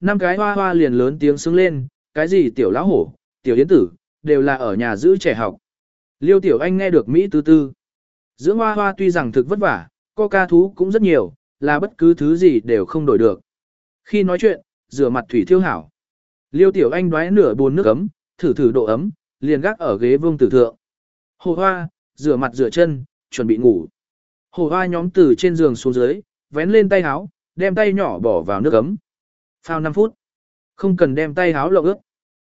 năm cái hoa hoa liền lớn tiếng xứng lên, cái gì tiểu lão hổ, tiểu yến tử, đều là ở nhà giữ trẻ học. Liêu tiểu anh nghe được Mỹ tư tư. Dưỡng hoa hoa tuy rằng thực vất vả, ca thú cũng rất nhiều, là bất cứ thứ gì đều không đổi được. Khi nói chuyện, rửa mặt thủy thiêu hảo. Liêu tiểu anh đoái nửa buồn nước ấm, thử thử độ ấm, liền gác ở ghế vương tử thượng. Hồ hoa, rửa mặt rửa chân, chuẩn bị ngủ. Hồ hoa nhóm từ trên giường xuống dưới, vén lên tay háo, đem tay nhỏ bỏ vào nước ấm. Phao 5 phút. Không cần đem tay háo lộng ướt.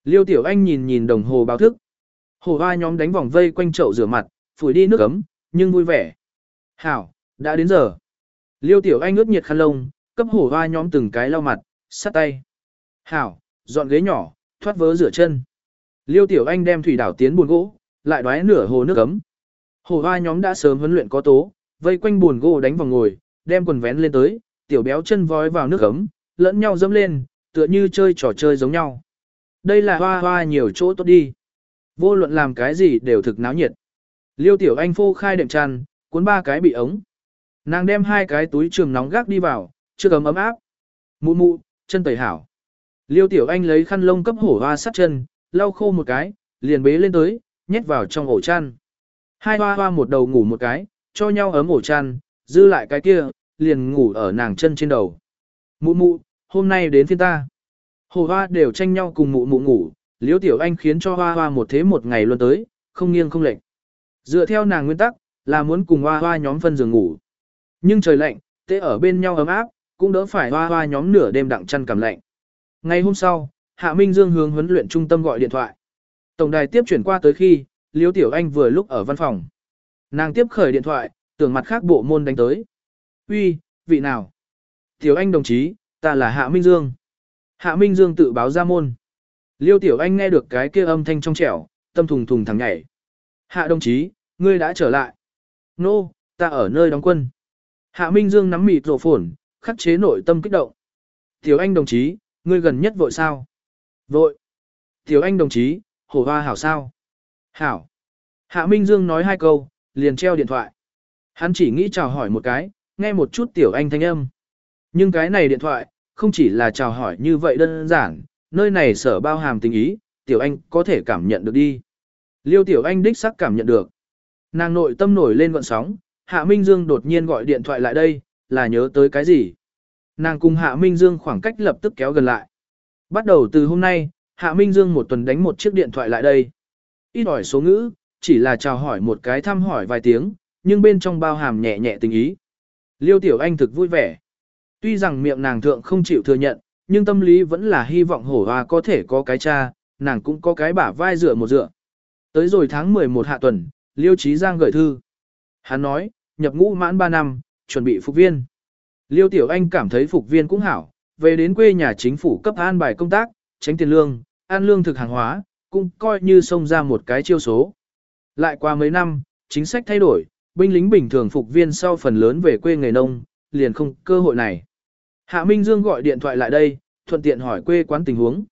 Liêu tiểu anh nhìn nhìn đồng hồ báo thức. Hồ hoa nhóm đánh vòng vây quanh chậu rửa mặt, phủi đi nước ấm, nhưng vui vẻ. Hảo, đã đến giờ. Liêu tiểu anh ướt nhiệt khăn lông, cấp hồ hoa nhóm từng cái lau mặt, sát tay. Hảo, dọn ghế nhỏ, thoát vớ rửa chân. Liêu tiểu anh đem thủy đảo tiến buồn gỗ, lại đoái nửa hồ nước ấm. Hồ hoa nhóm đã sớm huấn luyện có tố, vây quanh buồn gỗ đánh vòng ngồi, đem quần vén lên tới, tiểu béo chân vói vào nước ấm, lẫn nhau dẫm lên, tựa như chơi trò chơi giống nhau. Đây là hoa hoa nhiều chỗ tốt đi. Vô luận làm cái gì đều thực náo nhiệt. Liêu tiểu anh phô khai đệm tràn, cuốn ba cái bị ống. Nàng đem hai cái túi trường nóng gác đi vào, chưa ấm ấm áp. Mụ mụ, chân tẩy hảo. Liêu tiểu anh lấy khăn lông cấp hổ hoa sắt chân, lau khô một cái, liền bế lên tới, nhét vào trong ổ chăn. Hai hoa hoa một đầu ngủ một cái, cho nhau ấm ổ chăn, dư lại cái kia, liền ngủ ở nàng chân trên đầu. Mụ mụ, hôm nay đến phiên ta. Hồ hoa đều tranh nhau cùng mụ mụ ngủ, Liễu tiểu anh khiến cho hoa hoa một thế một ngày luôn tới, không nghiêng không lệch. Dựa theo nàng nguyên tắc, là muốn cùng hoa hoa nhóm phân giường ngủ. Nhưng trời lạnh, tế ở bên nhau ấm áp, cũng đỡ phải hoa hoa nhóm nửa đêm đặng chăn cảm lạnh. Ngày hôm sau, Hạ Minh Dương hướng huấn luyện trung tâm gọi điện thoại. Tổng đài tiếp chuyển qua tới khi, Liễu Tiểu Anh vừa lúc ở văn phòng. Nàng tiếp khởi điện thoại, tưởng mặt khác bộ môn đánh tới. Uy, vị nào? Tiểu Anh đồng chí, ta là Hạ Minh Dương. Hạ Minh Dương tự báo ra môn. Liêu Tiểu Anh nghe được cái kia âm thanh trong trẻo, tâm thùng thùng thẳng nhảy. Hạ đồng chí, ngươi đã trở lại. Nô, no, ta ở nơi đóng quân. Hạ Minh Dương nắm mịt rổ phổn, khắc chế nội tâm kích động. Tiểu Anh đồng chí, ngươi gần nhất vội sao? Vội. Tiểu Anh đồng chí, hổ hoa hảo sao? Hảo. Hạ Minh Dương nói hai câu, liền treo điện thoại. Hắn chỉ nghĩ chào hỏi một cái, nghe một chút Tiểu Anh thanh âm. Nhưng cái này điện thoại, không chỉ là chào hỏi như vậy đơn giản, nơi này sở bao hàm tình ý, Tiểu Anh có thể cảm nhận được đi. Liêu Tiểu Anh đích sắc cảm nhận được. Nàng nội tâm nổi lên gọn sóng, Hạ Minh Dương đột nhiên gọi điện thoại lại đây, là nhớ tới cái gì? Nàng cùng Hạ Minh Dương khoảng cách lập tức kéo gần lại. Bắt đầu từ hôm nay, Hạ Minh Dương một tuần đánh một chiếc điện thoại lại đây. Ít ỏi số ngữ, chỉ là chào hỏi một cái thăm hỏi vài tiếng, nhưng bên trong bao hàm nhẹ nhẹ tình ý. Liêu Tiểu Anh thực vui vẻ. Tuy rằng miệng nàng thượng không chịu thừa nhận, nhưng tâm lý vẫn là hy vọng hổ hoa có thể có cái cha, nàng cũng có cái bả vai dựa một dựa. Tới rồi tháng 11 hạ tuần, Liêu Chí Giang gửi thư. Hắn nói, nhập ngũ mãn 3 năm, chuẩn bị phục viên. Liêu Tiểu Anh cảm thấy phục viên cũng hảo, về đến quê nhà chính phủ cấp an bài công tác, tránh tiền lương, an lương thực hàng hóa, cũng coi như xông ra một cái chiêu số. Lại qua mấy năm, chính sách thay đổi, binh lính bình thường phục viên sau phần lớn về quê nghề nông, liền không cơ hội này. Hạ Minh Dương gọi điện thoại lại đây, thuận tiện hỏi quê quán tình huống.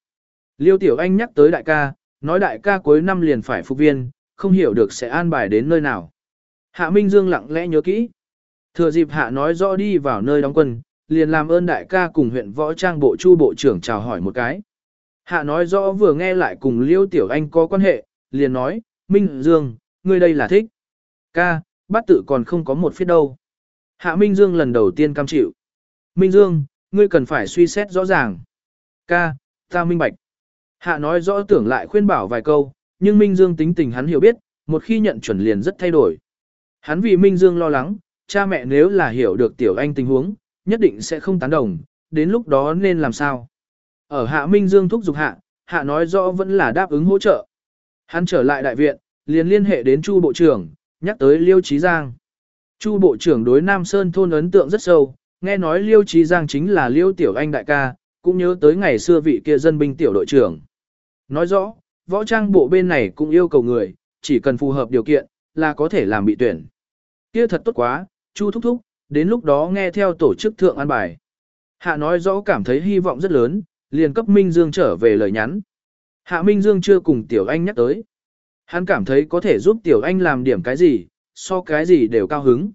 Liêu Tiểu Anh nhắc tới đại ca, nói đại ca cuối năm liền phải phục viên, không hiểu được sẽ an bài đến nơi nào. Hạ Minh Dương lặng lẽ nhớ kỹ. Thừa dịp Hạ nói rõ đi vào nơi đóng quân, liền làm ơn đại ca cùng huyện võ trang bộ chu bộ trưởng chào hỏi một cái. Hạ nói rõ vừa nghe lại cùng Liêu Tiểu Anh có quan hệ, liền nói, Minh Dương, ngươi đây là thích. Ca, bát tự còn không có một phía đâu. Hạ Minh Dương lần đầu tiên cam chịu. Minh Dương, ngươi cần phải suy xét rõ ràng. Ca, ta minh bạch. Hạ nói rõ tưởng lại khuyên bảo vài câu, nhưng Minh Dương tính tình hắn hiểu biết, một khi nhận chuẩn liền rất thay đổi. Hắn vì Minh Dương lo lắng, cha mẹ nếu là hiểu được tiểu anh tình huống, nhất định sẽ không tán đồng, đến lúc đó nên làm sao. Ở hạ Minh Dương thúc giục hạ, hạ nói rõ vẫn là đáp ứng hỗ trợ. Hắn trở lại đại viện, liền liên hệ đến Chu Bộ trưởng, nhắc tới Liêu Trí Giang. Chu Bộ trưởng đối Nam Sơn thôn ấn tượng rất sâu, nghe nói Liêu Trí Giang chính là Liêu Tiểu Anh đại ca, cũng nhớ tới ngày xưa vị kia dân binh tiểu đội trưởng. Nói rõ, võ trang bộ bên này cũng yêu cầu người, chỉ cần phù hợp điều kiện, là có thể làm bị tuyển. Kia thật tốt quá, Chu thúc thúc, đến lúc đó nghe theo tổ chức thượng an bài. Hạ nói rõ cảm thấy hy vọng rất lớn, liền cấp Minh Dương trở về lời nhắn. Hạ Minh Dương chưa cùng Tiểu Anh nhắc tới. Hắn cảm thấy có thể giúp Tiểu Anh làm điểm cái gì, so cái gì đều cao hứng.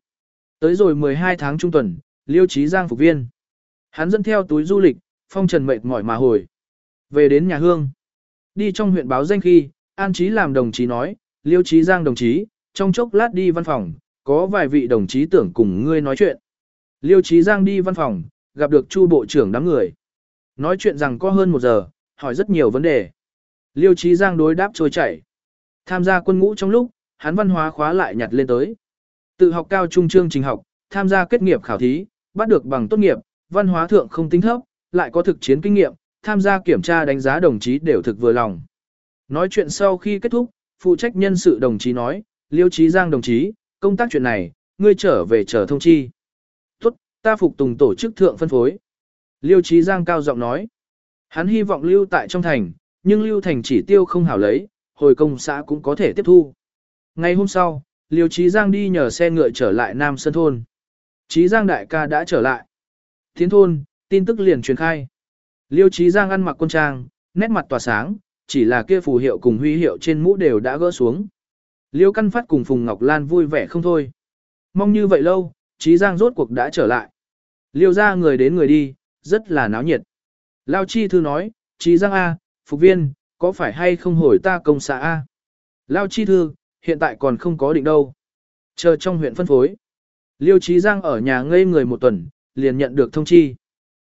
Tới rồi 12 tháng trung tuần, Liêu Trí Giang phục viên. Hắn dẫn theo túi du lịch, phong trần mệt mỏi mà hồi. Về đến nhà hương. Đi trong huyện báo danh khi, An Chí làm đồng chí nói, Liêu Chí Giang đồng chí, trong chốc lát đi văn phòng, có vài vị đồng chí tưởng cùng ngươi nói chuyện. Liêu Chí Giang đi văn phòng, gặp được Chu bộ trưởng đám người. Nói chuyện rằng có hơn một giờ, hỏi rất nhiều vấn đề. Liêu Chí Giang đối đáp trôi chảy. Tham gia quân ngũ trong lúc, hắn văn hóa khóa lại nhặt lên tới. Tự học cao trung chương trình học, tham gia kết nghiệp khảo thí, bắt được bằng tốt nghiệp, văn hóa thượng không tính thấp, lại có thực chiến kinh nghiệm, tham gia kiểm tra đánh giá đồng chí đều thực vừa lòng. Nói chuyện sau khi kết thúc, phụ trách nhân sự đồng chí nói, Liêu Chí Giang đồng chí, công tác chuyện này, ngươi trở về chờ thông chi. Tốt, ta phục tùng tổ chức thượng phân phối. Liêu Chí Giang cao giọng nói, hắn hy vọng lưu tại trong thành, nhưng lưu thành chỉ tiêu không hảo lấy, hồi công xã cũng có thể tiếp thu. Ngày hôm sau, Liêu Chí Giang đi nhờ xe ngựa trở lại Nam Sơn Thôn. Chí Giang đại ca đã trở lại. Thiến thôn, tin tức liền truyền khai. Liêu Chí Giang ăn mặc quân trang, nét mặt tỏa sáng, chỉ là kia phù hiệu cùng huy hiệu trên mũ đều đã gỡ xuống. Liêu Căn Phát cùng Phùng Ngọc Lan vui vẻ không thôi. Mong như vậy lâu, Chí Giang rốt cuộc đã trở lại. Liêu ra người đến người đi, rất là náo nhiệt. Lao Chi Thư nói, Chí Giang A, Phục Viên, có phải hay không hồi ta công xã A? Lao Chi Thư, hiện tại còn không có định đâu. Chờ trong huyện phân phối. Liêu Chí Giang ở nhà ngây người một tuần, liền nhận được thông chi.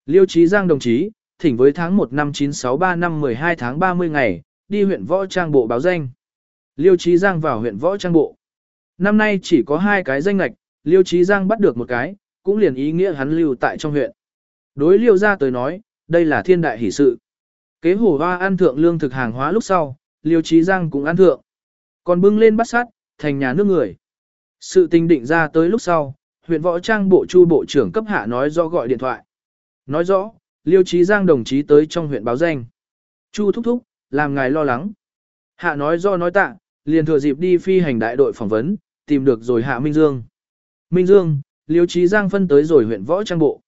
Liêu Chí Giang đồng chí, thỉnh với tháng 1 năm 963 năm 12 tháng 30 ngày, đi huyện Võ Trang Bộ báo danh. Liêu Chí Giang vào huyện Võ Trang Bộ. Năm nay chỉ có hai cái danh lạch, Liêu Chí Giang bắt được một cái, cũng liền ý nghĩa hắn lưu tại trong huyện. Đối Liêu ra tới nói, đây là thiên đại hỷ sự. Kế hồ hoa ăn thượng lương thực hàng hóa lúc sau, Liêu Chí Giang cũng ăn thượng. Còn bưng lên bắt sát, thành nhà nước người. Sự tình định ra tới lúc sau, huyện võ trang bộ chu bộ trưởng cấp hạ nói do gọi điện thoại. Nói rõ, Liêu Chí Giang đồng chí tới trong huyện báo danh. Chu thúc thúc, làm ngài lo lắng. Hạ nói do nói tạ, liền thừa dịp đi phi hành đại đội phỏng vấn, tìm được rồi Hạ Minh Dương. Minh Dương, Liêu Chí Giang phân tới rồi huyện võ trang bộ.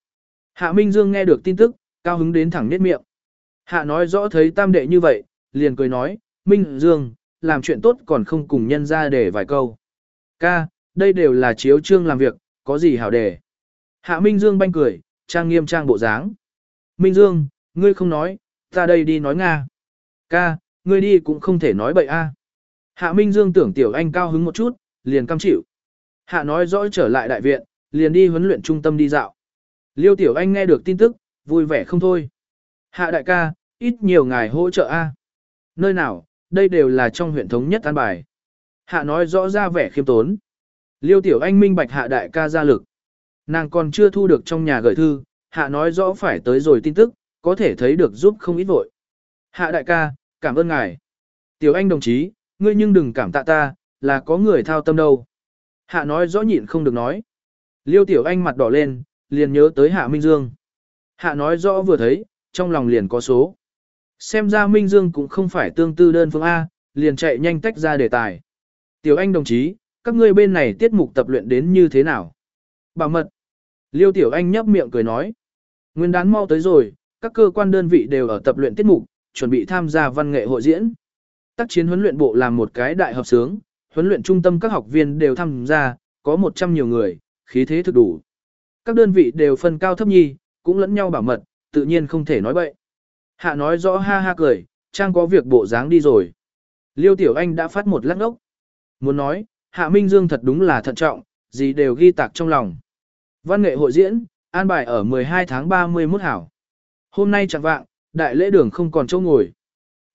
Hạ Minh Dương nghe được tin tức, cao hứng đến thẳng nết miệng. Hạ nói rõ thấy tam đệ như vậy, liền cười nói, Minh Dương, làm chuyện tốt còn không cùng nhân ra để vài câu. Ca, đây đều là chiếu trương làm việc, có gì hảo đề. Hạ Minh Dương banh cười, trang nghiêm trang bộ dáng. Minh Dương, ngươi không nói, ta đây đi nói Nga. Ca, ngươi đi cũng không thể nói bậy a. Hạ Minh Dương tưởng Tiểu Anh cao hứng một chút, liền cam chịu. Hạ nói rõ trở lại đại viện, liền đi huấn luyện trung tâm đi dạo. Liêu Tiểu Anh nghe được tin tức, vui vẻ không thôi. Hạ đại ca, ít nhiều ngài hỗ trợ a. Nơi nào, đây đều là trong huyện thống nhất an bài. Hạ nói rõ ra vẻ khiêm tốn. Liêu Tiểu Anh minh bạch hạ đại ca ra lực. Nàng còn chưa thu được trong nhà gửi thư, hạ nói rõ phải tới rồi tin tức, có thể thấy được giúp không ít vội. Hạ đại ca, cảm ơn ngài. Tiểu Anh đồng chí, ngươi nhưng đừng cảm tạ ta, là có người thao tâm đâu. Hạ nói rõ nhịn không được nói. Liêu Tiểu Anh mặt đỏ lên, liền nhớ tới Hạ Minh Dương. Hạ nói rõ vừa thấy, trong lòng liền có số. Xem ra Minh Dương cũng không phải tương tư đơn phương A, liền chạy nhanh tách ra đề tài. Tiểu Anh đồng chí, các ngươi bên này tiết mục tập luyện đến như thế nào? Bảo mật. Liêu Tiểu Anh nhấp miệng cười nói. Nguyên đán mau tới rồi, các cơ quan đơn vị đều ở tập luyện tiết mục, chuẩn bị tham gia văn nghệ hội diễn. Tác chiến huấn luyện bộ làm một cái đại hợp sướng, huấn luyện trung tâm các học viên đều tham gia, có 100 nhiều người, khí thế thực đủ. Các đơn vị đều phân cao thấp nhi, cũng lẫn nhau bảo mật, tự nhiên không thể nói bậy. Hạ nói rõ ha ha cười, trang có việc bộ dáng đi rồi. Liêu Tiểu Anh đã phát một lắc ốc. Muốn nói, Hạ Minh Dương thật đúng là thận trọng, gì đều ghi tạc trong lòng. Văn nghệ hội diễn, an bài ở 12 tháng 31 hảo. Hôm nay chẳng vạng, đại lễ đường không còn chỗ ngồi.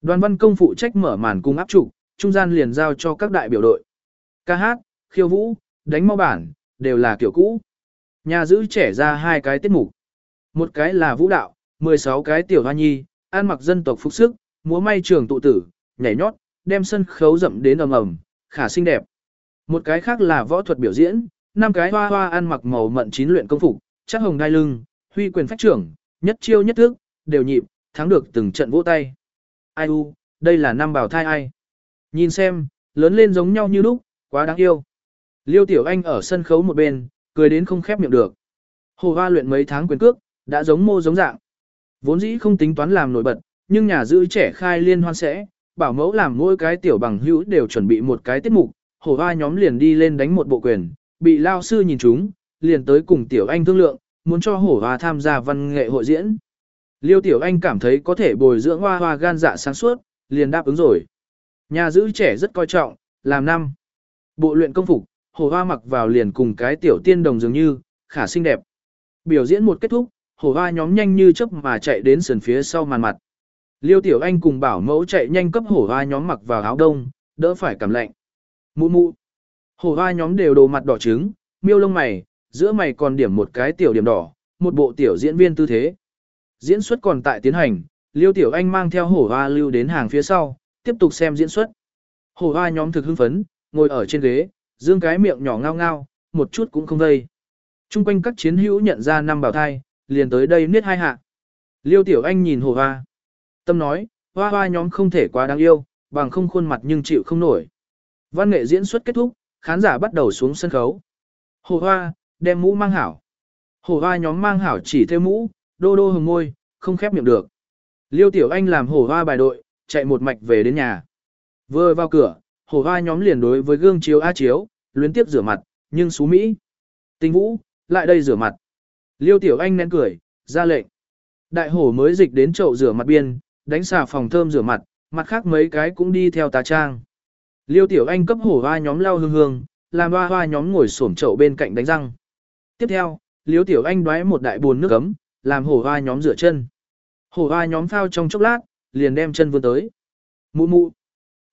Đoàn văn công phụ trách mở màn cung áp trụ, trung gian liền giao cho các đại biểu đội. Ca hát, khiêu vũ, đánh mau bản, đều là kiểu cũ. Nhà giữ trẻ ra hai cái tiết mục. Một cái là vũ đạo, 16 cái tiểu hoa nhi, ăn mặc dân tộc phục sức, múa may trường tụ tử, nhảy nhót, đem sân khấu rậm đến ầm ầm, khả xinh đẹp. Một cái khác là võ thuật biểu diễn, năm cái hoa hoa ăn mặc màu mận chín luyện công phục, chắc hồng đai lưng, huy quyền phách trưởng, nhất chiêu nhất thức, đều nhịp, thắng được từng trận vỗ tay. Ai u, đây là năm bảo thai ai? Nhìn xem, lớn lên giống nhau như lúc, quá đáng yêu. Liêu Tiểu Anh ở sân khấu một bên, cười đến không khép miệng được. Hồ hoa luyện mấy tháng quyền cước, đã giống mô giống dạng. Vốn dĩ không tính toán làm nổi bật, nhưng nhà giữ trẻ khai liên hoan sẽ, bảo mẫu làm mỗi cái tiểu bằng hữu đều chuẩn bị một cái tiết mục, hổ hoa nhóm liền đi lên đánh một bộ quyền, bị lao sư nhìn chúng, liền tới cùng tiểu anh thương lượng, muốn cho hổ hoa tham gia văn nghệ hội diễn. Liêu Tiểu Anh cảm thấy có thể bồi dưỡng hoa hoa gan dạ sáng suốt, liền đáp ứng rồi. Nhà giữ trẻ rất coi trọng, làm năm. Bộ luyện công phục, Hổ hoa mặc vào liền cùng cái tiểu tiên đồng dường như, khả xinh đẹp. Biểu diễn một kết thúc, Hổ hoa nhóm nhanh như chớp mà chạy đến sườn phía sau màn mặt. Liêu Tiểu Anh cùng bảo mẫu chạy nhanh cấp hổ hoa nhóm mặc vào áo đông, đỡ phải cảm lạnh. Mụ mụ. Hổ hoa nhóm đều đồ mặt đỏ trứng, miêu lông mày, giữa mày còn điểm một cái tiểu điểm đỏ, một bộ tiểu diễn viên tư thế. Diễn xuất còn tại tiến hành, Liêu Tiểu Anh mang theo hổ hoa lưu đến hàng phía sau, tiếp tục xem diễn xuất. Hổ hoa nhóm thực hưng phấn, ngồi ở trên ghế, dương cái miệng nhỏ ngao ngao, một chút cũng không vây. Trung quanh các chiến hữu nhận ra năm bảo thai, liền tới đây niết hai hạ. Liêu Tiểu Anh nhìn hổ hoa. Tâm nói, hoa hoa nhóm không thể quá đáng yêu, bằng không khuôn mặt nhưng chịu không nổi. Văn nghệ diễn xuất kết thúc, khán giả bắt đầu xuống sân khấu. Hồ hoa, đem mũ mang hảo. Hồ hoa nhóm mang hảo chỉ theo mũ, đô đô hồng môi, không khép miệng được. Liêu Tiểu Anh làm hồ hoa bài đội, chạy một mạch về đến nhà. Vừa vào cửa, hồ hoa nhóm liền đối với gương chiếu A chiếu, luyến tiếp rửa mặt, nhưng xú Mỹ. Tinh vũ, lại đây rửa mặt. Liêu Tiểu Anh nén cười, ra lệnh. Đại hổ mới dịch đến chậu rửa mặt biên, đánh xà phòng thơm rửa mặt, mặt khác mấy cái cũng đi theo tà trang. Liêu Tiểu Anh cấp hổ hoa nhóm lau hương hương, làm hoa hoa nhóm ngồi xổm chậu bên cạnh đánh răng. Tiếp theo, Liêu Tiểu Anh đoái một đại bồn nước ấm, làm hổ hoa nhóm rửa chân. Hổ hoa nhóm phao trong chốc lát, liền đem chân vươn tới. Mụ mụ.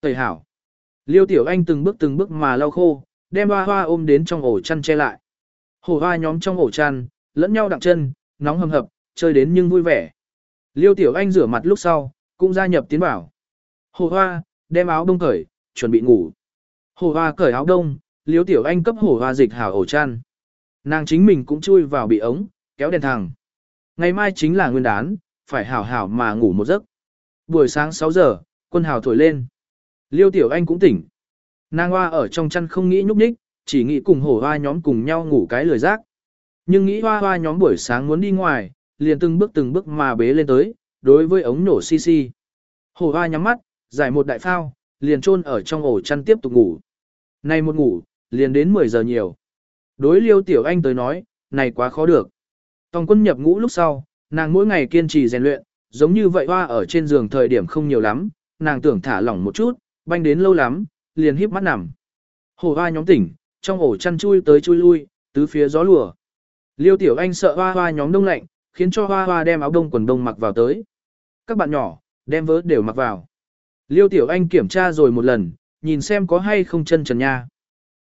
Tẩy hảo. Liêu Tiểu Anh từng bước từng bước mà lau khô, đem hoa hoa ôm đến trong ổ chăn che lại. Hổ hoa nhóm trong ổ chăn, lẫn nhau đặng chân, nóng hầm hập, chơi đến nhưng vui vẻ. Liêu Tiểu Anh rửa mặt lúc sau, cũng gia nhập tiến bảo. Hồ Hoa, đem áo đông cởi, chuẩn bị ngủ. Hồ Hoa cởi áo đông, Liêu Tiểu Anh cấp Hồ Hoa dịch hảo ổ chăn. Nàng chính mình cũng chui vào bị ống, kéo đèn thẳng. Ngày mai chính là nguyên đán, phải hảo hảo mà ngủ một giấc. Buổi sáng 6 giờ, quân hào thổi lên. Liêu Tiểu Anh cũng tỉnh. Nàng hoa ở trong chăn không nghĩ nhúc nhích, chỉ nghĩ cùng hổ hoa nhóm cùng nhau ngủ cái lười rác. Nhưng nghĩ hoa hoa nhóm buổi sáng muốn đi ngoài, liền từng bước từng bước mà bế lên tới, đối với ống nổ xi xi. Hổ hoa nhắm mắt, giải một đại phao, liền chôn ở trong ổ chăn tiếp tục ngủ. Này một ngủ, liền đến 10 giờ nhiều. Đối liêu tiểu anh tới nói, này quá khó được. Tòng quân nhập ngũ lúc sau, nàng mỗi ngày kiên trì rèn luyện, giống như vậy hoa ở trên giường thời điểm không nhiều lắm, nàng tưởng thả lỏng một chút, banh đến lâu lắm, liền híp mắt nằm. Hồ hoa nhóm tỉnh, trong ổ chăn chui tới chui lui, tứ phía gió lùa. Liêu tiểu anh sợ hoa hoa nhóm đông lạnh, khiến cho hoa hoa đem áo đông quần đông mặc vào tới. Các bạn nhỏ, đem vớ đều mặc vào. Liêu Tiểu Anh kiểm tra rồi một lần, nhìn xem có hay không chân trần nha.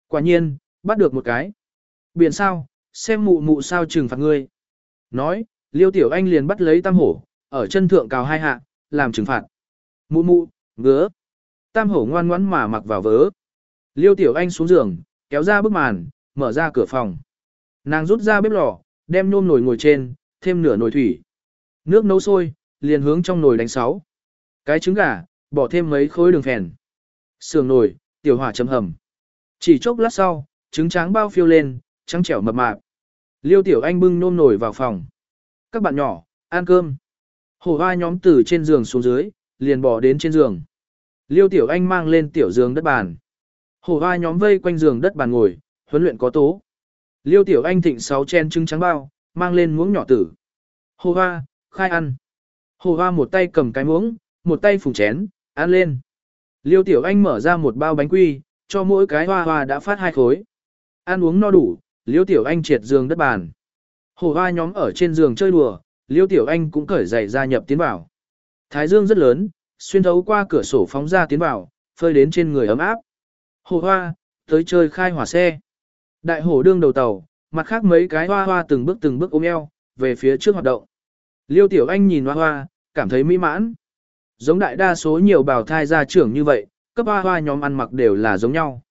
Quả nhiên, bắt được một cái. Biển sao, xem mụ mụ sao trừng phạt ngươi. Nói, Liêu Tiểu Anh liền bắt lấy tam hổ, ở chân thượng cào hai hạ, làm trừng phạt. Mụ mụ, ngứa. Tam hổ ngoan ngoãn mà mặc vào vớ. Liêu Tiểu Anh xuống giường, kéo ra bức màn, mở ra cửa phòng. Nàng rút ra bếp lò, đem nôm nồi ngồi trên, thêm nửa nồi thủy. Nước nấu sôi, liền hướng trong nồi đánh sáu. Cái trứng gà, bỏ thêm mấy khối đường phèn. Sườn nồi, tiểu hỏa chấm hầm. Chỉ chốc lát sau, trứng trắng bao phiêu lên, trắng trẻo mập mạp. Liêu tiểu anh bưng nôm nồi vào phòng. Các bạn nhỏ, ăn cơm. Hổ hoa nhóm từ trên giường xuống dưới, liền bỏ đến trên giường. Liêu tiểu anh mang lên tiểu giường đất bàn. Hổ hoa nhóm vây quanh giường đất bàn ngồi, huấn luyện có tố. Liêu tiểu anh thịnh sáu chen trứng trắng bao, mang lên muỗng nhỏ tử. Hồ hoa, khai ăn. Hồ hoa một tay cầm cái muỗng, một tay phùng chén, ăn lên. Liêu tiểu anh mở ra một bao bánh quy, cho mỗi cái hoa hoa đã phát hai khối. Ăn uống no đủ, liêu tiểu anh triệt giường đất bàn. Hồ hoa nhóm ở trên giường chơi đùa, liêu tiểu anh cũng cởi giày ra nhập tiến vào. Thái dương rất lớn, xuyên thấu qua cửa sổ phóng ra tiến vào, phơi đến trên người ấm áp. Hồ hoa, tới chơi khai hỏa xe. Đại hổ đương đầu tàu, mặt khác mấy cái hoa hoa từng bước từng bước ôm eo, về phía trước hoạt động. Liêu Tiểu Anh nhìn hoa hoa, cảm thấy mỹ mãn. Giống đại đa số nhiều bào thai gia trưởng như vậy, cấp hoa hoa nhóm ăn mặc đều là giống nhau.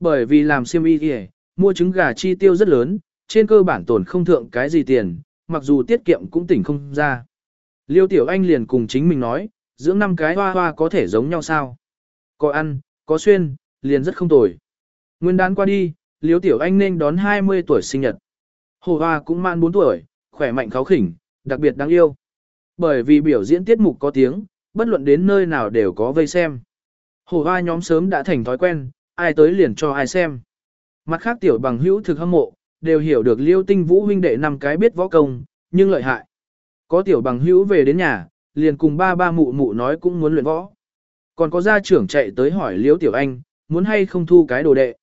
Bởi vì làm siêm y kìa, mua trứng gà chi tiêu rất lớn, trên cơ bản tổn không thượng cái gì tiền, mặc dù tiết kiệm cũng tỉnh không ra. Liêu Tiểu Anh liền cùng chính mình nói, dưỡng năm cái hoa hoa có thể giống nhau sao? Có ăn, có xuyên, liền rất không tồi. Nguyên đán qua đi, Liêu Tiểu Anh nên đón 20 tuổi sinh nhật. Hồ Hoa cũng man 4 tuổi, khỏe mạnh kháo khỉnh, đặc biệt đáng yêu. Bởi vì biểu diễn tiết mục có tiếng, bất luận đến nơi nào đều có vây xem. Hổ Hoa nhóm sớm đã thành thói quen, ai tới liền cho ai xem. Mặt khác tiểu bằng hữu thực hâm mộ, đều hiểu được Liêu Tinh Vũ huynh đệ năm cái biết võ công, nhưng lợi hại. Có tiểu bằng hữu về đến nhà, liền cùng ba ba mụ mụ nói cũng muốn luyện võ. Còn có gia trưởng chạy tới hỏi Liêu Tiểu Anh, muốn hay không thu cái đồ đệ.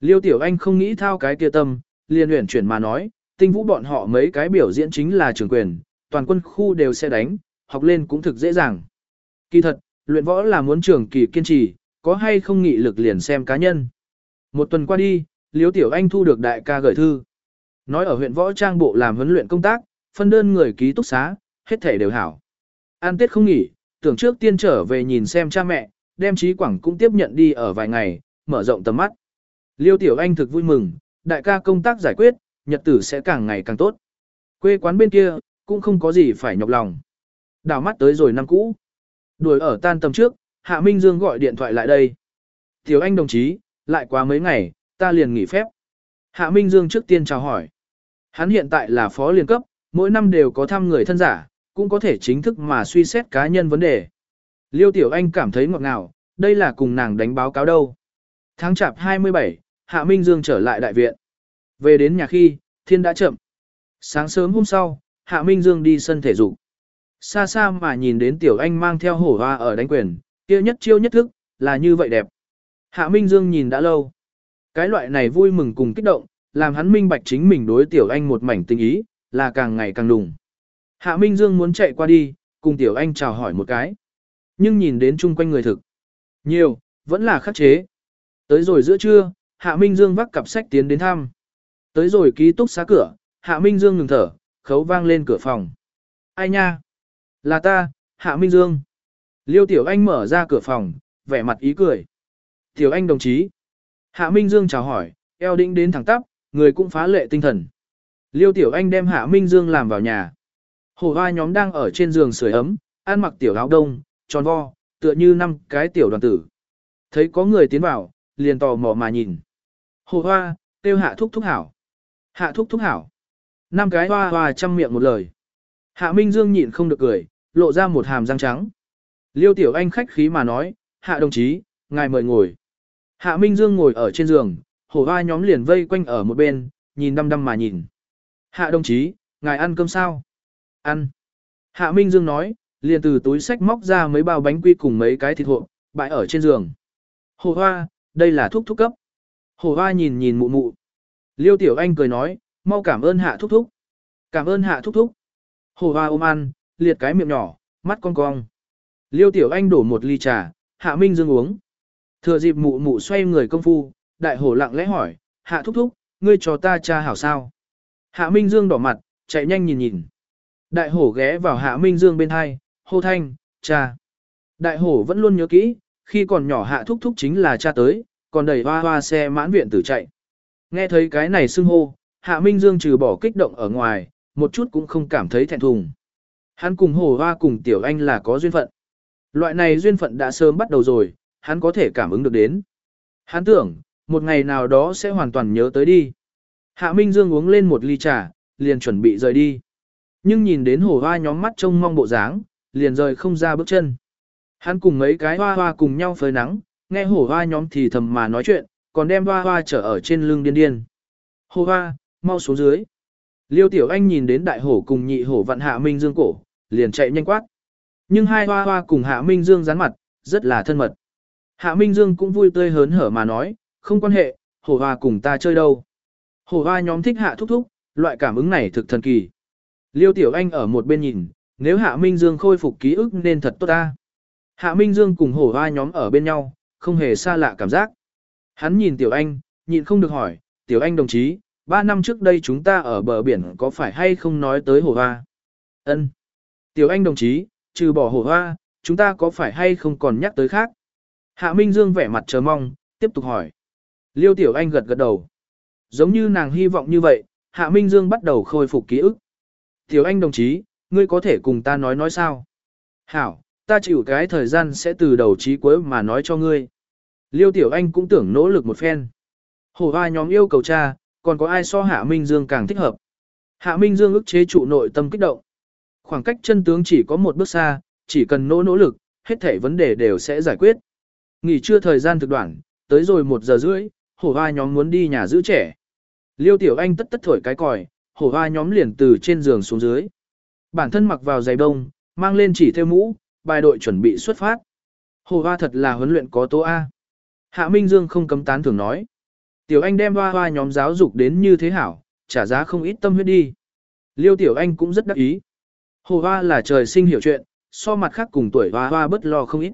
Liêu Tiểu Anh không nghĩ thao cái kia tâm, liền luyện chuyển mà nói, tinh vũ bọn họ mấy cái biểu diễn chính là trường quyền, toàn quân khu đều sẽ đánh, học lên cũng thực dễ dàng. Kỳ thật, luyện võ là muốn trường kỳ kiên trì, có hay không nghị lực liền xem cá nhân. Một tuần qua đi, Liêu Tiểu Anh thu được đại ca gửi thư. Nói ở huyện võ trang bộ làm huấn luyện công tác, phân đơn người ký túc xá, hết thể đều hảo. An Tết không nghỉ, tưởng trước tiên trở về nhìn xem cha mẹ, đem trí quảng cũng tiếp nhận đi ở vài ngày, mở rộng tầm mắt. Liêu Tiểu Anh thực vui mừng, đại ca công tác giải quyết, nhật tử sẽ càng ngày càng tốt. Quê quán bên kia, cũng không có gì phải nhọc lòng. Đảo mắt tới rồi năm cũ. Đuổi ở tan tầm trước, Hạ Minh Dương gọi điện thoại lại đây. Tiểu Anh đồng chí, lại qua mấy ngày, ta liền nghỉ phép. Hạ Minh Dương trước tiên chào hỏi. Hắn hiện tại là phó liên cấp, mỗi năm đều có thăm người thân giả, cũng có thể chính thức mà suy xét cá nhân vấn đề. Liêu Tiểu Anh cảm thấy ngọt ngào, đây là cùng nàng đánh báo cáo đâu. Tháng chạp 27, Hạ Minh Dương trở lại đại viện. Về đến nhà khi, thiên đã chậm. Sáng sớm hôm sau, Hạ Minh Dương đi sân thể dục. Xa xa mà nhìn đến Tiểu Anh mang theo hổ hoa ở đánh quyền, kia nhất chiêu nhất thức, là như vậy đẹp. Hạ Minh Dương nhìn đã lâu. Cái loại này vui mừng cùng kích động, làm hắn minh bạch chính mình đối Tiểu Anh một mảnh tình ý, là càng ngày càng đùng. Hạ Minh Dương muốn chạy qua đi, cùng Tiểu Anh chào hỏi một cái. Nhưng nhìn đến chung quanh người thực. Nhiều, vẫn là khắc chế. Tới rồi giữa trưa, Hạ Minh Dương vác cặp sách tiến đến thăm. Tới rồi ký túc xá cửa, Hạ Minh Dương ngừng thở, khấu vang lên cửa phòng. Ai nha? Là ta, Hạ Minh Dương. Liêu Tiểu Anh mở ra cửa phòng, vẻ mặt ý cười. Tiểu Anh đồng chí. Hạ Minh Dương chào hỏi, eo đĩnh đến thẳng tắp, người cũng phá lệ tinh thần. Liêu Tiểu Anh đem Hạ Minh Dương làm vào nhà. Hồ hoa nhóm đang ở trên giường sưởi ấm, ăn mặc tiểu áo đông, tròn vo, tựa như năm cái tiểu đoàn tử. Thấy có người tiến vào, liền tò mò mà nhìn. Hồ hoa, tiêu hạ thúc thúc hảo. Hạ thúc thúc hảo. Năm cái hoa hoa chăm miệng một lời. Hạ Minh Dương nhịn không được cười, lộ ra một hàm răng trắng. Liêu Tiểu Anh khách khí mà nói, hạ đồng chí, ngài mời ngồi. Hạ Minh Dương ngồi ở trên giường, hổ hoa nhóm liền vây quanh ở một bên, nhìn đăm đăm mà nhìn. Hạ đồng chí, ngài ăn cơm sao? Ăn. Hạ Minh Dương nói, liền từ túi sách móc ra mấy bao bánh quy cùng mấy cái thịt hộp, bãi ở trên giường. Hồ hoa, đây là thuốc thúc cấp. Hồ hoa nhìn nhìn mụ mụ. Liêu Tiểu Anh cười nói, mau cảm ơn hạ thúc thúc. Cảm ơn hạ thúc thúc. Hồ hoa ôm ăn, liệt cái miệng nhỏ, mắt con cong. Liêu Tiểu Anh đổ một ly trà, hạ Minh Dương uống. Thừa dịp mụ mụ xoay người công phu, đại hổ lặng lẽ hỏi, hạ thúc thúc, ngươi cho ta cha hảo sao. Hạ Minh Dương đỏ mặt, chạy nhanh nhìn nhìn. Đại hổ ghé vào hạ Minh Dương bên hai, hô thanh, cha. Đại hổ vẫn luôn nhớ kỹ, khi còn nhỏ hạ thúc thúc chính là cha tới, còn đẩy hoa hoa xe mãn viện tử chạy. Nghe thấy cái này xưng hô, hạ Minh Dương trừ bỏ kích động ở ngoài, một chút cũng không cảm thấy thẹn thùng. Hắn cùng hổ hoa cùng tiểu anh là có duyên phận. Loại này duyên phận đã sớm bắt đầu rồi, hắn có thể cảm ứng được đến. Hắn tưởng, một ngày nào đó sẽ hoàn toàn nhớ tới đi. Hạ Minh Dương uống lên một ly trà, liền chuẩn bị rời đi. Nhưng nhìn đến hổ hoa nhóm mắt trông mong bộ dáng, liền rời không ra bước chân. Hắn cùng mấy cái hoa hoa cùng nhau phơi nắng, nghe hổ hoa nhóm thì thầm mà nói chuyện, còn đem hoa hoa trở ở trên lưng điên điên. Hồ hoa, mau xuống dưới. Liêu Tiểu Anh nhìn đến đại hổ cùng nhị hổ vặn Hạ Minh Dương cổ, liền chạy nhanh quát. Nhưng hai hoa hoa cùng Hạ Minh Dương rán mặt, rất là thân mật. Hạ Minh Dương cũng vui tươi hớn hở mà nói, không quan hệ, hổ hoa cùng ta chơi đâu. Hổ hoa nhóm thích hạ thúc thúc, loại cảm ứng này thực thần kỳ. Liêu Tiểu Anh ở một bên nhìn, nếu Hạ Minh Dương khôi phục ký ức nên thật tốt ta. Hạ Minh Dương cùng hổ hoa nhóm ở bên nhau, không hề xa lạ cảm giác. Hắn nhìn Tiểu Anh, nhịn không được hỏi, Tiểu Anh đồng chí, ba năm trước đây chúng ta ở bờ biển có phải hay không nói tới hổ hoa? Ân. Tiểu Anh đồng chí, trừ bỏ hổ hoa, chúng ta có phải hay không còn nhắc tới khác? Hạ Minh Dương vẻ mặt chờ mong, tiếp tục hỏi. Liêu Tiểu Anh gật gật đầu. Giống như nàng hy vọng như vậy, Hạ Minh Dương bắt đầu khôi phục ký ức. Tiểu Anh đồng chí, ngươi có thể cùng ta nói nói sao? Hảo, ta chịu cái thời gian sẽ từ đầu chí cuối mà nói cho ngươi. Liêu Tiểu Anh cũng tưởng nỗ lực một phen. Hổ hoa nhóm yêu cầu cha, còn có ai so Hạ Minh Dương càng thích hợp. Hạ Minh Dương ức chế trụ nội tâm kích động. Khoảng cách chân tướng chỉ có một bước xa, chỉ cần nỗ nỗ lực, hết thể vấn đề đều sẽ giải quyết. Nghỉ trưa thời gian thực đoạn, tới rồi một giờ rưỡi, hổ hoa nhóm muốn đi nhà giữ trẻ. Liêu Tiểu Anh tất tất thổi cái còi, hổ hoa nhóm liền từ trên giường xuống dưới. Bản thân mặc vào giày đông, mang lên chỉ theo mũ, bài đội chuẩn bị xuất phát. Hồ hoa thật là huấn luyện có tố A. Hạ Minh Dương không cấm tán thường nói. Tiểu Anh đem hoa hoa nhóm giáo dục đến như thế hảo, trả giá không ít tâm huyết đi. Liêu Tiểu Anh cũng rất đắc ý. Hồ hoa là trời sinh hiểu chuyện, so mặt khác cùng tuổi hoa hoa bất lo không ít.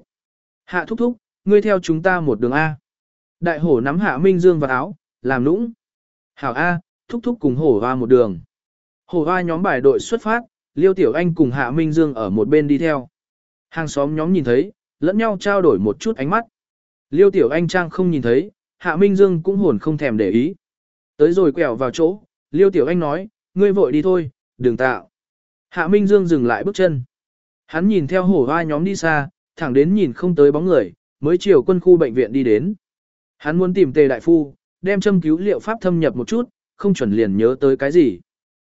Hạ thúc thúc, ngươi theo chúng ta một đường A. Đại hổ nắm hạ Minh Dương vào áo, làm nũng. Hảo A, thúc thúc cùng hổ hoa một đường. Hổ hoa nhóm bài đội xuất phát, Liêu Tiểu Anh cùng Hạ Minh Dương ở một bên đi theo. Hàng xóm nhóm nhìn thấy, lẫn nhau trao đổi một chút ánh mắt. Liêu Tiểu Anh Trang không nhìn thấy, Hạ Minh Dương cũng hồn không thèm để ý. Tới rồi quẹo vào chỗ, Liêu Tiểu Anh nói, ngươi vội đi thôi, đừng tạo. Hạ Minh Dương dừng lại bước chân. Hắn nhìn theo hổ hoa nhóm đi xa, thẳng đến nhìn không tới bóng người, mới chiều quân khu bệnh viện đi đến. Hắn muốn tìm tề đại phu, đem châm cứu liệu pháp thâm nhập một chút, không chuẩn liền nhớ tới cái gì.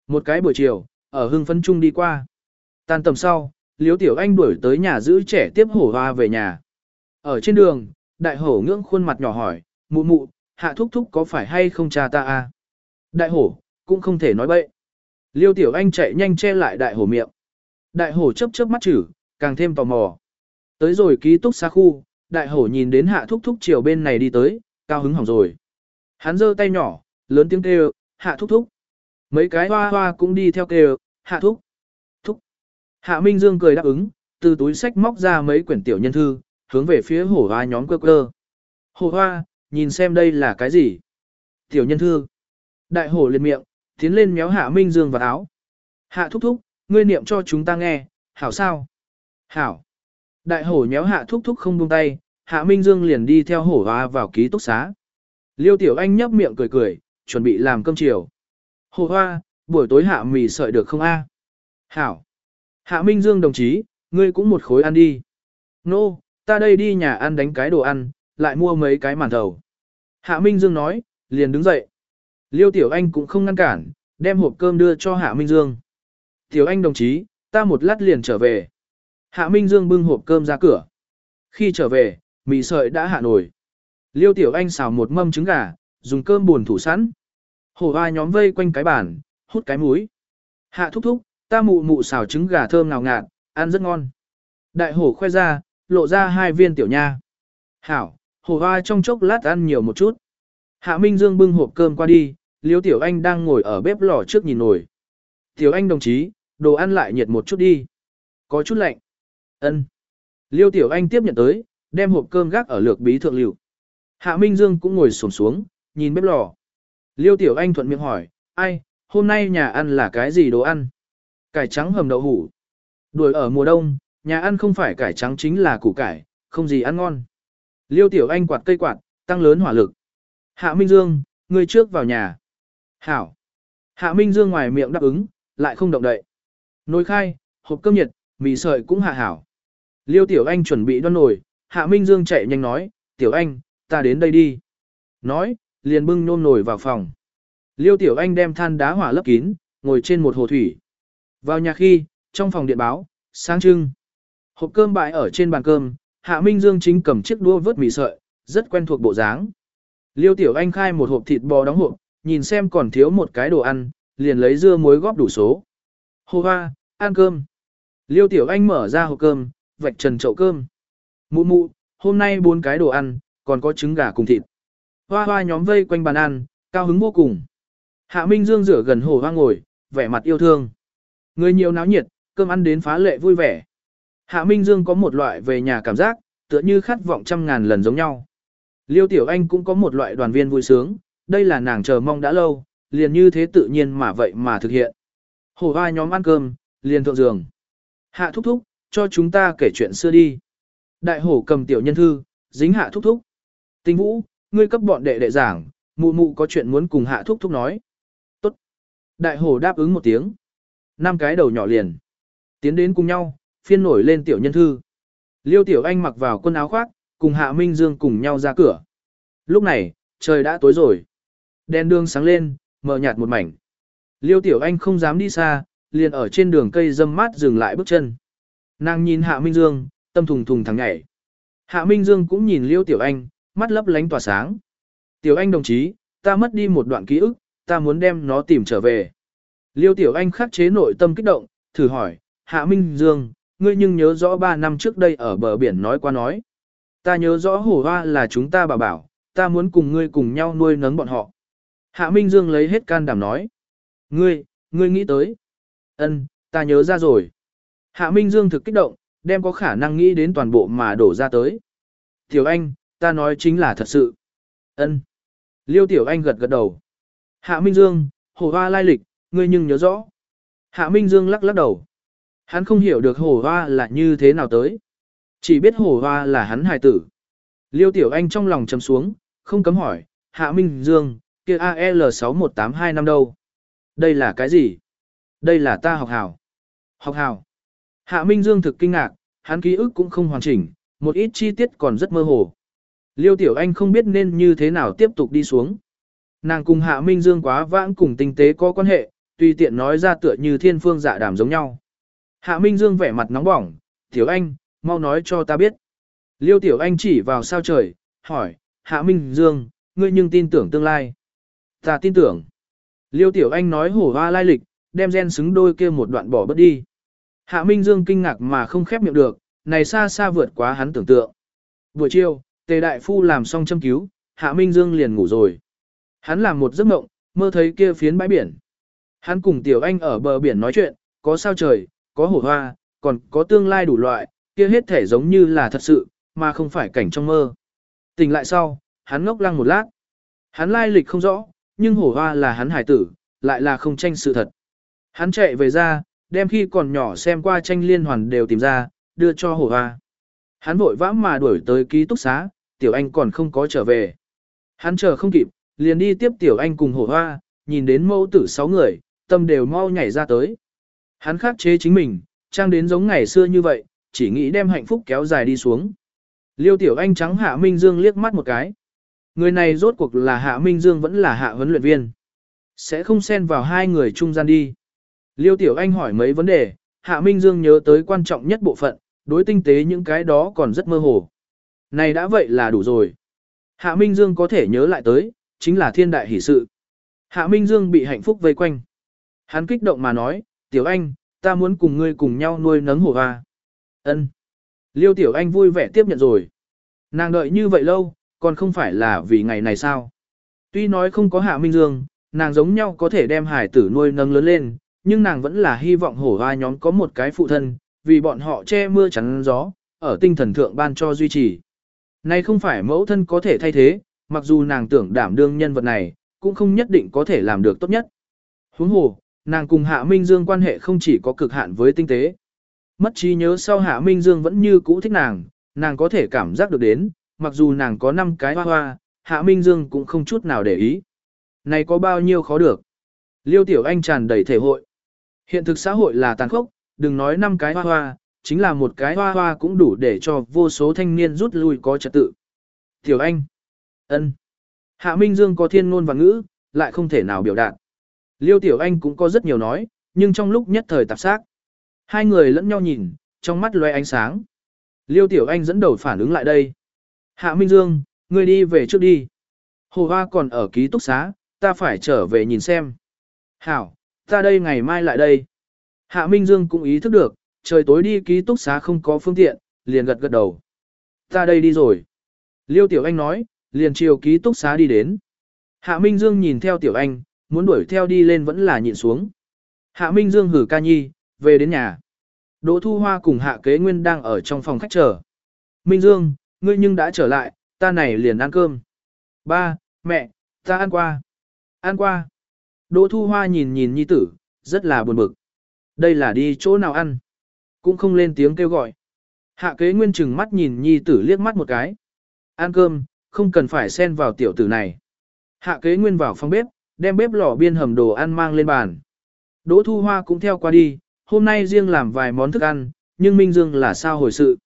Một cái buổi chiều, ở hưng phấn trung đi qua. Tan tầm sau, Liêu Tiểu Anh đuổi tới nhà giữ trẻ tiếp hổ hoa về nhà. Ở trên đường, đại hổ ngưỡng khuôn mặt nhỏ hỏi, mụ mụ, hạ thúc thúc có phải hay không cha ta a? Đại hổ, cũng không thể nói bậy. Liêu Tiểu Anh chạy nhanh che lại đại hổ miệng. Đại hổ chớp chớp mắt chử, càng thêm tò mò. Tới rồi ký túc xa khu, đại hổ nhìn đến hạ thúc thúc chiều bên này đi tới, cao hứng hỏng rồi. Hắn giơ tay nhỏ, lớn tiếng kêu, hạ thúc thúc. Mấy cái hoa hoa cũng đi theo kêu, hạ thúc. Thúc. Hạ Minh Dương cười đáp ứng, từ túi sách móc ra mấy quyển tiểu nhân thư, hướng về phía hổ hoa nhóm cơ cơ. Hổ hoa, nhìn xem đây là cái gì? Tiểu nhân thư. Đại hổ liệt miệng, tiến lên méo hạ Minh Dương vào áo. Hạ thúc thúc, ngươi niệm cho chúng ta nghe, hảo sao? Hảo. Đại hổ nhéo hạ thúc thúc không buông tay, hạ Minh Dương liền đi theo hổ hoa vào ký túc xá. Liêu Tiểu Anh nhấp miệng cười cười, chuẩn bị làm cơm chiều. Hổ hoa, buổi tối hạ mì sợi được không a? Hảo. Hạ Minh Dương đồng chí, ngươi cũng một khối ăn đi. Nô, no, ta đây đi nhà ăn đánh cái đồ ăn, lại mua mấy cái màn thầu. Hạ Minh Dương nói, liền đứng dậy. Liêu Tiểu Anh cũng không ngăn cản, đem hộp cơm đưa cho Hạ Minh Dương. Tiểu Anh đồng chí, ta một lát liền trở về. Hạ Minh Dương bưng hộp cơm ra cửa. Khi trở về, mì sợi đã hạ nổi. Liêu Tiểu Anh xào một mâm trứng gà, dùng cơm buồn thủ sẵn. Hổ hoa nhóm vây quanh cái bàn, hút cái muối. Hạ thúc thúc, ta mụ mụ xào trứng gà thơm ngào ngạt, ăn rất ngon. Đại hổ khoe ra, lộ ra hai viên tiểu nha. Hảo, hổ hoa trong chốc lát ăn nhiều một chút. Hạ Minh Dương bưng hộp cơm qua đi, Liêu Tiểu Anh đang ngồi ở bếp lò trước nhìn nồi. Tiểu Anh đồng chí, đồ ăn lại nhiệt một chút đi. Có chút lạnh. Ân. Liêu Tiểu Anh tiếp nhận tới, đem hộp cơm gác ở lược bí thượng liệu. Hạ Minh Dương cũng ngồi xổm xuống, nhìn bếp lò. Liêu Tiểu Anh thuận miệng hỏi, ai, hôm nay nhà ăn là cái gì đồ ăn? Cải trắng hầm đậu hủ. Đuổi ở mùa đông, nhà ăn không phải cải trắng chính là củ cải, không gì ăn ngon. Liêu Tiểu Anh quạt cây quạt, tăng lớn hỏa lực. Hạ Minh Dương, ngươi trước vào nhà. Hảo. Hạ Minh Dương ngoài miệng đáp ứng, lại không động đậy. Nồi khai, hộp cơm nhiệt, mì sợi cũng hạ hảo. Liêu Tiểu Anh chuẩn bị đoan nồi, Hạ Minh Dương chạy nhanh nói, Tiểu Anh, ta đến đây đi. Nói, liền bưng nôn nồi vào phòng. Liêu Tiểu Anh đem than đá hỏa lấp kín, ngồi trên một hồ thủy. Vào nhà khi, trong phòng điện báo, sáng trưng. Hộp cơm bãi ở trên bàn cơm, Hạ Minh Dương chính cầm chiếc đũa vớt mì sợi, rất quen thuộc bộ dáng. Liêu Tiểu Anh khai một hộp thịt bò đóng hộp, nhìn xem còn thiếu một cái đồ ăn, liền lấy dưa muối góp đủ số. Hô hoa, ăn cơm. Liêu Tiểu Anh mở ra hộp cơm, vạch trần chậu cơm. Mụ mụ, hôm nay bốn cái đồ ăn, còn có trứng gà cùng thịt. Hoa hoa nhóm vây quanh bàn ăn, cao hứng vô cùng. Hạ Minh Dương rửa gần hồ hoa ngồi, vẻ mặt yêu thương. Người nhiều náo nhiệt, cơm ăn đến phá lệ vui vẻ. Hạ Minh Dương có một loại về nhà cảm giác, tựa như khát vọng trăm ngàn lần giống nhau. Liêu Tiểu Anh cũng có một loại đoàn viên vui sướng, đây là nàng chờ mong đã lâu, liền như thế tự nhiên mà vậy mà thực hiện. Hồ vai nhóm ăn cơm, liền thượng giường. Hạ thúc thúc, cho chúng ta kể chuyện xưa đi. Đại hổ cầm tiểu nhân thư, dính hạ thúc thúc. Tinh vũ, ngươi cấp bọn đệ đệ giảng, mụ mụ có chuyện muốn cùng hạ thúc thúc nói. Tốt. Đại hổ đáp ứng một tiếng. Năm cái đầu nhỏ liền. Tiến đến cùng nhau, phiên nổi lên tiểu nhân thư. Liêu tiểu anh mặc vào quần áo khoác, cùng hạ minh dương cùng nhau ra cửa. Lúc này, trời đã tối rồi. Đèn đường sáng lên, mờ nhạt một mảnh. Liêu tiểu anh không dám đi xa, liền ở trên đường cây dâm mát dừng lại bước chân. Nàng nhìn hạ minh dương, tâm thùng thùng thẳng nhảy. Hạ minh dương cũng nhìn liêu tiểu anh, mắt lấp lánh tỏa sáng. Tiểu anh đồng chí, ta mất đi một đoạn ký ức, ta muốn đem nó tìm trở về. Liêu tiểu anh khắc chế nội tâm kích động, thử hỏi, Hạ Minh Dương, ngươi nhưng nhớ rõ 3 năm trước đây ở bờ biển nói qua nói. Ta nhớ rõ hổ hoa là chúng ta bảo bảo, ta muốn cùng ngươi cùng nhau nuôi nấng bọn họ. Hạ Minh Dương lấy hết can đảm nói. Ngươi, ngươi nghĩ tới. Ân, ta nhớ ra rồi. Hạ Minh Dương thực kích động, đem có khả năng nghĩ đến toàn bộ mà đổ ra tới. Tiểu Anh, ta nói chính là thật sự. Ân. Liêu Tiểu Anh gật gật đầu. Hạ Minh Dương, hồ hoa lai lịch, ngươi nhưng nhớ rõ. Hạ Minh Dương lắc lắc đầu. Hắn không hiểu được hồ hoa là như thế nào tới. Chỉ biết hồ hoa là hắn hài tử. Liêu Tiểu Anh trong lòng chấm xuống, không cấm hỏi, Hạ Minh Dương, kia AL61825 năm đâu? Đây là cái gì? Đây là ta học hào. Học hào. Hạ Minh Dương thực kinh ngạc, hắn ký ức cũng không hoàn chỉnh, một ít chi tiết còn rất mơ hồ. Liêu Tiểu Anh không biết nên như thế nào tiếp tục đi xuống. Nàng cùng Hạ Minh Dương quá vãng cùng tinh tế có quan hệ, tùy tiện nói ra tựa như thiên phương dạ đàm giống nhau. Hạ Minh Dương vẻ mặt nóng bỏng, Tiểu Anh, mau nói cho ta biết. Liêu Tiểu Anh chỉ vào sao trời, hỏi, Hạ Minh Dương, ngươi nhưng tin tưởng tương lai. Ta tin tưởng. Liêu Tiểu Anh nói hổ hoa lai lịch, đem gen xứng đôi kia một đoạn bỏ bớt đi. Hạ Minh Dương kinh ngạc mà không khép miệng được, này xa xa vượt quá hắn tưởng tượng. Buổi chiều, Tề Đại Phu làm xong châm cứu, Hạ Minh Dương liền ngủ rồi. Hắn làm một giấc mộng, mơ thấy kia phiến bãi biển. Hắn cùng Tiểu Anh ở bờ biển nói chuyện, có sao trời, có hổ hoa, còn có tương lai đủ loại, kia hết thể giống như là thật sự, mà không phải cảnh trong mơ. Tỉnh lại sau, hắn ngốc lăng một lát. Hắn lai lịch không rõ, nhưng hổ hoa là hắn hải tử, lại là không tranh sự thật. Hắn chạy về ra, đem khi còn nhỏ xem qua tranh liên hoàn đều tìm ra, đưa cho hổ hoa. Hắn vội vã mà đuổi tới ký túc xá, tiểu anh còn không có trở về. Hắn chờ không kịp, liền đi tiếp tiểu anh cùng hổ hoa, nhìn đến mẫu tử sáu người, tâm đều mau nhảy ra tới. Hắn khắc chế chính mình, trang đến giống ngày xưa như vậy, chỉ nghĩ đem hạnh phúc kéo dài đi xuống. Liêu tiểu anh trắng Hạ Minh Dương liếc mắt một cái. Người này rốt cuộc là Hạ Minh Dương vẫn là Hạ huấn luyện viên. Sẽ không xen vào hai người trung gian đi. Liêu tiểu anh hỏi mấy vấn đề, Hạ Minh Dương nhớ tới quan trọng nhất bộ phận, đối tinh tế những cái đó còn rất mơ hồ. Này đã vậy là đủ rồi. Hạ Minh Dương có thể nhớ lại tới, chính là thiên đại hỷ sự. Hạ Minh Dương bị hạnh phúc vây quanh. Hắn kích động mà nói, Tiểu Anh, ta muốn cùng ngươi cùng nhau nuôi nấng hổ hoa. Ân. Liêu Tiểu Anh vui vẻ tiếp nhận rồi. Nàng đợi như vậy lâu, còn không phải là vì ngày này sao. Tuy nói không có Hạ Minh Dương, nàng giống nhau có thể đem hải tử nuôi nấng lớn lên, nhưng nàng vẫn là hy vọng hổ hoa nhóm có một cái phụ thân, vì bọn họ che mưa chắn gió, ở tinh thần thượng ban cho duy trì. Này không phải mẫu thân có thể thay thế, mặc dù nàng tưởng đảm đương nhân vật này, cũng không nhất định có thể làm được tốt nhất. Huống hồ, nàng cùng Hạ Minh Dương quan hệ không chỉ có cực hạn với tinh tế. Mất trí nhớ sau Hạ Minh Dương vẫn như cũ thích nàng, nàng có thể cảm giác được đến, mặc dù nàng có 5 cái hoa hoa, Hạ Minh Dương cũng không chút nào để ý. Này có bao nhiêu khó được. Liêu Tiểu Anh tràn đầy thể hội. Hiện thực xã hội là tàn khốc, đừng nói 5 cái hoa hoa, chính là một cái hoa hoa cũng đủ để cho vô số thanh niên rút lui có trật tự. Tiểu Anh. ân. Hạ Minh Dương có thiên ngôn và ngữ, lại không thể nào biểu đạt. Liêu Tiểu Anh cũng có rất nhiều nói, nhưng trong lúc nhất thời tạp xác. Hai người lẫn nhau nhìn, trong mắt loe ánh sáng. Liêu Tiểu Anh dẫn đầu phản ứng lại đây. Hạ Minh Dương, ngươi đi về trước đi. Hồ Hoa còn ở ký túc xá, ta phải trở về nhìn xem. Hảo, ta đây ngày mai lại đây. Hạ Minh Dương cũng ý thức được, trời tối đi ký túc xá không có phương tiện, liền gật gật đầu. Ta đây đi rồi. Liêu Tiểu Anh nói, liền chiều ký túc xá đi đến. Hạ Minh Dương nhìn theo Tiểu Anh, muốn đuổi theo đi lên vẫn là nhịn xuống. Hạ Minh Dương hử ca nhi, về đến nhà. Đỗ Thu Hoa cùng Hạ Kế Nguyên đang ở trong phòng khách chờ. Minh Dương, ngươi nhưng đã trở lại, ta này liền ăn cơm. Ba, mẹ, ta ăn qua. Ăn qua. Đỗ Thu Hoa nhìn nhìn nhi tử, rất là buồn bực. Đây là đi chỗ nào ăn? Cũng không lên tiếng kêu gọi. Hạ kế nguyên chừng mắt nhìn nhi tử liếc mắt một cái. Ăn cơm, không cần phải xen vào tiểu tử này. Hạ kế nguyên vào phòng bếp, đem bếp lò biên hầm đồ ăn mang lên bàn. Đỗ Thu Hoa cũng theo qua đi, hôm nay riêng làm vài món thức ăn, nhưng Minh Dương là sao hồi sự.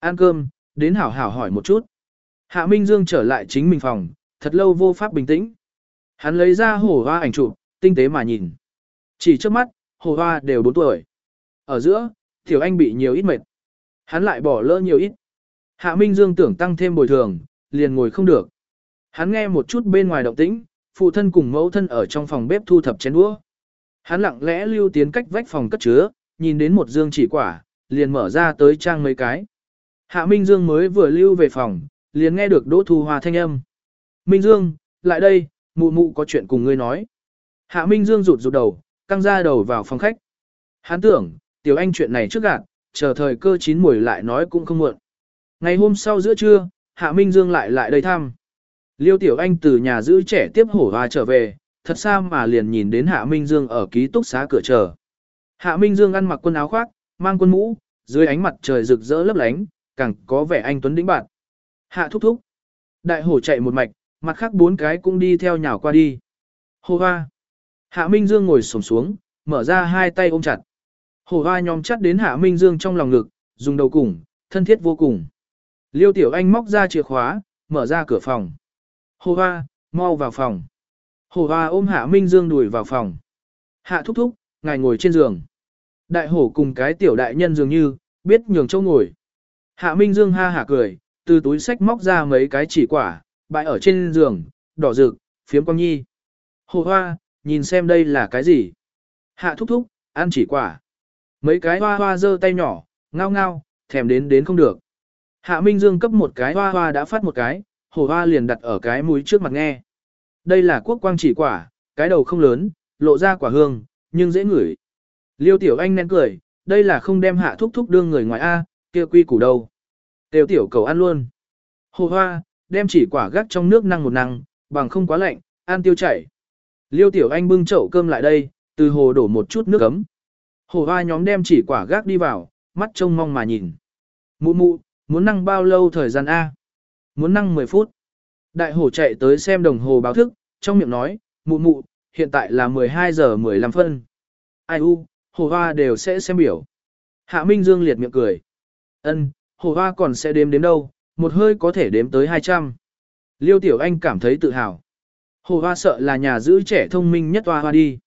Ăn cơm, đến hảo hảo hỏi một chút. Hạ Minh Dương trở lại chính mình phòng, thật lâu vô pháp bình tĩnh. Hắn lấy ra hổ hoa ảnh chụp, tinh tế mà nhìn. Chỉ trước mắt, hổ hoa đều 4 tuổi. Ở giữa, Tiểu Anh bị nhiều ít mệt. Hắn lại bỏ lỡ nhiều ít. Hạ Minh Dương tưởng tăng thêm bồi thường, liền ngồi không được. Hắn nghe một chút bên ngoài động tĩnh, phụ thân cùng mẫu thân ở trong phòng bếp thu thập chén đũa. Hắn lặng lẽ lưu tiến cách vách phòng cất chứa, nhìn đến một dương chỉ quả, liền mở ra tới trang mấy cái. Hạ Minh Dương mới vừa lưu về phòng, liền nghe được Đỗ Thu Hoa thanh âm. Minh Dương, lại đây, mụ mụ có chuyện cùng ngươi nói. Hạ Minh Dương rụt rụt đầu, căng ra đầu vào phòng khách. Hắn tưởng, tiểu anh chuyện này trước gạt, chờ thời cơ chín mùi lại nói cũng không muộn. Ngày hôm sau giữa trưa, Hạ Minh Dương lại lại đây thăm. Liêu Tiểu Anh từ nhà giữ trẻ tiếp hổ hoa trở về, thật xa mà liền nhìn đến Hạ Minh Dương ở ký túc xá cửa chờ. Hạ Minh Dương ăn mặc quần áo khoác, mang quân mũ, dưới ánh mặt trời rực rỡ lấp lánh, càng có vẻ anh tuấn đĩnh bạn. Hạ thúc thúc. Đại hổ chạy một mạch, mặt khác bốn cái cũng đi theo nhào qua đi. Hồ hoa. Hạ Minh Dương ngồi xổm xuống, mở ra hai tay ôm chặt. Hồ hoa nhóm chắt đến Hạ Minh Dương trong lòng ngực, dùng đầu cùng, thân thiết vô cùng. Liêu Tiểu Anh móc ra chìa khóa, mở ra cửa phòng. Hồ hoa, mau vào phòng. Hồ hoa ôm Hạ Minh Dương đuổi vào phòng. Hạ thúc thúc, ngài ngồi trên giường. Đại hổ cùng cái tiểu đại nhân dường như, biết nhường châu ngồi. Hạ Minh Dương ha hả cười, từ túi sách móc ra mấy cái chỉ quả, bãi ở trên giường, đỏ rực, phiếm quang nhi. Hồ hoa, nhìn xem đây là cái gì? Hạ thúc thúc, ăn chỉ quả. Mấy cái hoa hoa giơ tay nhỏ, ngao ngao, thèm đến đến không được. Hạ Minh Dương cấp một cái hoa hoa đã phát một cái, hồ hoa liền đặt ở cái mũi trước mặt nghe. Đây là quốc quang chỉ quả, cái đầu không lớn, lộ ra quả hương, nhưng dễ ngửi. Liêu tiểu anh nén cười, đây là không đem hạ thúc thúc đương người ngoài A, kia quy củ đâu. Tiêu tiểu cầu ăn luôn. Hồ hoa, đem chỉ quả gác trong nước năng một năng, bằng không quá lạnh, ăn tiêu chảy. Liêu tiểu anh bưng chậu cơm lại đây, từ hồ đổ một chút nước ấm. Hồ hoa nhóm đem chỉ quả gác đi vào, mắt trông mong mà nhìn. Mụ mụ, muốn năng bao lâu thời gian A? Muốn năng 10 phút. Đại hổ chạy tới xem đồng hồ báo thức, trong miệng nói, mụ mụ, hiện tại là 12 giờ 15 phân. Ai u, hồ hoa đều sẽ xem biểu. Hạ Minh Dương liệt miệng cười. Ân, hồ hoa còn sẽ đếm đến đâu, một hơi có thể đếm tới 200. Liêu Tiểu Anh cảm thấy tự hào. Hồ hoa sợ là nhà giữ trẻ thông minh nhất hoa hoa đi.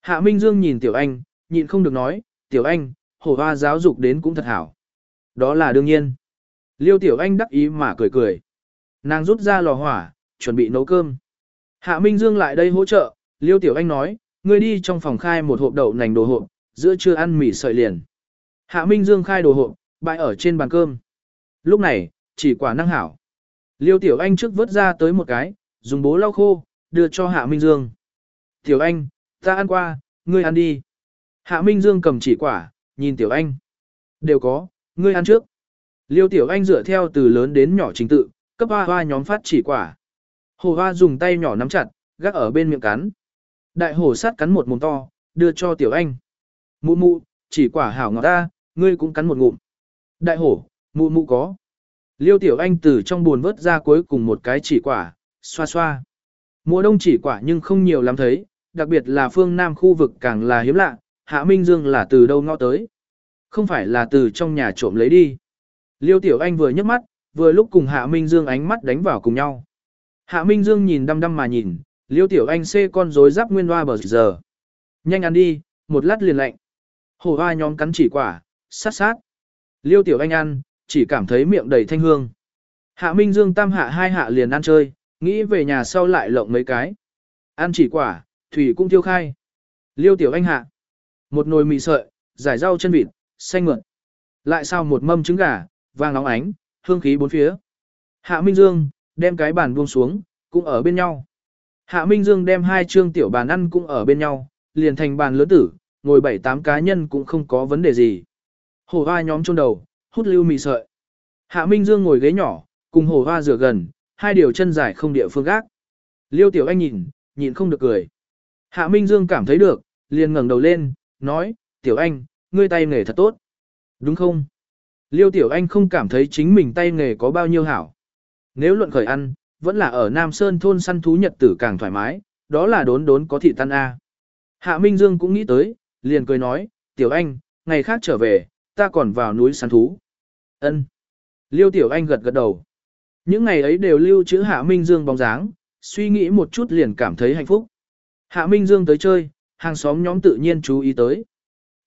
Hạ Minh Dương nhìn Tiểu Anh, nhịn không được nói, Tiểu Anh, hồ hoa giáo dục đến cũng thật hảo. Đó là đương nhiên. Liêu Tiểu Anh đắc ý mà cười cười. Nàng rút ra lò hỏa, chuẩn bị nấu cơm. Hạ Minh Dương lại đây hỗ trợ, Liêu Tiểu Anh nói, ngươi đi trong phòng khai một hộp đậu nành đồ hộp, giữa trưa ăn mì sợi liền. Hạ Minh Dương khai đồ hộp, bày ở trên bàn cơm. Lúc này, chỉ quả năng hảo. Liêu Tiểu Anh trước vớt ra tới một cái, dùng bố lau khô, đưa cho Hạ Minh Dương. Tiểu Anh, ta ăn qua, ngươi ăn đi. Hạ Minh Dương cầm chỉ quả, nhìn Tiểu Anh. Đều có, ngươi ăn trước. Liêu Tiểu Anh dựa theo từ lớn đến nhỏ trình tự, cấp hoa hoa nhóm phát chỉ quả. Hồ hoa dùng tay nhỏ nắm chặt, gác ở bên miệng cắn. Đại hổ sát cắn một mồm to, đưa cho Tiểu Anh. Mụ mụ, chỉ quả hảo ngọt ta, ngươi cũng cắn một ngụm. Đại hổ, mụ mụ có. Liêu Tiểu Anh từ trong buồn vớt ra cuối cùng một cái chỉ quả, xoa xoa. Mùa đông chỉ quả nhưng không nhiều lắm thấy, đặc biệt là phương Nam khu vực càng là hiếm lạ, Hạ Minh Dương là từ đâu ngõ tới. Không phải là từ trong nhà trộm lấy đi. Liêu Tiểu Anh vừa nhấc mắt, vừa lúc cùng Hạ Minh Dương ánh mắt đánh vào cùng nhau. Hạ Minh Dương nhìn đăm đăm mà nhìn, Liêu Tiểu Anh xê con rối giáp nguyên hoa bờ giờ. Nhanh ăn đi, một lát liền lạnh. Hổ hoa nhóm cắn chỉ quả, sát sát. Liêu Tiểu Anh ăn, chỉ cảm thấy miệng đầy thanh hương. Hạ Minh Dương tam hạ hai hạ liền ăn chơi, nghĩ về nhà sau lại lộng mấy cái. Ăn chỉ quả, thủy cũng tiêu khai. Liêu Tiểu Anh hạ. Một nồi mì sợi, giải rau chân vịt, xanh mượn. Lại sao một mâm trứng gà, vàng nóng ánh, hương khí bốn phía. Hạ Minh Dương, đem cái bàn buông xuống, cũng ở bên nhau. Hạ Minh Dương đem hai trương tiểu bàn ăn cũng ở bên nhau, liền thành bàn lớn tử, ngồi bảy tám cá nhân cũng không có vấn đề gì. Hổ hoa nhóm chôn đầu, hút lưu mì sợi. Hạ Minh Dương ngồi ghế nhỏ, cùng hổ hoa rửa gần, hai điều chân dài không địa phương gác. Liêu Tiểu Anh nhìn, nhìn không được cười. Hạ Minh Dương cảm thấy được, liền ngẩng đầu lên, nói, Tiểu Anh, ngươi tay nghề thật tốt. Đúng không? Liêu Tiểu Anh không cảm thấy chính mình tay nghề có bao nhiêu hảo. Nếu luận khởi ăn, vẫn là ở Nam Sơn thôn săn thú nhật tử càng thoải mái, đó là đốn đốn có thị tan A. Hạ Minh Dương cũng nghĩ tới, liền cười nói, Tiểu Anh, ngày khác trở về, ta còn vào núi săn thú. Ân. Liêu Tiểu Anh gật gật đầu. Những ngày ấy đều lưu trữ Hạ Minh Dương bóng dáng, suy nghĩ một chút liền cảm thấy hạnh phúc. Hạ Minh Dương tới chơi, hàng xóm nhóm tự nhiên chú ý tới.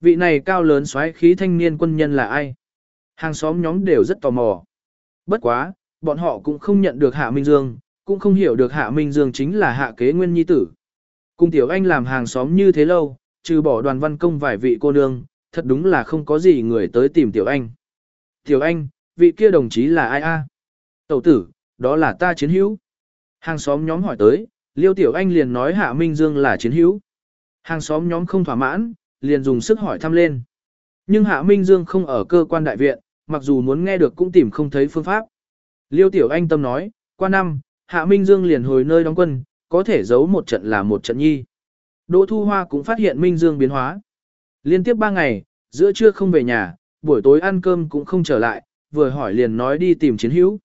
Vị này cao lớn xoáy khí thanh niên quân nhân là ai? Hàng xóm nhóm đều rất tò mò. Bất quá, bọn họ cũng không nhận được Hạ Minh Dương, cũng không hiểu được Hạ Minh Dương chính là Hạ Kế Nguyên Nhi Tử. Cùng Tiểu Anh làm hàng xóm như thế lâu, trừ bỏ đoàn văn công vài vị cô nương, thật đúng là không có gì người tới tìm Tiểu Anh. Tiểu Anh, vị kia đồng chí là ai a? Tẩu tử, đó là ta chiến hữu. Hàng xóm nhóm hỏi tới, Liêu Tiểu Anh liền nói Hạ Minh Dương là chiến hữu. Hàng xóm nhóm không thỏa mãn, liền dùng sức hỏi thăm lên. Nhưng Hạ Minh Dương không ở cơ quan đại viện, mặc dù muốn nghe được cũng tìm không thấy phương pháp. Liêu Tiểu Anh tâm nói, qua năm, Hạ Minh Dương liền hồi nơi đóng quân, có thể giấu một trận là một trận nhi. Đỗ Thu Hoa cũng phát hiện Minh Dương biến hóa. Liên tiếp 3 ngày, giữa trưa không về nhà, buổi tối ăn cơm cũng không trở lại, vừa hỏi liền nói đi tìm chiến hữu.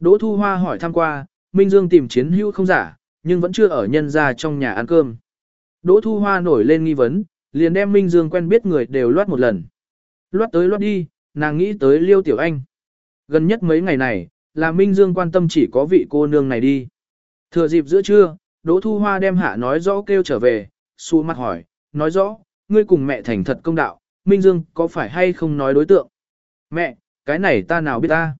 Đỗ Thu Hoa hỏi thăm qua, Minh Dương tìm chiến hữu không giả, nhưng vẫn chưa ở nhân ra trong nhà ăn cơm. Đỗ Thu Hoa nổi lên nghi vấn, liền đem Minh Dương quen biết người đều loát một lần. Loát tới loát đi, nàng nghĩ tới Liêu Tiểu Anh. Gần nhất mấy ngày này, là Minh Dương quan tâm chỉ có vị cô nương này đi. Thừa dịp giữa trưa, Đỗ Thu Hoa đem hạ nói rõ kêu trở về, xu mặt hỏi, nói rõ, ngươi cùng mẹ thành thật công đạo, Minh Dương có phải hay không nói đối tượng? Mẹ, cái này ta nào biết ta?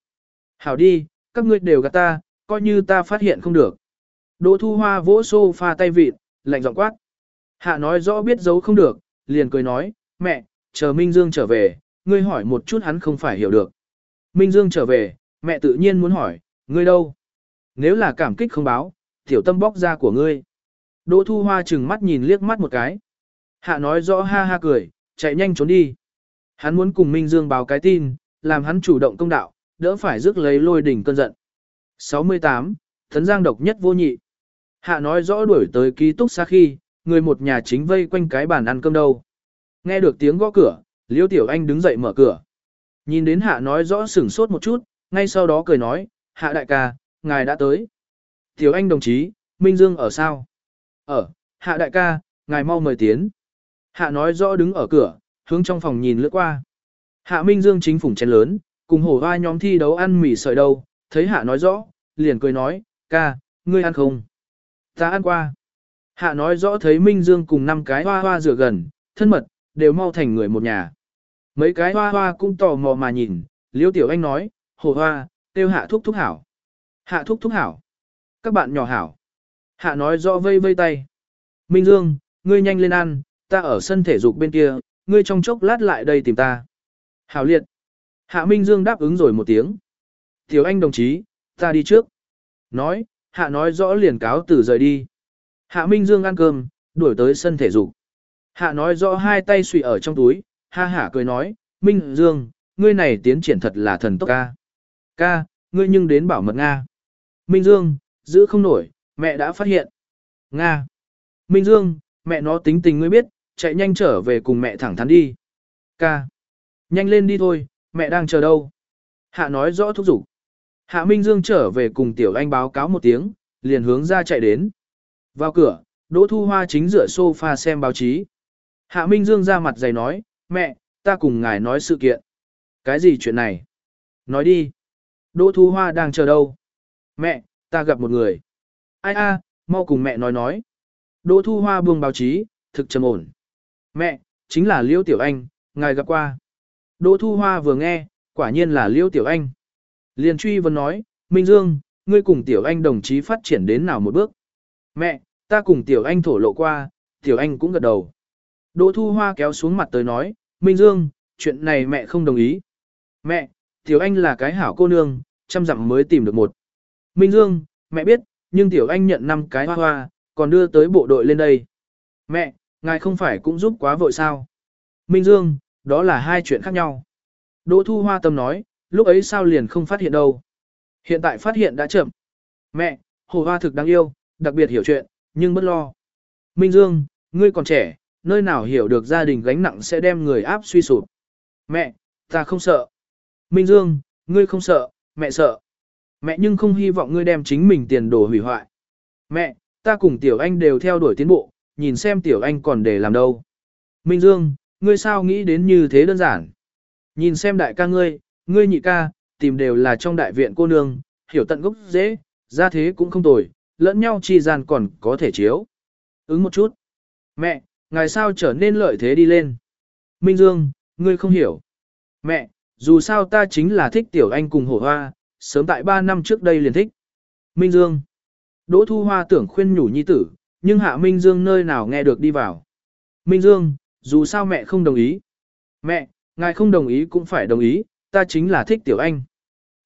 Hảo đi, các ngươi đều gạt ta, coi như ta phát hiện không được. Đỗ Thu Hoa vỗ xô pha tay vịt, lạnh giọng quát. Hạ nói rõ biết giấu không được, liền cười nói, mẹ, chờ Minh Dương trở về, ngươi hỏi một chút hắn không phải hiểu được. Minh Dương trở về, mẹ tự nhiên muốn hỏi, ngươi đâu? Nếu là cảm kích không báo, tiểu tâm bóc ra của ngươi. Đỗ Thu Hoa chừng mắt nhìn liếc mắt một cái. Hạ nói rõ ha ha cười, chạy nhanh trốn đi. Hắn muốn cùng Minh Dương báo cái tin, làm hắn chủ động công đạo, đỡ phải rước lấy lôi đỉnh cơn giận. 68. Thấn Giang độc nhất vô nhị. Hạ nói rõ đuổi tới ký túc xa khi, người một nhà chính vây quanh cái bàn ăn cơm đâu. Nghe được tiếng gõ cửa, Liêu Tiểu Anh đứng dậy mở cửa. Nhìn đến Hạ nói rõ sửng sốt một chút, ngay sau đó cười nói, Hạ đại ca, ngài đã tới. Tiểu Anh đồng chí, Minh Dương ở sao? Ở, Hạ đại ca, ngài mau mời tiến. Hạ nói rõ đứng ở cửa, hướng trong phòng nhìn lướt qua. Hạ Minh Dương chính phủng chén lớn, cùng hổ hoa nhóm thi đấu ăn mì sợi đâu, thấy Hạ nói rõ, liền cười nói, ca, ngươi ăn không? Ta ăn qua. Hạ nói rõ thấy Minh Dương cùng năm cái hoa hoa rửa gần, thân mật, đều mau thành người một nhà. Mấy cái hoa hoa cũng tò mò mà nhìn, Liêu Tiểu Anh nói, hồ hoa, tiêu hạ thúc thúc hảo. Hạ thúc thúc hảo. Các bạn nhỏ hảo. Hạ nói rõ vây vây tay. Minh Dương, ngươi nhanh lên ăn, ta ở sân thể dục bên kia, ngươi trong chốc lát lại đây tìm ta. Hảo liệt. Hạ Minh Dương đáp ứng rồi một tiếng. Tiểu Anh đồng chí, ta đi trước. Nói, Hạ nói rõ liền cáo từ rời đi. Hạ Minh Dương ăn cơm, đuổi tới sân thể dục. Hạ nói rõ hai tay suy ở trong túi, ha hả cười nói, Minh Dương, ngươi này tiến triển thật là thần tốc ca. Ca, ngươi nhưng đến bảo mật Nga. Minh Dương, giữ không nổi, mẹ đã phát hiện. Nga. Minh Dương, mẹ nó tính tình ngươi biết, chạy nhanh trở về cùng mẹ thẳng thắn đi. Ca. Nhanh lên đi thôi, mẹ đang chờ đâu. Hạ nói rõ thúc giục. Hạ Minh Dương trở về cùng Tiểu Anh báo cáo một tiếng, liền hướng ra chạy đến. Vào cửa, Đỗ Thu Hoa chính rửa sofa xem báo chí. Hạ Minh Dương ra mặt dày nói, mẹ, ta cùng ngài nói sự kiện. Cái gì chuyện này? Nói đi. Đỗ Thu Hoa đang chờ đâu? Mẹ, ta gặp một người. Ai a, mau cùng mẹ nói nói. Đỗ Thu Hoa buông báo chí, thực trầm ổn. Mẹ, chính là Liêu Tiểu Anh, ngài gặp qua. Đỗ Thu Hoa vừa nghe, quả nhiên là Liêu Tiểu Anh. Liền truy vấn nói, Minh Dương, ngươi cùng Tiểu Anh đồng chí phát triển đến nào một bước? Mẹ, ta cùng Tiểu Anh thổ lộ qua, Tiểu Anh cũng gật đầu. Đỗ Thu Hoa kéo xuống mặt tới nói, Minh Dương, chuyện này mẹ không đồng ý. Mẹ, Tiểu Anh là cái hảo cô nương, chăm dặm mới tìm được một. Minh Dương, mẹ biết, nhưng Tiểu Anh nhận năm cái hoa hoa, còn đưa tới bộ đội lên đây. Mẹ, ngài không phải cũng giúp quá vội sao? Minh Dương, đó là hai chuyện khác nhau. Đỗ Thu Hoa tâm nói, lúc ấy sao liền không phát hiện đâu. Hiện tại phát hiện đã chậm. Mẹ, hồ hoa thực đáng yêu, đặc biệt hiểu chuyện, nhưng bất lo. Minh Dương, ngươi còn trẻ, nơi nào hiểu được gia đình gánh nặng sẽ đem người áp suy sụp. Mẹ, ta không sợ. Minh Dương, ngươi không sợ, mẹ sợ. Mẹ nhưng không hy vọng ngươi đem chính mình tiền đồ hủy hoại. Mẹ, ta cùng Tiểu Anh đều theo đuổi tiến bộ, nhìn xem Tiểu Anh còn để làm đâu. Minh Dương, ngươi sao nghĩ đến như thế đơn giản. Nhìn xem đại ca ngươi, ngươi nhị ca, tìm đều là trong đại viện cô nương, hiểu tận gốc dễ, ra thế cũng không tồi, lẫn nhau chi gian còn có thể chiếu. Ứng một chút. Mẹ, ngài sao trở nên lợi thế đi lên? Minh Dương, ngươi không hiểu. Mẹ, dù sao ta chính là thích tiểu anh cùng hổ hoa, sớm tại 3 năm trước đây liền thích. Minh Dương. Đỗ Thu Hoa tưởng khuyên nhủ nhi tử, nhưng Hạ Minh Dương nơi nào nghe được đi vào. Minh Dương, dù sao mẹ không đồng ý. Mẹ, ngài không đồng ý cũng phải đồng ý, ta chính là thích Tiểu Anh.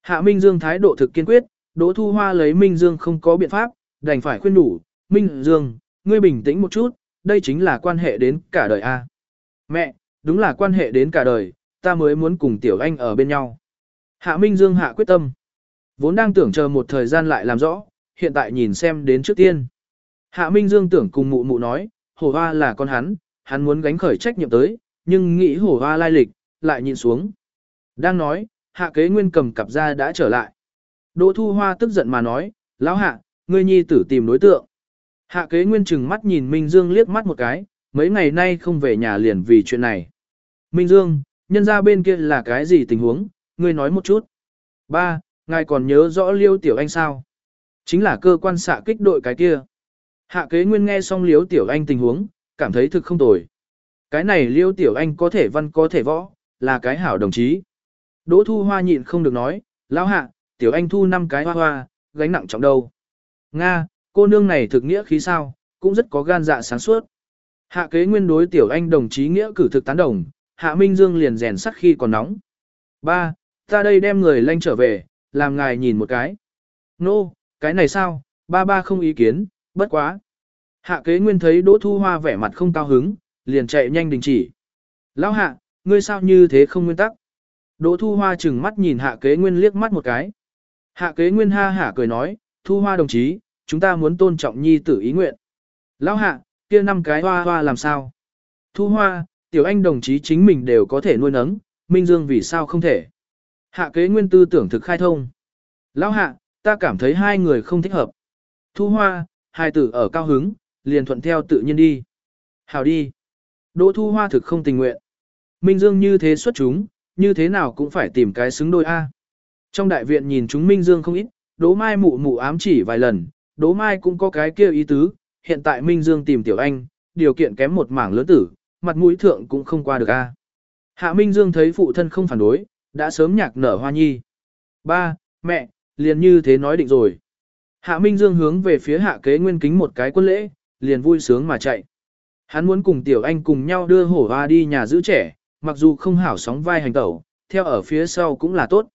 Hạ Minh Dương thái độ thực kiên quyết, Đỗ Thu Hoa lấy Minh Dương không có biện pháp, đành phải khuyên đủ, Minh Dương, ngươi bình tĩnh một chút, đây chính là quan hệ đến cả đời a. Mẹ, đúng là quan hệ đến cả đời, ta mới muốn cùng Tiểu Anh ở bên nhau. Hạ Minh Dương hạ quyết tâm. Vốn đang tưởng chờ một thời gian lại làm rõ, hiện tại nhìn xem đến trước tiên. Hạ Minh Dương tưởng cùng mụ mụ nói, hổ hoa là con hắn, hắn muốn gánh khởi trách nhiệm tới, nhưng nghĩ hổ hoa lai lịch, lại nhìn xuống. Đang nói, hạ kế nguyên cầm cặp ra đã trở lại. Đỗ thu hoa tức giận mà nói, lão hạ, ngươi nhi tử tìm đối tượng. Hạ kế nguyên chừng mắt nhìn Minh Dương liếc mắt một cái, mấy ngày nay không về nhà liền vì chuyện này. Minh Dương, nhân ra bên kia là cái gì tình huống, ngươi nói một chút. Ba, ngài còn nhớ rõ liêu tiểu anh sao? Chính là cơ quan xạ kích đội cái kia. Hạ kế nguyên nghe xong liêu tiểu anh tình huống, cảm thấy thực không tồi. Cái này liêu tiểu anh có thể văn có thể võ, là cái hảo đồng chí. Đỗ thu hoa nhịn không được nói, lão hạ, tiểu anh thu năm cái hoa hoa, gánh nặng trọng đầu. Nga, cô nương này thực nghĩa khí sao, cũng rất có gan dạ sáng suốt. Hạ kế nguyên đối tiểu anh đồng chí nghĩa cử thực tán đồng, hạ minh dương liền rèn sắt khi còn nóng. Ba, ta đây đem người lanh trở về, làm ngài nhìn một cái. Nô, no, cái này sao, ba ba không ý kiến, bất quá. Hạ kế nguyên thấy đỗ thu hoa vẻ mặt không cao hứng, liền chạy nhanh đình chỉ. Lão hạ, ngươi sao như thế không nguyên tắc? Đỗ thu hoa chừng mắt nhìn hạ kế nguyên liếc mắt một cái. Hạ kế nguyên ha hả cười nói, thu hoa đồng chí, chúng ta muốn tôn trọng nhi tử ý nguyện. Lão hạ, kia năm cái hoa hoa làm sao? Thu hoa, tiểu anh đồng chí chính mình đều có thể nuôi nấng, Minh Dương vì sao không thể? Hạ kế nguyên tư tưởng thực khai thông. Lão hạ, ta cảm thấy hai người không thích hợp. Thu hoa, hai tử ở cao hứng, liền thuận theo tự nhiên đi. Hào đi. Đỗ thu hoa thực không tình nguyện. Minh Dương như thế xuất chúng, như thế nào cũng phải tìm cái xứng đôi A. Trong đại viện nhìn chúng Minh Dương không ít, Đỗ Mai mụ mụ ám chỉ vài lần, Đỗ Mai cũng có cái kia ý tứ, hiện tại Minh Dương tìm Tiểu Anh, điều kiện kém một mảng lớn tử, mặt mũi thượng cũng không qua được A. Hạ Minh Dương thấy phụ thân không phản đối, đã sớm nhạc nở hoa nhi. Ba, mẹ, liền như thế nói định rồi. Hạ Minh Dương hướng về phía hạ kế nguyên kính một cái quân lễ, liền vui sướng mà chạy. Hắn muốn cùng Tiểu Anh cùng nhau đưa hổ hoa đi nhà giữ trẻ, mặc dù không hảo sóng vai hành tẩu, theo ở phía sau cũng là tốt.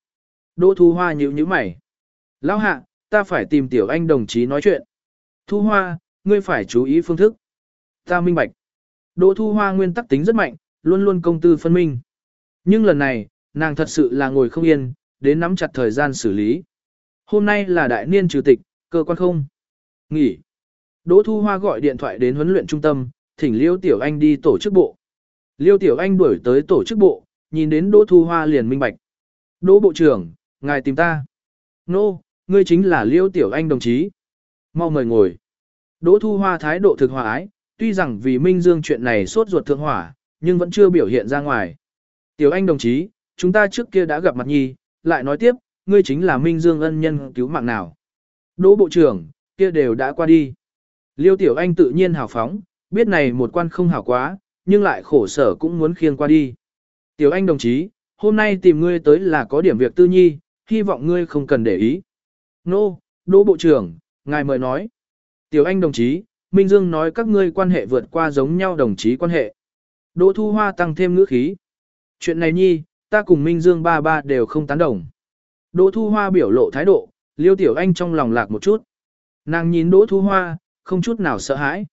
Đỗ Thu Hoa nhíu nhíu mày. Lão hạ, ta phải tìm Tiểu Anh đồng chí nói chuyện. Thu Hoa, ngươi phải chú ý phương thức. Ta minh bạch. Đỗ Thu Hoa nguyên tắc tính rất mạnh, luôn luôn công tư phân minh. Nhưng lần này, nàng thật sự là ngồi không yên, đến nắm chặt thời gian xử lý. Hôm nay là đại niên trừ tịch, cơ quan không. Nghỉ. Đỗ Thu Hoa gọi điện thoại đến huấn luyện trung tâm, thỉnh Liêu Tiểu Anh đi tổ chức bộ. Liêu Tiểu Anh đuổi tới tổ chức bộ, nhìn đến Đỗ Thu Hoa liền minh bạch. Đỗ Bộ trưởng, ngài tìm ta. Nô, no, ngươi chính là Liêu Tiểu Anh đồng chí. Mau mời ngồi. Đỗ Thu Hoa thái độ thực hòa ái, tuy rằng vì Minh Dương chuyện này sốt ruột thượng hỏa, nhưng vẫn chưa biểu hiện ra ngoài. Tiểu Anh đồng chí, chúng ta trước kia đã gặp mặt nhi, lại nói tiếp, ngươi chính là Minh Dương ân nhân cứu mạng nào. Đỗ Bộ trưởng, kia đều đã qua đi. Liêu Tiểu Anh tự nhiên hào phóng, biết này một quan không hảo quá, nhưng lại khổ sở cũng muốn khiêng qua đi. Tiểu Anh đồng chí, hôm nay tìm ngươi tới là có điểm việc tư nhi, hy vọng ngươi không cần để ý. Nô, Đỗ Bộ trưởng, ngài mời nói. Tiểu Anh đồng chí, Minh Dương nói các ngươi quan hệ vượt qua giống nhau đồng chí quan hệ. Đỗ Thu Hoa tăng thêm ngữ khí. Chuyện này nhi, ta cùng Minh Dương ba ba đều không tán đồng. Đỗ Thu Hoa biểu lộ thái độ, Liêu Tiểu Anh trong lòng lạc một chút. Nàng nhìn Đỗ Thu Hoa, không chút nào sợ hãi.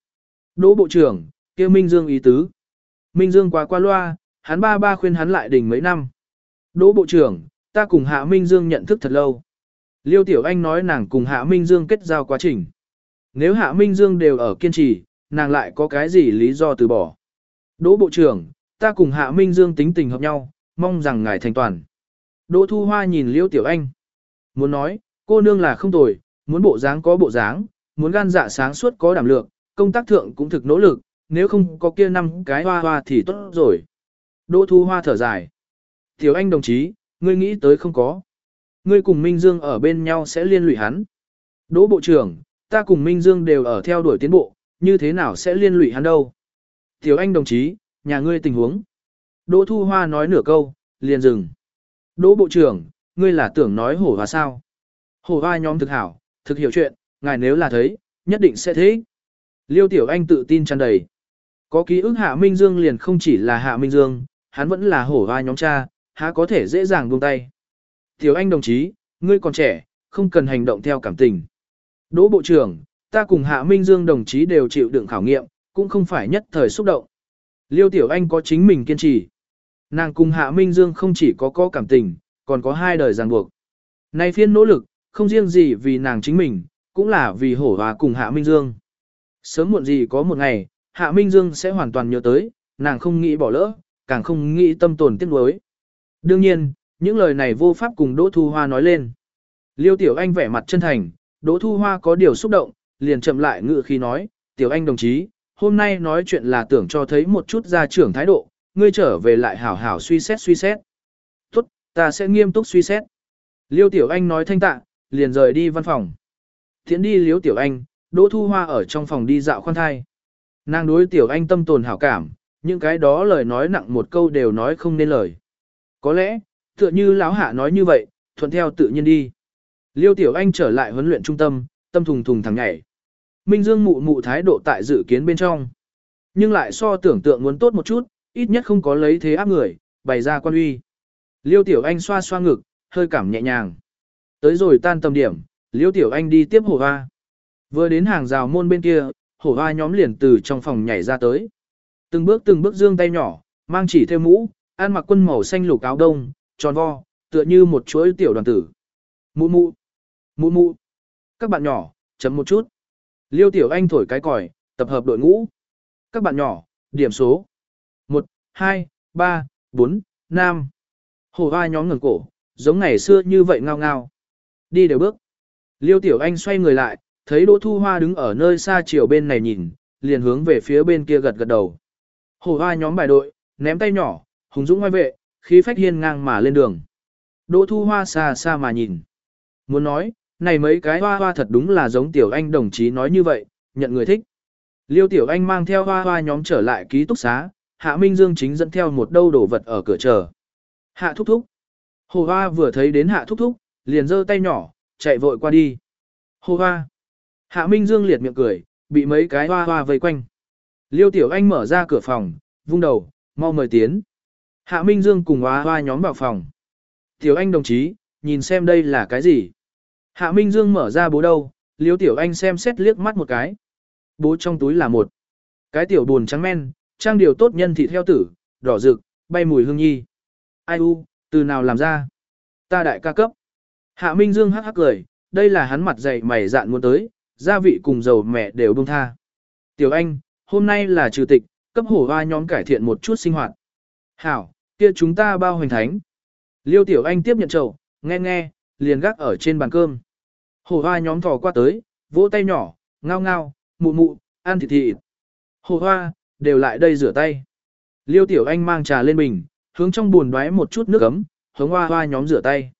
Đỗ Bộ trưởng, kêu Minh Dương ý tứ. Minh Dương quá qua loa, hắn ba ba khuyên hắn lại đình mấy năm. Đỗ Bộ trưởng, ta cùng Hạ Minh Dương nhận thức thật lâu. Liêu Tiểu Anh nói nàng cùng Hạ Minh Dương kết giao quá trình. Nếu Hạ Minh Dương đều ở kiên trì, nàng lại có cái gì lý do từ bỏ. Đỗ Bộ trưởng, ta cùng Hạ Minh Dương tính tình hợp nhau, mong rằng ngài thành toàn. Đỗ Thu Hoa nhìn Liêu Tiểu Anh. Muốn nói, cô nương là không tồi, muốn bộ dáng có bộ dáng, muốn gan dạ sáng suốt có đảm lượng, công tác thượng cũng thực nỗ lực, nếu không có kia năm cái hoa hoa thì tốt rồi. Đỗ Thu Hoa thở dài. Tiểu Anh đồng chí, ngươi nghĩ tới không có. Ngươi cùng Minh Dương ở bên nhau sẽ liên lụy hắn. Đỗ Bộ trưởng, ta cùng Minh Dương đều ở theo đuổi tiến bộ, như thế nào sẽ liên lụy hắn đâu. Tiểu Anh đồng chí, nhà ngươi tình huống. Đỗ Thu Hoa nói nửa câu, liền dừng. Đỗ Bộ trưởng, ngươi là tưởng nói hổ hoa sao? Hổ hoa nhóm thực hảo, thực hiểu chuyện, ngài nếu là thấy, nhất định sẽ thế. Liêu Tiểu Anh tự tin tràn đầy. Có ký ức Hạ Minh Dương liền không chỉ là Hạ Minh Dương, hắn vẫn là hổ hoa nhóm cha, há có thể dễ dàng buông tay. Tiểu anh đồng chí, ngươi còn trẻ, không cần hành động theo cảm tình. Đỗ Bộ trưởng, ta cùng Hạ Minh Dương đồng chí đều chịu đựng khảo nghiệm, cũng không phải nhất thời xúc động. Liêu Tiểu Anh có chính mình kiên trì. Nàng cùng Hạ Minh Dương không chỉ có có cảm tình, còn có hai đời ràng buộc. Nay phiên nỗ lực, không riêng gì vì nàng chính mình, cũng là vì hổ hòa cùng Hạ Minh Dương. Sớm muộn gì có một ngày, Hạ Minh Dương sẽ hoàn toàn nhớ tới, nàng không nghĩ bỏ lỡ, càng không nghĩ tâm tồn tiếc nuối. Đương nhiên, những lời này vô pháp cùng Đỗ Thu Hoa nói lên. Liêu Tiểu Anh vẻ mặt chân thành, Đỗ Thu Hoa có điều xúc động, liền chậm lại ngự khi nói, Tiểu Anh đồng chí, hôm nay nói chuyện là tưởng cho thấy một chút gia trưởng thái độ, ngươi trở về lại hảo hảo suy xét suy xét. Tốt, ta sẽ nghiêm túc suy xét. Liêu Tiểu Anh nói thanh tạ, liền rời đi văn phòng. Thiện đi Liêu Tiểu Anh, Đỗ Thu Hoa ở trong phòng đi dạo khoan thai. Nàng đối Tiểu Anh tâm tồn hảo cảm, những cái đó lời nói nặng một câu đều nói không nên lời. Có lẽ, tựa như lão hạ nói như vậy, thuận theo tự nhiên đi. Liêu Tiểu Anh trở lại huấn luyện trung tâm, tâm thùng thùng thẳng nhảy. Minh Dương mụ mụ thái độ tại dự kiến bên trong. Nhưng lại so tưởng tượng muốn tốt một chút, ít nhất không có lấy thế áp người, bày ra quan uy. Liêu Tiểu Anh xoa xoa ngực, hơi cảm nhẹ nhàng. Tới rồi tan tầm điểm, Liêu Tiểu Anh đi tiếp hổ hoa. Vừa đến hàng rào môn bên kia, hổ hoa nhóm liền từ trong phòng nhảy ra tới. Từng bước từng bước dương tay nhỏ, mang chỉ theo mũ, ăn mặc quân màu xanh lục áo đông, tròn vo, tựa như một chuỗi tiểu đoàn tử. Mụ mụ, mụ mụ. Các bạn nhỏ, chấm một chút. Liêu Tiểu Anh thổi cái còi, tập hợp đội ngũ. Các bạn nhỏ, điểm số. 1, 2, 3, 4, 5. Hồ hoa nhóm ngẩng cổ, giống ngày xưa như vậy ngao ngao. Đi đều bước. Liêu Tiểu Anh xoay người lại, thấy Đỗ Thu Hoa đứng ở nơi xa chiều bên này nhìn, liền hướng về phía bên kia gật gật đầu. Hồ hoa nhóm bài đội, ném tay nhỏ, hùng dũng ngoài vệ, khí phách hiên ngang mà lên đường. Đỗ Thu Hoa xa xa mà nhìn. Muốn nói, này mấy cái hoa hoa thật đúng là giống Tiểu Anh đồng chí nói như vậy, nhận người thích. Liêu Tiểu Anh mang theo hoa hoa nhóm trở lại ký túc xá, Hạ Minh Dương chính dẫn theo một đâu đồ vật ở cửa chờ. Hạ thúc thúc. Hồ hoa vừa thấy đến hạ thúc thúc, liền giơ tay nhỏ, chạy vội qua đi. Hồ hoa. Hạ Minh Dương liệt miệng cười, bị mấy cái hoa hoa vây quanh. Liêu Tiểu Anh mở ra cửa phòng, vung đầu, mau mời tiến. Hạ Minh Dương cùng hoa hoa nhóm vào phòng. Tiểu Anh đồng chí, nhìn xem đây là cái gì. Hạ Minh Dương mở ra bố đâu, liếu Tiểu Anh xem xét liếc mắt một cái. Bố trong túi là một cái tiểu buồn trắng men, trang điều tốt nhân thịt heo tử, đỏ rực, bay mùi hương nhi. Ai u, từ nào làm ra? Ta đại ca cấp. Hạ Minh Dương hắc hắc cười, đây là hắn mặt dày mày dạn muốn tới, gia vị cùng dầu mẹ đều buông tha. Tiểu Anh, hôm nay là trừ tịch, cấp hổ hoa nhóm cải thiện một chút sinh hoạt. Hảo, kia chúng ta bao hoành thánh. Liêu Tiểu Anh tiếp nhận chậu, nghe nghe, liền gác ở trên bàn cơm. Hổ hoa nhóm thò qua tới, vỗ tay nhỏ, ngao ngao, mụ mụ, ăn thịt thịt. Hổ hoa, đều lại đây rửa tay. Liêu Tiểu Anh mang trà lên bình, hướng trong buồn đoái một chút nước ấm, hướng hoa hoa nhóm rửa tay.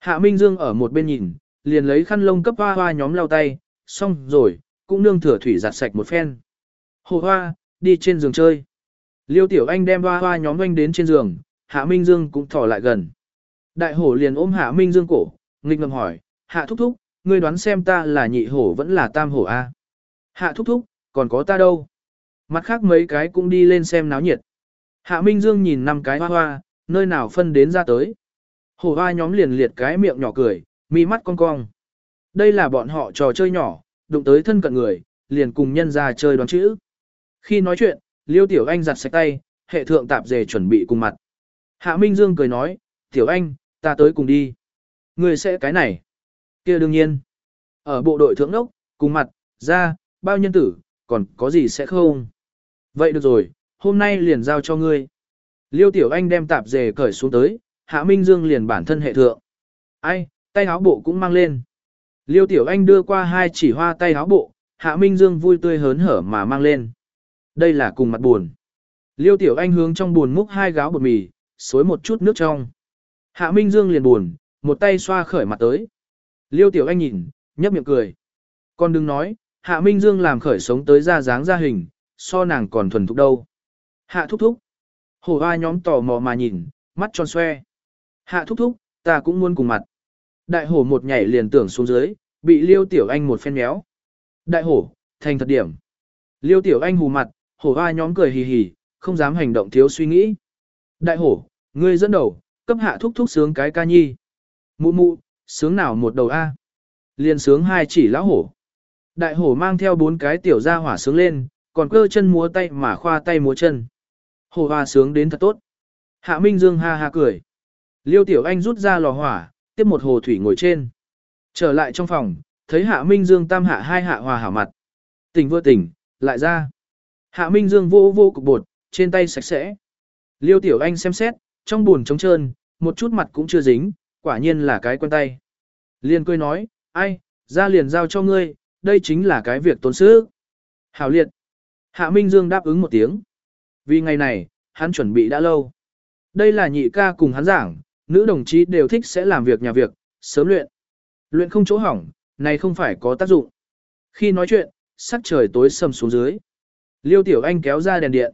Hạ Minh Dương ở một bên nhìn, liền lấy khăn lông cấp hoa hoa nhóm lau tay, xong rồi, cũng nương thừa thủy giặt sạch một phen. Hồ hoa, đi trên giường chơi. Liêu Tiểu Anh đem hoa hoa nhóm anh đến trên giường, Hạ Minh Dương cũng thỏ lại gần. Đại hổ liền ôm Hạ Minh Dương cổ, nghịch ngầm hỏi, Hạ thúc thúc, ngươi đoán xem ta là nhị hổ vẫn là tam hổ a? Hạ thúc thúc, còn có ta đâu? Mặt khác mấy cái cũng đi lên xem náo nhiệt. Hạ Minh Dương nhìn năm cái hoa hoa, nơi nào phân đến ra tới. Hổ hoa nhóm liền liệt cái miệng nhỏ cười, mi mắt cong cong. Đây là bọn họ trò chơi nhỏ, đụng tới thân cận người, liền cùng nhân ra chơi đoán chữ. Khi nói chuyện, Liêu Tiểu Anh giặt sạch tay, hệ thượng tạp dề chuẩn bị cùng mặt. Hạ Minh Dương cười nói, Tiểu Anh, ta tới cùng đi. Người sẽ cái này. kia đương nhiên. Ở bộ đội thượng đốc, cùng mặt, ra, bao nhân tử, còn có gì sẽ không? Vậy được rồi, hôm nay liền giao cho ngươi. Liêu Tiểu Anh đem tạp dề cởi xuống tới, Hạ Minh Dương liền bản thân hệ thượng. Ai, tay áo bộ cũng mang lên. Liêu Tiểu Anh đưa qua hai chỉ hoa tay áo bộ, Hạ Minh Dương vui tươi hớn hở mà mang lên. Đây là cùng mặt buồn. Liêu Tiểu Anh hướng trong buồn múc hai gáo bột mì, xối một chút nước trong. Hạ Minh Dương liền buồn, một tay xoa khởi mặt tới. Liêu Tiểu Anh nhìn, nhấp miệng cười. con đừng nói, Hạ Minh Dương làm khởi sống tới ra dáng ra hình, so nàng còn thuần thục đâu. Hạ thúc thúc. Hổ hoa nhóm tò mò mà nhìn, mắt tròn xoe. Hạ thúc thúc, ta cũng muốn cùng mặt. Đại hổ một nhảy liền tưởng xuống dưới, bị liêu tiểu anh một phen méo. Đại hổ, thành thật điểm. Liêu tiểu anh hù mặt, hổ hoa nhóm cười hì hì, không dám hành động thiếu suy nghĩ. Đại hổ, ngươi dẫn đầu, cấp hạ thúc thúc sướng cái ca nhi. Mụ mụ, sướng nào một đầu A. Liền sướng hai chỉ lão hổ. Đại hổ mang theo bốn cái tiểu ra hỏa sướng lên, còn cơ chân múa tay mà khoa tay múa chân. Hổ hoa sướng đến thật tốt. Hạ Minh Dương ha ha cười. Liêu Tiểu Anh rút ra lò hỏa, tiếp một hồ thủy ngồi trên. Trở lại trong phòng, thấy Hạ Minh Dương tam hạ hai hạ hòa hảo mặt. Tỉnh vừa tỉnh, lại ra. Hạ Minh Dương vô vô cục bột, trên tay sạch sẽ. Liêu Tiểu Anh xem xét, trong buồn trống trơn, một chút mặt cũng chưa dính, quả nhiên là cái quen tay. Liên cười nói, ai, ra liền giao cho ngươi, đây chính là cái việc tốn sức. Hảo liệt. Hạ Minh Dương đáp ứng một tiếng. Vì ngày này, hắn chuẩn bị đã lâu. Đây là nhị ca cùng hắn giảng, nữ đồng chí đều thích sẽ làm việc nhà việc, sớm luyện. Luyện không chỗ hỏng, này không phải có tác dụng. Khi nói chuyện, sắc trời tối sầm xuống dưới. Liêu Tiểu Anh kéo ra đèn điện.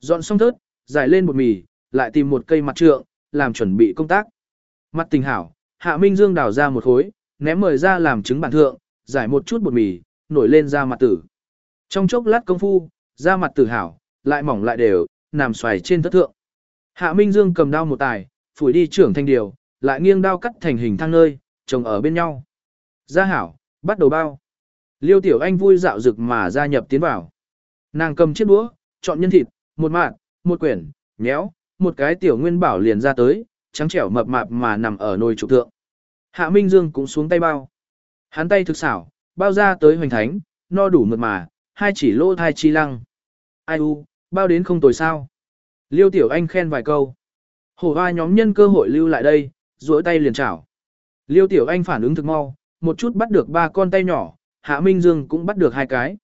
Dọn xong thớt, giải lên bột mì, lại tìm một cây mặt trượng, làm chuẩn bị công tác. Mặt tình hảo, Hạ Minh Dương đào ra một khối, ném mời ra làm trứng bản thượng, giải một chút bột mì, nổi lên ra mặt tử. Trong chốc lát công phu, ra mặt tử hảo, lại mỏng lại đều, nằm xoài trên thất thượng. Hạ Minh Dương cầm đao một tài, phủi đi trưởng thanh điều, lại nghiêng đao cắt thành hình thang nơi, chồng ở bên nhau. Ra hảo, bắt đầu bao. Liêu Tiểu Anh vui dạo rực mà gia nhập tiến vào. Nàng cầm chiếc đũa, chọn nhân thịt, một mạng, một quyển, nhéo, một cái tiểu nguyên bảo liền ra tới, trắng trẻo mập mạp mà nằm ở nồi trục thượng. Hạ Minh Dương cũng xuống tay bao. Hắn tay thực xảo, bao ra tới hoành thánh, no đủ mượt mà, hai chỉ lô thai chi lăng. Ai u, bao đến không tồi sao. Liêu Tiểu Anh khen vài câu. Hổ hoa nhóm nhân cơ hội lưu lại đây, duỗi tay liền chảo. Liêu Tiểu Anh phản ứng thực mau, một chút bắt được ba con tay nhỏ, Hạ Minh Dương cũng bắt được hai cái.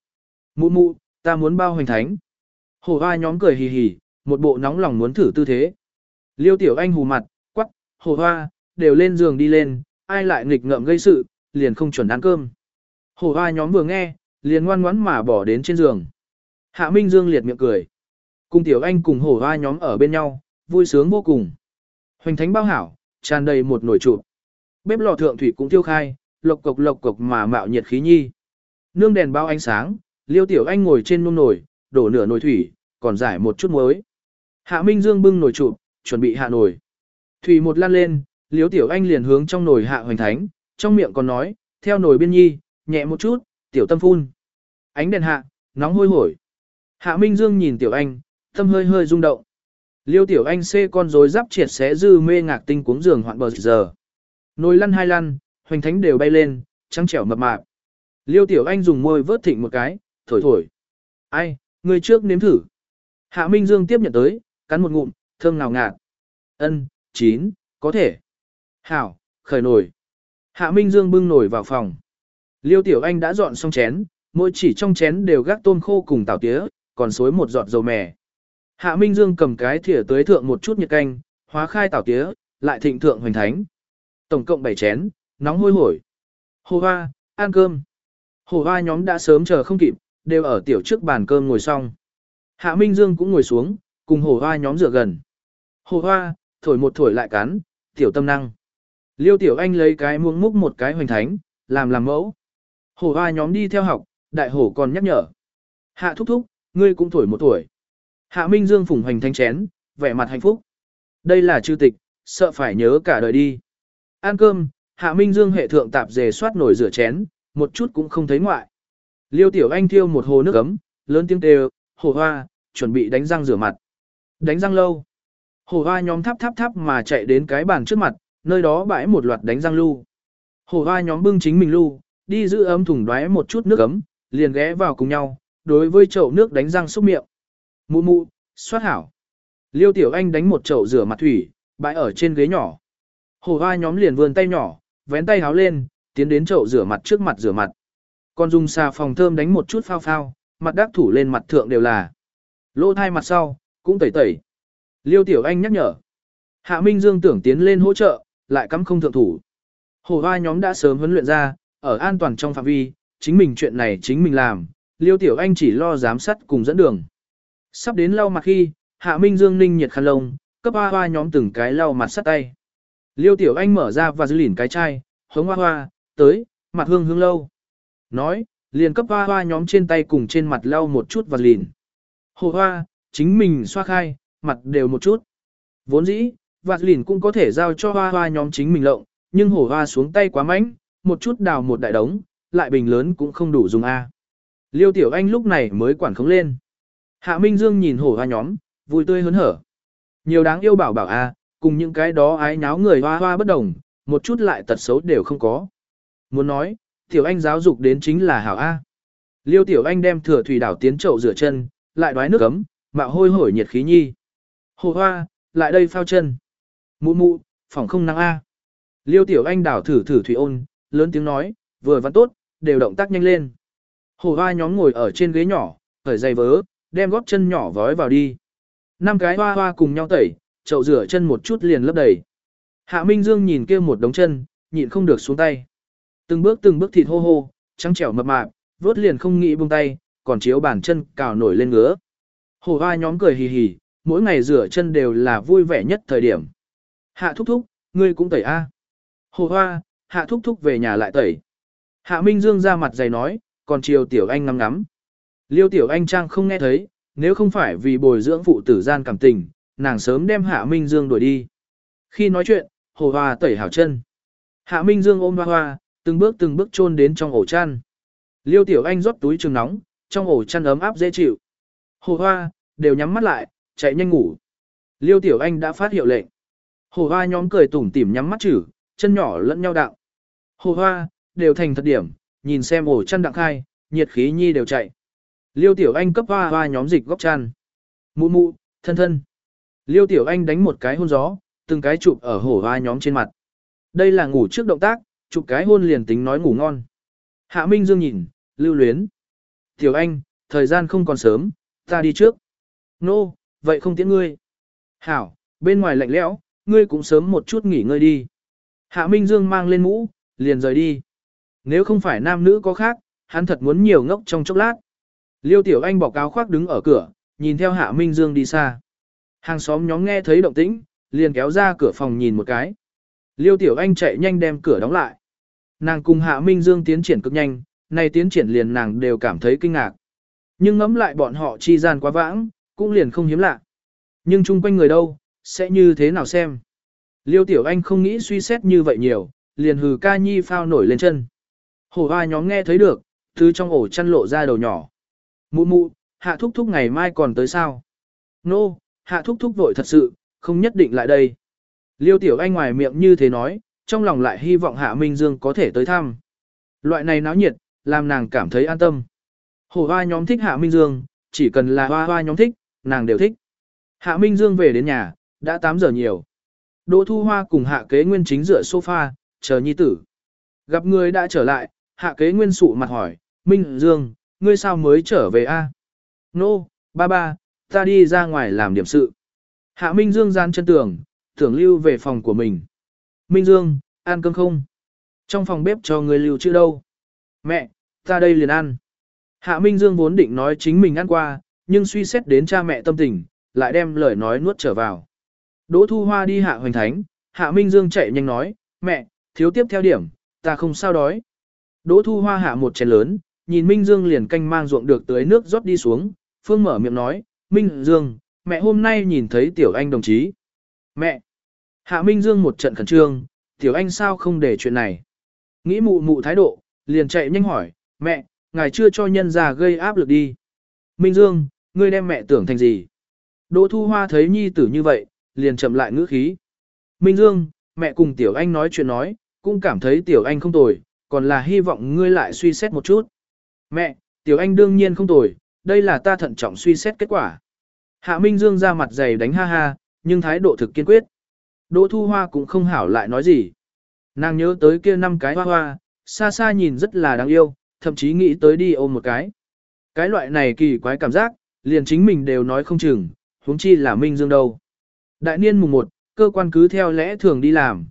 Mụ mụ, ta muốn bao hoành thánh. Hổ hoa nhóm cười hì hì, một bộ nóng lòng muốn thử tư thế. Liêu Tiểu Anh hù mặt, quắc, hổ hoa, đều lên giường đi lên, ai lại nghịch ngợm gây sự, liền không chuẩn ăn cơm. Hổ hoa nhóm vừa nghe, liền ngoan ngoãn mà bỏ đến trên giường. Hạ Minh Dương liệt miệng cười. Cùng Tiểu Anh cùng hổ hoa nhóm ở bên nhau, vui sướng vô cùng. Hoành thánh bao hảo, tràn đầy một nồi trụ. Bếp lò thượng thủy cũng tiêu khai, lộc cộc lộc cộc mà mạo nhiệt khí nhi. Nương đèn bao ánh sáng, Liêu Tiểu Anh ngồi trên nung nồi, đổ nửa nồi thủy, còn giải một chút muối. Hạ Minh Dương bưng nồi trụ, chuẩn bị hạ nồi. Thủy một lan lên, Liêu Tiểu Anh liền hướng trong nồi hạ hoành thánh, trong miệng còn nói, theo nồi biên nhi, nhẹ một chút, tiểu tâm phun. Ánh đèn hạ, nóng hôi hổi. Hạ Minh Dương nhìn Tiểu Anh, tâm hơi hơi rung động. Liêu Tiểu Anh xê con rối giáp triệt xé dư mê ngạc tinh cuống giường hoạn bờ giờ. Nồi lăn hai lăn, hoành thánh đều bay lên, trắng trẻo mập mạp. Liêu Tiểu Anh dùng môi vớt thịnh một cái, thổi thổi. Ai, người trước nếm thử. Hạ Minh Dương tiếp nhận tới, cắn một ngụm, thơm ngào ngạt. Ân, chín, có thể. Hảo, khởi nồi. Hạ Minh Dương bưng nồi vào phòng. Liêu Tiểu Anh đã dọn xong chén, mỗi chỉ trong chén đều gác tôm khô cùng tảo tía, còn xối một giọt dầu mè. Hạ Minh Dương cầm cái thìa tới thượng một chút nhiệt canh, hóa khai tảo tía, lại thịnh thượng hoành thánh. Tổng cộng 7 chén, nóng hôi hổi. Hồ hoa, ăn cơm. Hồ hoa nhóm đã sớm chờ không kịp, đều ở tiểu trước bàn cơm ngồi xong. Hạ Minh Dương cũng ngồi xuống, cùng hồ hoa nhóm dựa gần. Hồ hoa, thổi một thổi lại cắn, tiểu tâm năng. Liêu tiểu anh lấy cái muông múc một cái hoành thánh, làm làm mẫu. Hồ hoa nhóm đi theo học, đại hổ còn nhắc nhở. Hạ thúc thúc, ngươi cũng thổi một tuổi. Hạ Minh Dương phủng hoành thánh chén, vẻ mặt hạnh phúc. Đây là chư tịch, sợ phải nhớ cả đời đi. Ăn cơm, Hạ Minh Dương hệ thượng tạp dề soát nổi rửa chén, một chút cũng không thấy ngoại. Liêu Tiểu Anh thiêu một hồ nước ấm, lớn tiếng kêu, hồ hoa, chuẩn bị đánh răng rửa mặt. Đánh răng lâu. Hồ hoa nhóm thắp thắp thắp mà chạy đến cái bàn trước mặt, nơi đó bãi một loạt đánh răng lưu. Hồ hoa nhóm bưng chính mình lưu, đi giữ ấm thùng đoái một chút nước ấm, liền ghé vào cùng nhau, đối với chậu nước đánh răng xúc miệng. Mụ mụ, xoát hảo. Liêu Tiểu Anh đánh một chậu rửa mặt thủy, bãi ở trên ghế nhỏ. Hồ hoa nhóm liền vươn tay nhỏ, vén tay háo lên, tiến đến chậu rửa mặt trước mặt rửa mặt. Còn dùng xà phòng thơm đánh một chút phao phao, mặt đắc thủ lên mặt thượng đều là. Lỗ thai mặt sau, cũng tẩy tẩy. Liêu Tiểu Anh nhắc nhở. Hạ Minh Dương tưởng tiến lên hỗ trợ, lại cắm không thượng thủ. Hồ hoa nhóm đã sớm huấn luyện ra, ở an toàn trong phạm vi, chính mình chuyện này chính mình làm, Liêu Tiểu Anh chỉ lo giám sát cùng dẫn đường. Sắp đến lau mặt khi, Hạ Minh Dương ninh nhiệt khăn lông, cấp hoa hoa nhóm từng cái lau mặt sắt tay. Liêu Tiểu Anh mở ra và giữ lỉn cái chai, hống hoa hoa, tới, mặt hương hương lâu. Nói, liền cấp hoa hoa nhóm trên tay cùng trên mặt lau một chút và lìn Hồ hoa, chính mình xoa khai, mặt đều một chút. Vốn dĩ, vạt lìn cũng có thể giao cho hoa hoa nhóm chính mình lộng, nhưng hổ hoa xuống tay quá mạnh, một chút đào một đại đống, lại bình lớn cũng không đủ dùng A. Liêu Tiểu Anh lúc này mới quản không lên. Hạ Minh Dương nhìn hổ hoa nhóm, vui tươi hớn hở. Nhiều đáng yêu bảo bảo A, cùng những cái đó ái nháo người hoa hoa bất đồng, một chút lại tật xấu đều không có. Muốn nói, Tiểu Anh giáo dục đến chính là hảo A. Liêu Tiểu Anh đem thừa thủy đảo tiến chậu rửa chân, lại đoái nước ấm, mạo hôi hổi nhiệt khí nhi. Hồ hoa, lại đây phao chân. Mụ mụ, phòng không năng A. Liêu Tiểu Anh đảo thử thử thủy ôn, lớn tiếng nói, vừa văn tốt, đều động tác nhanh lên. Hồ hoa nhóm ngồi ở trên ghế nhỏ, khởi giày vớ, đem góp chân nhỏ vói vào đi. Năm cái hoa hoa cùng nhau tẩy, chậu rửa chân một chút liền lấp đầy. Hạ Minh Dương nhìn kia một đống chân, nhịn không được xuống tay. Từng bước từng bước thịt hô hô, trắng trẻo mập mạp, vớt liền không nghĩ buông tay, còn chiếu bàn chân cào nổi lên ngứa. Hồ hoa nhóm cười hì hì, mỗi ngày rửa chân đều là vui vẻ nhất thời điểm. Hạ thúc thúc, ngươi cũng tẩy a. Hồ hoa, hạ thúc thúc về nhà lại tẩy. Hạ Minh Dương ra mặt dày nói, còn chiều tiểu anh ngắm ngắm. Liêu tiểu anh trang không nghe thấy, nếu không phải vì bồi dưỡng phụ tử gian cảm tình, nàng sớm đem Hạ Minh Dương đuổi đi. Khi nói chuyện, hồ hoa tẩy hảo chân. Hạ Minh Dương ôm hoa hoa, từng bước từng bước chôn đến trong ổ chăn. Liêu tiểu anh rót túi trường nóng, trong ổ chăn ấm áp dễ chịu. Hồ hoa, đều nhắm mắt lại, chạy nhanh ngủ. Liêu tiểu anh đã phát hiệu lệnh. Hồ hoa nhóm cười tủm tỉm nhắm mắt chử, chân nhỏ lẫn nhau đặng, Hồ hoa, đều thành thật điểm, nhìn xem ổ chăn đặng khai, nhiệt khí nhi đều chạy. Liêu tiểu anh cấp hoa hoa nhóm dịch góc chăn. Mụ mụ, thân thân. Liêu tiểu anh đánh một cái hôn gió, từng cái chụp ở hổ hoa nhóm trên mặt. Đây là ngủ trước động tác, chụp cái hôn liền tính nói ngủ ngon. Hạ Minh Dương nhìn, lưu luyến. Tiểu anh, thời gian không còn sớm, ta đi trước. Nô, no, vậy không tiễn ngươi. Hảo, bên ngoài lạnh lẽo, ngươi cũng sớm một chút nghỉ ngơi đi. Hạ Minh Dương mang lên mũ, liền rời đi. Nếu không phải nam nữ có khác, hắn thật muốn nhiều ngốc trong chốc lát. Liêu Tiểu Anh bỏ áo khoác đứng ở cửa, nhìn theo Hạ Minh Dương đi xa. Hàng xóm nhóm nghe thấy động tĩnh, liền kéo ra cửa phòng nhìn một cái. Liêu Tiểu Anh chạy nhanh đem cửa đóng lại. Nàng cùng Hạ Minh Dương tiến triển cực nhanh, này tiến triển liền nàng đều cảm thấy kinh ngạc. Nhưng ngẫm lại bọn họ chi gian quá vãng, cũng liền không hiếm lạ. Nhưng chung quanh người đâu, sẽ như thế nào xem? Liêu Tiểu Anh không nghĩ suy xét như vậy nhiều, liền hừ ca nhi phao nổi lên chân. Hổ hoa nhóm nghe thấy được, thứ trong ổ chăn lộ ra đầu nhỏ. Mụ mụ, hạ thúc thúc ngày mai còn tới sao? Nô, no, hạ thúc thúc vội thật sự, không nhất định lại đây. Liêu Tiểu Anh ngoài miệng như thế nói, trong lòng lại hy vọng Hạ Minh Dương có thể tới thăm. Loại này náo nhiệt, làm nàng cảm thấy an tâm. Hồ hoa nhóm thích Hạ Minh Dương, chỉ cần là hoa hoa nhóm thích, nàng đều thích. Hạ Minh Dương về đến nhà, đã 8 giờ nhiều. Đỗ Thu Hoa cùng Hạ Kế Nguyên chính dựa sofa, chờ nhi tử. Gặp người đã trở lại, Hạ Kế Nguyên sụ mặt hỏi, Minh Dương, ngươi sao mới trở về a? Nô, no, ba ba, ta đi ra ngoài làm điểm sự. Hạ Minh Dương gian chân tường, tưởng lưu về phòng của mình. Minh Dương, ăn cơm không? Trong phòng bếp cho người lưu chữ đâu? Mẹ, ta đây liền ăn. Hạ Minh Dương vốn định nói chính mình ăn qua, nhưng suy xét đến cha mẹ tâm tình, lại đem lời nói nuốt trở vào. Đỗ Thu Hoa đi hạ hoành thánh, Hạ Minh Dương chạy nhanh nói, mẹ, thiếu tiếp theo điểm, ta không sao đói. Đỗ Thu Hoa hạ một chén lớn, nhìn Minh Dương liền canh mang ruộng được tới nước rót đi xuống, Phương mở miệng nói, Minh Dương, mẹ hôm nay nhìn thấy Tiểu Anh đồng chí. Mẹ! Hạ Minh Dương một trận khẩn trương, Tiểu Anh sao không để chuyện này? Nghĩ mụ mụ thái độ, liền chạy nhanh hỏi, mẹ, ngài chưa cho nhân già gây áp lực đi. Minh Dương, ngươi đem mẹ tưởng thành gì? Đỗ Thu Hoa thấy nhi tử như vậy, liền chậm lại ngữ khí. Minh Dương, mẹ cùng Tiểu Anh nói chuyện nói, cũng cảm thấy Tiểu Anh không tồi, còn là hy vọng ngươi lại suy xét một chút. Mẹ, Tiểu Anh đương nhiên không tồi, đây là ta thận trọng suy xét kết quả. Hạ Minh Dương ra mặt dày đánh ha ha, nhưng thái độ thực kiên quyết. Đỗ Thu Hoa cũng không hảo lại nói gì. Nàng nhớ tới kia năm cái hoa hoa, xa xa nhìn rất là đáng yêu, thậm chí nghĩ tới đi ôm một cái. Cái loại này kỳ quái cảm giác, liền chính mình đều nói không chừng, huống chi là Minh Dương đâu. Đại niên mùng 1, cơ quan cứ theo lẽ thường đi làm.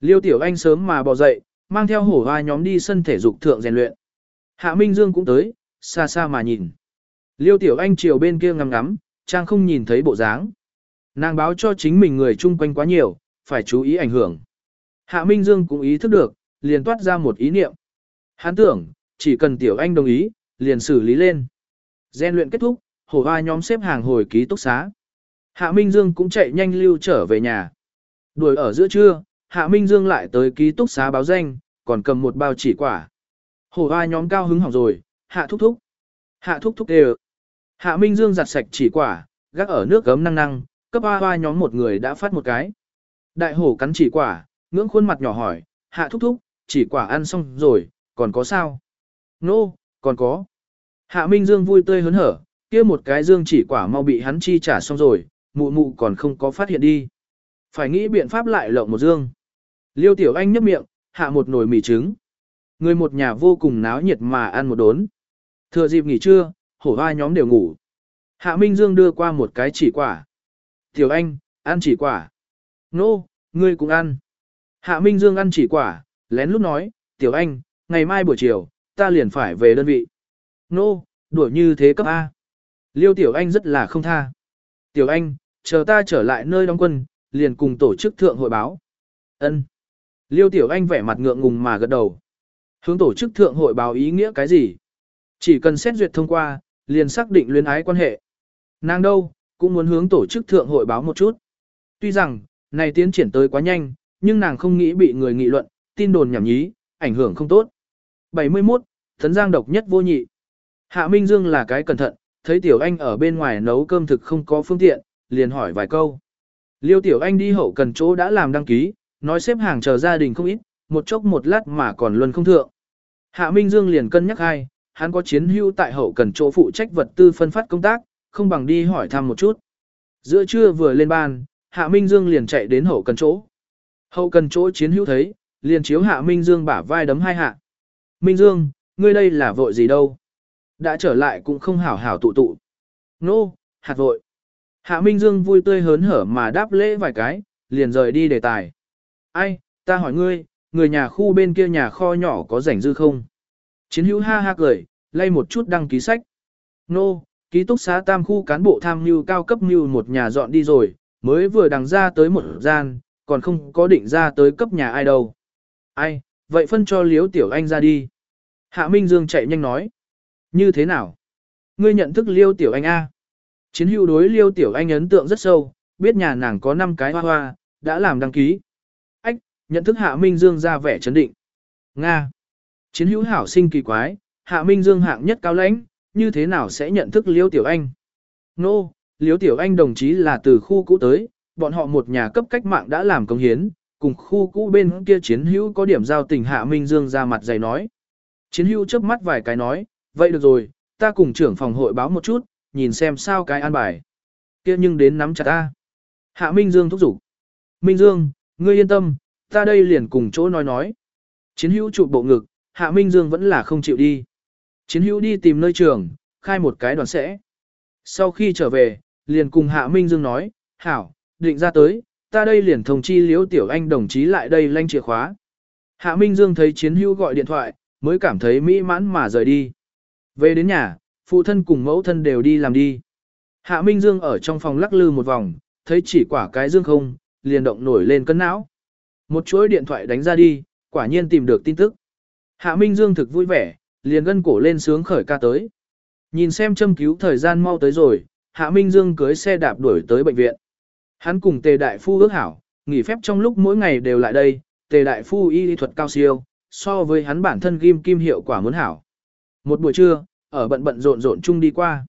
Liêu Tiểu Anh sớm mà bỏ dậy, mang theo hổ hoa nhóm đi sân thể dục thượng rèn luyện. Hạ Minh Dương cũng tới, xa xa mà nhìn. Liêu Tiểu Anh chiều bên kia ngắm ngắm, trang không nhìn thấy bộ dáng. Nàng báo cho chính mình người chung quanh quá nhiều, phải chú ý ảnh hưởng. Hạ Minh Dương cũng ý thức được, liền toát ra một ý niệm. Hắn tưởng, chỉ cần Tiểu Anh đồng ý, liền xử lý lên. Gen luyện kết thúc, hổ hoa nhóm xếp hàng hồi ký túc xá. Hạ Minh Dương cũng chạy nhanh lưu trở về nhà. Đuổi ở giữa trưa, Hạ Minh Dương lại tới ký túc xá báo danh, còn cầm một bao chỉ quả. Hổ hoa nhóm cao hứng hỏng rồi, Hạ thúc thúc. Hạ thúc thúc đều. Hạ Minh Dương giặt sạch chỉ quả, gác ở nước gấm năng năng, cấp hoa hoa nhóm một người đã phát một cái. Đại hổ cắn chỉ quả, ngưỡng khuôn mặt nhỏ hỏi, Hạ thúc thúc, chỉ quả ăn xong rồi, còn có sao? Nô, no, còn có. Hạ Minh Dương vui tươi hớn hở, kia một cái dương chỉ quả mau bị hắn chi trả xong rồi, mụ mụ còn không có phát hiện đi. Phải nghĩ biện pháp lại lộng một dương. Liêu Tiểu Anh nhấp miệng, hạ một nồi mì trứng. Người một nhà vô cùng náo nhiệt mà ăn một đốn. Thừa dịp nghỉ trưa, hổ hoa nhóm đều ngủ. Hạ Minh Dương đưa qua một cái chỉ quả. Tiểu Anh, ăn chỉ quả. Nô, no, ngươi cũng ăn. Hạ Minh Dương ăn chỉ quả, lén lút nói, Tiểu Anh, ngày mai buổi chiều, ta liền phải về đơn vị. Nô, no, đuổi như thế cấp A. Liêu Tiểu Anh rất là không tha. Tiểu Anh, chờ ta trở lại nơi đóng quân, liền cùng tổ chức thượng hội báo. Ân. Liêu Tiểu Anh vẻ mặt ngượng ngùng mà gật đầu. Hướng tổ chức thượng hội báo ý nghĩa cái gì? Chỉ cần xét duyệt thông qua, liền xác định luyến ái quan hệ. Nàng đâu, cũng muốn hướng tổ chức thượng hội báo một chút. Tuy rằng, này tiến triển tới quá nhanh, nhưng nàng không nghĩ bị người nghị luận, tin đồn nhảm nhí, ảnh hưởng không tốt. 71. Thấn Giang độc nhất vô nhị. Hạ Minh Dương là cái cẩn thận, thấy Tiểu Anh ở bên ngoài nấu cơm thực không có phương tiện, liền hỏi vài câu. Liêu Tiểu Anh đi hậu cần chỗ đã làm đăng ký, nói xếp hàng chờ gia đình không ít, một chốc một lát mà còn luân không thượng. Hạ Minh Dương liền cân nhắc hai, hắn có chiến hữu tại hậu cần chỗ phụ trách vật tư phân phát công tác, không bằng đi hỏi thăm một chút. Giữa trưa vừa lên ban, Hạ Minh Dương liền chạy đến hậu cần chỗ. Hậu cần chỗ chiến hữu thấy, liền chiếu Hạ Minh Dương bả vai đấm hai hạ. Minh Dương, ngươi đây là vội gì đâu? Đã trở lại cũng không hảo hảo tụ tụ. Nô, no, hạt vội. Hạ Minh Dương vui tươi hớn hở mà đáp lễ vài cái, liền rời đi đề tài. Ai, ta hỏi ngươi, người nhà khu bên kia nhà kho nhỏ có rảnh dư không? Chiến hữu ha ha cười, lay một chút đăng ký sách. Nô, no, ký túc xá tam khu cán bộ tham mưu cao cấp mưu một nhà dọn đi rồi, mới vừa đằng ra tới một gian, còn không có định ra tới cấp nhà ai đâu. Ai, vậy phân cho liếu tiểu anh ra đi. Hạ Minh Dương chạy nhanh nói. Như thế nào? Ngươi nhận thức liêu tiểu anh A. Chiến hữu đối liêu tiểu anh ấn tượng rất sâu, biết nhà nàng có 5 cái hoa hoa, đã làm đăng ký. Ách, nhận thức Hạ Minh Dương ra vẻ chấn định. Nga. Chiến hữu hảo sinh kỳ quái, Hạ Minh Dương hạng nhất cao lãnh, như thế nào sẽ nhận thức liêu tiểu anh? Nô, no, liêu tiểu anh đồng chí là từ khu cũ tới, bọn họ một nhà cấp cách mạng đã làm công hiến, cùng khu cũ bên kia chiến hữu có điểm giao tình Hạ Minh Dương ra mặt dày nói. Chiến hữu chớp mắt vài cái nói, vậy được rồi, ta cùng trưởng phòng hội báo một chút, nhìn xem sao cái an bài. kia nhưng đến nắm chặt ta. Hạ Minh Dương thúc giục. Minh Dương, ngươi yên tâm, ta đây liền cùng chỗ nói nói. Chiến hữu chụp bộ ngực, Hạ Minh Dương vẫn là không chịu đi. Chiến hữu đi tìm nơi trường, khai một cái đoàn sẽ. Sau khi trở về, liền cùng Hạ Minh Dương nói, Hảo, định ra tới, ta đây liền thông chi liễu tiểu anh đồng chí lại đây lanh chìa khóa. Hạ Minh Dương thấy chiến hữu gọi điện thoại, mới cảm thấy mỹ mãn mà rời đi. Về đến nhà, phụ thân cùng mẫu thân đều đi làm đi. Hạ Minh Dương ở trong phòng lắc lư một vòng, thấy chỉ quả cái dương không, liền động nổi lên cân não. Một chuỗi điện thoại đánh ra đi, quả nhiên tìm được tin tức. Hạ Minh Dương thực vui vẻ, liền gân cổ lên sướng khởi ca tới. Nhìn xem châm cứu thời gian mau tới rồi, Hạ Minh Dương cưới xe đạp đuổi tới bệnh viện. Hắn cùng Tề Đại Phu ước hảo, nghỉ phép trong lúc mỗi ngày đều lại đây, Tề Đại Phu y lý thuật cao siêu, so với hắn bản thân ghim kim hiệu quả muốn hảo. Một buổi trưa, ở bận bận rộn rộn chung đi qua.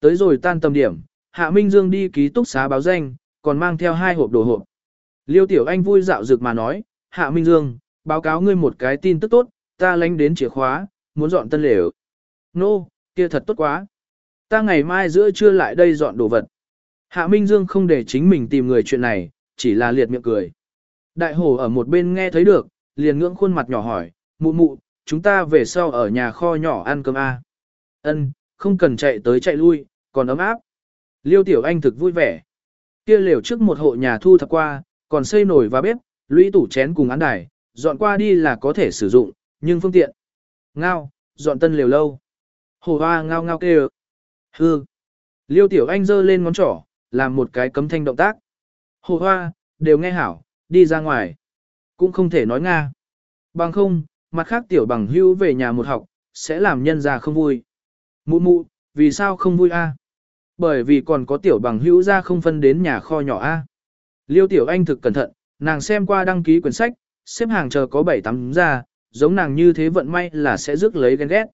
Tới rồi tan tầm điểm, Hạ Minh Dương đi ký túc xá báo danh, còn mang theo hai hộp đồ hộp. Liêu Tiểu Anh vui dạo dược mà nói, Hạ Minh Dương, báo cáo ngươi một cái tin tức tốt, ta lánh đến chìa khóa, muốn dọn tân lều. Nô, no, kia thật tốt quá. Ta ngày mai giữa trưa lại đây dọn đồ vật. Hạ Minh Dương không để chính mình tìm người chuyện này, chỉ là liệt miệng cười. Đại hổ ở một bên nghe thấy được, liền ngưỡng khuôn mặt nhỏ hỏi, mụ mụ, chúng ta về sau ở nhà kho nhỏ ăn cơm A. Ân, không cần chạy tới chạy lui, còn ấm áp. Liêu Tiểu Anh thực vui vẻ. Kia lều trước một hộ nhà thu thập qua, còn xây nồi và bếp, lũy tủ chén cùng án đài, dọn qua đi là có thể sử dụng, nhưng phương tiện. Ngao, dọn tân liều lâu. Hồ hoa ngao ngao kêu. Hư. Liêu Tiểu Anh giơ lên ngón trỏ, làm một cái cấm thanh động tác. Hồ hoa, đều nghe hảo, đi ra ngoài. Cũng không thể nói Nga. Bằng không, mặt khác Tiểu bằng hưu về nhà một học, sẽ làm nhân già không vui. Mụ mụ, vì sao không vui a? bởi vì còn có tiểu bằng hữu ra không phân đến nhà kho nhỏ A. Liêu tiểu anh thực cẩn thận, nàng xem qua đăng ký quyển sách, xếp hàng chờ có 7-8 ra, giống nàng như thế vận may là sẽ rước lấy ghen ghét.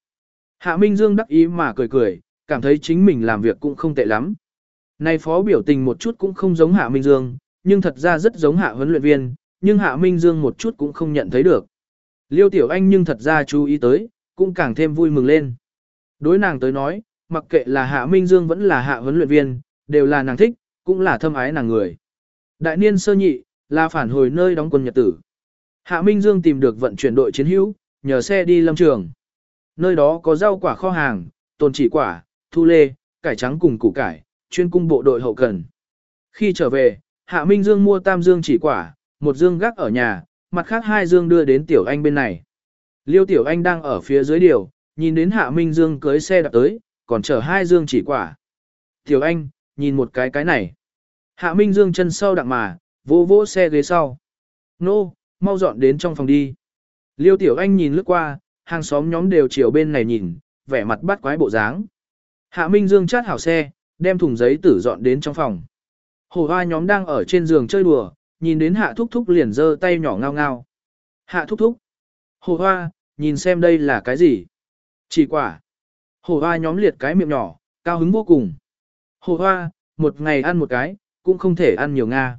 Hạ Minh Dương đắc ý mà cười cười, cảm thấy chính mình làm việc cũng không tệ lắm. nay phó biểu tình một chút cũng không giống Hạ Minh Dương, nhưng thật ra rất giống Hạ huấn luyện viên, nhưng Hạ Minh Dương một chút cũng không nhận thấy được. Liêu Tiểu Anh nhưng thật ra chú ý tới, cũng càng thêm vui mừng lên. Đối nàng tới nói, mặc kệ là Hạ Minh Dương vẫn là Hạ huấn luyện viên, đều là nàng thích, cũng là thâm ái nàng người. Đại niên sơ nhị, là phản hồi nơi đóng quân nhật tử. Hạ Minh Dương tìm được vận chuyển đội chiến hữu, nhờ xe đi lâm trường. Nơi đó có rau quả kho hàng, tồn chỉ quả, thu lê, cải trắng cùng củ cải, chuyên cung bộ đội hậu cần. Khi trở về, Hạ Minh Dương mua tam dương chỉ quả, một dương gác ở nhà, mặt khác hai dương đưa đến Tiểu Anh bên này. Liêu Tiểu Anh đang ở phía dưới điều, nhìn đến Hạ Minh Dương cưới xe đạp tới, còn chở hai dương chỉ quả. Tiểu Anh, nhìn một cái cái này. Hạ Minh Dương chân sau đặng mà, vỗ vỗ xe ghế sau. Nô, mau dọn đến trong phòng đi. Liêu Tiểu Anh nhìn lướt qua, hàng xóm nhóm đều chiều bên này nhìn, vẻ mặt bắt quái bộ dáng. Hạ Minh Dương chát hảo xe, đem thùng giấy tử dọn đến trong phòng. Hồ hoa nhóm đang ở trên giường chơi đùa, nhìn đến hạ thúc thúc liền giơ tay nhỏ ngao ngao. Hạ thúc thúc. Hồ hoa, nhìn xem đây là cái gì? Chỉ quả. Hồ hoa nhóm liệt cái miệng nhỏ, cao hứng vô cùng. Hồ hoa, một ngày ăn một cái, cũng không thể ăn nhiều Nga.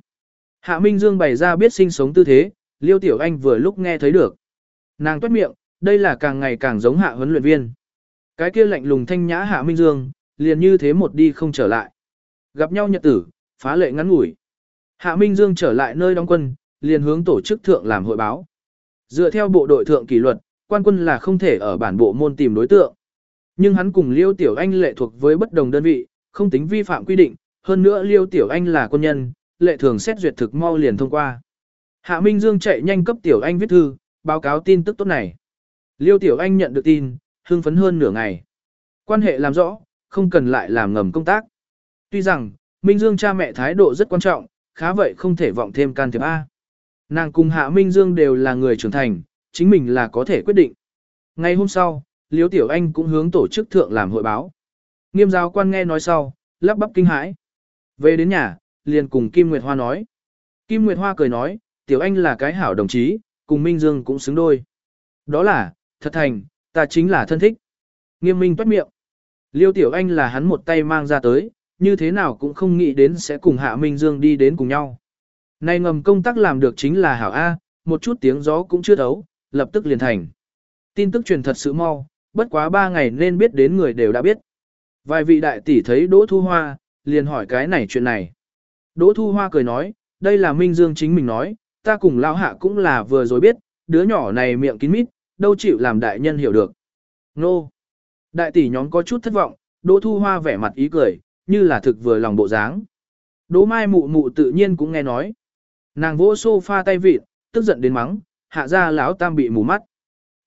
Hạ Minh Dương bày ra biết sinh sống tư thế, Liêu Tiểu Anh vừa lúc nghe thấy được. Nàng toát miệng, đây là càng ngày càng giống hạ huấn luyện viên. Cái kia lạnh lùng thanh nhã Hạ Minh Dương, liền như thế một đi không trở lại. Gặp nhau nhật tử, phá lệ ngắn ngủi. Hạ Minh Dương trở lại nơi đóng quân, liền hướng tổ chức thượng làm hội báo. Dựa theo bộ đội thượng kỷ luật, quan quân là không thể ở bản bộ môn tìm đối tượng. Nhưng hắn cùng Liêu Tiểu Anh lệ thuộc với bất đồng đơn vị, không tính vi phạm quy định, hơn nữa Liêu Tiểu Anh là quân nhân, lệ thường xét duyệt thực mau liền thông qua. Hạ Minh Dương chạy nhanh cấp Tiểu Anh viết thư, báo cáo tin tức tốt này. Liêu Tiểu Anh nhận được tin, hưng phấn hơn nửa ngày. Quan hệ làm rõ, không cần lại làm ngầm công tác. Tuy rằng, Minh Dương cha mẹ thái độ rất quan trọng, khá vậy không thể vọng thêm can thiệp A. Nàng cùng Hạ Minh Dương đều là người trưởng thành, chính mình là có thể quyết định. Ngày hôm sau, Liêu Tiểu Anh cũng hướng tổ chức thượng làm hội báo. Nghiêm giáo quan nghe nói sau, lắp bắp kinh hãi. Về đến nhà, liền cùng Kim Nguyệt Hoa nói. Kim Nguyệt Hoa cười nói, Tiểu Anh là cái hảo đồng chí, cùng Minh Dương cũng xứng đôi. Đó là, thật thành, ta chính là thân thích. Nghiêm minh toát miệng. Liêu Tiểu Anh là hắn một tay mang ra tới, như thế nào cũng không nghĩ đến sẽ cùng Hạ Minh Dương đi đến cùng nhau. Nay ngầm công tác làm được chính là hảo A, một chút tiếng gió cũng chưa thấu, lập tức liền thành. Tin tức truyền thật sự mau, bất quá ba ngày nên biết đến người đều đã biết. Vài vị đại tỷ thấy Đỗ Thu Hoa, liền hỏi cái này chuyện này. Đỗ Thu Hoa cười nói, đây là Minh Dương chính mình nói, ta cùng Lão Hạ cũng là vừa rồi biết, đứa nhỏ này miệng kín mít, đâu chịu làm đại nhân hiểu được. Nô! Đại tỷ nhóm có chút thất vọng, Đỗ Thu Hoa vẻ mặt ý cười, như là thực vừa lòng bộ dáng. Đỗ Mai mụ mụ tự nhiên cũng nghe nói. Nàng vỗ sofa tay vịt, tức giận đến mắng, hạ ra lão tam bị mù mắt.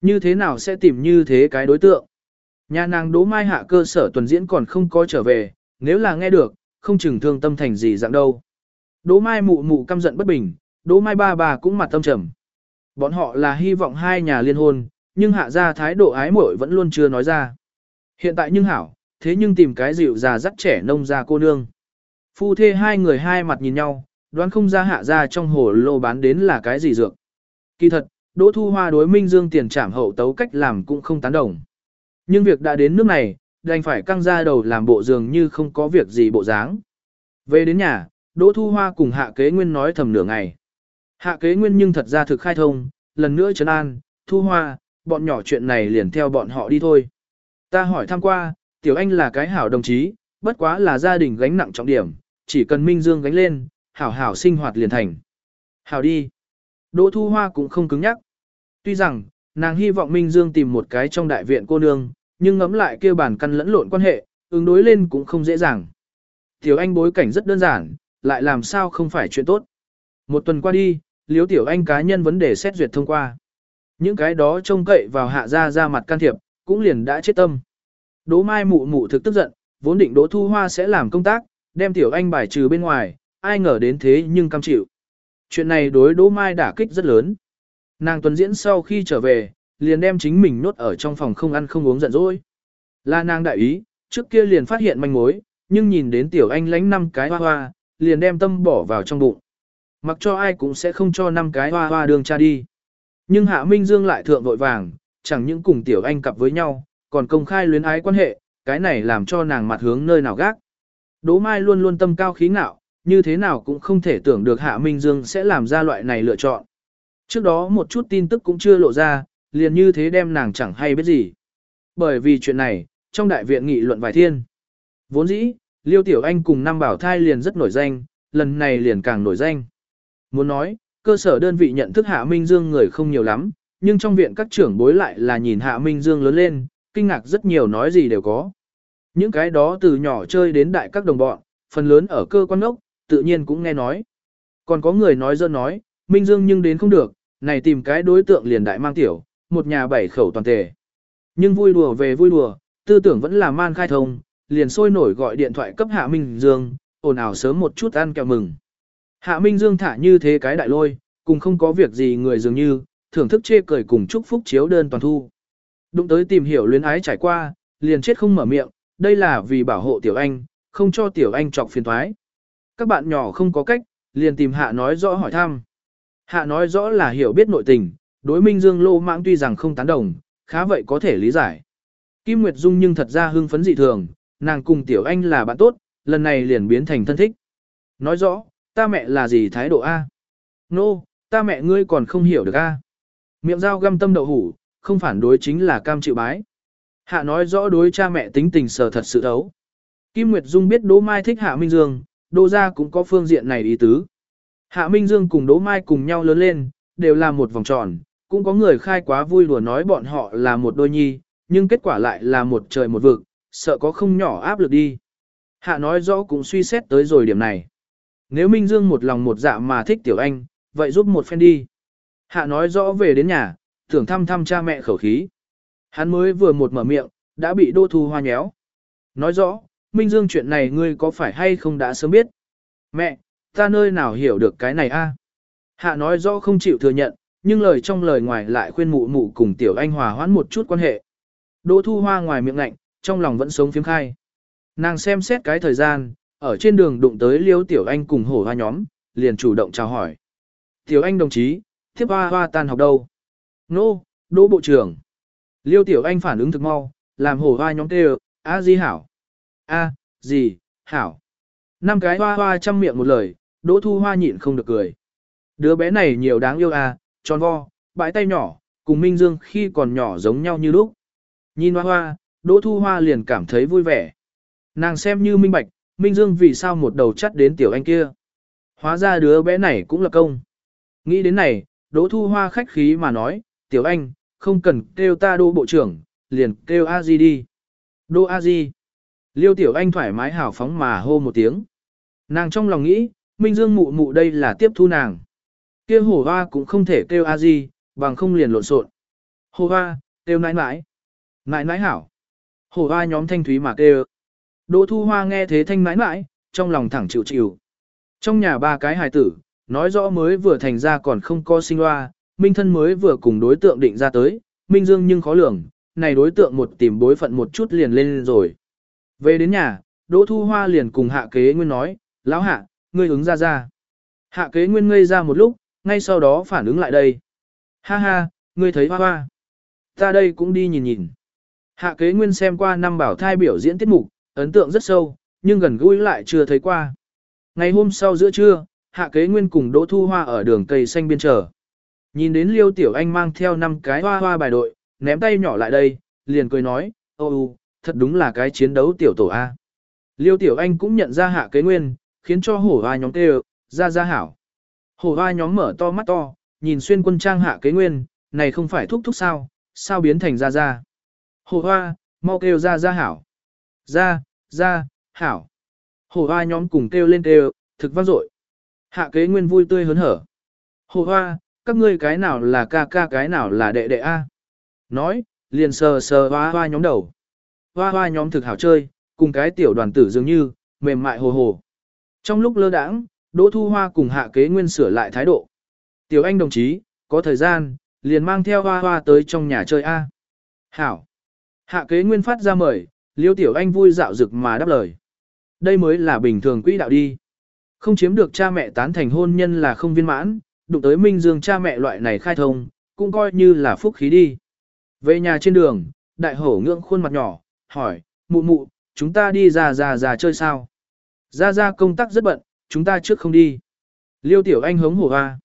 Như thế nào sẽ tìm như thế cái đối tượng? Nhà nàng Đỗ Mai hạ cơ sở tuần diễn còn không có trở về, nếu là nghe được, không chừng thương tâm thành gì dạng đâu. Đỗ Mai mụ mụ căm giận bất bình, Đỗ Mai ba bà cũng mặt tâm trầm. Bọn họ là hy vọng hai nhà liên hôn, nhưng hạ ra thái độ ái muội vẫn luôn chưa nói ra. Hiện tại nhưng hảo, thế nhưng tìm cái dịu già dắt trẻ nông ra cô nương. Phu thê hai người hai mặt nhìn nhau, đoán không ra hạ ra trong hồ lô bán đến là cái gì dược. Kỳ thật, Đỗ Thu Hoa đối Minh Dương tiền trảm hậu tấu cách làm cũng không tán đồng. Nhưng việc đã đến nước này, đành phải căng ra đầu làm bộ dường như không có việc gì bộ dáng. Về đến nhà, Đỗ Thu Hoa cùng Hạ Kế Nguyên nói thầm nửa ngày. Hạ Kế Nguyên nhưng thật ra thực khai thông, lần nữa trấn an, Thu Hoa, bọn nhỏ chuyện này liền theo bọn họ đi thôi. Ta hỏi thăm qua, Tiểu Anh là cái hảo đồng chí, bất quá là gia đình gánh nặng trọng điểm, chỉ cần Minh Dương gánh lên, hảo hảo sinh hoạt liền thành. Hảo đi. Đỗ Thu Hoa cũng không cứng nhắc. Tuy rằng, nàng hy vọng Minh Dương tìm một cái trong đại viện cô nương, nhưng ngẫm lại kêu bản căn lẫn lộn quan hệ, ứng đối lên cũng không dễ dàng. Tiểu Anh bối cảnh rất đơn giản, lại làm sao không phải chuyện tốt. Một tuần qua đi, Liếu Tiểu Anh cá nhân vấn đề xét duyệt thông qua. Những cái đó trông cậy vào hạ ra ra mặt can thiệp, cũng liền đã chết tâm. Đỗ Mai mụ mụ thực tức giận, vốn định Đỗ Thu Hoa sẽ làm công tác, đem Tiểu Anh bài trừ bên ngoài, ai ngờ đến thế nhưng cam chịu. Chuyện này đối Đỗ Mai đả kích rất lớn. Nàng tuần diễn sau khi trở về, liền đem chính mình nốt ở trong phòng không ăn không uống giận dỗi. Là nàng đại ý, trước kia liền phát hiện manh mối, nhưng nhìn đến tiểu anh lánh năm cái hoa hoa, liền đem tâm bỏ vào trong bụng. Mặc cho ai cũng sẽ không cho năm cái hoa hoa đường cha đi. Nhưng Hạ Minh Dương lại thượng vội vàng, chẳng những cùng tiểu anh cặp với nhau, còn công khai luyến ái quan hệ, cái này làm cho nàng mặt hướng nơi nào gác. Đỗ Mai luôn luôn tâm cao khí ngạo, như thế nào cũng không thể tưởng được Hạ Minh Dương sẽ làm ra loại này lựa chọn. Trước đó một chút tin tức cũng chưa lộ ra, liền như thế đem nàng chẳng hay biết gì. Bởi vì chuyện này, trong đại viện nghị luận vài thiên. Vốn dĩ, Liêu Tiểu Anh cùng Nam Bảo Thai liền rất nổi danh, lần này liền càng nổi danh. Muốn nói, cơ sở đơn vị nhận thức Hạ Minh Dương người không nhiều lắm, nhưng trong viện các trưởng bối lại là nhìn Hạ Minh Dương lớn lên, kinh ngạc rất nhiều nói gì đều có. Những cái đó từ nhỏ chơi đến đại các đồng bọn, phần lớn ở cơ quan ốc, tự nhiên cũng nghe nói. Còn có người nói dơ nói, Minh Dương nhưng đến không được, này tìm cái đối tượng liền đại mang tiểu, một nhà bảy khẩu toàn thể Nhưng vui đùa về vui đùa, tư tưởng vẫn là man khai thông, liền sôi nổi gọi điện thoại cấp Hạ Minh Dương, ồn ào sớm một chút ăn kẹo mừng. Hạ Minh Dương thả như thế cái đại lôi, cùng không có việc gì người dường như, thưởng thức chê cười cùng chúc phúc chiếu đơn toàn thu. Đụng tới tìm hiểu luyến ái trải qua, liền chết không mở miệng, đây là vì bảo hộ tiểu anh, không cho tiểu anh trọc phiền thoái. Các bạn nhỏ không có cách, liền tìm hạ nói rõ hỏi thăm. Hạ nói rõ là hiểu biết nội tình, đối Minh Dương lô mạng tuy rằng không tán đồng, khá vậy có thể lý giải. Kim Nguyệt Dung nhưng thật ra hưng phấn dị thường, nàng cùng tiểu anh là bạn tốt, lần này liền biến thành thân thích. Nói rõ, ta mẹ là gì thái độ A? Nô, no, ta mẹ ngươi còn không hiểu được A. Miệng dao găm tâm đậu hủ, không phản đối chính là cam chịu bái. Hạ nói rõ đối cha mẹ tính tình sở thật sự thấu. Kim Nguyệt Dung biết Đỗ Mai thích Hạ Minh Dương, Đỗ gia cũng có phương diện này ý tứ. Hạ Minh Dương cùng Đỗ Mai cùng nhau lớn lên, đều là một vòng tròn, cũng có người khai quá vui đùa nói bọn họ là một đôi nhi, nhưng kết quả lại là một trời một vực, sợ có không nhỏ áp lực đi. Hạ nói rõ cũng suy xét tới rồi điểm này. Nếu Minh Dương một lòng một dạ mà thích Tiểu Anh, vậy giúp một phen đi. Hạ nói rõ về đến nhà, tưởng thăm thăm cha mẹ khẩu khí. Hắn mới vừa một mở miệng, đã bị đô thu hoa nhéo. Nói rõ, Minh Dương chuyện này ngươi có phải hay không đã sớm biết? Mẹ, ta nơi nào hiểu được cái này a? Hạ nói rõ không chịu thừa nhận, nhưng lời trong lời ngoài lại khuyên mụ mụ cùng tiểu anh hòa hoãn một chút quan hệ. Đỗ thu hoa ngoài miệng lạnh, trong lòng vẫn sống phiếm khai. Nàng xem xét cái thời gian, ở trên đường đụng tới liêu tiểu anh cùng hổ hoa nhóm, liền chủ động chào hỏi. Tiểu anh đồng chí, tiếp hoa hoa tan học đâu? Nô, no, đỗ bộ trưởng. Liêu tiểu anh phản ứng thực mau, làm hổ hoa nhóm kêu, a di hảo. a gì, hảo. Năm cái hoa hoa chăm miệng một lời, đỗ thu hoa nhịn không được cười. Đứa bé này nhiều đáng yêu à, tròn vo, bãi tay nhỏ, cùng Minh Dương khi còn nhỏ giống nhau như lúc. Nhìn hoa hoa, đỗ thu hoa liền cảm thấy vui vẻ. Nàng xem như minh bạch, Minh Dương vì sao một đầu chắt đến tiểu anh kia. Hóa ra đứa bé này cũng là công. Nghĩ đến này, đỗ thu hoa khách khí mà nói, tiểu anh, không cần kêu ta đô bộ trưởng, liền kêu a di đi. Đô a di. Liêu tiểu anh thoải mái hào phóng mà hô một tiếng. Nàng trong lòng nghĩ, Minh Dương mụ mụ đây là tiếp thu nàng. kia hổ hoa cũng không thể kêu a di, bằng không liền lộn xộn. Hổ hoa, kêu nãi nãi. Nãi nãi hảo. Hổ hoa nhóm thanh thúy mà kêu. Đỗ thu hoa nghe thế thanh mãi mãi, trong lòng thẳng chịu chịu. Trong nhà ba cái hài tử, nói rõ mới vừa thành ra còn không có sinh hoa, Minh thân mới vừa cùng đối tượng định ra tới, Minh Dương nhưng khó lường, này đối tượng một tìm bối phận một chút liền lên rồi. Về đến nhà, Đỗ Thu Hoa liền cùng hạ kế nguyên nói, lão hạ, ngươi ứng ra ra. Hạ kế nguyên ngây ra một lúc, ngay sau đó phản ứng lại đây. Ha ha, ngươi thấy hoa hoa. Ta đây cũng đi nhìn nhìn. Hạ kế nguyên xem qua năm bảo thai biểu diễn tiết mục, ấn tượng rất sâu, nhưng gần gũi lại chưa thấy qua. Ngày hôm sau giữa trưa, hạ kế nguyên cùng Đỗ Thu Hoa ở đường cây xanh biên trở, Nhìn đến Liêu Tiểu Anh mang theo năm cái hoa hoa bài đội, ném tay nhỏ lại đây, liền cười nói, ô u, thật đúng là cái chiến đấu tiểu tổ A. Liêu Tiểu Anh cũng nhận ra hạ kế nguyên, khiến cho hổ hoa nhóm kêu, ra ra hảo. Hổ hoa nhóm mở to mắt to, nhìn xuyên quân trang hạ kế nguyên, này không phải thúc thúc sao, sao biến thành ra ra. Hổ hoa, mau kêu ra ra hảo. Ra, ra, hảo. hồ hoa nhóm cùng kêu lên kêu, thực vang dội. Hạ kế nguyên vui tươi hớn hở. hồ hoa, các ngươi cái nào là ca ca cái nào là đệ đệ A. Nói, liền sờ sờ hoa hoa nhóm đầu. Hoa hoa nhóm thực hảo chơi, cùng cái tiểu đoàn tử dường như, mềm mại hồ hồ. Trong lúc lơ đãng, Đỗ Thu Hoa cùng hạ kế nguyên sửa lại thái độ. Tiểu anh đồng chí, có thời gian, liền mang theo hoa hoa tới trong nhà chơi A. Hảo. Hạ kế nguyên phát ra mời, liêu tiểu anh vui dạo dực mà đáp lời. Đây mới là bình thường quỹ đạo đi. Không chiếm được cha mẹ tán thành hôn nhân là không viên mãn, đụng tới Minh Dương cha mẹ loại này khai thông, cũng coi như là phúc khí đi. Về nhà trên đường, đại hổ ngưỡng khuôn mặt nhỏ, hỏi, mụ mụ, chúng ta đi ra ra ra chơi sao? Ra ra công tác rất bận, chúng ta trước không đi. Liêu tiểu anh hống hổ hoa.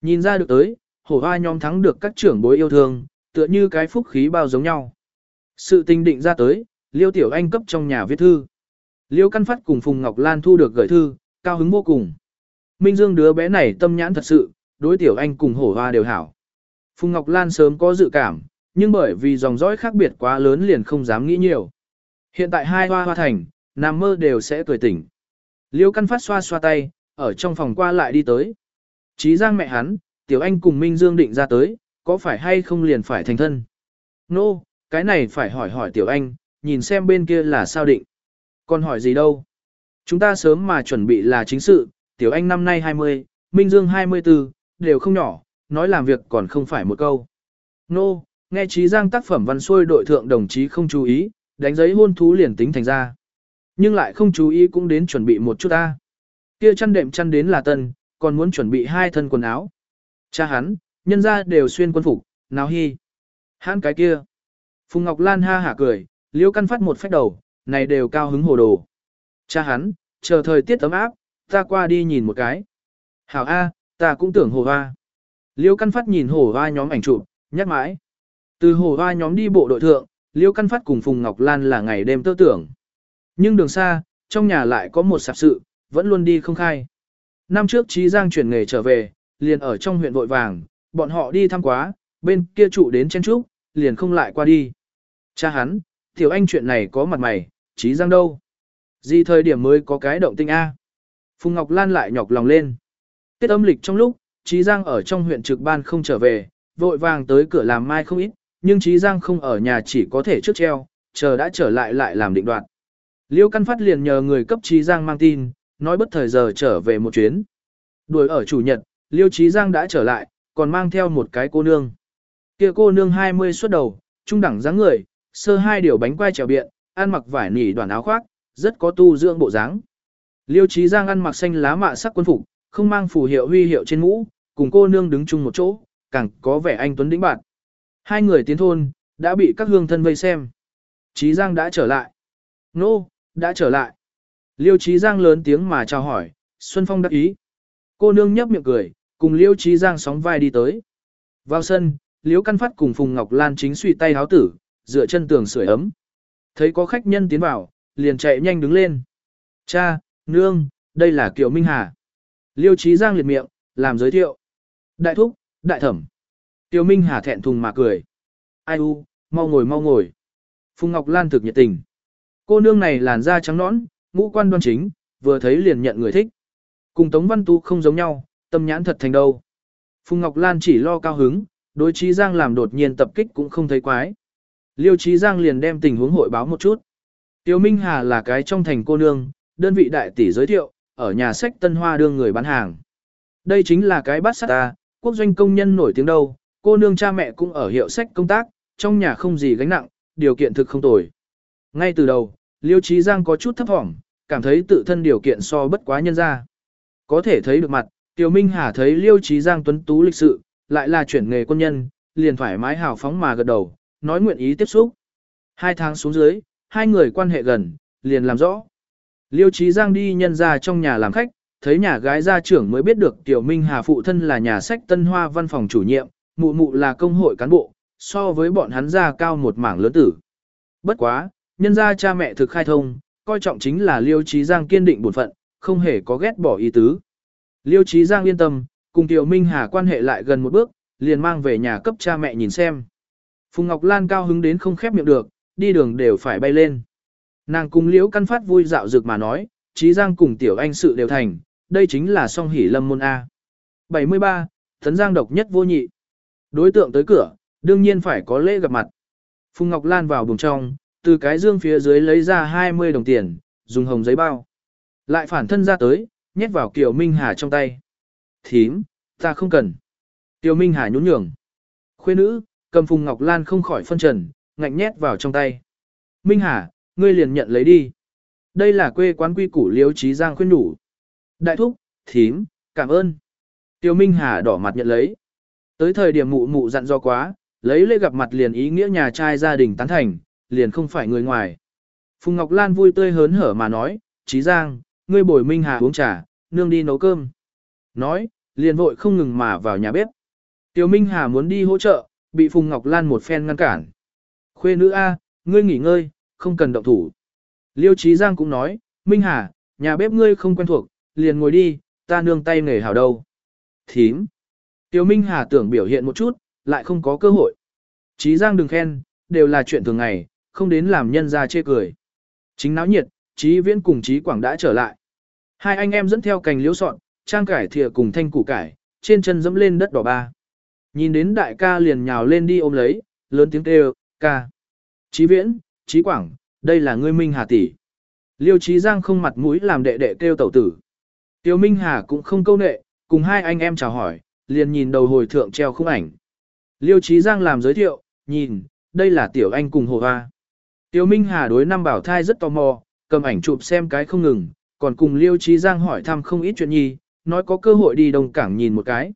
Nhìn ra được tới, hổ hoa nhóm thắng được các trưởng bối yêu thương, tựa như cái phúc khí bao giống nhau. Sự tình định ra tới, Liêu tiểu anh cấp trong nhà viết thư. Liêu căn phát cùng Phùng Ngọc Lan thu được gửi thư, cao hứng vô cùng. Minh Dương đứa bé này tâm nhãn thật sự, đối tiểu anh cùng hổ hoa đều hảo. Phùng Ngọc Lan sớm có dự cảm, nhưng bởi vì dòng dõi khác biệt quá lớn liền không dám nghĩ nhiều. Hiện tại hai hoa hoa thành, nằm mơ đều sẽ cười tỉnh. Liêu căn phát xoa xoa tay, ở trong phòng qua lại đi tới. Chí giang mẹ hắn, tiểu anh cùng Minh Dương định ra tới, có phải hay không liền phải thành thân. Nô, no, cái này phải hỏi hỏi tiểu anh, nhìn xem bên kia là sao định. Còn hỏi gì đâu. Chúng ta sớm mà chuẩn bị là chính sự, tiểu anh năm nay 20, Minh Dương 24, đều không nhỏ, nói làm việc còn không phải một câu. Nô, no, nghe trí giang tác phẩm văn xuôi đội thượng đồng chí không chú ý, đánh giấy hôn thú liền tính thành ra. Nhưng lại không chú ý cũng đến chuẩn bị một chút ta. Kia chăn đệm chăn đến là tân, còn muốn chuẩn bị hai thân quần áo. Cha hắn, nhân ra đều xuyên quân phục, nào hi, Hắn cái kia. Phùng Ngọc Lan ha hả cười, liêu căn phát một phách đầu, này đều cao hứng hồ đồ. Cha hắn, chờ thời tiết ấm áp, ta qua đi nhìn một cái. Hảo A, ta cũng tưởng hồ hoa. Liêu căn phát nhìn hồ hoa nhóm ảnh chụp, nhắc mãi. Từ hồ hoa nhóm đi bộ đội thượng, Liêu căn phát cùng Phùng Ngọc Lan là ngày đêm tơ tưởng. Nhưng đường xa, trong nhà lại có một sạp sự, vẫn luôn đi không khai. Năm trước Trí Giang chuyển nghề trở về, liền ở trong huyện vội vàng, bọn họ đi thăm quá, bên kia trụ đến chen trúc, liền không lại qua đi. Cha hắn, tiểu anh chuyện này có mặt mày, Trí Giang đâu? Gì thời điểm mới có cái động tinh A? Phùng Ngọc Lan lại nhọc lòng lên. Tết âm lịch trong lúc, Trí Giang ở trong huyện trực ban không trở về, vội vàng tới cửa làm mai không ít, nhưng Trí Giang không ở nhà chỉ có thể trước treo, chờ đã trở lại lại làm định đoạt. Liêu Căn Phát liền nhờ người cấp Trí Giang mang tin, nói bất thời giờ trở về một chuyến. Đuổi ở chủ nhật, Liêu Trí Giang đã trở lại, còn mang theo một cái cô nương. Kia cô nương 20 xuất đầu, trung đẳng dáng người, sơ hai điều bánh quai trèo biện, ăn mặc vải nỉ đoàn áo khoác, rất có tu dưỡng bộ dáng. Liêu Chí Giang ăn mặc xanh lá mạ sắc quân phục, không mang phù hiệu huy hiệu trên mũ, cùng cô nương đứng chung một chỗ, càng có vẻ anh tuấn đĩnh bạn. Hai người tiến thôn, đã bị các hương thân vây xem. Chí Giang đã trở lại. Nô, no, đã trở lại. Liêu Chí Giang lớn tiếng mà chào hỏi, Xuân Phong đắc ý. Cô nương nhấp miệng cười, cùng Liêu Chí Giang sóng vai đi tới. Vào sân, Liêu Căn Phát cùng Phùng Ngọc Lan chính suy tay háo tử, dựa chân tường sưởi ấm. Thấy có khách nhân tiến vào, liền chạy nhanh đứng lên. Cha, nương, đây là Kiều Minh Hà. Liêu Chí Giang liệt miệng, làm giới thiệu. Đại thúc, đại thẩm. Kiều Minh Hà thẹn thùng mà cười. Ai u, mau ngồi mau ngồi. Phùng Ngọc Lan thực nhiệt tình. Cô nương này làn da trắng nõn, ngũ quan đoan chính, vừa thấy liền nhận người thích. Cùng Tống Văn Tu không giống nhau, tâm nhãn thật thành đâu. Phùng Ngọc Lan chỉ lo cao hứng, đối Chí Giang làm đột nhiên tập kích cũng không thấy quái. Liêu Trí Giang liền đem tình huống hội báo một chút. Tiêu Minh Hà là cái trong thành cô nương, đơn vị đại tỷ giới thiệu, ở nhà sách Tân Hoa đương người bán hàng. Đây chính là cái bát sát ta, quốc doanh công nhân nổi tiếng đâu, cô nương cha mẹ cũng ở hiệu sách công tác, trong nhà không gì gánh nặng, điều kiện thực không tồi. Ngay từ đầu, Liêu Trí Giang có chút thấp thỏm, cảm thấy tự thân điều kiện so bất quá nhân ra. Có thể thấy được mặt, Tiêu Minh Hà thấy Liêu Trí Giang tuấn tú lịch sự, lại là chuyển nghề quân nhân, liền thoải mái hào phóng mà gật đầu, nói nguyện ý tiếp xúc. Hai tháng xuống dưới, hai người quan hệ gần, liền làm rõ. Liêu Chí Giang đi nhân ra trong nhà làm khách, thấy nhà gái gia trưởng mới biết được Tiểu Minh Hà phụ thân là nhà sách Tân Hoa văn phòng chủ nhiệm, mụ mụ là công hội cán bộ, so với bọn hắn gia cao một mảng lớn tử. Bất quá, nhân ra cha mẹ thực khai thông, coi trọng chính là Liêu Chí Giang kiên định bổn phận, không hề có ghét bỏ ý tứ. Liêu Chí Giang yên tâm, cùng Tiểu Minh Hà quan hệ lại gần một bước, liền mang về nhà cấp cha mẹ nhìn xem. Phùng Ngọc Lan cao hứng đến không khép miệng được, đi đường đều phải bay lên. Nàng cùng Liễu Căn Phát vui dạo dược mà nói, Trí Giang cùng Tiểu Anh sự đều thành, đây chính là song hỷ lâm môn A. 73. Thấn Giang độc nhất vô nhị. Đối tượng tới cửa, đương nhiên phải có lễ gặp mặt. Phùng Ngọc Lan vào buồng trong, từ cái dương phía dưới lấy ra 20 đồng tiền, dùng hồng giấy bao. Lại phản thân ra tới, nhét vào Kiều Minh Hà trong tay. Thím, ta không cần. Kiều Minh Hà nhún nhường. Khuê nữ, cầm Phùng Ngọc Lan không khỏi phân trần, ngạnh nhét vào trong tay. Minh Hà, ngươi liền nhận lấy đi. Đây là quê quán quy củ liếu trí giang khuyên đủ. Đại thúc, thím, cảm ơn. Tiêu Minh Hà đỏ mặt nhận lấy. Tới thời điểm mụ mụ dặn do quá, lấy lễ gặp mặt liền ý nghĩa nhà trai gia đình tán thành, liền không phải người ngoài. Phùng Ngọc Lan vui tươi hớn hở mà nói, Trí Giang, ngươi bồi Minh Hà uống trà, nương đi nấu cơm. Nói, liền vội không ngừng mà vào nhà bếp. Tiêu Minh Hà muốn đi hỗ trợ, bị Phùng Ngọc Lan một phen ngăn cản. Khuê nữ A, ngươi nghỉ ngơi, không cần động thủ. Liêu Trí Giang cũng nói, Minh Hà, nhà bếp ngươi không quen thuộc, liền ngồi đi, ta nương tay nghề hảo đâu. Thím. Tiêu Minh Hà tưởng biểu hiện một chút, lại không có cơ hội. Trí Giang đừng khen, đều là chuyện thường ngày, không đến làm nhân ra chê cười. Chính náo nhiệt, Trí Viễn cùng Trí Quảng đã trở lại. Hai anh em dẫn theo cành liễu sọn, trang cải thìa cùng thanh củ cải, trên chân dẫm lên đất đỏ ba. Nhìn đến đại ca liền nhào lên đi ôm lấy, lớn tiếng kêu, ca. Chí Viễn, Chí Quảng, đây là ngươi Minh Hà tỷ. Liêu Chí Giang không mặt mũi làm đệ đệ kêu tẩu tử. Tiêu Minh Hà cũng không câu nệ, cùng hai anh em chào hỏi, liền nhìn đầu hồi thượng treo khung ảnh. Liêu Chí Giang làm giới thiệu, nhìn, đây là tiểu anh cùng hồ hoa. Tiêu Minh Hà đối năm bảo thai rất tò mò, cầm ảnh chụp xem cái không ngừng, còn cùng Liêu Trí Giang hỏi thăm không ít chuyện nhi, nói có cơ hội đi Đông Cảng nhìn một cái.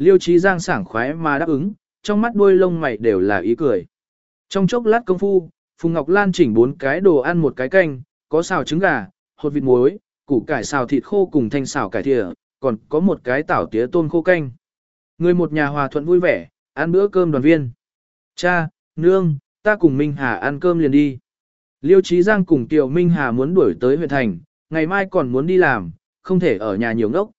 Liêu Trí Giang sảng khoái mà đáp ứng, trong mắt đuôi lông mày đều là ý cười. Trong chốc lát công phu, Phùng Ngọc Lan chỉnh bốn cái đồ ăn một cái canh, có xào trứng gà, hột vịt muối, củ cải xào thịt khô cùng thanh xào cải thìa, còn có một cái tảo tía tôm khô canh. Người một nhà hòa thuận vui vẻ, ăn bữa cơm đoàn viên. Cha, nương, ta cùng Minh Hà ăn cơm liền đi. Liêu Trí Giang cùng Tiểu Minh Hà muốn đuổi tới huyện thành, ngày mai còn muốn đi làm, không thể ở nhà nhiều ngốc.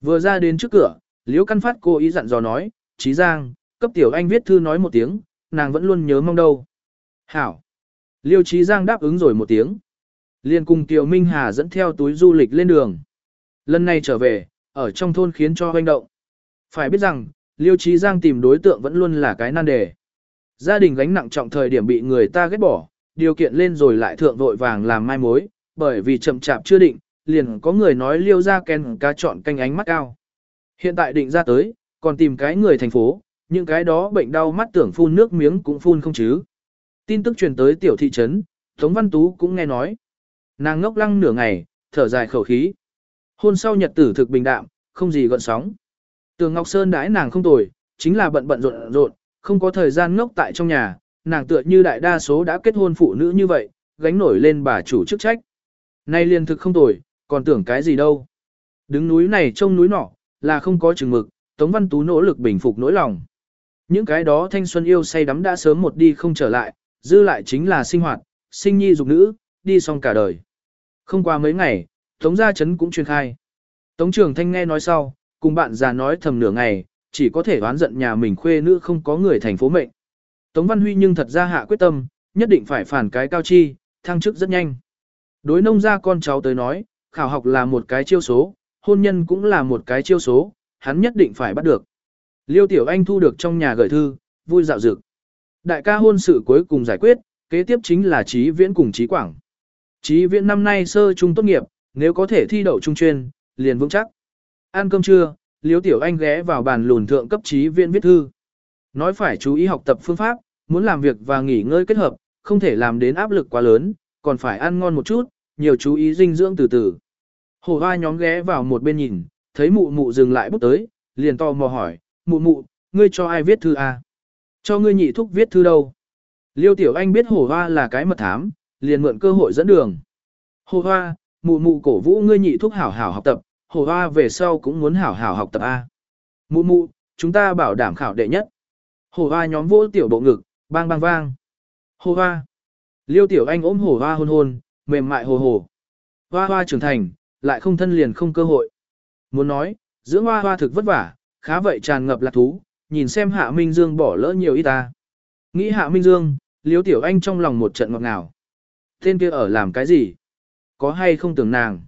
Vừa ra đến trước cửa, Liễu Căn Phát cô ý dặn dò nói, Chí Giang, cấp Tiểu Anh viết thư nói một tiếng, nàng vẫn luôn nhớ mong đâu. Hảo. Liêu Chí Giang đáp ứng rồi một tiếng. Liên cùng Tiểu Minh Hà dẫn theo túi du lịch lên đường. Lần này trở về, ở trong thôn khiến cho hoành động. Phải biết rằng, Liêu Chí Giang tìm đối tượng vẫn luôn là cái nan đề. Gia đình gánh nặng trọng thời điểm bị người ta ghét bỏ, điều kiện lên rồi lại thượng vội vàng làm mai mối, bởi vì chậm chạp chưa định, liền có người nói Liêu ra khen cá chọn canh ánh mắt cao. Hiện tại định ra tới, còn tìm cái người thành phố, những cái đó bệnh đau mắt tưởng phun nước miếng cũng phun không chứ. Tin tức truyền tới tiểu thị trấn, Tống Văn Tú cũng nghe nói. Nàng ngốc lăng nửa ngày, thở dài khẩu khí. Hôn sau nhật tử thực bình đạm, không gì gợn sóng. Tường Ngọc Sơn đãi nàng không tồi, chính là bận bận rộn rộn, không có thời gian ngốc tại trong nhà, nàng tựa như đại đa số đã kết hôn phụ nữ như vậy, gánh nổi lên bà chủ chức trách. Nay liền thực không tồi, còn tưởng cái gì đâu. Đứng núi này trông núi nọ, là không có chừng mực, Tống Văn Tú nỗ lực bình phục nỗi lòng. Những cái đó thanh xuân yêu say đắm đã sớm một đi không trở lại, dư lại chính là sinh hoạt, sinh nhi dục nữ, đi xong cả đời. Không qua mấy ngày, Tống Gia Trấn cũng truyền khai. Tống Trường Thanh nghe nói sau, cùng bạn già nói thầm nửa ngày, chỉ có thể oán giận nhà mình khuê nữ không có người thành phố mệnh. Tống Văn Huy nhưng thật ra hạ quyết tâm, nhất định phải phản cái cao chi, thăng chức rất nhanh. Đối nông gia con cháu tới nói, khảo học là một cái chiêu số, hôn nhân cũng là một cái chiêu số, hắn nhất định phải bắt được. Liêu Tiểu Anh thu được trong nhà gửi thư, vui dạo dực. Đại ca hôn sự cuối cùng giải quyết, kế tiếp chính là Trí Viễn cùng Trí Quảng. Trí Viễn năm nay sơ trung tốt nghiệp, nếu có thể thi đậu trung chuyên, liền vững chắc. Ăn cơm trưa, Liêu Tiểu Anh ghé vào bàn lùn thượng cấp Trí Viễn viết thư. Nói phải chú ý học tập phương pháp, muốn làm việc và nghỉ ngơi kết hợp, không thể làm đến áp lực quá lớn, còn phải ăn ngon một chút, nhiều chú ý dinh dưỡng từ từ. Hồ hoa nhóm ghé vào một bên nhìn, thấy mụ mụ dừng lại bút tới, liền to mò hỏi, mụ mụ, ngươi cho ai viết thư à? Cho ngươi nhị thúc viết thư đâu? Liêu Tiểu Anh biết hồ hoa là cái mật thám, liền mượn cơ hội dẫn đường. Hồ hoa, mụ mụ cổ vũ ngươi nhị thúc hảo hảo học tập, hồ hoa về sau cũng muốn hảo hảo học tập A. Mụ mụ, chúng ta bảo đảm khảo đệ nhất. Hồ hoa nhóm vỗ tiểu bộ ngực, bang bang vang. Hồ hoa. Liêu Tiểu Anh ôm hồ hoa hôn hôn, mềm mại hồ hồ. Hoa hoa trưởng thành, lại không thân liền không cơ hội. Muốn nói, dưỡng hoa hoa thực vất vả, khá vậy tràn ngập lạc thú, nhìn xem Hạ Minh Dương bỏ lỡ nhiều ít ta. Nghĩ Hạ Minh Dương, Liêu Tiểu Anh trong lòng một trận ngọt ngào. Tên kia ở làm cái gì? Có hay không tưởng nàng?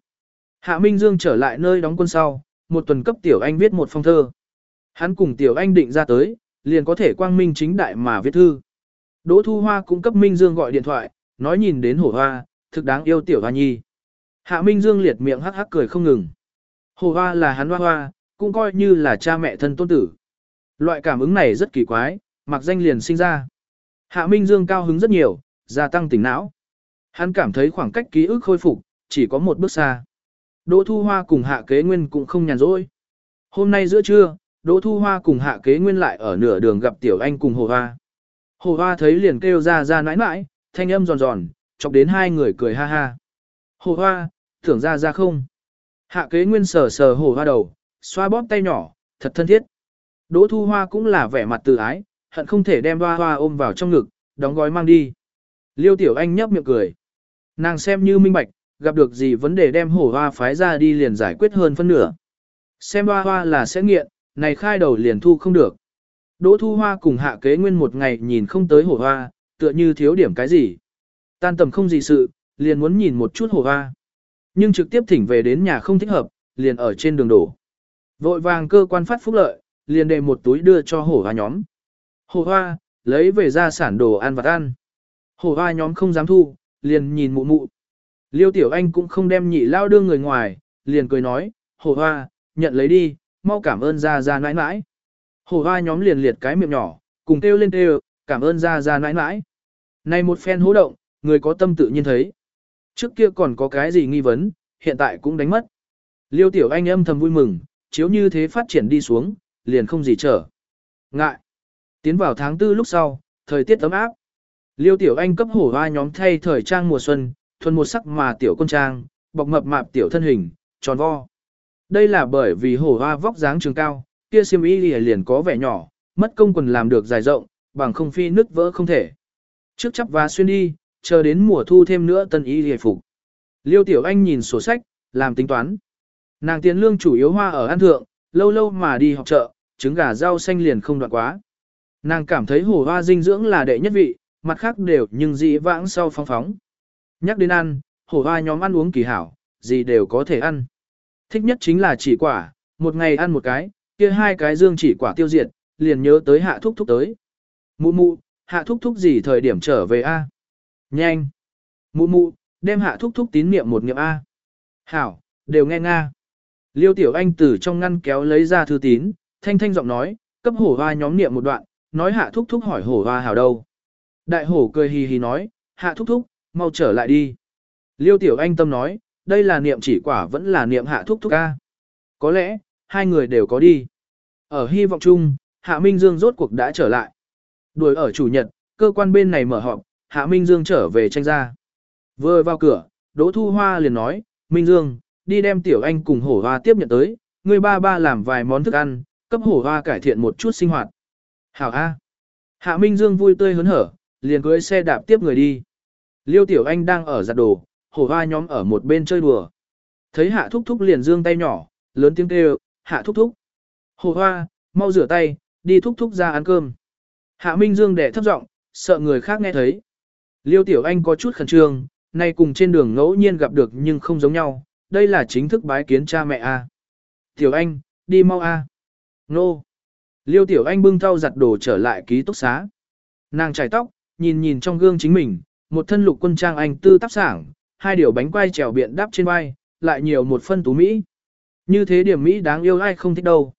Hạ Minh Dương trở lại nơi đóng quân sau, một tuần cấp Tiểu Anh viết một phong thơ. Hắn cùng Tiểu Anh định ra tới, liền có thể quang minh chính đại mà viết thư. Đỗ Thu Hoa cũng cấp Minh Dương gọi điện thoại, nói nhìn đến hổ hoa, thực đáng yêu Tiểu Hoa Nhi. Hạ Minh Dương liệt miệng hắc hắc cười không ngừng. Hồ hoa là hắn hoa hoa, cũng coi như là cha mẹ thân tôn tử. Loại cảm ứng này rất kỳ quái, mặc danh liền sinh ra. Hạ Minh Dương cao hứng rất nhiều, gia tăng tỉnh não. Hắn cảm thấy khoảng cách ký ức khôi phục, chỉ có một bước xa. Đỗ Thu Hoa cùng Hạ Kế Nguyên cũng không nhàn rỗi. Hôm nay giữa trưa, Đỗ Thu Hoa cùng Hạ Kế Nguyên lại ở nửa đường gặp Tiểu Anh cùng Hồ Hoa. Hồ Hoa thấy liền kêu ra ra nãi nãi, thanh âm giòn giòn, chọc đến hai người cười ha ha. Hồ Hoa, thưởng ra ra không? Hạ Kế Nguyên sờ sờ hổ Hoa đầu, xoa bóp tay nhỏ, thật thân thiết. Đỗ Thu Hoa cũng là vẻ mặt từ ái, hận không thể đem Hoa Hoa ôm vào trong ngực, đóng gói mang đi. Liêu Tiểu Anh nhấp miệng cười. Nàng xem như minh bạch, gặp được gì vấn đề đem hổ hoa phái ra đi liền giải quyết hơn phân nửa. Xem hoa hoa là sẽ nghiện, này khai đầu liền thu không được. Đỗ thu hoa cùng hạ kế nguyên một ngày nhìn không tới hổ hoa, tựa như thiếu điểm cái gì. Tan tầm không gì sự, liền muốn nhìn một chút hổ hoa. Nhưng trực tiếp thỉnh về đến nhà không thích hợp, liền ở trên đường đổ. Vội vàng cơ quan phát phúc lợi, liền đề một túi đưa cho hổ hoa nhóm. Hổ hoa, lấy về ra sản đồ ăn vặt ăn. Hổ hoa nhóm không dám thu, liền nhìn mụ mụ. Liêu Tiểu Anh cũng không đem nhị lao đưa người ngoài, liền cười nói, hổ hoa, nhận lấy đi, mau cảm ơn ra ra nãi nãi. Hổ hoa nhóm liền liệt cái miệng nhỏ, cùng kêu lên kêu, cảm ơn ra ra nãi nãi. Này một phen hố động, người có tâm tự nhiên thấy. Trước kia còn có cái gì nghi vấn, hiện tại cũng đánh mất. Liêu Tiểu Anh âm thầm vui mừng, chiếu như thế phát triển đi xuống, liền không gì trở. Ngại. Tiến vào tháng tư lúc sau, thời tiết ấm áp. Liêu Tiểu Anh cấp hổ hoa nhóm thay thời trang mùa xuân, thuần một sắc mà tiểu con trang, bọc mập mạp tiểu thân hình, tròn vo. Đây là bởi vì hổ hoa vóc dáng trường cao, kia xiêm y liền có vẻ nhỏ, mất công quần làm được dài rộng, bằng không phi nứt vỡ không thể. Trước chắp và xuyên đi, chờ đến mùa thu thêm nữa tân y hề phục. Liêu Tiểu Anh nhìn sổ sách, làm tính toán. Nàng tiền lương chủ yếu hoa ở ăn thượng, lâu lâu mà đi học chợ, trứng gà rau xanh liền không đoạn quá. Nàng cảm thấy hồ hoa dinh dưỡng là đệ nhất vị, mặt khác đều nhưng dị vãng sau phong phóng. Nhắc đến ăn, hổ hoa nhóm ăn uống kỳ hảo, gì đều có thể ăn. Thích nhất chính là chỉ quả, một ngày ăn một cái, kia hai cái dương chỉ quả tiêu diệt, liền nhớ tới hạ thúc thúc tới. Mụ mụ, hạ thúc thúc gì thời điểm trở về a? Nhanh. Mụ mụ, đem hạ thúc thúc tín niệm một niệm a. Hảo, đều nghe nga. Liêu tiểu anh từ trong ngăn kéo lấy ra thư tín, thanh thanh giọng nói, cấp hổ hoa nhóm niệm một đoạn, nói hạ thúc thúc hỏi hổ hoa hảo đâu. Đại hổ cười hì hì nói, hạ thúc thúc, mau trở lại đi. Liêu tiểu anh tâm nói, đây là niệm chỉ quả vẫn là niệm hạ thúc thúc ca. Có lẽ, hai người đều có đi. Ở hy vọng chung, Hạ Minh Dương rốt cuộc đã trở lại. Đuổi ở chủ nhật, cơ quan bên này mở họp, Hạ Minh Dương trở về tranh ra. Vừa vào cửa, Đỗ Thu Hoa liền nói, Minh Dương, đi đem tiểu anh cùng hổ hoa tiếp nhận tới, người ba ba làm vài món thức ăn, cấp hổ hoa cải thiện một chút sinh hoạt. Hảo A. Hạ Minh Dương vui tươi hớn hở, liền cưới xe đạp tiếp người đi. Liêu Tiểu Anh đang ở giặt đồ, hổ hoa nhóm ở một bên chơi đùa. Thấy hạ thúc thúc liền dương tay nhỏ, lớn tiếng kêu, hạ thúc thúc. Hổ hoa, mau rửa tay, đi thúc thúc ra ăn cơm. Hạ Minh Dương đẻ thấp giọng, sợ người khác nghe thấy. Liêu Tiểu Anh có chút khẩn trương, nay cùng trên đường ngẫu nhiên gặp được nhưng không giống nhau, đây là chính thức bái kiến cha mẹ a. Tiểu Anh, đi mau a. Nô. Liêu Tiểu Anh bưng thau giặt đồ trở lại ký túc xá. Nàng chải tóc, nhìn nhìn trong gương chính mình, một thân lục quân trang anh tư tác sảng, hai điều bánh quai trèo biện đắp trên vai, lại nhiều một phân tú Mỹ. Như thế điểm Mỹ đáng yêu ai không thích đâu.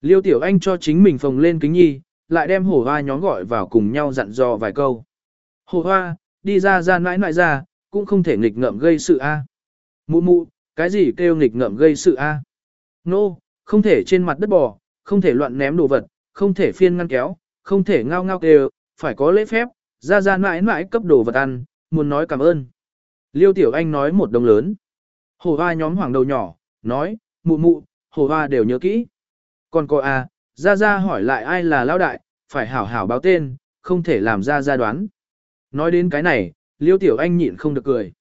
Liêu tiểu anh cho chính mình phồng lên kính nhi, lại đem hổ hoa nhóm gọi vào cùng nhau dặn dò vài câu. Hổ hoa, đi ra ra mãi mãi ra, cũng không thể nghịch ngợm gây sự a. Mụ mụ, cái gì kêu nghịch ngợm gây sự a? Nô, no, không thể trên mặt đất bò, không thể loạn ném đồ vật, không thể phiên ngăn kéo, không thể ngao ngao kêu, phải có lễ phép, ra ra mãi mãi cấp đồ vật ăn, muốn nói cảm ơn. Liêu Tiểu Anh nói một đồng lớn. Hồ hoa nhóm hoàng đầu nhỏ, nói, mụ mụ, hồ hoa đều nhớ kỹ. Còn cô à, ra ra hỏi lại ai là lão đại, phải hảo hảo báo tên, không thể làm ra ra đoán. Nói đến cái này, Liêu Tiểu Anh nhịn không được cười.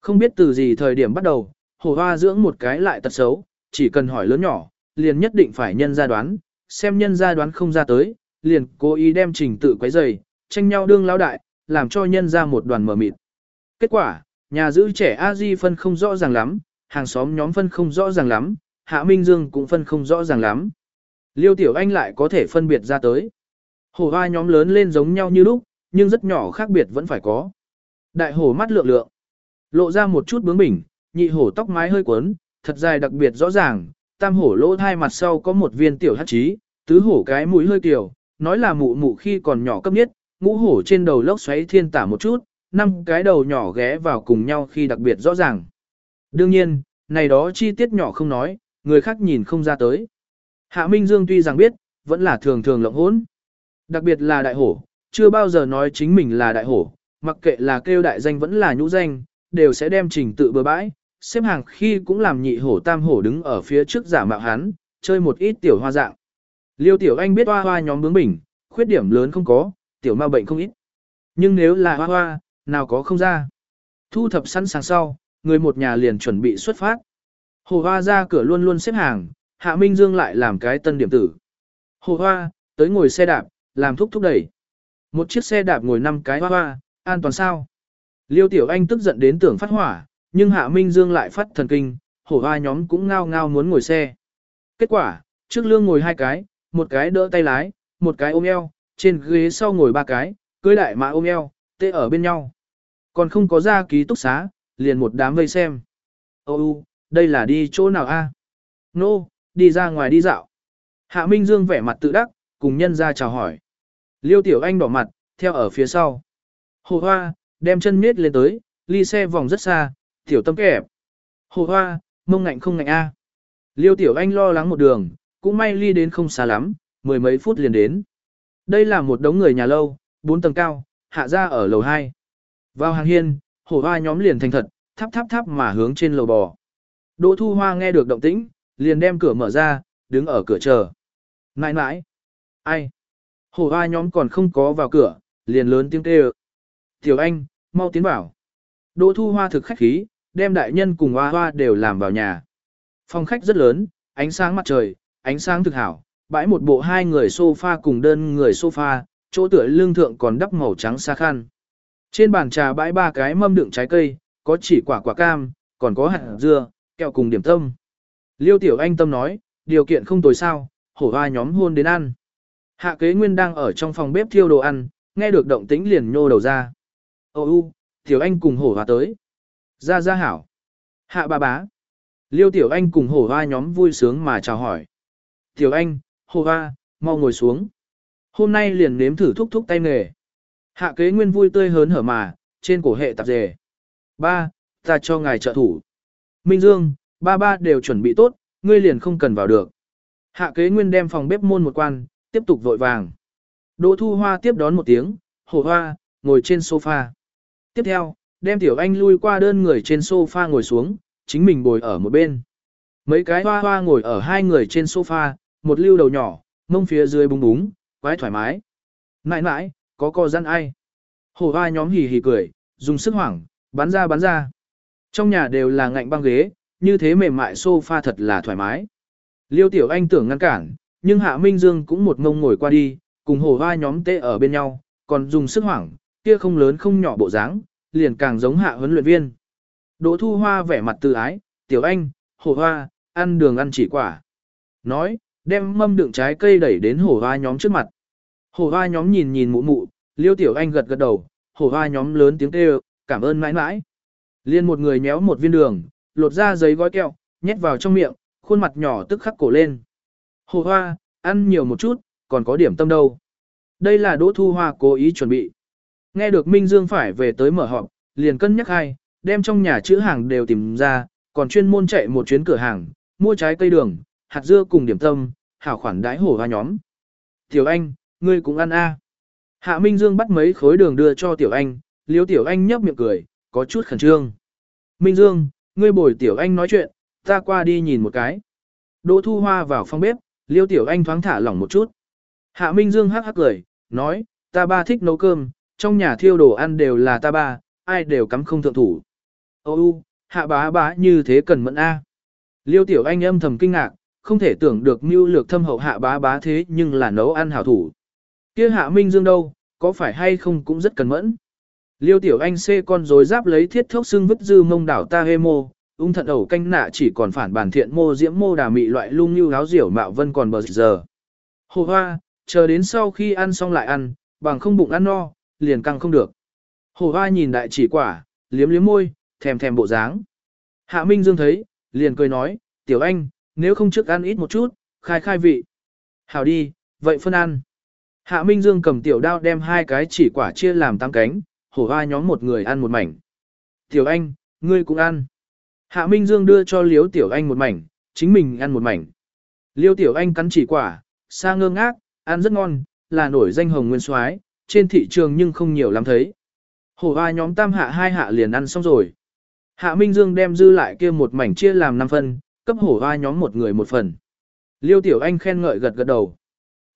Không biết từ gì thời điểm bắt đầu, hồ hoa dưỡng một cái lại tật xấu, chỉ cần hỏi lớn nhỏ, liền nhất định phải nhân ra đoán, xem nhân ra đoán không ra tới, liền cố ý đem trình tự quấy dày, tranh nhau đương lão đại, làm cho nhân ra một đoàn mờ mịt. Kết quả, nhà giữ trẻ a di phân không rõ ràng lắm, hàng xóm nhóm phân không rõ ràng lắm, Hạ Minh Dương cũng phân không rõ ràng lắm. Liêu Tiểu Anh lại có thể phân biệt ra tới. hồ hoa nhóm lớn lên giống nhau như lúc, nhưng rất nhỏ khác biệt vẫn phải có. Đại hổ mắt lượng lượng, lộ ra một chút bướng bỉnh, nhị hổ tóc mái hơi quấn, thật dài đặc biệt rõ ràng, tam hổ lỗ hai mặt sau có một viên tiểu hắc trí, tứ hổ cái mũi hơi tiểu, nói là mụ mụ khi còn nhỏ cấp nhất, ngũ hổ trên đầu lốc xoáy thiên tả một chút, năm cái đầu nhỏ ghé vào cùng nhau khi đặc biệt rõ ràng. Đương nhiên, này đó chi tiết nhỏ không nói, người khác nhìn không ra tới. Hạ Minh Dương tuy rằng biết, vẫn là thường thường lộng hỗn. Đặc biệt là đại hổ, chưa bao giờ nói chính mình là đại hổ, mặc kệ là kêu đại danh vẫn là nhũ danh, đều sẽ đem trình tự bừa bãi, xếp hàng khi cũng làm nhị hổ tam hổ đứng ở phía trước giả mạo hắn, chơi một ít tiểu hoa dạng. Liêu tiểu anh biết hoa hoa nhóm bướng bỉnh, khuyết điểm lớn không có, tiểu ma bệnh không ít. Nhưng nếu là hoa hoa, nào có không ra. Thu thập sẵn sàng sau, người một nhà liền chuẩn bị xuất phát. Hồ hoa ra cửa luôn luôn xếp hàng, Hạ Minh Dương lại làm cái tân điểm tử. Hồ hoa, tới ngồi xe đạp, làm thúc thúc đẩy. Một chiếc xe đạp ngồi năm cái hoa hoa, an toàn sao? Liêu Tiểu Anh tức giận đến tưởng phát hỏa, nhưng Hạ Minh Dương lại phát thần kinh, hổ hoa nhóm cũng ngao ngao muốn ngồi xe. Kết quả, trước lương ngồi hai cái, một cái đỡ tay lái, một cái ôm eo, trên ghế sau ngồi ba cái, cưới đại mã ôm eo, tê ở bên nhau. Còn không có ra ký túc xá, liền một đám vây xem. Ô đây là đi chỗ nào a? Nô, no, đi ra ngoài đi dạo. Hạ Minh Dương vẻ mặt tự đắc, cùng nhân ra chào hỏi. Liêu Tiểu Anh đỏ mặt, theo ở phía sau. Hồ Hoa, đem chân miết lên tới, ly xe vòng rất xa, Tiểu Tâm kẹp. Hồ Hoa, mông ngạnh không ngạnh a. Liêu Tiểu Anh lo lắng một đường, cũng may ly đến không xa lắm, mười mấy phút liền đến. Đây là một đống người nhà lâu, bốn tầng cao, hạ ra ở lầu 2. Vào hàng hiên, hổ hoa nhóm liền thành thật, thắp thắp thắp mà hướng trên lầu bò. Đỗ Thu Hoa nghe được động tĩnh, liền đem cửa mở ra, đứng ở cửa chờ. Nãi nãi! Ai? Hổ hoa nhóm còn không có vào cửa, liền lớn tiếng kêu. Tiểu Anh, mau tiến vào. Đỗ Thu Hoa thực khách khí, đem đại nhân cùng hoa hoa đều làm vào nhà. Phòng khách rất lớn, ánh sáng mặt trời, ánh sáng thực hảo, bãi một bộ hai người sofa cùng đơn người sofa, chỗ tựa lương thượng còn đắp màu trắng xa khăn. Trên bàn trà bãi ba cái mâm đựng trái cây, có chỉ quả quả cam, còn có hạt dưa, kẹo cùng điểm tâm. Liêu Tiểu Anh tâm nói, điều kiện không tồi sao, hổ hoa nhóm hôn đến ăn. Hạ kế nguyên đang ở trong phòng bếp thiêu đồ ăn, nghe được động tĩnh liền nhô đầu ra. Ô u, Tiểu Anh cùng hổ hoa tới. Ra ra hảo. Hạ ba bá. Liêu Tiểu Anh cùng hổ hoa nhóm vui sướng mà chào hỏi. Tiểu Anh, hổ hoa, mau ngồi xuống. Hôm nay liền nếm thử thúc thúc tay nghề. Hạ kế nguyên vui tươi hớn hở mà, trên cổ hệ tạp dề. Ba, ta cho ngài trợ thủ. Minh Dương, ba ba đều chuẩn bị tốt, ngươi liền không cần vào được. Hạ kế nguyên đem phòng bếp môn một quan, tiếp tục vội vàng. Đỗ thu hoa tiếp đón một tiếng, hổ hoa, ngồi trên sofa. Tiếp theo, đem tiểu anh lui qua đơn người trên sofa ngồi xuống, chính mình bồi ở một bên. Mấy cái hoa hoa ngồi ở hai người trên sofa, một lưu đầu nhỏ, mông phía dưới búng búng, quái thoải mái. Nãi nãi, có co răn ai? Hổ hoa nhóm hì hì cười, dùng sức hoảng, bắn ra bắn ra. Trong nhà đều là ngạnh băng ghế, như thế mềm mại sofa thật là thoải mái. Liêu tiểu anh tưởng ngăn cản, nhưng Hạ Minh Dương cũng một ngông ngồi qua đi, cùng hổ hoa nhóm tê ở bên nhau, còn dùng sức hoảng, kia không lớn không nhỏ bộ dáng, liền càng giống hạ huấn luyện viên. Đỗ thu hoa vẻ mặt từ ái, tiểu anh, hổ hoa, ăn đường ăn chỉ quả. Nói, đem mâm đựng trái cây đẩy đến hổ hoa nhóm trước mặt. Hổ hoa nhóm nhìn nhìn mụ mụ, liêu tiểu anh gật gật đầu, hổ hoa nhóm lớn tiếng kêu, cảm ơn mãi mãi. Liên một người nhéo một viên đường, lột ra giấy gói kẹo, nhét vào trong miệng, khuôn mặt nhỏ tức khắc cổ lên. Hổ hoa, ăn nhiều một chút, còn có điểm tâm đâu. Đây là đỗ thu hoa cố ý chuẩn bị. Nghe được Minh Dương phải về tới mở họp, liền cân nhắc hai, đem trong nhà chữ hàng đều tìm ra, còn chuyên môn chạy một chuyến cửa hàng, mua trái cây đường, hạt dưa cùng điểm tâm, hảo khoản đãi hổ hoa nhóm. Tiểu Anh, ngươi cũng ăn a. Hạ Minh Dương bắt mấy khối đường đưa cho Tiểu Anh, liếu Tiểu Anh nhấp miệng cười, có chút khẩn trương. Minh Dương, ngươi bồi Tiểu Anh nói chuyện, ta qua đi nhìn một cái. Đỗ Thu Hoa vào phòng bếp, Liêu Tiểu Anh thoáng thả lỏng một chút. Hạ Minh Dương hắc hắc cười, nói, ta ba thích nấu cơm, trong nhà thiêu đồ ăn đều là ta ba, ai đều cắm không thượng thủ. Ô u, hạ bá bá như thế cần mẫn a. Liêu Tiểu Anh âm thầm kinh ngạc, không thể tưởng được mưu lược thâm hậu hạ bá bá thế nhưng là nấu ăn hảo thủ. Kia hạ Minh Dương đâu, có phải hay không cũng rất cần mẫn. Liêu Tiểu Anh xê con rồi giáp lấy thiết thốc xương vứt dư mông đảo ta hê mô, ung thận ẩu canh nạ chỉ còn phản bản thiện mô diễm mô đà mị loại lung như áo diểu mạo vân còn bờ giờ. Hồ hoa, chờ đến sau khi ăn xong lại ăn, bằng không bụng ăn no, liền căng không được. Hồ hoa nhìn đại chỉ quả, liếm liếm môi, thèm thèm bộ dáng. Hạ Minh Dương thấy, liền cười nói, tiểu anh, nếu không trước ăn ít một chút, khai khai vị. Hảo đi, vậy phân ăn. Hạ Minh Dương cầm tiểu đao đem hai cái chỉ quả chia làm tám cánh, hổ hoa nhóm một người ăn một mảnh. Tiểu anh, ngươi cũng ăn. Hạ Minh Dương đưa cho Liêu Tiểu Anh một mảnh, chính mình ăn một mảnh. Liêu Tiểu Anh cắn chỉ quả, xa ngơ ngác, ăn rất ngon, là nổi danh hồng nguyên soái, trên thị trường nhưng không nhiều lắm thấy. Hổ hoa nhóm tam hạ hai hạ liền ăn xong rồi. Hạ Minh Dương đem dư lại kia một mảnh chia làm 5 phần, cấp hổ hoa nhóm một người một phần. Liêu Tiểu Anh khen ngợi gật gật đầu.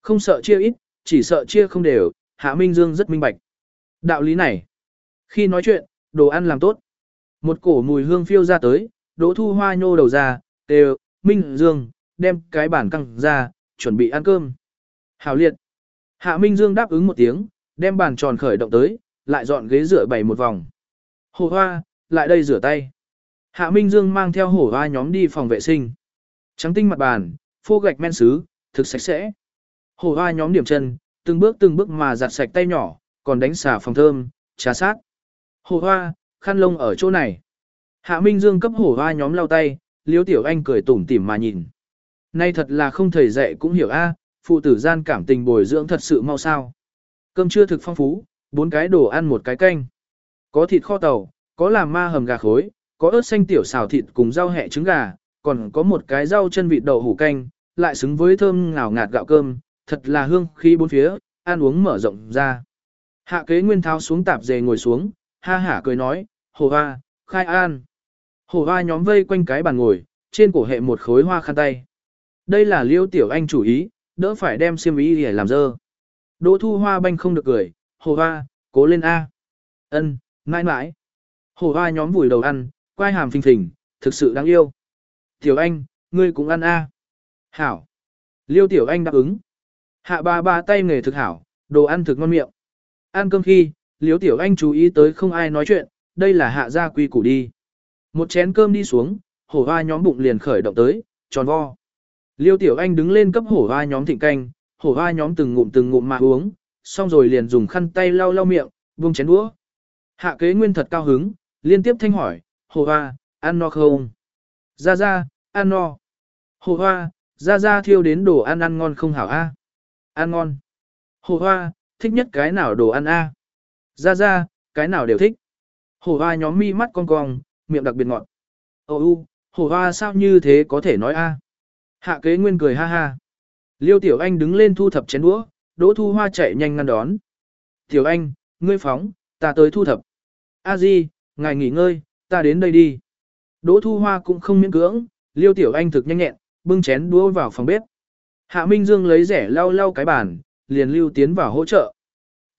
Không sợ chia ít, chỉ sợ chia không đều, Hạ Minh Dương rất minh bạch. Đạo lý này. Khi nói chuyện, đồ ăn làm tốt. Một cổ mùi hương phiêu ra tới, đỗ thu hoa nhô đầu ra, đều, Minh Dương, đem cái bản căng ra, chuẩn bị ăn cơm. Hảo liệt. Hạ Minh Dương đáp ứng một tiếng, đem bàn tròn khởi động tới, lại dọn ghế rửa bày một vòng. Hồ hoa, lại đây rửa tay. Hạ Minh Dương mang theo hổ hoa nhóm đi phòng vệ sinh. Trắng tinh mặt bàn, phô gạch men sứ, thực sạch sẽ. Hổ hoa nhóm điểm chân, từng bước từng bước mà giặt sạch tay nhỏ, còn đánh xà phòng thơm, trà sát. Hổ hoa, khăn lông ở chỗ này. Hạ Minh Dương cấp hổ hoa nhóm lau tay, Liêu Tiểu Anh cười tủm tỉm mà nhìn. Nay thật là không thầy dạy cũng hiểu a, phụ tử gian cảm tình bồi dưỡng thật sự mau sao. Cơm trưa thực phong phú, bốn cái đồ ăn một cái canh. Có thịt kho tàu, có làm ma hầm gà khối, có ớt xanh tiểu xào thịt cùng rau hẹ trứng gà, còn có một cái rau chân vịt đậu hủ canh, lại xứng với thơm ngào ngạt gạo cơm, thật là hương khí bốn phía, ăn uống mở rộng ra. Hạ kế nguyên tháo xuống tạp dề ngồi xuống, ha hả cười nói, hồ hoa, khai an. Hồ hoa nhóm vây quanh cái bàn ngồi, trên cổ hệ một khối hoa khăn tay. Đây là liêu tiểu anh chủ ý, đỡ phải đem xiêm ý để làm dơ. Đỗ thu hoa banh không được cười, hồ hoa, cố lên A. ân mãi mãi. Hồ hoa nhóm vùi đầu ăn, quai hàm phình phình, thực sự đáng yêu. Tiểu anh, ngươi cũng ăn A. Hảo. Liêu tiểu anh đáp ứng. Hạ ba ba tay nghề thực hảo, đồ ăn thực ngon miệng. Ăn cơm khi, liêu tiểu anh chú ý tới không ai nói chuyện, đây là hạ gia quy củ đi. Một chén cơm đi xuống, hổ hoa nhóm bụng liền khởi động tới, tròn vo. Liêu tiểu anh đứng lên cấp hổ hoa nhóm thịnh canh, hổ hoa nhóm từng ngụm từng ngụm mà uống, xong rồi liền dùng khăn tay lau lau miệng, buông chén đũa. Hạ kế nguyên thật cao hứng, liên tiếp thanh hỏi, hổ hoa, ăn no không? Ra ra, ăn no. Hổ hoa, ra ra thiêu đến đồ ăn ăn ngon không hảo a? Ăn ngon. Hổ hoa, thích nhất cái nào đồ ăn a? Ra ra, cái nào đều thích. Hổ hoa nhóm mi mắt cong cong, miệng đặc biệt ngọt. Ô u, hổ hoa sao như thế có thể nói a? À? Hạ kế nguyên cười ha ha. Liêu Tiểu Anh đứng lên thu thập chén đũa, Đỗ Thu Hoa chạy nhanh ngăn đón. Tiểu Anh, ngươi phóng, ta tới thu thập. A Di, ngài nghỉ ngơi, ta đến đây đi. Đỗ Thu Hoa cũng không miễn cưỡng, Liêu Tiểu Anh thực nhanh nhẹn, bưng chén đũa vào phòng bếp. Hạ Minh Dương lấy rẻ lau lau cái bàn, liền lưu tiến vào hỗ trợ.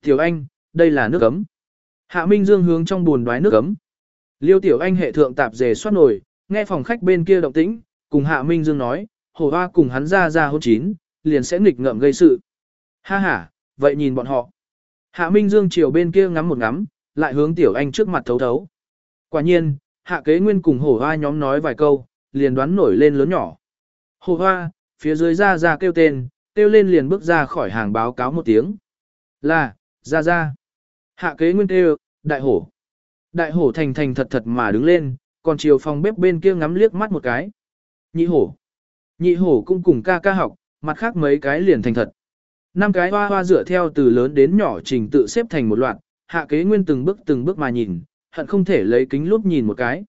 Tiểu Anh, đây là nước ấm. Hạ Minh Dương hướng trong buồn đoái nước ấm. Liêu Tiểu Anh hệ thượng tạp dề xoát nổi, nghe phòng khách bên kia động tĩnh, cùng Hạ Minh Dương nói, hồ hoa cùng hắn ra ra hôn chín, liền sẽ nghịch ngợm gây sự. Ha ha, vậy nhìn bọn họ. Hạ Minh Dương chiều bên kia ngắm một ngắm, lại hướng Tiểu Anh trước mặt thấu thấu. Quả nhiên, Hạ Kế Nguyên cùng hổ hoa nhóm nói vài câu, liền đoán nổi lên lớn nhỏ. Hổ hoa, phía dưới ra ra kêu tên, kêu lên liền bước ra khỏi hàng báo cáo một tiếng. Là, ra ra. Hạ Kế Nguyên kêu, đại hổ. Đại hổ thành thành thật thật mà đứng lên, còn chiều phòng bếp bên kia ngắm liếc mắt một cái. Nhị hổ. Nhị hổ cũng cùng ca ca học, mặt khác mấy cái liền thành thật. Năm cái hoa hoa dựa theo từ lớn đến nhỏ trình tự xếp thành một loạt, hạ kế nguyên từng bước từng bước mà nhìn, hận không thể lấy kính lúp nhìn một cái.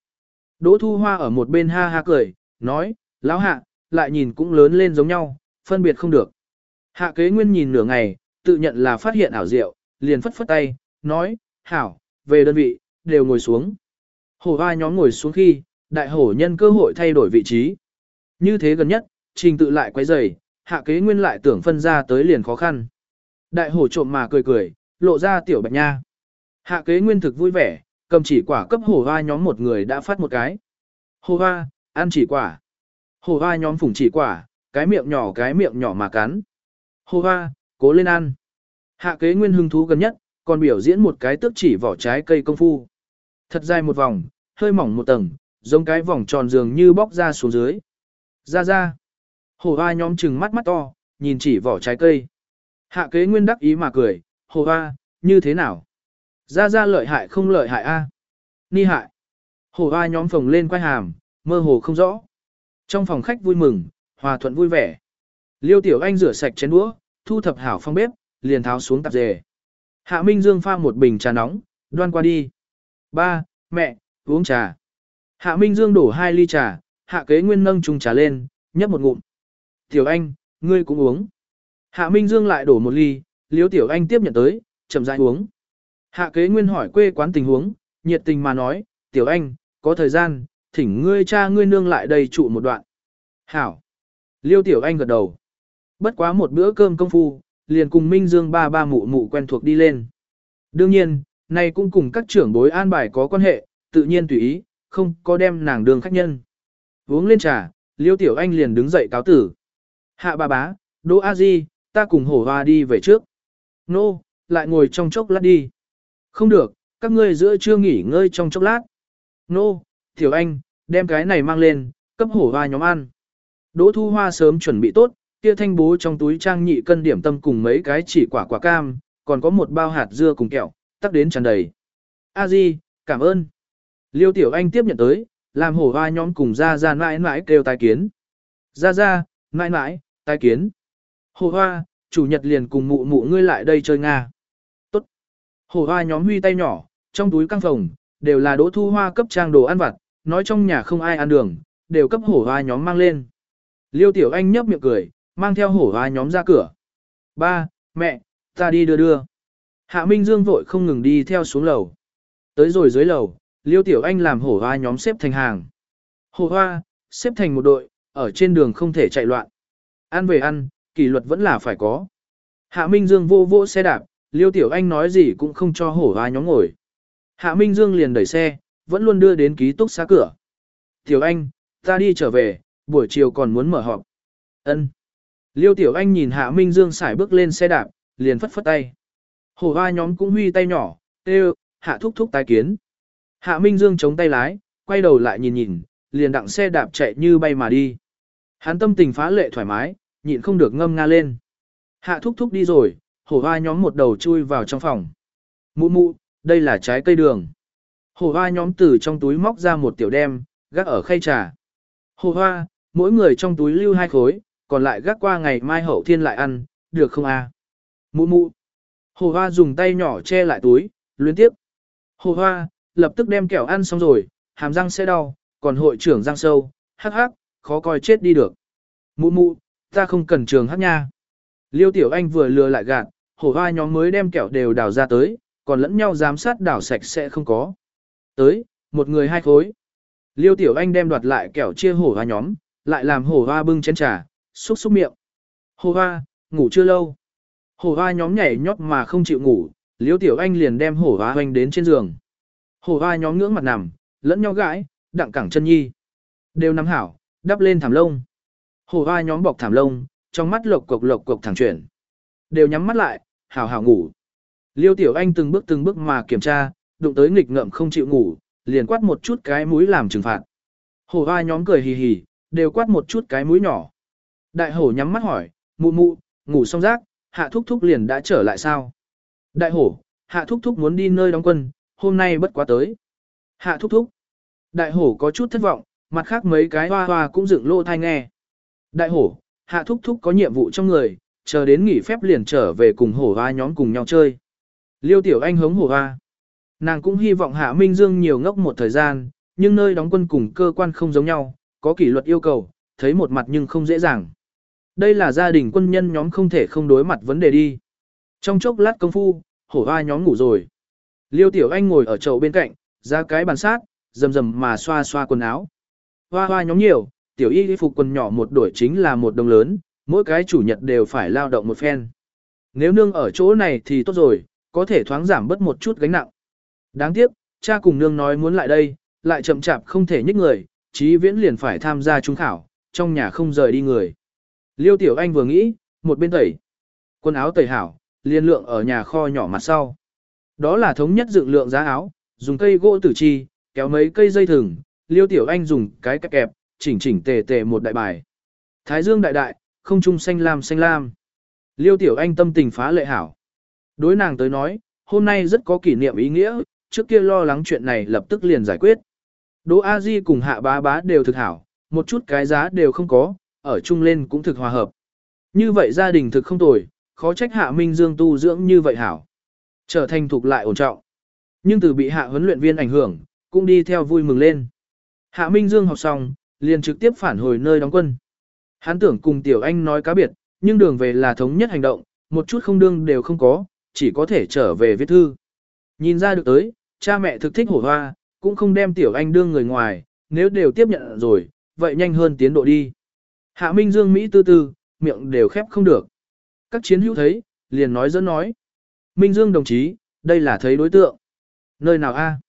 Đỗ thu hoa ở một bên ha ha cười, nói, lão hạ, lại nhìn cũng lớn lên giống nhau, phân biệt không được. Hạ kế nguyên nhìn nửa ngày, tự nhận là phát hiện ảo diệu, liền phất phất tay, nói, hảo, về đơn vị, đều ngồi xuống. Hổ hoa nhóm ngồi xuống khi, đại hổ nhân cơ hội thay đổi vị trí. Như thế gần nhất, trình tự lại quấy rầy, hạ kế nguyên lại tưởng phân ra tới liền khó khăn. Đại hổ trộm mà cười cười, lộ ra tiểu bạch nha. Hạ kế nguyên thực vui vẻ, cầm chỉ quả cấp hổ hoa nhóm một người đã phát một cái. Hổ hoa, ăn chỉ quả. Hổ hoa nhóm phủng chỉ quả, cái miệng nhỏ cái miệng nhỏ mà cắn. Hổ hoa, cố lên ăn. Hạ kế nguyên hứng thú gần nhất, còn biểu diễn một cái tước chỉ vỏ trái cây công phu. Thật dài một vòng, hơi mỏng một tầng, giống cái vòng tròn dường như bóc ra xuống dưới. Ra ra. Hồ hoa nhóm chừng mắt mắt to, nhìn chỉ vỏ trái cây. Hạ kế nguyên đắc ý mà cười, hồ hoa, như thế nào? Ra ra lợi hại không lợi hại a? Ni hại. Hồ hoa nhóm phồng lên quay hàm, mơ hồ không rõ. Trong phòng khách vui mừng, hòa thuận vui vẻ. Liêu tiểu anh rửa sạch chén đũa, thu thập hảo phong bếp, liền tháo xuống tạp dề. Hạ Minh Dương pha một bình trà nóng, đoan qua đi. Ba, mẹ, uống trà. Hạ Minh Dương đổ hai ly trà, hạ kế nguyên nâng chung trà lên, nhấp một ngụm. Tiểu anh, ngươi cũng uống. Hạ Minh Dương lại đổ một ly, liếu tiểu anh tiếp nhận tới, chậm rãi uống. Hạ kế nguyên hỏi quê quán tình huống, nhiệt tình mà nói, tiểu anh, có thời gian, thỉnh ngươi cha ngươi nương lại đây trụ một đoạn. Hảo. Liêu tiểu anh gật đầu. Bất quá một bữa cơm công phu, liền cùng Minh Dương ba ba mụ mụ quen thuộc đi lên. Đương nhiên, này cũng cùng các trưởng bối an bài có quan hệ, tự nhiên tùy ý, không có đem nàng đường khách nhân. Uống lên trà, Liêu Tiểu Anh liền đứng dậy cáo tử. Hạ bà bá, Đỗ A Di, ta cùng hổ hoa đi về trước. Nô, lại ngồi trong chốc lát đi. Không được, các ngươi giữa chưa nghỉ ngơi trong chốc lát. Nô, Tiểu Anh, đem cái này mang lên, cấp hổ hoa nhóm ăn. Đỗ Thu Hoa sớm chuẩn bị tốt, kia thanh bố trong túi trang nhị cân điểm tâm cùng mấy cái chỉ quả quả cam, còn có một bao hạt dưa cùng kẹo, tắc đến tràn đầy. A Di, cảm ơn. Liêu Tiểu Anh tiếp nhận tới, làm hổ hoa nhóm cùng ra ra mãi mãi kêu tai kiến. Ra ra, mãi mãi, tai kiến. Hổ hoa, chủ nhật liền cùng mụ mụ ngươi lại đây chơi Nga. Tốt. Hổ hoa nhóm huy tay nhỏ, trong túi căng phòng, đều là đỗ thu hoa cấp trang đồ ăn vặt, nói trong nhà không ai ăn đường, đều cấp hổ hoa nhóm mang lên. Liêu Tiểu Anh nhấp miệng cười, mang theo hổ hoa nhóm ra cửa. Ba, mẹ, ta đi đưa đưa. Hạ Minh Dương vội không ngừng đi theo xuống lầu. Tới rồi dưới lầu, Liêu Tiểu Anh làm hổ hoa nhóm xếp thành hàng. Hổ hoa, xếp thành một đội, ở trên đường không thể chạy loạn. Ăn về ăn, kỷ luật vẫn là phải có. Hạ Minh Dương vô vô xe đạp, Liêu Tiểu Anh nói gì cũng không cho hổ hoa nhóm ngồi. Hạ Minh Dương liền đẩy xe, vẫn luôn đưa đến ký túc xá cửa. Tiểu Anh, ta đi trở về, buổi chiều còn muốn mở họp. Ân. Liêu Tiểu Anh nhìn Hạ Minh Dương xài bước lên xe đạp, liền phất phất tay. Hổ hoa nhóm cũng huy tay nhỏ, tê Hạ thúc thúc tái kiến. Hạ Minh Dương chống tay lái, quay đầu lại nhìn nhìn, liền đặng xe đạp chạy như bay mà đi. Hắn tâm tình phá lệ thoải mái, nhịn không được ngâm nga lên. Hạ thúc thúc đi rồi, hổ hoa nhóm một đầu chui vào trong phòng. Mụ mụ, đây là trái cây đường. Hổ hoa nhóm từ trong túi móc ra một tiểu đem, gác ở khay trà. Hổ hoa, mỗi người trong túi lưu hai khối, còn lại gác qua ngày mai hậu thiên lại ăn, được không a? À? Mụ mụ. hồ hoa dùng tay nhỏ che lại túi, luyến tiếp. hồ hoa, lập tức đem kẹo ăn xong rồi, hàm răng sẽ đau, còn hội trưởng răng sâu, hắc hắc, khó coi chết đi được. Mụ mụ, ta không cần trường hắc nha. Liêu tiểu anh vừa lừa lại gạt, hổ hoa nhóm mới đem kẹo đều đào ra tới, còn lẫn nhau giám sát đảo sạch sẽ không có. Tới, một người hai khối. Liêu tiểu anh đem đoạt lại kẹo chia hổ hoa nhóm, lại làm hổ hoa bưng chén trà, xúc xúc miệng. Hổ hoa, ngủ chưa lâu. Hổ hoa nhóm nhảy nhót mà không chịu ngủ, liêu tiểu anh liền đem hổ hoa hoành đến trên giường. Hổ hoa nhóm ngưỡng mặt nằm, lẫn nhau gãi, đặng cẳng chân nhi. Đều nắm hảo, đắp lên thảm lông. Hổ hoa nhóm bọc thảm lông, trong mắt lộc cộc lộc cộc thẳng chuyển. Đều nhắm mắt lại, hảo hảo ngủ. Liêu tiểu anh từng bước từng bước mà kiểm tra, đụng tới nghịch ngợm không chịu ngủ, liền quát một chút cái mũi làm trừng phạt. Hổ hoa nhóm cười hì hì, đều quát một chút cái mũi nhỏ. Đại hổ nhắm mắt hỏi, mụ mụ, ngủ xong rác, hạ thúc thúc liền đã trở lại sao? Đại hổ, hạ thúc thúc muốn đi nơi đóng quân, hôm nay bất quá tới. Hạ thúc thúc. Đại hổ có chút thất vọng, mặt khác mấy cái hoa hoa cũng dựng lô thai nghe. Đại hổ, hạ thúc thúc có nhiệm vụ trong người, chờ đến nghỉ phép liền trở về cùng hổ hoa nhóm cùng nhau chơi. Liêu tiểu anh hống hổ hoa. Nàng cũng hy vọng hạ Minh Dương nhiều ngốc một thời gian, nhưng nơi đóng quân cùng cơ quan không giống nhau, có kỷ luật yêu cầu, thấy một mặt nhưng không dễ dàng. Đây là gia đình quân nhân nhóm không thể không đối mặt vấn đề đi. Trong chốc lát công phu, hổ hoa nhóm ngủ rồi. Liêu Tiểu Anh ngồi ở chậu bên cạnh, ra cái bàn sát, rầm rầm mà xoa xoa quần áo. Hoa hoa nhóm nhiều, Tiểu Y phục quần nhỏ một đổi chính là một đồng lớn, mỗi cái chủ nhật đều phải lao động một phen. Nếu nương ở chỗ này thì tốt rồi, có thể thoáng giảm bớt một chút gánh nặng. Đáng tiếc, cha cùng nương nói muốn lại đây, lại chậm chạp không thể nhích người, chí viễn liền phải tham gia trung khảo, trong nhà không rời đi người. Liêu Tiểu Anh vừa nghĩ, một bên tẩy. Quần áo tẩy hảo, liên lượng ở nhà kho nhỏ mặt sau. Đó là thống nhất dựng lượng giá áo, dùng cây gỗ tử chi, kéo mấy cây dây thừng, Liêu Tiểu Anh dùng cái cắt kẹp, chỉnh chỉnh tề tề một đại bài. Thái dương đại đại, không trung xanh lam xanh lam. Liêu Tiểu Anh tâm tình phá lệ hảo. Đối nàng tới nói, hôm nay rất có kỷ niệm ý nghĩa, trước kia lo lắng chuyện này lập tức liền giải quyết. Đỗ A Di cùng hạ bá bá đều thực hảo, một chút cái giá đều không có, ở chung lên cũng thực hòa hợp. Như vậy gia đình thực không tồi, khó trách hạ Minh Dương tu dưỡng như vậy hảo. Trở thành thuộc lại ổn trọng. Nhưng từ bị hạ huấn luyện viên ảnh hưởng, cũng đi theo vui mừng lên. Hạ Minh Dương học xong, liền trực tiếp phản hồi nơi đóng quân. Hắn tưởng cùng Tiểu Anh nói cá biệt, nhưng đường về là thống nhất hành động, một chút không đương đều không có, chỉ có thể trở về viết thư. Nhìn ra được tới, cha mẹ thực thích hổ hoa, cũng không đem Tiểu Anh đương người ngoài, nếu đều tiếp nhận rồi, vậy nhanh hơn tiến độ đi. Hạ Minh Dương Mỹ tư tư, miệng đều khép không được. Các chiến hữu thấy, liền nói dẫn nói. Minh Dương đồng chí, đây là thấy đối tượng. Nơi nào a?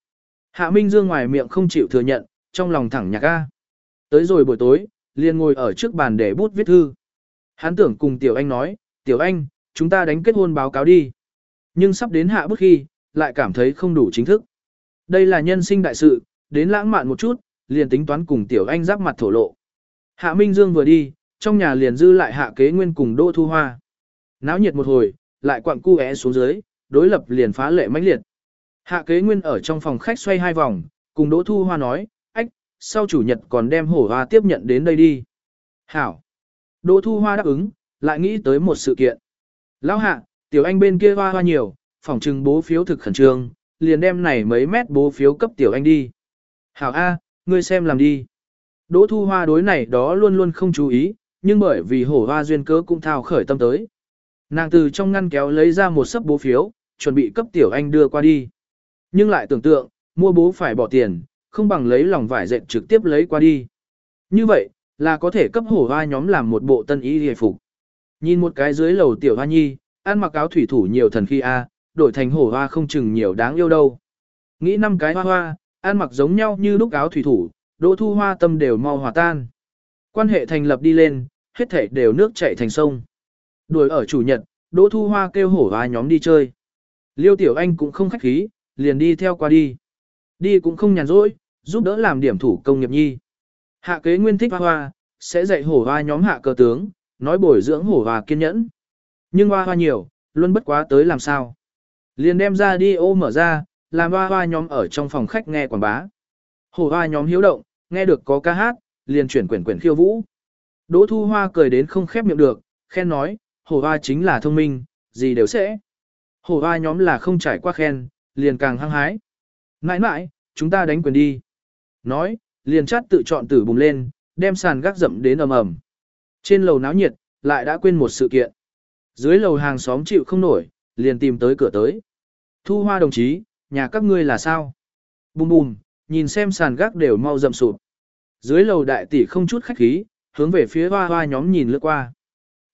Hạ Minh Dương ngoài miệng không chịu thừa nhận, trong lòng thẳng nhạc a. Tới rồi buổi tối, liền ngồi ở trước bàn để bút viết thư. Hắn tưởng cùng Tiểu Anh nói, Tiểu Anh, chúng ta đánh kết hôn báo cáo đi. Nhưng sắp đến hạ bút khi, lại cảm thấy không đủ chính thức. Đây là nhân sinh đại sự, đến lãng mạn một chút, liền tính toán cùng Tiểu Anh giáp mặt thổ lộ. Hạ Minh Dương vừa đi, trong nhà liền dư lại hạ kế nguyên cùng Đỗ Thu Hoa. Náo nhiệt một hồi, lại quặng cu é xuống dưới, đối lập liền phá lệ mãnh liệt. Hạ kế nguyên ở trong phòng khách xoay hai vòng, cùng Đỗ Thu Hoa nói, ách, sau chủ nhật còn đem hổ hoa tiếp nhận đến đây đi. Hảo. Đỗ Thu Hoa đáp ứng, lại nghĩ tới một sự kiện. Lão hạ, tiểu anh bên kia hoa hoa nhiều, phòng trừng bố phiếu thực khẩn trương, liền đem này mấy mét bố phiếu cấp tiểu anh đi. Hảo A, ngươi xem làm đi. Đỗ Thu Hoa đối này đó luôn luôn không chú ý, nhưng bởi vì hổ hoa duyên cớ cũng thao khởi tâm tới. Nàng từ trong ngăn kéo lấy ra một sấp bố phiếu, chuẩn bị cấp tiểu anh đưa qua đi. Nhưng lại tưởng tượng, mua bố phải bỏ tiền, không bằng lấy lòng vải dệt trực tiếp lấy qua đi. Như vậy, là có thể cấp hổ hoa nhóm làm một bộ tân y hề phục. Nhìn một cái dưới lầu tiểu hoa nhi, ăn mặc áo thủy thủ nhiều thần khi a, đổi thành hổ hoa không chừng nhiều đáng yêu đâu. Nghĩ năm cái hoa hoa, ăn mặc giống nhau như lúc áo thủy thủ, đỗ thu hoa tâm đều mau hòa tan. Quan hệ thành lập đi lên, hết thảy đều nước chảy thành sông. Đuổi ở chủ nhật, đỗ thu hoa kêu hổ và nhóm đi chơi. Liêu tiểu anh cũng không khách khí, liền đi theo qua đi. Đi cũng không nhàn rỗi, giúp đỡ làm điểm thủ công nghiệp nhi. Hạ kế nguyên thích hoa hoa, sẽ dạy hổ hoa nhóm hạ cờ tướng, nói bồi dưỡng hổ hoa kiên nhẫn. Nhưng hoa hoa nhiều, luôn bất quá tới làm sao. Liền đem ra đi ô mở ra, làm hoa hoa nhóm ở trong phòng khách nghe quảng bá. Hổ hoa nhóm hiếu động, nghe được có ca hát, liền chuyển quyển quyển khiêu vũ. Đỗ thu hoa cười đến không khép miệng được, khen nói, hổ hoa chính là thông minh, gì đều sẽ. Hổ hoa nhóm là không trải qua khen, liền càng hăng hái. Nãi nãi, chúng ta đánh quyền đi. Nói, liền chát tự chọn tử bùng lên, đem sàn gác rậm đến ầm ầm. Trên lầu náo nhiệt, lại đã quên một sự kiện. Dưới lầu hàng xóm chịu không nổi, liền tìm tới cửa tới. Thu hoa đồng chí, nhà các ngươi là sao? Bùm bùm, nhìn xem sàn gác đều mau rậm sụp. Dưới lầu đại tỷ không chút khách khí, hướng về phía hoa hoa nhóm nhìn lướt qua.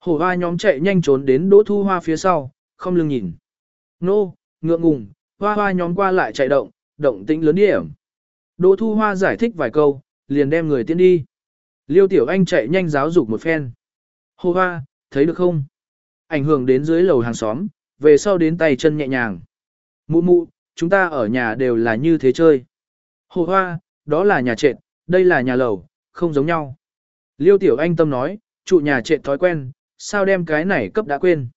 Hổ hoa nhóm chạy nhanh trốn đến đỗ thu hoa phía sau, không lưng nhìn. Nô, ngượng ngùng, hoa hoa nhóm qua lại chạy động, động tĩnh lớn điểm. Đỗ thu hoa giải thích vài câu, liền đem người tiến đi. Liêu tiểu anh chạy nhanh giáo dục một phen. Hô hoa, thấy được không? Ảnh hưởng đến dưới lầu hàng xóm, về sau đến tay chân nhẹ nhàng. Mụ mụ, chúng ta ở nhà đều là như thế chơi. Hồ hoa, đó là nhà trệt, đây là nhà lầu, không giống nhau. Liêu tiểu anh tâm nói, trụ nhà trệt thói quen, sao đem cái này cấp đã quên.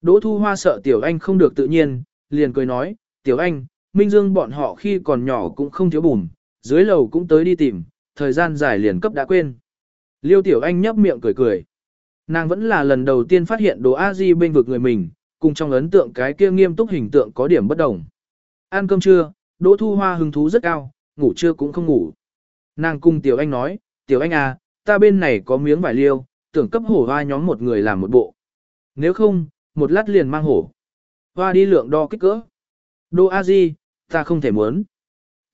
Đỗ thu hoa sợ tiểu anh không được tự nhiên, liền cười nói, tiểu anh, Minh Dương bọn họ khi còn nhỏ cũng không thiếu bùn, dưới lầu cũng tới đi tìm, thời gian dài liền cấp đã quên. Liêu tiểu anh nhấp miệng cười cười. Nàng vẫn là lần đầu tiên phát hiện đồ A-di bên vực người mình, cùng trong ấn tượng cái kia nghiêm túc hình tượng có điểm bất đồng. Ăn cơm trưa, Đỗ Thu Hoa hứng thú rất cao, ngủ trưa cũng không ngủ. Nàng cùng Tiểu Anh nói, Tiểu Anh à, ta bên này có miếng vải liêu, tưởng cấp hổ hoa nhóm một người làm một bộ. Nếu không, một lát liền mang hổ. Hoa đi lượng đo kích cỡ. Đô A Di, ta không thể muốn.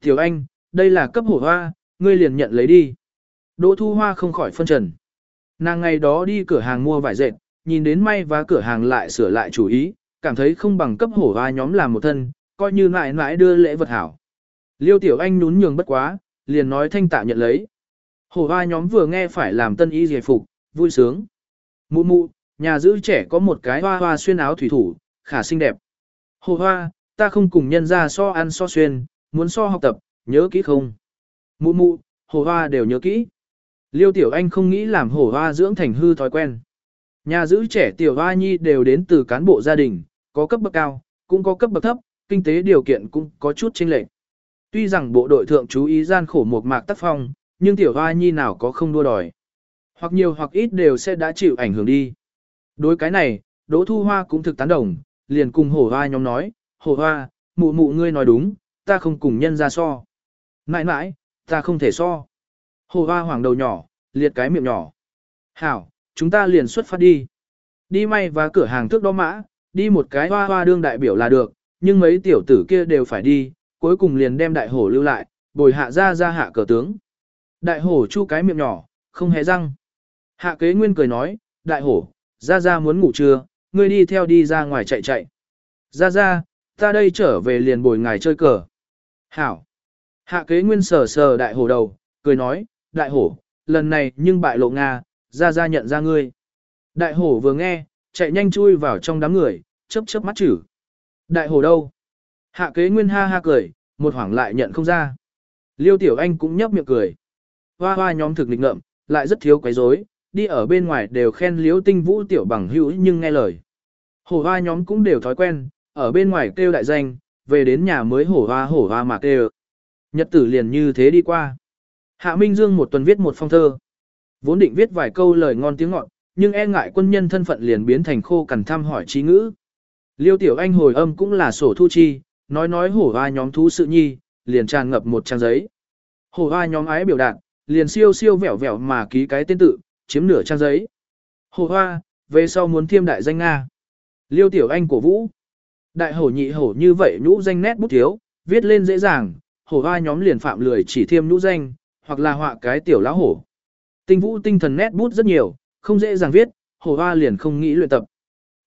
Tiểu Anh, đây là cấp hổ hoa, ngươi liền nhận lấy đi. Đỗ Thu Hoa không khỏi phân trần. Nàng ngày đó đi cửa hàng mua vải dệt, nhìn đến may và cửa hàng lại sửa lại chủ ý, cảm thấy không bằng cấp hổ hoa nhóm làm một thân, coi như mãi mãi đưa lễ vật hảo. Liêu Tiểu Anh nhún nhường bất quá, liền nói thanh tạ nhận lấy. Hổ hoa nhóm vừa nghe phải làm tân y giải phục, vui sướng. Mụ mụ, nhà giữ trẻ có một cái hoa hoa xuyên áo thủy thủ, khả xinh đẹp. Hồ hoa, ta không cùng nhân ra so ăn so xuyên, muốn so học tập, nhớ kỹ không? Mụ mụ, hồ hoa đều nhớ kỹ. Liêu tiểu anh không nghĩ làm hồ hoa dưỡng thành hư thói quen. Nhà giữ trẻ tiểu hoa nhi đều đến từ cán bộ gia đình, có cấp bậc cao, cũng có cấp bậc thấp, kinh tế điều kiện cũng có chút chênh lệch. Tuy rằng bộ đội thượng chú ý gian khổ một mạc tác phong, nhưng tiểu hoa nhi nào có không đua đòi. Hoặc nhiều hoặc ít đều sẽ đã chịu ảnh hưởng đi. Đối cái này, Đỗ Thu Hoa cũng thực tán đồng, liền cùng hổ hoa nhóm nói, hổ hoa, mụ mụ ngươi nói đúng, ta không cùng nhân ra so. Mãi mãi, ta không thể so. Hổ hoa hoàng đầu nhỏ, liệt cái miệng nhỏ. Hảo, chúng ta liền xuất phát đi. Đi may và cửa hàng thước đo mã, đi một cái hoa hoa đương đại biểu là được, nhưng mấy tiểu tử kia đều phải đi, cuối cùng liền đem đại hổ lưu lại, bồi hạ ra ra hạ cờ tướng. Đại hổ chu cái miệng nhỏ, không hề răng. Hạ kế nguyên cười nói, đại hổ, ra ra muốn ngủ trưa, ngươi đi theo đi ra ngoài chạy chạy. Ra ra, ta đây trở về liền bồi ngài chơi cờ. Hảo. Hạ kế nguyên sờ sờ đại hổ đầu, cười nói, đại hổ, lần này nhưng bại lộ Nga, ra ra nhận ra ngươi. Đại hổ vừa nghe, chạy nhanh chui vào trong đám người, chớp chớp mắt chử. Đại hổ đâu? Hạ kế nguyên ha ha cười, một hoảng lại nhận không ra. Liêu tiểu anh cũng nhấp miệng cười. Hoa hoa nhóm thực lịch ngợm, lại rất thiếu quấy rối, đi ở bên ngoài đều khen liếu tinh vũ tiểu bằng hữu nhưng nghe lời. Hổ hoa nhóm cũng đều thói quen, ở bên ngoài kêu đại danh, về đến nhà mới hổ hoa hổ hoa mà kêu. Nhật tử liền như thế đi qua. Hạ Minh Dương một tuần viết một phong thơ. Vốn định viết vài câu lời ngon tiếng ngọt, nhưng e ngại quân nhân thân phận liền biến thành khô cằn thăm hỏi trí ngữ. Liêu Tiểu Anh hồi âm cũng là sổ thu chi, nói nói hổ hoa nhóm thú sự nhi, liền tràn ngập một trang giấy. Hổ hoa nhóm ái biểu đạt, liền siêu siêu vẻo vẻo mà ký cái tên tự, chiếm nửa trang giấy. Hổ hoa, về sau muốn thiêm đại danh Nga. Liêu Tiểu Anh cổ vũ. Đại hổ nhị hổ như vậy nhũ danh nét bút thiếu, viết lên dễ dàng, hổ hoa nhóm liền phạm lười chỉ thiêm nhũ danh, hoặc là họa cái tiểu lão hổ. Tinh vũ tinh thần nét bút rất nhiều, không dễ dàng viết, hổ hoa liền không nghĩ luyện tập.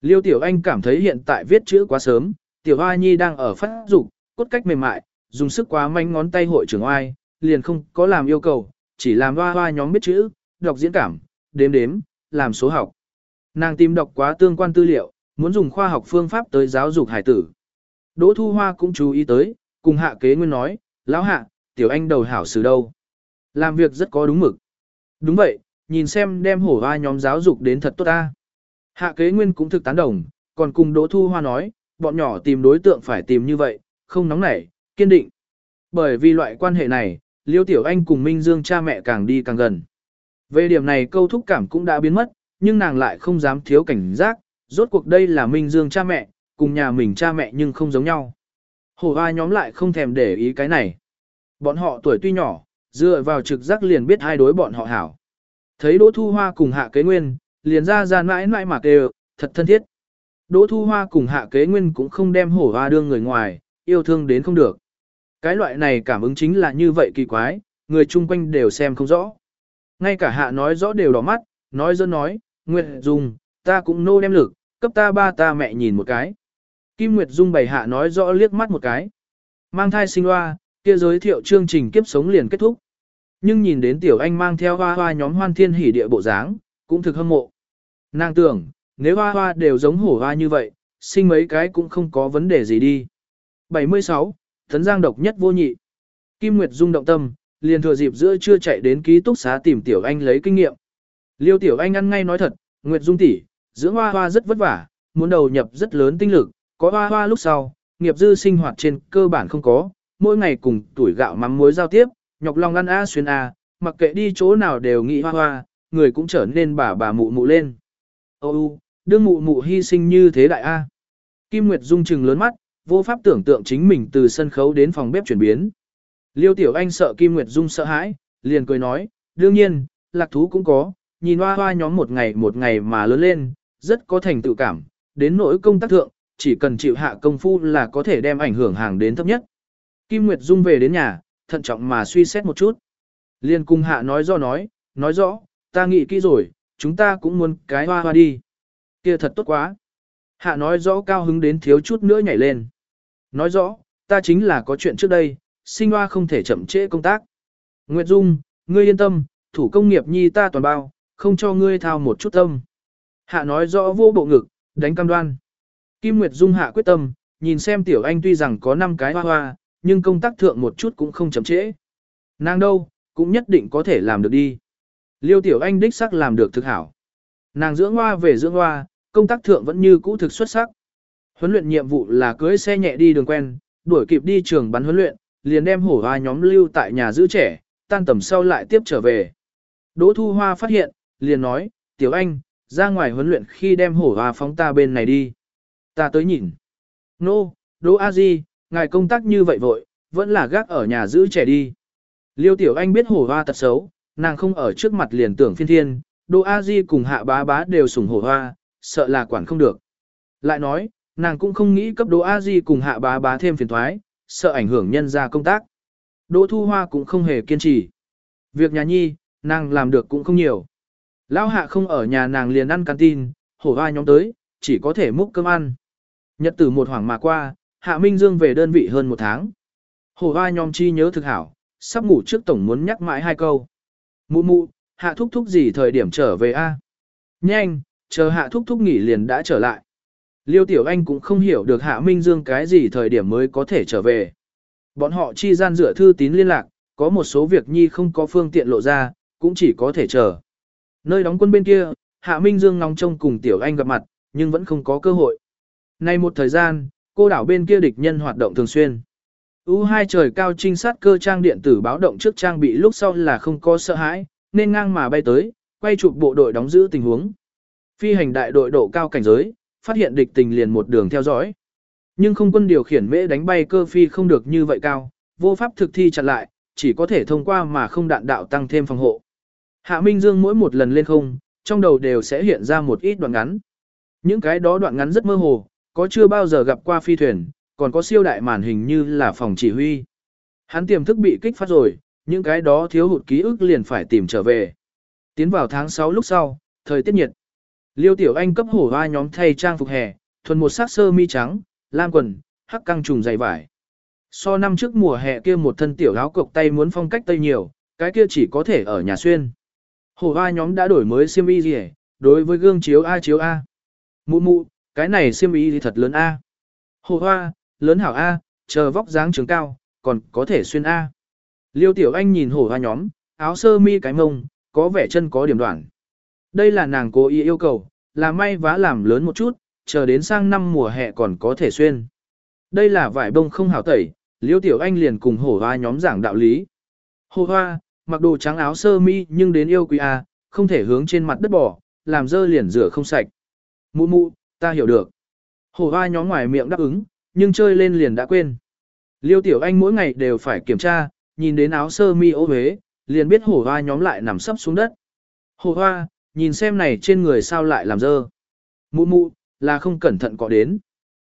Liêu Tiểu Anh cảm thấy hiện tại viết chữ quá sớm, Tiểu Hoa Nhi đang ở phát dục, cốt cách mềm mại, dùng sức quá manh ngón tay hội trưởng oai, liền không có làm yêu cầu, chỉ làm hoa hoa nhóm biết chữ, đọc diễn cảm, đếm đếm, làm số học. Nàng tìm đọc quá tương quan tư liệu, muốn dùng khoa học phương pháp tới giáo dục hải tử. Đỗ Thu Hoa cũng chú ý tới, cùng hạ kế nguyên nói, lão hạ, tiểu anh đầu hảo xử đâu. Làm việc rất có đúng mực. Đúng vậy, nhìn xem đem hổ hoa nhóm giáo dục đến thật tốt ta. Hạ kế nguyên cũng thực tán đồng, còn cùng Đỗ Thu Hoa nói, bọn nhỏ tìm đối tượng phải tìm như vậy, không nóng nảy, kiên định. Bởi vì loại quan hệ này, Liêu Tiểu Anh cùng Minh Dương cha mẹ càng đi càng gần. Về điểm này câu thúc cảm cũng đã biến mất, nhưng nàng lại không dám thiếu cảnh giác, rốt cuộc đây là Minh Dương cha mẹ, cùng nhà mình cha mẹ nhưng không giống nhau. Hổ hoa nhóm lại không thèm để ý cái này. Bọn họ tuổi tuy nhỏ, dựa vào trực giác liền biết hai đối bọn họ hảo. Thấy Đỗ Thu Hoa cùng Hạ Kế Nguyên, liền ra ra mãi mãi mà kêu, thật thân thiết. Đỗ Thu Hoa cùng Hạ Kế Nguyên cũng không đem hổ hoa đương người ngoài, yêu thương đến không được. Cái loại này cảm ứng chính là như vậy kỳ quái, người chung quanh đều xem không rõ. Ngay cả Hạ nói rõ đều đỏ mắt, nói dân nói, Nguyệt Dung, ta cũng nô đem lực, cấp ta ba ta mẹ nhìn một cái. Kim Nguyệt Dung bày Hạ nói rõ liếc mắt một cái. Mang thai sinh hoa, kia giới thiệu chương trình kiếp sống liền kết thúc. Nhưng nhìn đến tiểu anh mang theo hoa hoa nhóm hoan thiên hỉ địa bộ dáng, cũng thực hâm mộ. Nàng tưởng, nếu hoa hoa đều giống hổ hoa như vậy, sinh mấy cái cũng không có vấn đề gì đi. 76. Thấn Giang độc nhất vô nhị. Kim Nguyệt Dung động tâm, liền thừa dịp giữa trưa chạy đến ký túc xá tìm Tiểu Anh lấy kinh nghiệm. Liêu Tiểu Anh ăn ngay nói thật, Nguyệt Dung tỷ, dưỡng hoa hoa rất vất vả, muốn đầu nhập rất lớn tinh lực, có hoa hoa lúc sau, nghiệp dư sinh hoạt trên cơ bản không có, mỗi ngày cùng tuổi gạo mắm muối giao tiếp, nhọc lòng ăn a xuyên a, mặc kệ đi chỗ nào đều nghĩ hoa hoa, người cũng trở nên bà bà mụ mụ lên. Ô u, đương mụ mụ hy sinh như thế đại A. Kim Nguyệt Dung trừng lớn mắt, vô pháp tưởng tượng chính mình từ sân khấu đến phòng bếp chuyển biến. Liêu Tiểu Anh sợ Kim Nguyệt Dung sợ hãi, liền cười nói, đương nhiên, lạc thú cũng có, nhìn hoa hoa nhóm một ngày một ngày mà lớn lên, rất có thành tựu cảm, đến nỗi công tác thượng, chỉ cần chịu hạ công phu là có thể đem ảnh hưởng hàng đến thấp nhất. Kim Nguyệt Dung về đến nhà, thận trọng mà suy xét một chút. Liên cung hạ nói do nói, nói rõ, ta nghĩ kỹ rồi, chúng ta cũng muốn cái hoa hoa đi. Kia thật tốt quá. Hạ nói rõ cao hứng đến thiếu chút nữa nhảy lên. Nói rõ, ta chính là có chuyện trước đây, sinh hoa không thể chậm trễ công tác. Nguyệt Dung, ngươi yên tâm, thủ công nghiệp nhi ta toàn bao, không cho ngươi thao một chút tâm. Hạ nói rõ vô bộ ngực, đánh cam đoan. Kim Nguyệt Dung hạ quyết tâm, nhìn xem tiểu anh tuy rằng có 5 cái hoa hoa, nhưng công tác thượng một chút cũng không chậm trễ. Nàng đâu, cũng nhất định có thể làm được đi. Liêu Tiểu Anh đích sắc làm được thực hảo. Nàng dưỡng hoa về dưỡng hoa, công tác thượng vẫn như cũ thực xuất sắc. Huấn luyện nhiệm vụ là cưới xe nhẹ đi đường quen, đuổi kịp đi trường bắn huấn luyện, liền đem hổ hoa nhóm lưu tại nhà giữ trẻ, tan tầm sau lại tiếp trở về. Đỗ Thu Hoa phát hiện, liền nói, Tiểu Anh, ra ngoài huấn luyện khi đem hổ hoa phóng ta bên này đi. Ta tới nhìn. Nô, no, Đỗ A Di, ngài công tác như vậy vội, vẫn là gác ở nhà giữ trẻ đi. Liêu Tiểu Anh biết hổ hoa tật xấu, nàng không ở trước mặt liền tưởng phiên thiên, Đỗ A Di cùng hạ bá bá đều sủng hổ hoa, sợ là quản không được. Lại nói, nàng cũng không nghĩ cấp Đỗ A Di cùng hạ bá bá thêm phiền thoái, sợ ảnh hưởng nhân ra công tác. Đỗ Thu Hoa cũng không hề kiên trì. Việc nhà nhi, nàng làm được cũng không nhiều. Lão hạ không ở nhà nàng liền ăn canteen, hổ hoa nhóm tới, chỉ có thể múc cơm ăn. Nhật tử một hoảng mà qua, hạ Minh Dương về đơn vị hơn một tháng. Hổ hoa nhóm chi nhớ thực hảo, sắp ngủ trước tổng muốn nhắc mãi hai câu. Mụ mụ, hạ thúc thúc gì thời điểm trở về a? Nhanh, chờ hạ thúc thúc nghỉ liền đã trở lại. Liêu Tiểu Anh cũng không hiểu được Hạ Minh Dương cái gì thời điểm mới có thể trở về. Bọn họ chi gian dựa thư tín liên lạc, có một số việc nhi không có phương tiện lộ ra, cũng chỉ có thể chờ. Nơi đóng quân bên kia, Hạ Minh Dương ngóng trông cùng Tiểu Anh gặp mặt, nhưng vẫn không có cơ hội. Nay một thời gian, cô đảo bên kia địch nhân hoạt động thường xuyên. U2 trời cao trinh sát cơ trang điện tử báo động trước trang bị lúc sau là không có sợ hãi, nên ngang mà bay tới, quay chụp bộ đội đóng giữ tình huống. Phi hành đại đội độ cao cảnh giới, phát hiện địch tình liền một đường theo dõi. Nhưng không quân điều khiển mễ đánh bay cơ phi không được như vậy cao, vô pháp thực thi chặn lại, chỉ có thể thông qua mà không đạn đạo tăng thêm phòng hộ. Hạ Minh Dương mỗi một lần lên không, trong đầu đều sẽ hiện ra một ít đoạn ngắn. Những cái đó đoạn ngắn rất mơ hồ, có chưa bao giờ gặp qua phi thuyền, còn có siêu đại màn hình như là phòng chỉ huy. Hắn tiềm thức bị kích phát rồi, những cái đó thiếu hụt ký ức liền phải tìm trở về. Tiến vào tháng 6 lúc sau, thời tiết nhiệt. Liêu Tiểu Anh cấp hổ hoa nhóm thay trang phục hè, thuần một sắc sơ mi trắng, lam quần, hắc căng trùng dày vải. So năm trước mùa hè kia một thân tiểu áo cộc tay muốn phong cách tây nhiều, cái kia chỉ có thể ở nhà xuyên. Hổ hoa nhóm đã đổi mới xiêm y gì đối với gương chiếu A chiếu A. Mụ mụ, cái này xiêm y thì thật lớn A. Hổ hoa, lớn hảo A, chờ vóc dáng trường cao, còn có thể xuyên A. Liêu Tiểu Anh nhìn hổ hoa nhóm, áo sơ mi cái mông, có vẻ chân có điểm đoạn. Đây là nàng cố ý yêu cầu, là may vá làm lớn một chút, chờ đến sang năm mùa hè còn có thể xuyên. Đây là vải bông không hảo tẩy, Liêu Tiểu Anh liền cùng hổ hoa nhóm giảng đạo lý. Hổ hoa, mặc đồ trắng áo sơ mi nhưng đến yêu quý A, không thể hướng trên mặt đất bỏ, làm dơ liền rửa không sạch. Mụ mụ, ta hiểu được. Hổ hoa nhóm ngoài miệng đáp ứng, nhưng chơi lên liền đã quên. Liêu Tiểu Anh mỗi ngày đều phải kiểm tra, nhìn đến áo sơ mi ố huế, liền biết hổ hoa nhóm lại nằm sấp xuống đất. Hổ hoa, nhìn xem này trên người sao lại làm dơ. Mụ mụ, là không cẩn thận cọ đến.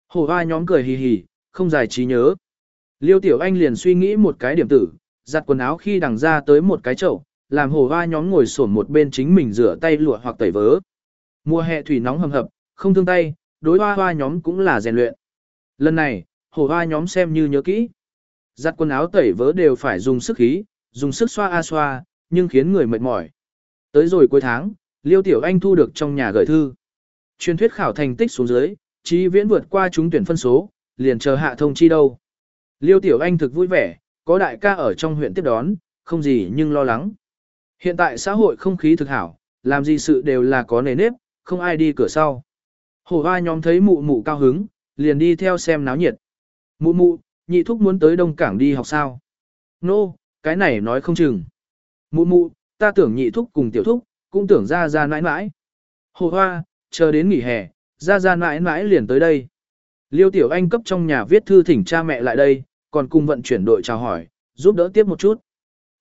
Hổ hoa nhóm cười hì hì, không giải trí nhớ. Liêu Tiểu Anh liền suy nghĩ một cái điểm tử, giặt quần áo khi đằng ra tới một cái chậu, làm hổ hoa nhóm ngồi sổn một bên chính mình rửa tay lụa hoặc tẩy vớ. Mùa hè thủy nóng hầm hập, không thương tay, đối hoa hoa nhóm cũng là rèn luyện. Lần này, hổ hoa nhóm xem như nhớ kỹ. Giặt quần áo tẩy vớ đều phải dùng sức khí, dùng sức xoa a xoa, nhưng khiến người mệt mỏi. Tới rồi cuối tháng, Liêu Tiểu Anh thu được trong nhà gửi thư. Truyền thuyết khảo thành tích xuống dưới, trí viễn vượt qua chúng tuyển phân số, liền chờ hạ thông chi đâu. Liêu Tiểu Anh thực vui vẻ, có đại ca ở trong huyện tiếp đón, không gì nhưng lo lắng. Hiện tại xã hội không khí thực hảo, làm gì sự đều là có nề nếp, không ai đi cửa sau. Hổ hoa nhóm thấy mụ mụ cao hứng, liền đi theo xem náo nhiệt. Mụ mụ, nhị thúc muốn tới Đông Cảng đi học sao? Nô, no, cái này nói không chừng. Mụ mụ, ta tưởng nhị thúc cùng tiểu thúc, cũng tưởng ra ra nãi nãi. Hồ hoa, chờ đến nghỉ hè, ra ra nãi nãi liền tới đây. Liêu tiểu anh cấp trong nhà viết thư thỉnh cha mẹ lại đây, còn cùng vận chuyển đội chào hỏi, giúp đỡ tiếp một chút.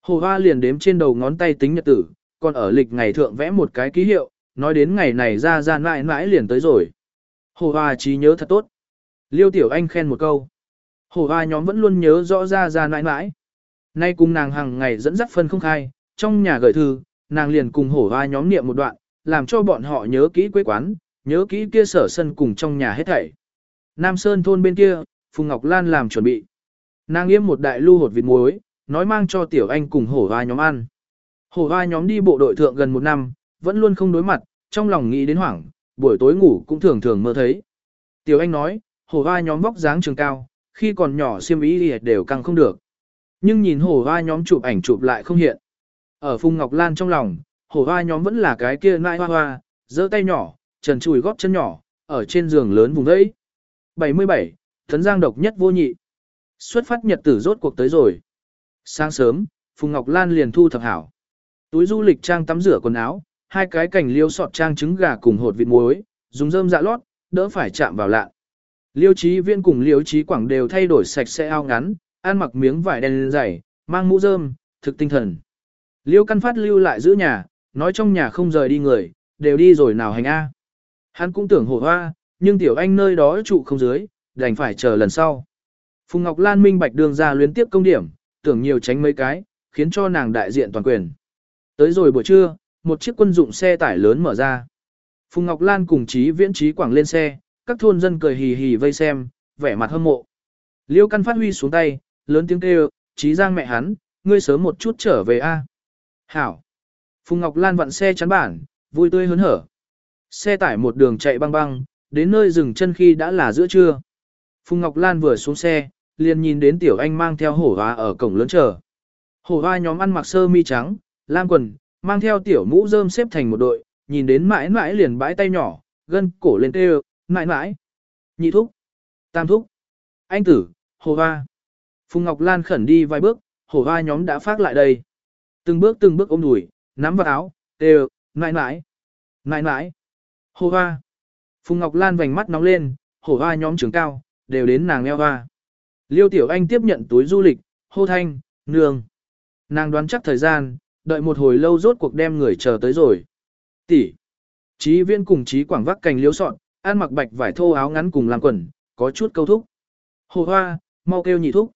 Hồ hoa liền đếm trên đầu ngón tay tính nhật tử, còn ở lịch ngày thượng vẽ một cái ký hiệu, nói đến ngày này ra ra nãi nãi liền tới rồi. Hồ hoa trí nhớ thật tốt. Liêu tiểu anh khen một câu. Hồ hoa nhóm vẫn luôn nhớ rõ ra ra nãi nãi. Nay cùng nàng hàng ngày dẫn dắt phân không khai, trong nhà gửi thư, nàng liền cùng hổ hoa nhóm niệm một đoạn, làm cho bọn họ nhớ kỹ quê quán, nhớ kỹ kia sở sân cùng trong nhà hết thảy. Nam Sơn thôn bên kia, Phùng Ngọc Lan làm chuẩn bị. Nàng yêm một đại lưu hột vịt muối, nói mang cho Tiểu Anh cùng hổ hoa nhóm ăn. Hổ hoa nhóm đi bộ đội thượng gần một năm, vẫn luôn không đối mặt, trong lòng nghĩ đến hoảng, buổi tối ngủ cũng thường thường mơ thấy. Tiểu Anh nói, hổ hoa nhóm vóc dáng trường cao, khi còn nhỏ siêm ý đều căng không được. Nhưng nhìn hổ hoa nhóm chụp ảnh chụp lại không hiện. Ở Phùng Ngọc Lan trong lòng, hổ hoa nhóm vẫn là cái kia nai hoa hoa, giơ tay nhỏ, trần chùi góp chân nhỏ, ở trên giường lớn vùng đấy. 77. Thấn Giang độc nhất vô nhị. Xuất phát nhật tử rốt cuộc tới rồi. Sáng sớm, Phùng Ngọc Lan liền thu thập hảo. Túi du lịch trang tắm rửa quần áo, hai cái cảnh liêu sọt trang trứng gà cùng hột vịt muối, dùng rơm dạ lót, đỡ phải chạm vào lạ. Liêu trí viên cùng liêu trí quảng đều thay đổi sạch sẽ ao ngắn, ăn mặc miếng vải đen dày, mang mũ rơm, thực tinh thần. Liêu căn phát lưu lại giữ nhà, nói trong nhà không rời đi người, đều đi rồi nào hành A. Hắn cũng tưởng hổ hoa, nhưng tiểu anh nơi đó trụ không dưới, đành phải chờ lần sau. Phùng Ngọc Lan minh bạch đường ra luyến tiếp công điểm, tưởng nhiều tránh mấy cái, khiến cho nàng đại diện toàn quyền. Tới rồi buổi trưa, một chiếc quân dụng xe tải lớn mở ra. Phùng Ngọc Lan cùng Chí Viễn Chí Quảng lên xe, các thôn dân cười hì hì vây xem, vẻ mặt hâm mộ. Liêu Căn phát huy xuống tay, lớn tiếng kêu, Chí Giang mẹ hắn, ngươi sớm một chút trở về a. Hảo. Phùng Ngọc Lan vặn xe chắn bản, vui tươi hớn hở. Xe tải một đường chạy băng băng, đến nơi dừng chân khi đã là giữa trưa. Phùng Ngọc Lan vừa xuống xe, liền nhìn đến Tiểu Anh mang theo hổ hoa ở cổng lớn chờ. Hổ hoa nhóm ăn mặc sơ mi trắng, lam quần, mang theo tiểu mũ rơm xếp thành một đội, nhìn đến mãi mãi liền bãi tay nhỏ, gân cổ lên tê mãi mãi. Nhị thúc, tam thúc, anh tử, Hổ hoa. Phùng Ngọc Lan khẩn đi vài bước, Hổ hoa nhóm đã phát lại đây. Từng bước từng bước ôm đùi, nắm vào áo, đều, ngại mãi, ngại mãi. Hồ hoa. Phùng Ngọc Lan vành mắt nóng lên, hồ hoa nhóm trường cao, đều đến nàng eo hoa. Liêu Tiểu Anh tiếp nhận túi du lịch, hô thanh, nương. Nàng đoán chắc thời gian, đợi một hồi lâu rốt cuộc đem người chờ tới rồi. Tỷ. Chí viên cùng chí quảng vác cành liếu sọn, ăn mặc bạch vải thô áo ngắn cùng làm quần, có chút câu thúc. Hồ hoa, mau kêu nhị thúc.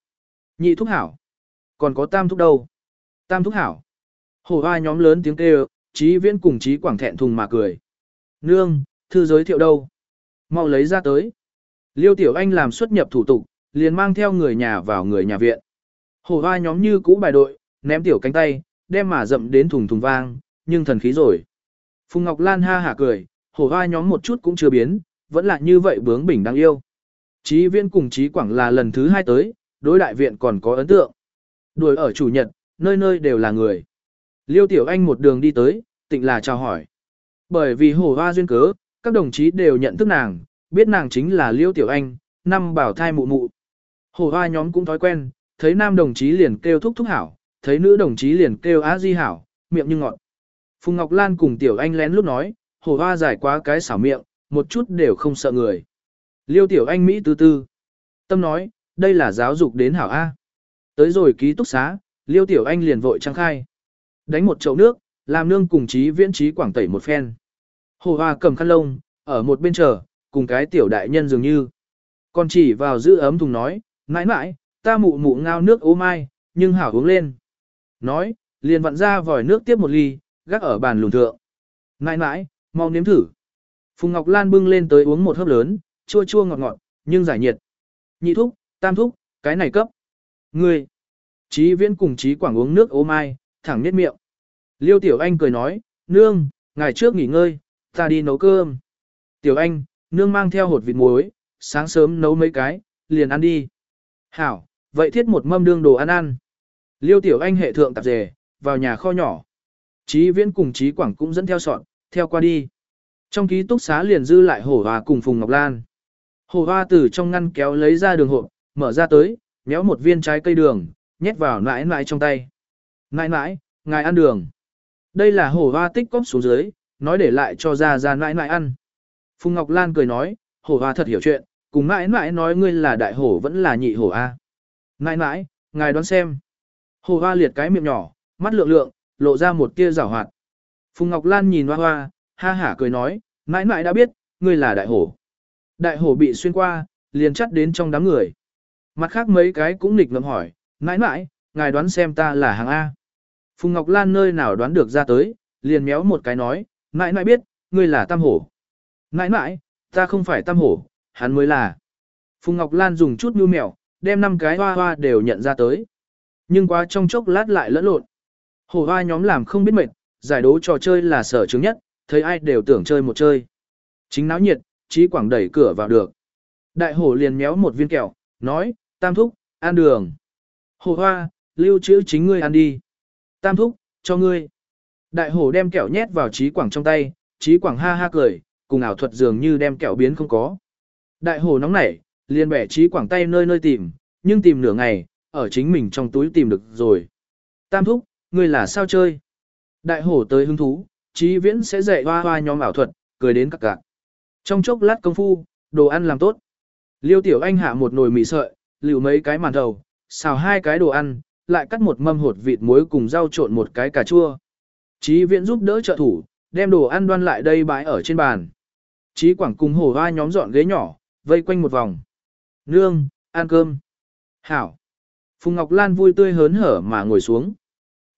Nhị thúc hảo. Còn có tam thúc đâu? Tam thúc hảo. Hổ hoa nhóm lớn tiếng kêu, chí viên cùng chí quảng thẹn thùng mà cười. Nương, thư giới thiệu đâu? Mau lấy ra tới. Liêu tiểu anh làm xuất nhập thủ tục, liền mang theo người nhà vào người nhà viện. Hổ hoa nhóm như cũ bài đội, ném tiểu cánh tay, đem mà dậm đến thùng thùng vang, nhưng thần khí rồi. Phùng Ngọc Lan ha hả cười, hổ hoa nhóm một chút cũng chưa biến, vẫn là như vậy bướng bỉnh đáng yêu. Chí viên cùng Chí Quảng là lần thứ hai tới, đối đại viện còn có ấn tượng. Đuổi ở chủ nhật, nơi nơi đều là người. Liêu Tiểu Anh một đường đi tới, tịnh là chào hỏi. Bởi vì hổ hoa duyên cớ, các đồng chí đều nhận thức nàng, biết nàng chính là Liêu Tiểu Anh, năm bảo thai mụ mụ. Hổ hoa nhóm cũng thói quen, thấy nam đồng chí liền kêu thúc thúc hảo, thấy nữ đồng chí liền kêu á di hảo, miệng như ngọt. Phùng Ngọc Lan cùng Tiểu Anh lén lúc nói, hồ hoa dài quá cái xảo miệng, một chút đều không sợ người. Liêu Tiểu Anh Mỹ tư tư. Tâm nói, đây là giáo dục đến hảo A. Tới rồi ký túc xá, Liêu Tiểu Anh liền vội trăng khai. Đánh một chậu nước, làm nương cùng trí viễn trí quảng tẩy một phen. Hồ hoa cầm khăn lông, ở một bên chờ, cùng cái tiểu đại nhân dường như. Còn chỉ vào giữ ấm thùng nói, mãi mãi, ta mụ mụ ngao nước ô mai, nhưng hảo uống lên. Nói, liền vặn ra vòi nước tiếp một ly, gác ở bàn lùn thượng. Mãi mãi, mau nếm thử. Phùng Ngọc Lan bưng lên tới uống một hớp lớn, chua chua ngọt ngọt, nhưng giải nhiệt. Nhị thúc, tam thúc, cái này cấp. Ngươi. Chí viễn cùng chí quảng uống nước ô mai, thẳng nết miệng. Liêu Tiểu Anh cười nói, nương, ngày trước nghỉ ngơi, ta đi nấu cơm. Tiểu Anh, nương mang theo hột vịt muối, sáng sớm nấu mấy cái, liền ăn đi. Hảo, vậy thiết một mâm đương đồ ăn ăn. Liêu Tiểu Anh hệ thượng tạp dề, vào nhà kho nhỏ. Chí Viễn cùng Chí Quảng cũng dẫn theo sọn, theo qua đi. Trong ký túc xá liền dư lại hổ hoa cùng Phùng Ngọc Lan. Hổ hoa từ trong ngăn kéo lấy ra đường hộp, mở ra tới, méo một viên trái cây đường, nhét vào nãi nãi trong tay. Nãi nãi, ngài ăn đường. Đây là hổ hoa tích cóp xuống dưới, nói để lại cho ra ra nãi nãi ăn. Phùng Ngọc Lan cười nói, hổ hoa thật hiểu chuyện, cùng nãi nãi nói ngươi là đại hổ vẫn là nhị hổ a. Nãi nãi, ngài đoán xem. hổ hoa liệt cái miệng nhỏ, mắt lượng lượng, lộ ra một tia rảo hoạt. Phùng Ngọc Lan nhìn hoa hoa, ha hả cười nói, nãi nãi đã biết, ngươi là đại hổ. Đại hổ bị xuyên qua, liền chắt đến trong đám người. Mặt khác mấy cái cũng nịch ngầm hỏi, Nãi nãi, ngài đoán xem ta là hàng A. Phùng Ngọc Lan nơi nào đoán được ra tới, liền méo một cái nói, nãi nãi biết, ngươi là tam hổ. Nãi nãi, ta không phải tam hổ, hắn mới là. Phùng Ngọc Lan dùng chút nhu mèo, đem năm cái hoa hoa đều nhận ra tới. Nhưng quá trong chốc lát lại lẫn lộn. Hổ hoa nhóm làm không biết mệt, giải đấu trò chơi là sở chứng nhất, thấy ai đều tưởng chơi một chơi. Chính náo nhiệt, trí quảng đẩy cửa vào được. Đại hổ liền méo một viên kẹo, nói, tam thúc, ăn đường. Hồ hoa, lưu trữ chính ngươi ăn đi. Tam thúc, cho ngươi. Đại hổ đem kẹo nhét vào trí quảng trong tay, trí quảng ha ha cười, cùng ảo thuật dường như đem kẹo biến không có. Đại hổ nóng nảy, liền bẻ trí quảng tay nơi nơi tìm, nhưng tìm nửa ngày, ở chính mình trong túi tìm được rồi. Tam thúc, ngươi là sao chơi? Đại hổ tới hứng thú, trí viễn sẽ dạy hoa hoa nhóm ảo thuật, cười đến các cặc. Trong chốc lát công phu, đồ ăn làm tốt. Liêu tiểu anh hạ một nồi mì sợi, liều mấy cái màn đầu, xào hai cái đồ ăn, lại cắt một mâm hột vịt muối cùng rau trộn một cái cà chua. Chí viễn giúp đỡ trợ thủ, đem đồ ăn đoan lại đây bãi ở trên bàn. Chí quảng cùng hổ hoa nhóm dọn ghế nhỏ, vây quanh một vòng. Nương, ăn cơm. Hảo. Phùng Ngọc Lan vui tươi hớn hở mà ngồi xuống.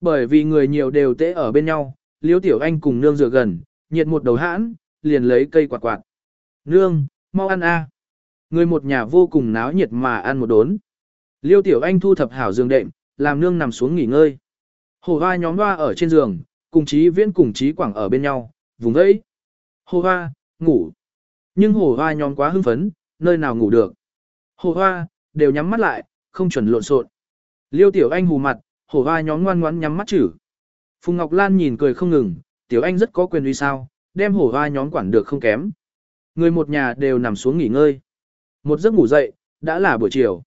Bởi vì người nhiều đều tễ ở bên nhau, Liễu Tiểu Anh cùng nương dựa gần, nhiệt một đầu hãn, liền lấy cây quạt quạt. Nương, mau ăn a. Người một nhà vô cùng náo nhiệt mà ăn một đốn. Liêu Tiểu Anh thu thập hảo giường đệm, làm nương nằm xuống nghỉ ngơi. Hồ hoa nhóm hoa ở trên giường, cùng chí viễn cùng chí quảng ở bên nhau, vùng ấy. Hồ hoa, ngủ. Nhưng hồ hoa nhóm quá hưng phấn, nơi nào ngủ được. Hồ hoa, đều nhắm mắt lại, không chuẩn lộn xộn. Liêu Tiểu Anh hù mặt, hồ hoa nhóm ngoan ngoãn nhắm mắt chử. Phùng Ngọc Lan nhìn cười không ngừng, Tiểu Anh rất có quyền uy sao, đem Hồ hoa nhóm quản được không kém. Người một nhà đều nằm xuống nghỉ ngơi. Một giấc ngủ dậy, đã là buổi chiều.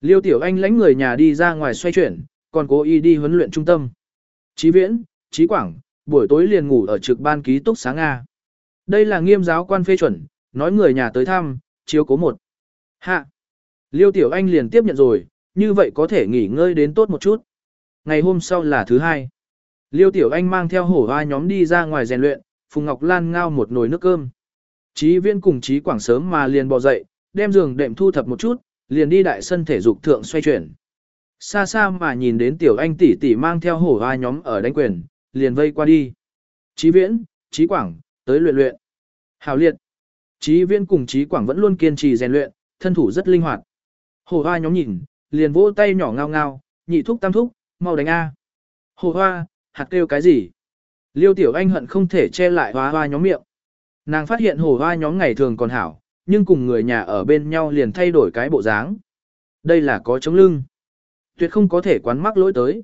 Liêu Tiểu Anh lãnh người nhà đi ra ngoài xoay chuyển, còn cố ý đi huấn luyện trung tâm. Chí Viễn, Chí Quảng, buổi tối liền ngủ ở trực ban ký túc sáng Nga. Đây là nghiêm giáo quan phê chuẩn, nói người nhà tới thăm, chiếu cố một. Hạ. Liêu Tiểu Anh liền tiếp nhận rồi, như vậy có thể nghỉ ngơi đến tốt một chút. Ngày hôm sau là thứ hai. Liêu Tiểu Anh mang theo hổ hoa nhóm đi ra ngoài rèn luyện, Phùng Ngọc Lan ngao một nồi nước cơm. Chí Viễn cùng Chí Quảng sớm mà liền bò dậy, đem giường đệm thu thập một chút, liền đi đại sân thể dục thượng xoay chuyển. Xa xa mà nhìn đến Tiểu Anh tỷ tỷ mang theo hổ hoa nhóm ở đánh quyền, liền vây qua đi. Chí Viễn, Chí Quảng, tới luyện luyện. Hào liệt. Chí Viễn cùng Chí Quảng vẫn luôn kiên trì rèn luyện, thân thủ rất linh hoạt. Hổ hoa nhóm nhìn, liền vỗ tay nhỏ ngao ngao, nhị thúc tam thúc, mau đánh A. Hổ hoa, hạt kêu cái gì? Liêu Tiểu Anh hận không thể che lại hoa hoa nhóm miệng. Nàng phát hiện hổ hoa nhóm ngày thường còn hảo, nhưng cùng người nhà ở bên nhau liền thay đổi cái bộ dáng. Đây là có chống lưng. Tuyệt không có thể quán mắc lỗi tới.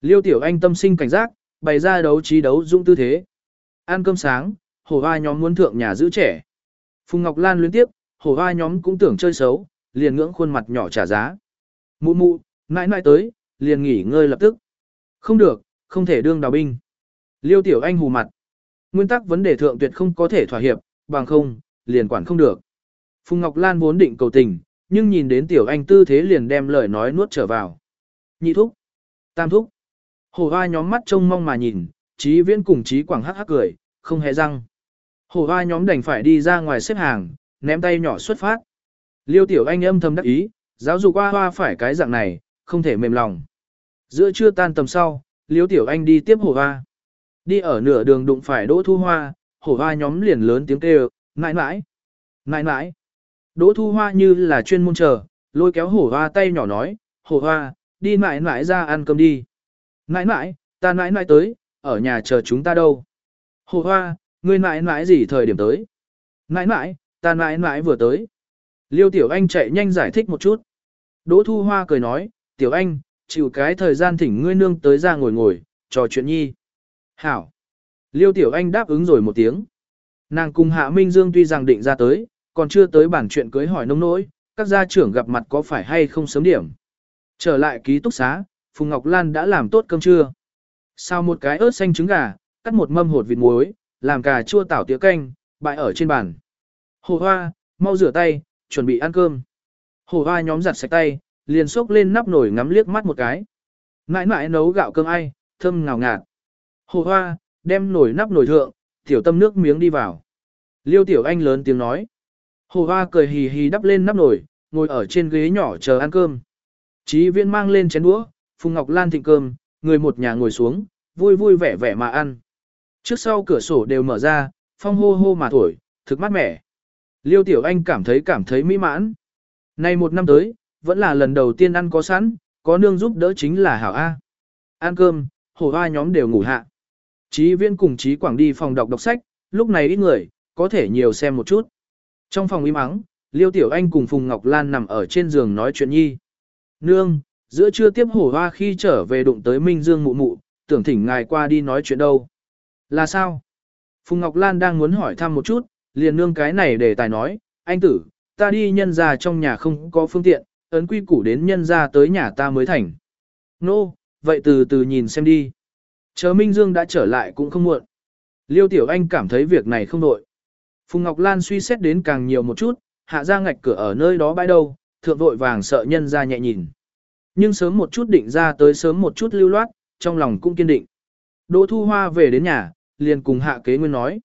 Liêu Tiểu Anh tâm sinh cảnh giác, bày ra đấu trí đấu dũng tư thế. Ăn cơm sáng, hổ hoa nhóm muốn thượng nhà giữ trẻ. Phùng Ngọc Lan liên tiếp, hổ hoa nhóm cũng tưởng chơi xấu, liền ngưỡng khuôn mặt nhỏ trả giá. Mụ mụ, nãi nãi tới, liền nghỉ ngơi lập tức. Không được, không thể đương đào binh. Liêu Tiểu Anh hù mặt. Nguyên tắc vấn đề thượng tuyệt không có thể thỏa hiệp, bằng không, liền quản không được. Phùng Ngọc Lan vốn định cầu tình, nhưng nhìn đến Tiểu Anh tư thế liền đem lời nói nuốt trở vào. Nhị thúc, tam thúc. Hồ hoa nhóm mắt trông mong mà nhìn, trí viễn cùng trí quảng hắc hắc cười, không hề răng. Hồ hoa nhóm đành phải đi ra ngoài xếp hàng, ném tay nhỏ xuất phát. Liêu Tiểu Anh âm thầm đắc ý, giáo dục hoa hoa phải cái dạng này, không thể mềm lòng. Giữa trưa tan tầm sau, Liêu Tiểu Anh đi tiếp hồ hoa. Đi ở nửa đường đụng phải Đỗ Thu Hoa, hổ hoa nhóm liền lớn tiếng kêu, nãi nãi, nãi nãi. Đỗ Thu Hoa như là chuyên môn chờ, lôi kéo hổ hoa tay nhỏ nói, hổ hoa, đi mãi mãi ra ăn cơm đi. Nãi mãi, ta nãi mãi tới, ở nhà chờ chúng ta đâu. Hổ hoa, ngươi nãi mãi gì thời điểm tới? Nãi mãi, ta nãi mãi vừa tới. Liêu Tiểu Anh chạy nhanh giải thích một chút. Đỗ Thu Hoa cười nói, Tiểu Anh, chịu cái thời gian thỉnh ngươi nương tới ra ngồi ngồi, trò chuyện nhi. Hảo. Liêu Tiểu Anh đáp ứng rồi một tiếng. Nàng cùng Hạ Minh Dương tuy rằng định ra tới, còn chưa tới bản chuyện cưới hỏi nông nỗi, các gia trưởng gặp mặt có phải hay không sớm điểm. Trở lại ký túc xá, Phùng Ngọc Lan đã làm tốt cơm trưa. Sao một cái ớt xanh trứng gà, cắt một mâm hột vịt muối, làm cà chua tảo tía canh, bại ở trên bàn. Hồ hoa, mau rửa tay, chuẩn bị ăn cơm. Hồ hoa nhóm giặt sạch tay, liền xốc lên nắp nồi ngắm liếc mắt một cái. Nãi nãi nấu gạo cơm ai, thơm ngào ngạt. Hồ hoa, đem nồi nắp nồi thượng, tiểu tâm nước miếng đi vào. Liêu tiểu anh lớn tiếng nói. Hồ hoa cười hì hì đắp lên nắp nồi, ngồi ở trên ghế nhỏ chờ ăn cơm. Chí viên mang lên chén đũa, Phùng Ngọc Lan thịnh cơm, người một nhà ngồi xuống, vui vui vẻ vẻ mà ăn. Trước sau cửa sổ đều mở ra, phong hô hô mà thổi, thực mát mẻ. Liêu Tiểu Anh cảm thấy cảm thấy mỹ mãn. Nay một năm tới, vẫn là lần đầu tiên ăn có sẵn, có nương giúp đỡ chính là hảo A. Ăn cơm, hồ hoa nhóm đều ngủ hạ. Chí viên cùng Chí Quảng đi phòng đọc đọc sách, lúc này ít người, có thể nhiều xem một chút. Trong phòng im ắng, Liêu Tiểu Anh cùng Phùng Ngọc Lan nằm ở trên giường nói chuyện nhi. Nương, giữa trưa tiếp hổ hoa khi trở về đụng tới Minh Dương mụ mụ, tưởng thỉnh ngài qua đi nói chuyện đâu. Là sao? Phùng Ngọc Lan đang muốn hỏi thăm một chút, liền nương cái này để tài nói, anh tử, ta đi nhân ra trong nhà không có phương tiện, ấn quy củ đến nhân ra tới nhà ta mới thành. Nô, no, vậy từ từ nhìn xem đi. Chờ Minh Dương đã trở lại cũng không muộn. Liêu Tiểu Anh cảm thấy việc này không đội. Phùng Ngọc Lan suy xét đến càng nhiều một chút, hạ ra ngạch cửa ở nơi đó bãi đâu, thượng vội vàng sợ nhân ra nhẹ nhìn. Nhưng sớm một chút định ra tới sớm một chút lưu loát, trong lòng cũng kiên định. Đỗ Thu Hoa về đến nhà, liền cùng Hạ Kế Nguyên nói.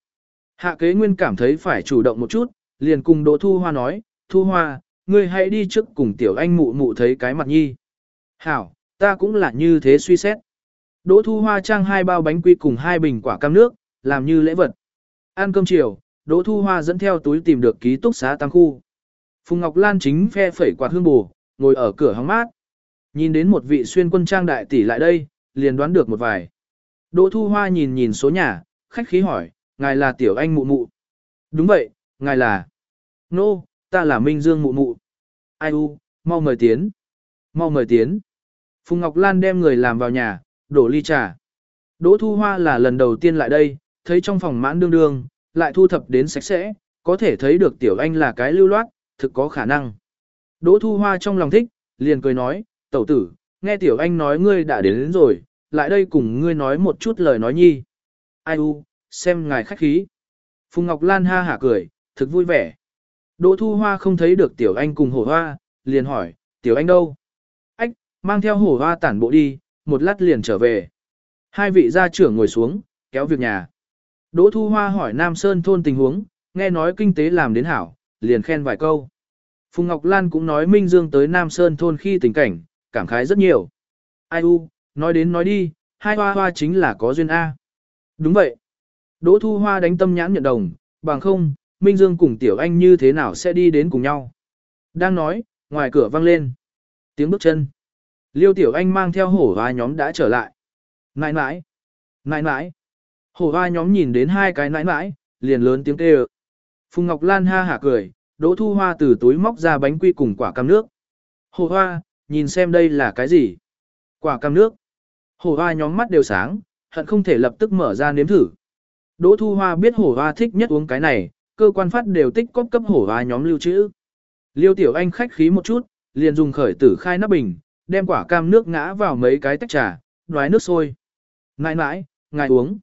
Hạ Kế Nguyên cảm thấy phải chủ động một chút, liền cùng Đỗ Thu Hoa nói, Thu Hoa, ngươi hãy đi trước cùng tiểu anh mụ mụ thấy cái mặt nhi. Hảo, ta cũng là như thế suy xét. Đỗ Thu Hoa trang hai bao bánh quy cùng hai bình quả cam nước, làm như lễ vật. Ăn cơm chiều, Đỗ Thu Hoa dẫn theo túi tìm được ký túc xá tăng khu. Phùng Ngọc Lan chính phe phẩy quạt hương bù, ngồi ở cửa hóng mát. Nhìn đến một vị xuyên quân trang đại tỷ lại đây, liền đoán được một vài. Đỗ Thu Hoa nhìn nhìn số nhà, khách khí hỏi, ngài là tiểu anh mụ mụ. Đúng vậy, ngài là. Nô, no, ta là Minh Dương mụ mụ. Ai u, mau mời tiến. Mau mời tiến. Phùng Ngọc Lan đem người làm vào nhà, đổ ly trà. Đỗ Thu Hoa là lần đầu tiên lại đây, thấy trong phòng mãn đương đương, lại thu thập đến sạch sẽ, có thể thấy được tiểu anh là cái lưu loát, thực có khả năng. Đỗ Thu Hoa trong lòng thích, liền cười nói, tẩu tử, nghe tiểu anh nói ngươi đã đến, đến rồi, lại đây cùng ngươi nói một chút lời nói nhi. Ai u, xem ngài khách khí. Phùng Ngọc Lan ha hả cười, thực vui vẻ. Đỗ Thu Hoa không thấy được tiểu anh cùng hổ hoa, liền hỏi, tiểu anh đâu? Ách, mang theo hổ hoa tản bộ đi, một lát liền trở về. Hai vị gia trưởng ngồi xuống, kéo việc nhà. Đỗ Thu Hoa hỏi Nam Sơn thôn tình huống, nghe nói kinh tế làm đến hảo, liền khen vài câu. Phùng Ngọc Lan cũng nói Minh Dương tới Nam Sơn thôn khi tình cảnh, cảm khái rất nhiều. Ai u, nói đến nói đi, hai hoa hoa chính là có duyên A. Đúng vậy. Đỗ Thu Hoa đánh tâm nhãn nhận đồng, bằng không, Minh Dương cùng Tiểu Anh như thế nào sẽ đi đến cùng nhau. Đang nói, ngoài cửa vang lên. Tiếng bước chân. Liêu Tiểu Anh mang theo hổ hoa nhóm đã trở lại. Nãi nãi. Nãi nãi. Hổ hoa nhóm nhìn đến hai cái nãi nãi, liền lớn tiếng kêu. Phùng Ngọc Lan ha hả cười, Đỗ Thu Hoa từ túi móc ra bánh quy cùng quả cam nước. Hổ hoa, nhìn xem đây là cái gì? Quả cam nước. Hổ hoa nhóm mắt đều sáng, hận không thể lập tức mở ra nếm thử. Đỗ Thu Hoa biết hổ hoa thích nhất uống cái này, cơ quan phát đều tích cóp cấp hổ hoa nhóm lưu trữ. Liêu Tiểu Anh khách khí một chút, liền dùng khởi tử khai nắp bình, đem quả cam nước ngã vào mấy cái tách trà, đoái nước sôi. Nãi nãi, ngài uống.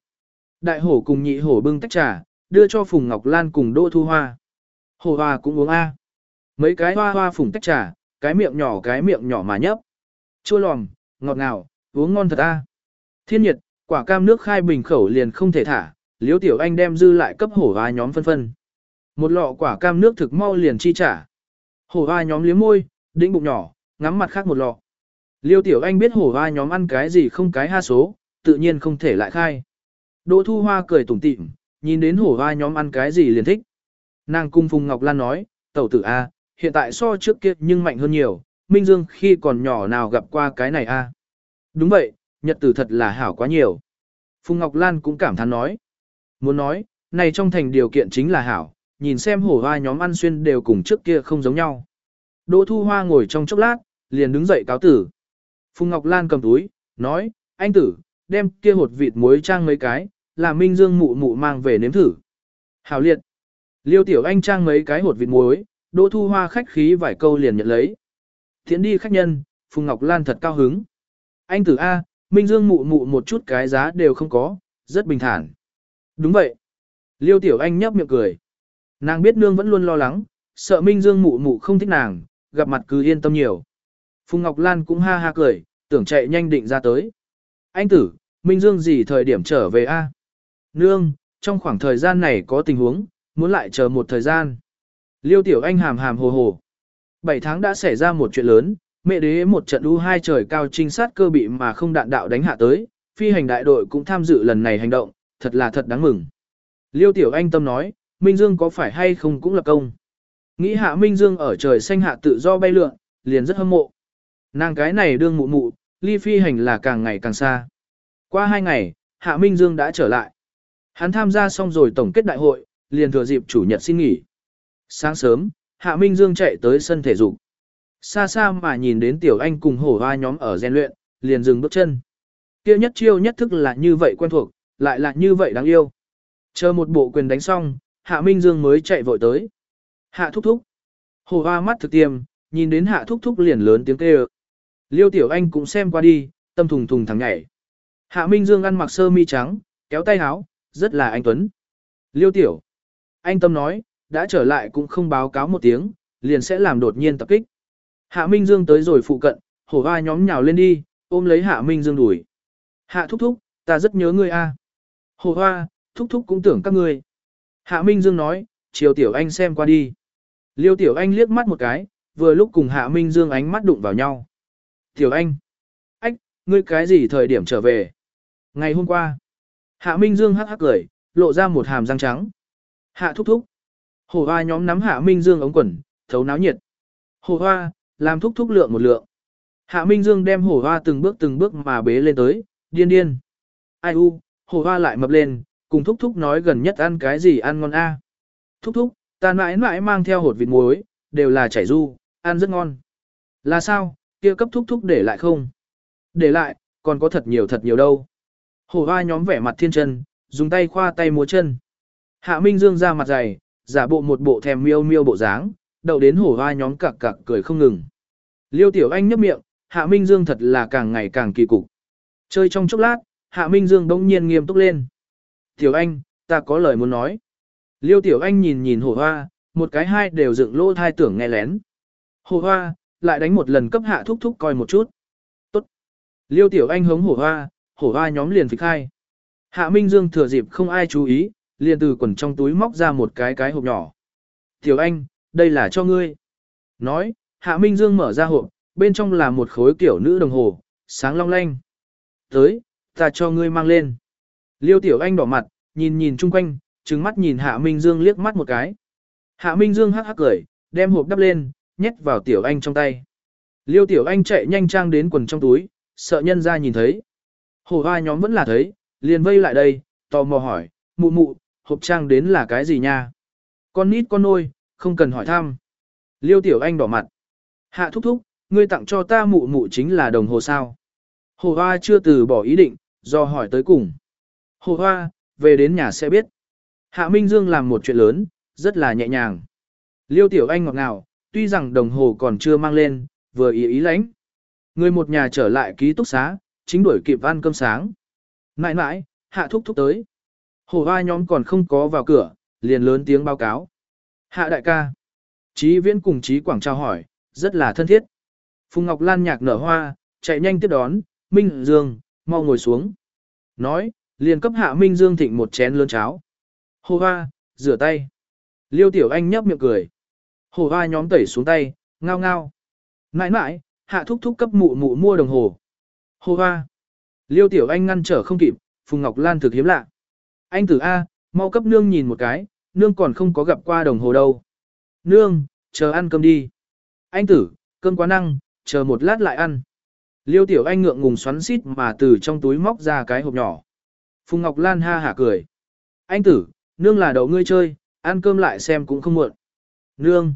Đại hổ cùng nhị hổ bưng tách trà, đưa cho Phùng Ngọc Lan cùng Đỗ Thu Hoa. Hổ hoa cũng uống A. Mấy cái hoa hoa phùng tách trà, cái miệng nhỏ cái miệng nhỏ mà nhấp. Chua lòm, ngọt ngào, uống ngon thật A. Thiên nhiệt, quả cam nước khai bình khẩu liền không thể thả, liếu tiểu anh đem dư lại cấp hổ hoa nhóm phân phân. Một lọ quả cam nước thực mau liền chi trả. Hổ hoa nhóm liếm môi, đĩnh bụng nhỏ, ngắm mặt khác một lọ. Liêu tiểu anh biết hổ hoa nhóm ăn cái gì không cái ha số, tự nhiên không thể lại khai. Đỗ thu hoa cười tủm tỉm, nhìn đến hổ hoa nhóm ăn cái gì liền thích. Nàng cung Phùng Ngọc Lan nói, tẩu tử A, hiện tại so trước kia nhưng mạnh hơn nhiều, Minh Dương khi còn nhỏ nào gặp qua cái này A. Đúng vậy, nhật tử thật là hảo quá nhiều. Phùng Ngọc Lan cũng cảm thán nói. Muốn nói, này trong thành điều kiện chính là hảo, nhìn xem hổ hoa nhóm ăn xuyên đều cùng trước kia không giống nhau. Đỗ Thu Hoa ngồi trong chốc lát, liền đứng dậy cáo tử. Phùng Ngọc Lan cầm túi, nói, anh tử, đem kia hột vịt muối trang mấy cái, là Minh Dương mụ mụ mang về nếm thử. Hảo liệt. Liêu Tiểu Anh trang mấy cái hột vịt muối, Đỗ Thu Hoa khách khí vài câu liền nhận lấy. Thiện đi khách nhân, Phùng Ngọc Lan thật cao hứng. Anh tử A, Minh Dương mụ mụ một chút cái giá đều không có, rất bình thản. Đúng vậy. Liêu Tiểu Anh nhấp miệng cười. Nàng biết nương vẫn luôn lo lắng, sợ Minh Dương mụ mụ không thích nàng, gặp mặt cứ yên tâm nhiều. Phùng Ngọc Lan cũng ha ha cười, tưởng chạy nhanh định ra tới. Anh tử, Minh Dương gì thời điểm trở về a? Nương, trong khoảng thời gian này có tình huống, muốn lại chờ một thời gian. Liêu Tiểu Anh hàm hàm hồ hồ. Bảy tháng đã xảy ra một chuyện lớn, mẹ đế một trận u hai trời cao trinh sát cơ bị mà không đạn đạo đánh hạ tới, phi hành đại đội cũng tham dự lần này hành động, thật là thật đáng mừng. Liêu Tiểu Anh tâm nói, Minh Dương có phải hay không cũng là công. Nghĩ hạ Minh Dương ở trời xanh hạ tự do bay lượn, liền rất hâm mộ. Nàng cái này đương mụ mụ, ly phi hành là càng ngày càng xa. Qua hai ngày, Hạ Minh Dương đã trở lại. Hắn tham gia xong rồi tổng kết đại hội, liền thừa dịp chủ nhật xin nghỉ. Sáng sớm, Hạ Minh Dương chạy tới sân thể dục. Xa xa mà nhìn đến Tiểu Anh cùng hổ hoa nhóm ở gian luyện, liền dừng bước chân. Kia nhất chiêu nhất thức là như vậy quen thuộc, lại là như vậy đáng yêu. Chờ một bộ quyền đánh xong, Hạ Minh Dương mới chạy vội tới. Hạ thúc thúc. Hổ hoa mắt thực tiêm, nhìn đến Hạ thúc thúc liền lớn tiếng kêu. Liêu Tiểu Anh cũng xem qua đi, tâm thùng thùng thẳng nhảy. Hạ Minh Dương ăn mặc sơ mi trắng, kéo tay áo, rất là anh Tuấn. Liêu Tiểu. Anh Tâm nói, đã trở lại cũng không báo cáo một tiếng, liền sẽ làm đột nhiên tập kích. Hạ Minh Dương tới rồi phụ cận, hổ hoa nhóm nhào lên đi, ôm lấy Hạ Minh Dương đuổi. Hạ thúc thúc, ta rất nhớ ngươi a. Hổ hoa, thúc thúc cũng tưởng các ngươi. Hạ Minh Dương nói, chiều tiểu anh xem qua đi. Liêu tiểu anh liếc mắt một cái, vừa lúc cùng Hạ Minh Dương ánh mắt đụng vào nhau. Tiểu anh, ách, ngươi cái gì thời điểm trở về? Ngày hôm qua, Hạ Minh Dương hắc hắc cười, lộ ra một hàm răng trắng. Hạ thúc thúc. Hổ hoa nhóm nắm Hạ Minh Dương ống quần, thấu náo nhiệt. Hổ hoa, làm thúc thúc lượng một lượng. Hạ Minh Dương đem hổ hoa từng bước từng bước mà bế lên tới, điên điên. Ai u, hổ hoa lại mập lên, cùng thúc thúc nói gần nhất ăn cái gì ăn ngon a. Thúc thúc, ta mãi mãi mang theo hột vịt muối, đều là chảy ru, ăn rất ngon. Là sao, kia cấp thúc thúc để lại không? Để lại, còn có thật nhiều thật nhiều đâu. Hổ hoa nhóm vẻ mặt thiên chân, dùng tay khoa tay múa chân. Hạ Minh Dương ra mặt dày, giả bộ một bộ thèm miêu miêu bộ dáng, đậu đến hổ hoa nhóm cặc cặc cười không ngừng. Liêu Tiểu Anh nhấp miệng, Hạ Minh Dương thật là càng ngày càng kỳ cục. Chơi trong chốc lát, Hạ Minh Dương đống nhiên nghiêm túc lên. Tiểu Anh, ta có lời muốn nói. Liêu Tiểu Anh nhìn nhìn hổ hoa, một cái hai đều dựng lỗ thai tưởng nghe lén. Hổ hoa, lại đánh một lần cấp hạ thúc thúc coi một chút. Tốt. Liêu Tiểu Anh hống hổ hoa, hổ hoa nhóm liền phịch khai. Hạ Minh Dương thừa dịp không ai chú ý, liền từ quần trong túi móc ra một cái cái hộp nhỏ. Tiểu Anh, đây là cho ngươi. Nói, Hạ Minh Dương mở ra hộp, bên trong là một khối kiểu nữ đồng hồ, sáng long lanh. Tới, ta cho ngươi mang lên. Liêu Tiểu Anh đỏ mặt, nhìn nhìn chung quanh, trừng mắt nhìn Hạ Minh Dương liếc mắt một cái. Hạ Minh Dương hắc hắc cười, đem hộp đắp lên, nhét vào Tiểu Anh trong tay. Liêu Tiểu Anh chạy nhanh trang đến quần trong túi, sợ nhân ra nhìn thấy. Hồ hoa nhóm vẫn là thấy, liền vây lại đây, tò mò hỏi, mụ mụ, hộp trang đến là cái gì nha? Con nít con nôi, không cần hỏi thăm. Liêu Tiểu Anh đỏ mặt. Hạ thúc thúc, ngươi tặng cho ta mụ mụ chính là đồng hồ sao. Hồ hoa chưa từ bỏ ý định, do hỏi tới cùng. Hồ hoa, về đến nhà sẽ biết. Hạ Minh Dương làm một chuyện lớn, rất là nhẹ nhàng. Liêu Tiểu Anh ngọt ngào, tuy rằng đồng hồ còn chưa mang lên, vừa ý ý lãnh. Người một nhà trở lại ký túc xá, chính đuổi kịp ăn cơm sáng. Mãi mãi, hạ thúc thúc tới. Hồ hoa nhóm còn không có vào cửa, liền lớn tiếng báo cáo. Hạ đại ca. Chí viễn cùng chí quảng trao hỏi, rất là thân thiết. Phùng Ngọc Lan nhạc nở hoa, chạy nhanh tiếp đón, Minh Dương, mau ngồi xuống. Nói, liền cấp hạ Minh Dương thịnh một chén lớn cháo. Hồ hoa, rửa tay. Liêu Tiểu Anh nhấp miệng cười. Hồ hoa nhóm tẩy xuống tay, ngao ngao. Mãi mãi, hạ thúc thúc cấp mụ mụ mua đồng hồ. Hô hoa. Liêu Tiểu Anh ngăn trở không kịp, Phùng Ngọc Lan thực hiếm lạ. Anh tử A, mau cấp nương nhìn một cái, nương còn không có gặp qua đồng hồ đâu. Nương, chờ ăn cơm đi. Anh tử, cơm quá năng, chờ một lát lại ăn. Liêu Tiểu Anh ngượng ngùng xoắn xít mà từ trong túi móc ra cái hộp nhỏ. Phùng Ngọc Lan ha hả cười. Anh tử, nương là đầu ngươi chơi, ăn cơm lại xem cũng không muộn. Nương.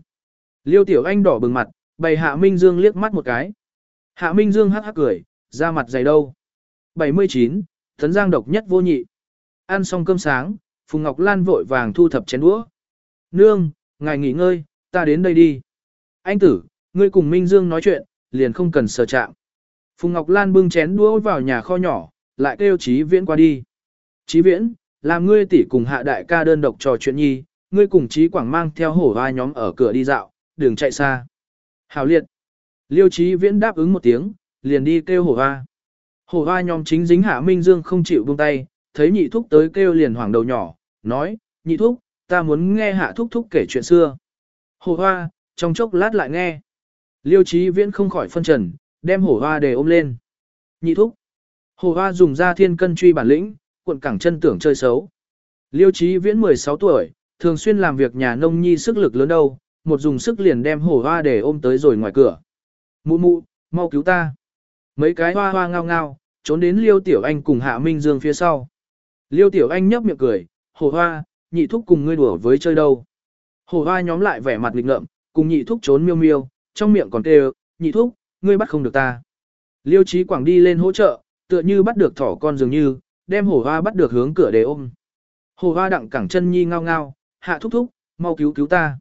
Liêu Tiểu Anh đỏ bừng mặt, bày Hạ Minh Dương liếc mắt một cái. Hạ Minh Dương hắc hắc cười, ra mặt dày đâu. 79, Tấn Giang độc nhất vô nhị. Ăn xong cơm sáng, Phùng Ngọc Lan vội vàng thu thập chén đũa. Nương, ngài nghỉ ngơi, ta đến đây đi. Anh tử, ngươi cùng Minh Dương nói chuyện, liền không cần sờ chạm. Phùng Ngọc Lan bưng chén đũa vào nhà kho nhỏ, lại kêu Chí Viễn qua đi. Chí Viễn, làm ngươi tỷ cùng hạ đại ca đơn độc trò chuyện nhi, ngươi cùng Chí Quảng mang theo hổ vai nhóm ở cửa đi dạo, đường chạy xa. Hào liệt. Liêu Chí Viễn đáp ứng một tiếng, liền đi kêu hổ hoa. Hổ hoa nhóm chính dính hạ Minh Dương không chịu buông tay, thấy nhị thúc tới kêu liền hoảng đầu nhỏ, nói, nhị thúc, ta muốn nghe hạ thúc thúc kể chuyện xưa. Hổ hoa, trong chốc lát lại nghe. Liêu Chí Viễn không khỏi phân trần, đem hổ hoa để ôm lên. Nhị thúc. Hổ hoa dùng ra thiên cân truy bản lĩnh, cuộn cẳng chân tưởng chơi xấu. Liêu Chí Viễn 16 tuổi, thường xuyên làm việc nhà nông nhi sức lực lớn đâu, một dùng sức liền đem hổ hoa để ôm tới rồi ngoài cửa. Mụ mụ, mau cứu ta. Mấy cái hoa hoa ngao ngao, trốn đến Liêu Tiểu Anh cùng Hạ Minh Dương phía sau. Liêu Tiểu Anh nhấp miệng cười, hổ hoa, nhị thúc cùng ngươi đùa với chơi đâu. Hổ hoa nhóm lại vẻ mặt lịch ngợm, cùng nhị thúc trốn miêu miêu, trong miệng còn kêu, nhị thúc, ngươi bắt không được ta. Liêu Chí Quảng đi lên hỗ trợ, tựa như bắt được thỏ con dường như, đem hổ hoa bắt được hướng cửa để ôm. Hổ hoa đặng cẳng chân nhi ngao ngao, hạ thúc thúc, mau cứu cứu ta.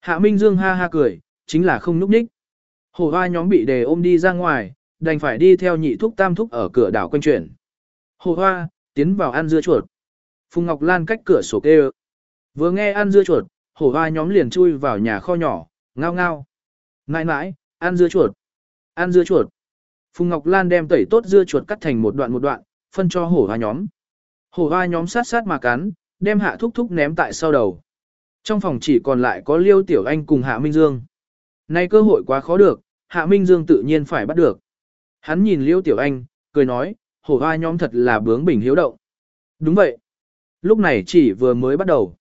Hạ Minh Dương ha ha cười, chính là không núp ních. Hổ hoa nhóm bị đề ôm đi ra ngoài, đành phải đi theo nhị thúc tam thúc ở cửa đảo quanh chuyển. Hổ hoa, tiến vào ăn dưa chuột. Phùng Ngọc Lan cách cửa sổ kêu. Vừa nghe ăn dưa chuột, hổ hoa nhóm liền chui vào nhà kho nhỏ, ngao ngao. Nãi nãi, ăn dưa chuột. Ăn dưa chuột. Phùng Ngọc Lan đem tẩy tốt dưa chuột cắt thành một đoạn một đoạn, phân cho hổ hoa nhóm. Hổ hoa nhóm sát sát mà cắn, đem hạ thúc thúc ném tại sau đầu. Trong phòng chỉ còn lại có Liêu Tiểu Anh cùng Hạ Minh Dương. Nay cơ hội quá khó được, Hạ Minh Dương tự nhiên phải bắt được. Hắn nhìn Liêu Tiểu Anh, cười nói, hổ hoa nhóm thật là bướng bỉnh hiếu động. Đúng vậy. Lúc này chỉ vừa mới bắt đầu.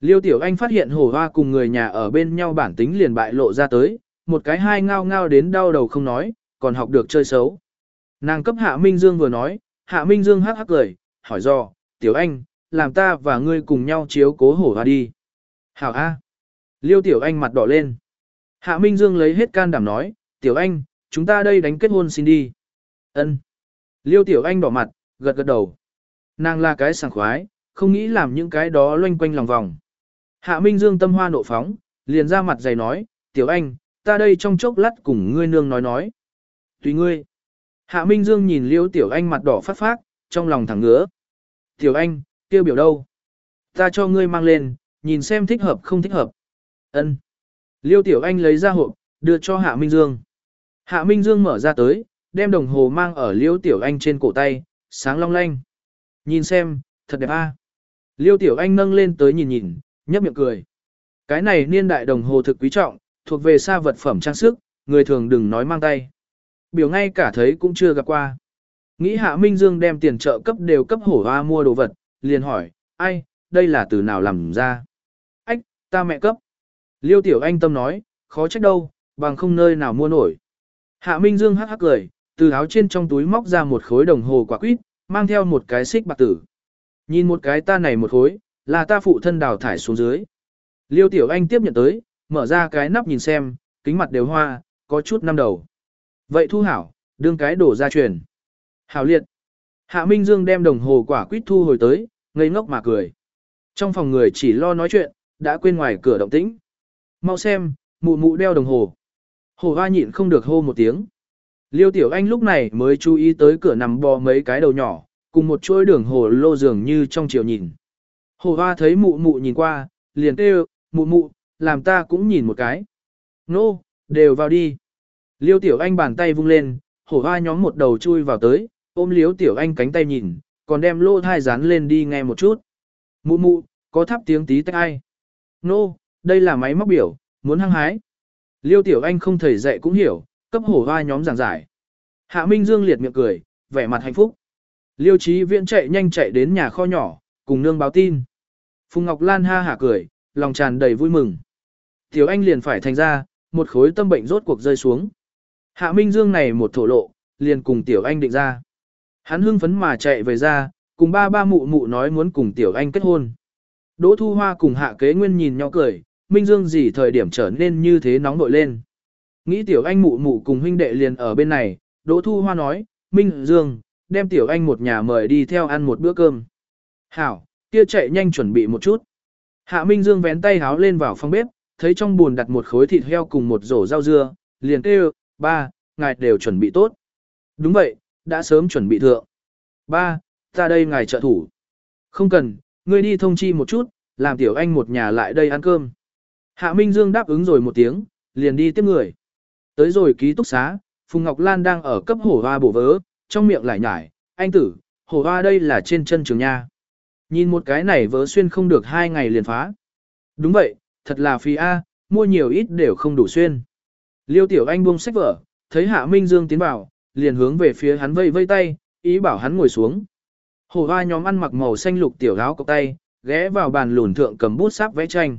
Liêu Tiểu Anh phát hiện hổ hoa cùng người nhà ở bên nhau bản tính liền bại lộ ra tới, một cái hai ngao ngao đến đau đầu không nói, còn học được chơi xấu. Nàng cấp Hạ Minh Dương vừa nói, Hạ Minh Dương hắc hắc cười, hỏi do, Tiểu Anh, làm ta và ngươi cùng nhau chiếu cố hổ hoa đi. Hảo A. Liêu Tiểu Anh mặt đỏ lên. Hạ Minh Dương lấy hết can đảm nói, Tiểu Anh, chúng ta đây đánh kết hôn xin đi. Ân. Liêu Tiểu Anh đỏ mặt, gật gật đầu. Nàng là cái sảng khoái, không nghĩ làm những cái đó loanh quanh lòng vòng. Hạ Minh Dương tâm hoa nộ phóng, liền ra mặt dày nói, Tiểu Anh, ta đây trong chốc lát cùng ngươi nương nói nói. Tùy ngươi. Hạ Minh Dương nhìn Liêu Tiểu Anh mặt đỏ phát phát, trong lòng thẳng ngứa. Tiểu Anh, kêu biểu đâu? Ta cho ngươi mang lên, nhìn xem thích hợp không thích hợp. Ân. Liêu Tiểu Anh lấy ra hộp, đưa cho Hạ Minh Dương. Hạ Minh Dương mở ra tới, đem đồng hồ mang ở Liêu Tiểu Anh trên cổ tay, sáng long lanh. Nhìn xem, thật đẹp a. Liêu Tiểu Anh nâng lên tới nhìn nhìn, nhấp miệng cười. Cái này niên đại đồng hồ thực quý trọng, thuộc về xa vật phẩm trang sức, người thường đừng nói mang tay. Biểu ngay cả thấy cũng chưa gặp qua. Nghĩ Hạ Minh Dương đem tiền trợ cấp đều cấp hổ hoa mua đồ vật, liền hỏi, ai, đây là từ nào làm ra? Ách, ta mẹ cấp. Liêu Tiểu Anh tâm nói, khó trách đâu, bằng không nơi nào mua nổi. Hạ Minh Dương hắc hắc cười, từ áo trên trong túi móc ra một khối đồng hồ quả quýt, mang theo một cái xích bạc tử. Nhìn một cái ta này một khối, là ta phụ thân đào thải xuống dưới. Liêu Tiểu Anh tiếp nhận tới, mở ra cái nắp nhìn xem, kính mặt đều hoa, có chút năm đầu. Vậy thu hảo, đương cái đổ ra truyền. Hảo liệt. Hạ Minh Dương đem đồng hồ quả quýt thu hồi tới, ngây ngốc mà cười. Trong phòng người chỉ lo nói chuyện, đã quên ngoài cửa động tĩnh. Mau xem, mụ mụ đeo đồng hồ. Hổ hoa nhịn không được hô một tiếng. Liêu Tiểu Anh lúc này mới chú ý tới cửa nằm bò mấy cái đầu nhỏ, cùng một chuỗi đường hồ lô dường như trong chiều nhìn. Hồ hoa thấy mụ mụ nhìn qua, liền kêu, mụ mụ, làm ta cũng nhìn một cái. Nô, đều vào đi. Liêu Tiểu Anh bàn tay vung lên, hổ hoa nhóm một đầu chui vào tới, ôm Liêu Tiểu Anh cánh tay nhìn, còn đem lô thai dán lên đi nghe một chút. Mụ mụ, có thắp tiếng tí tách ai? Nô, đây là máy móc biểu, muốn hăng hái. Liêu Tiểu Anh không thầy dạy cũng hiểu, cấp hổ vai nhóm giảng giải. Hạ Minh Dương liệt miệng cười, vẻ mặt hạnh phúc. Liêu Chí Viễn chạy nhanh chạy đến nhà kho nhỏ, cùng nương báo tin. Phùng Ngọc Lan ha hả cười, lòng tràn đầy vui mừng. Tiểu Anh liền phải thành ra, một khối tâm bệnh rốt cuộc rơi xuống. Hạ Minh Dương này một thổ lộ, liền cùng Tiểu Anh định ra. Hắn hưng phấn mà chạy về ra, cùng ba ba mụ mụ nói muốn cùng Tiểu Anh kết hôn. Đỗ Thu Hoa cùng Hạ Kế Nguyên nhìn nhau cười, Minh Dương gì thời điểm trở nên như thế nóng nổi lên. Nghĩ Tiểu Anh mụ mụ cùng huynh đệ liền ở bên này, Đỗ Thu Hoa nói, Minh Dương, đem Tiểu Anh một nhà mời đi theo ăn một bữa cơm. Hảo, kia chạy nhanh chuẩn bị một chút. Hạ Minh Dương vén tay háo lên vào phòng bếp, thấy trong buồn đặt một khối thịt heo cùng một rổ rau dưa, liền kêu, ba, ngài đều chuẩn bị tốt. Đúng vậy, đã sớm chuẩn bị thượng. Ba, ta đây ngài trợ thủ. Không cần, ngươi đi thông chi một chút, làm tiểu anh một nhà lại đây ăn cơm. Hạ Minh Dương đáp ứng rồi một tiếng, liền đi tiếp người. Tới rồi ký túc xá, Phùng Ngọc Lan đang ở cấp hổ hoa bổ vớ, trong miệng lại nhải, anh tử, hổ hoa đây là trên chân trường nha. Nhìn một cái này vớ xuyên không được hai ngày liền phá. Đúng vậy, thật là phi A, mua nhiều ít đều không đủ xuyên. Liêu tiểu anh buông sách vở, thấy Hạ Minh Dương tiến vào, liền hướng về phía hắn vây vây tay, ý bảo hắn ngồi xuống. Hổ hoa nhóm ăn mặc màu xanh lục tiểu áo cộc tay, ghé vào bàn lùn thượng cầm bút sáp vẽ tranh.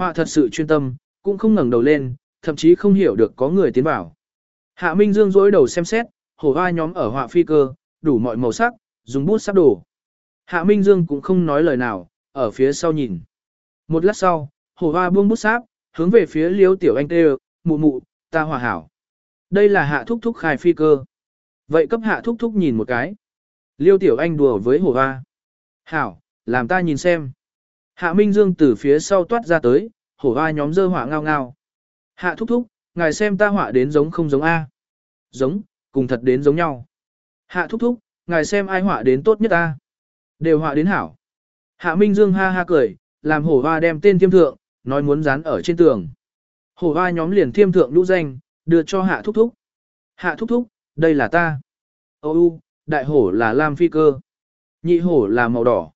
Họa thật sự chuyên tâm, cũng không ngẩng đầu lên, thậm chí không hiểu được có người tiến vào. Hạ Minh Dương dối đầu xem xét, hổ hoa nhóm ở họa phi cơ, đủ mọi màu sắc, dùng bút sắp đổ. Hạ Minh Dương cũng không nói lời nào, ở phía sau nhìn. Một lát sau, hổ hoa buông bút sáp, hướng về phía liêu tiểu anh tê mụ mụ, ta hòa hảo. Đây là hạ thúc thúc khai phi cơ. Vậy cấp hạ thúc thúc nhìn một cái. Liêu tiểu anh đùa với hổ hoa. Hảo, làm ta nhìn xem. Hạ Minh Dương từ phía sau toát ra tới, hổ hoa nhóm dơ họa ngao ngao. Hạ thúc thúc, ngài xem ta họa đến giống không giống A. Giống, cùng thật đến giống nhau. Hạ thúc thúc, ngài xem ai họa đến tốt nhất A. Đều họa đến hảo. Hạ Minh Dương ha ha cười, làm hổ hoa đem tên thiêm thượng, nói muốn dán ở trên tường. Hổ hoa nhóm liền thiêm thượng lũ danh, đưa cho hạ thúc thúc. Hạ thúc thúc, Đây là ta. Ô u, đại hổ là lam phi cơ. Nhị hổ là màu đỏ.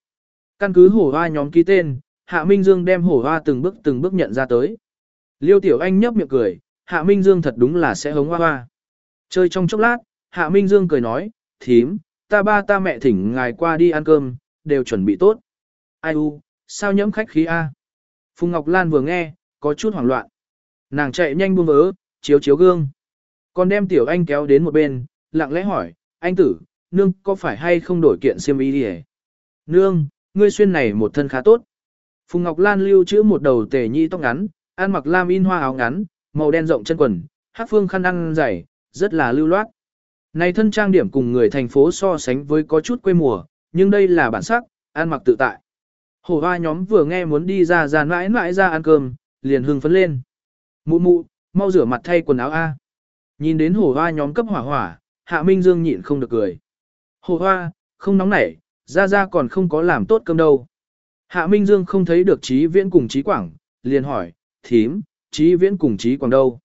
Căn cứ hổ hoa nhóm ký tên, Hạ Minh Dương đem hổ hoa từng bước từng bước nhận ra tới. Liêu Tiểu Anh nhấp miệng cười, Hạ Minh Dương thật đúng là sẽ hống hoa hoa. Chơi trong chốc lát, Hạ Minh Dương cười nói, thím, ta ba ta mẹ thỉnh ngài qua đi ăn cơm, đều chuẩn bị tốt. Ai u, sao nhẫm khách khí a? Phùng Ngọc Lan vừa nghe, có chút hoảng loạn. Nàng chạy nhanh buông vớ, chiếu chiếu gương. Còn đem Tiểu Anh kéo đến một bên, lặng lẽ hỏi, anh tử, nương có phải hay không đổi kiện xiêm y đi Nương, ngươi xuyên này một thân khá tốt. Phùng Ngọc Lan lưu trữ một đầu tề nhi tóc ngắn, ăn mặc lam in hoa áo ngắn, màu đen rộng chân quần, hát phương khăn ăn dày, rất là lưu loát. Này thân trang điểm cùng người thành phố so sánh với có chút quê mùa, nhưng đây là bản sắc, ăn mặc tự tại. Hổ hoa nhóm vừa nghe muốn đi ra ra mãi mãi ra ăn cơm, liền hưng phấn lên. Mụ mụ, mau rửa mặt thay quần áo A. Nhìn đến hổ hoa nhóm cấp hỏa hỏa, Hạ Minh Dương nhịn không được cười. Hổ hoa, không nóng nảy, ra ra còn không có làm tốt cơm đâu. Hạ Minh Dương không thấy được Trí Viễn cùng Trí Quảng, liền hỏi, thím, Trí Viễn cùng Trí Quảng đâu?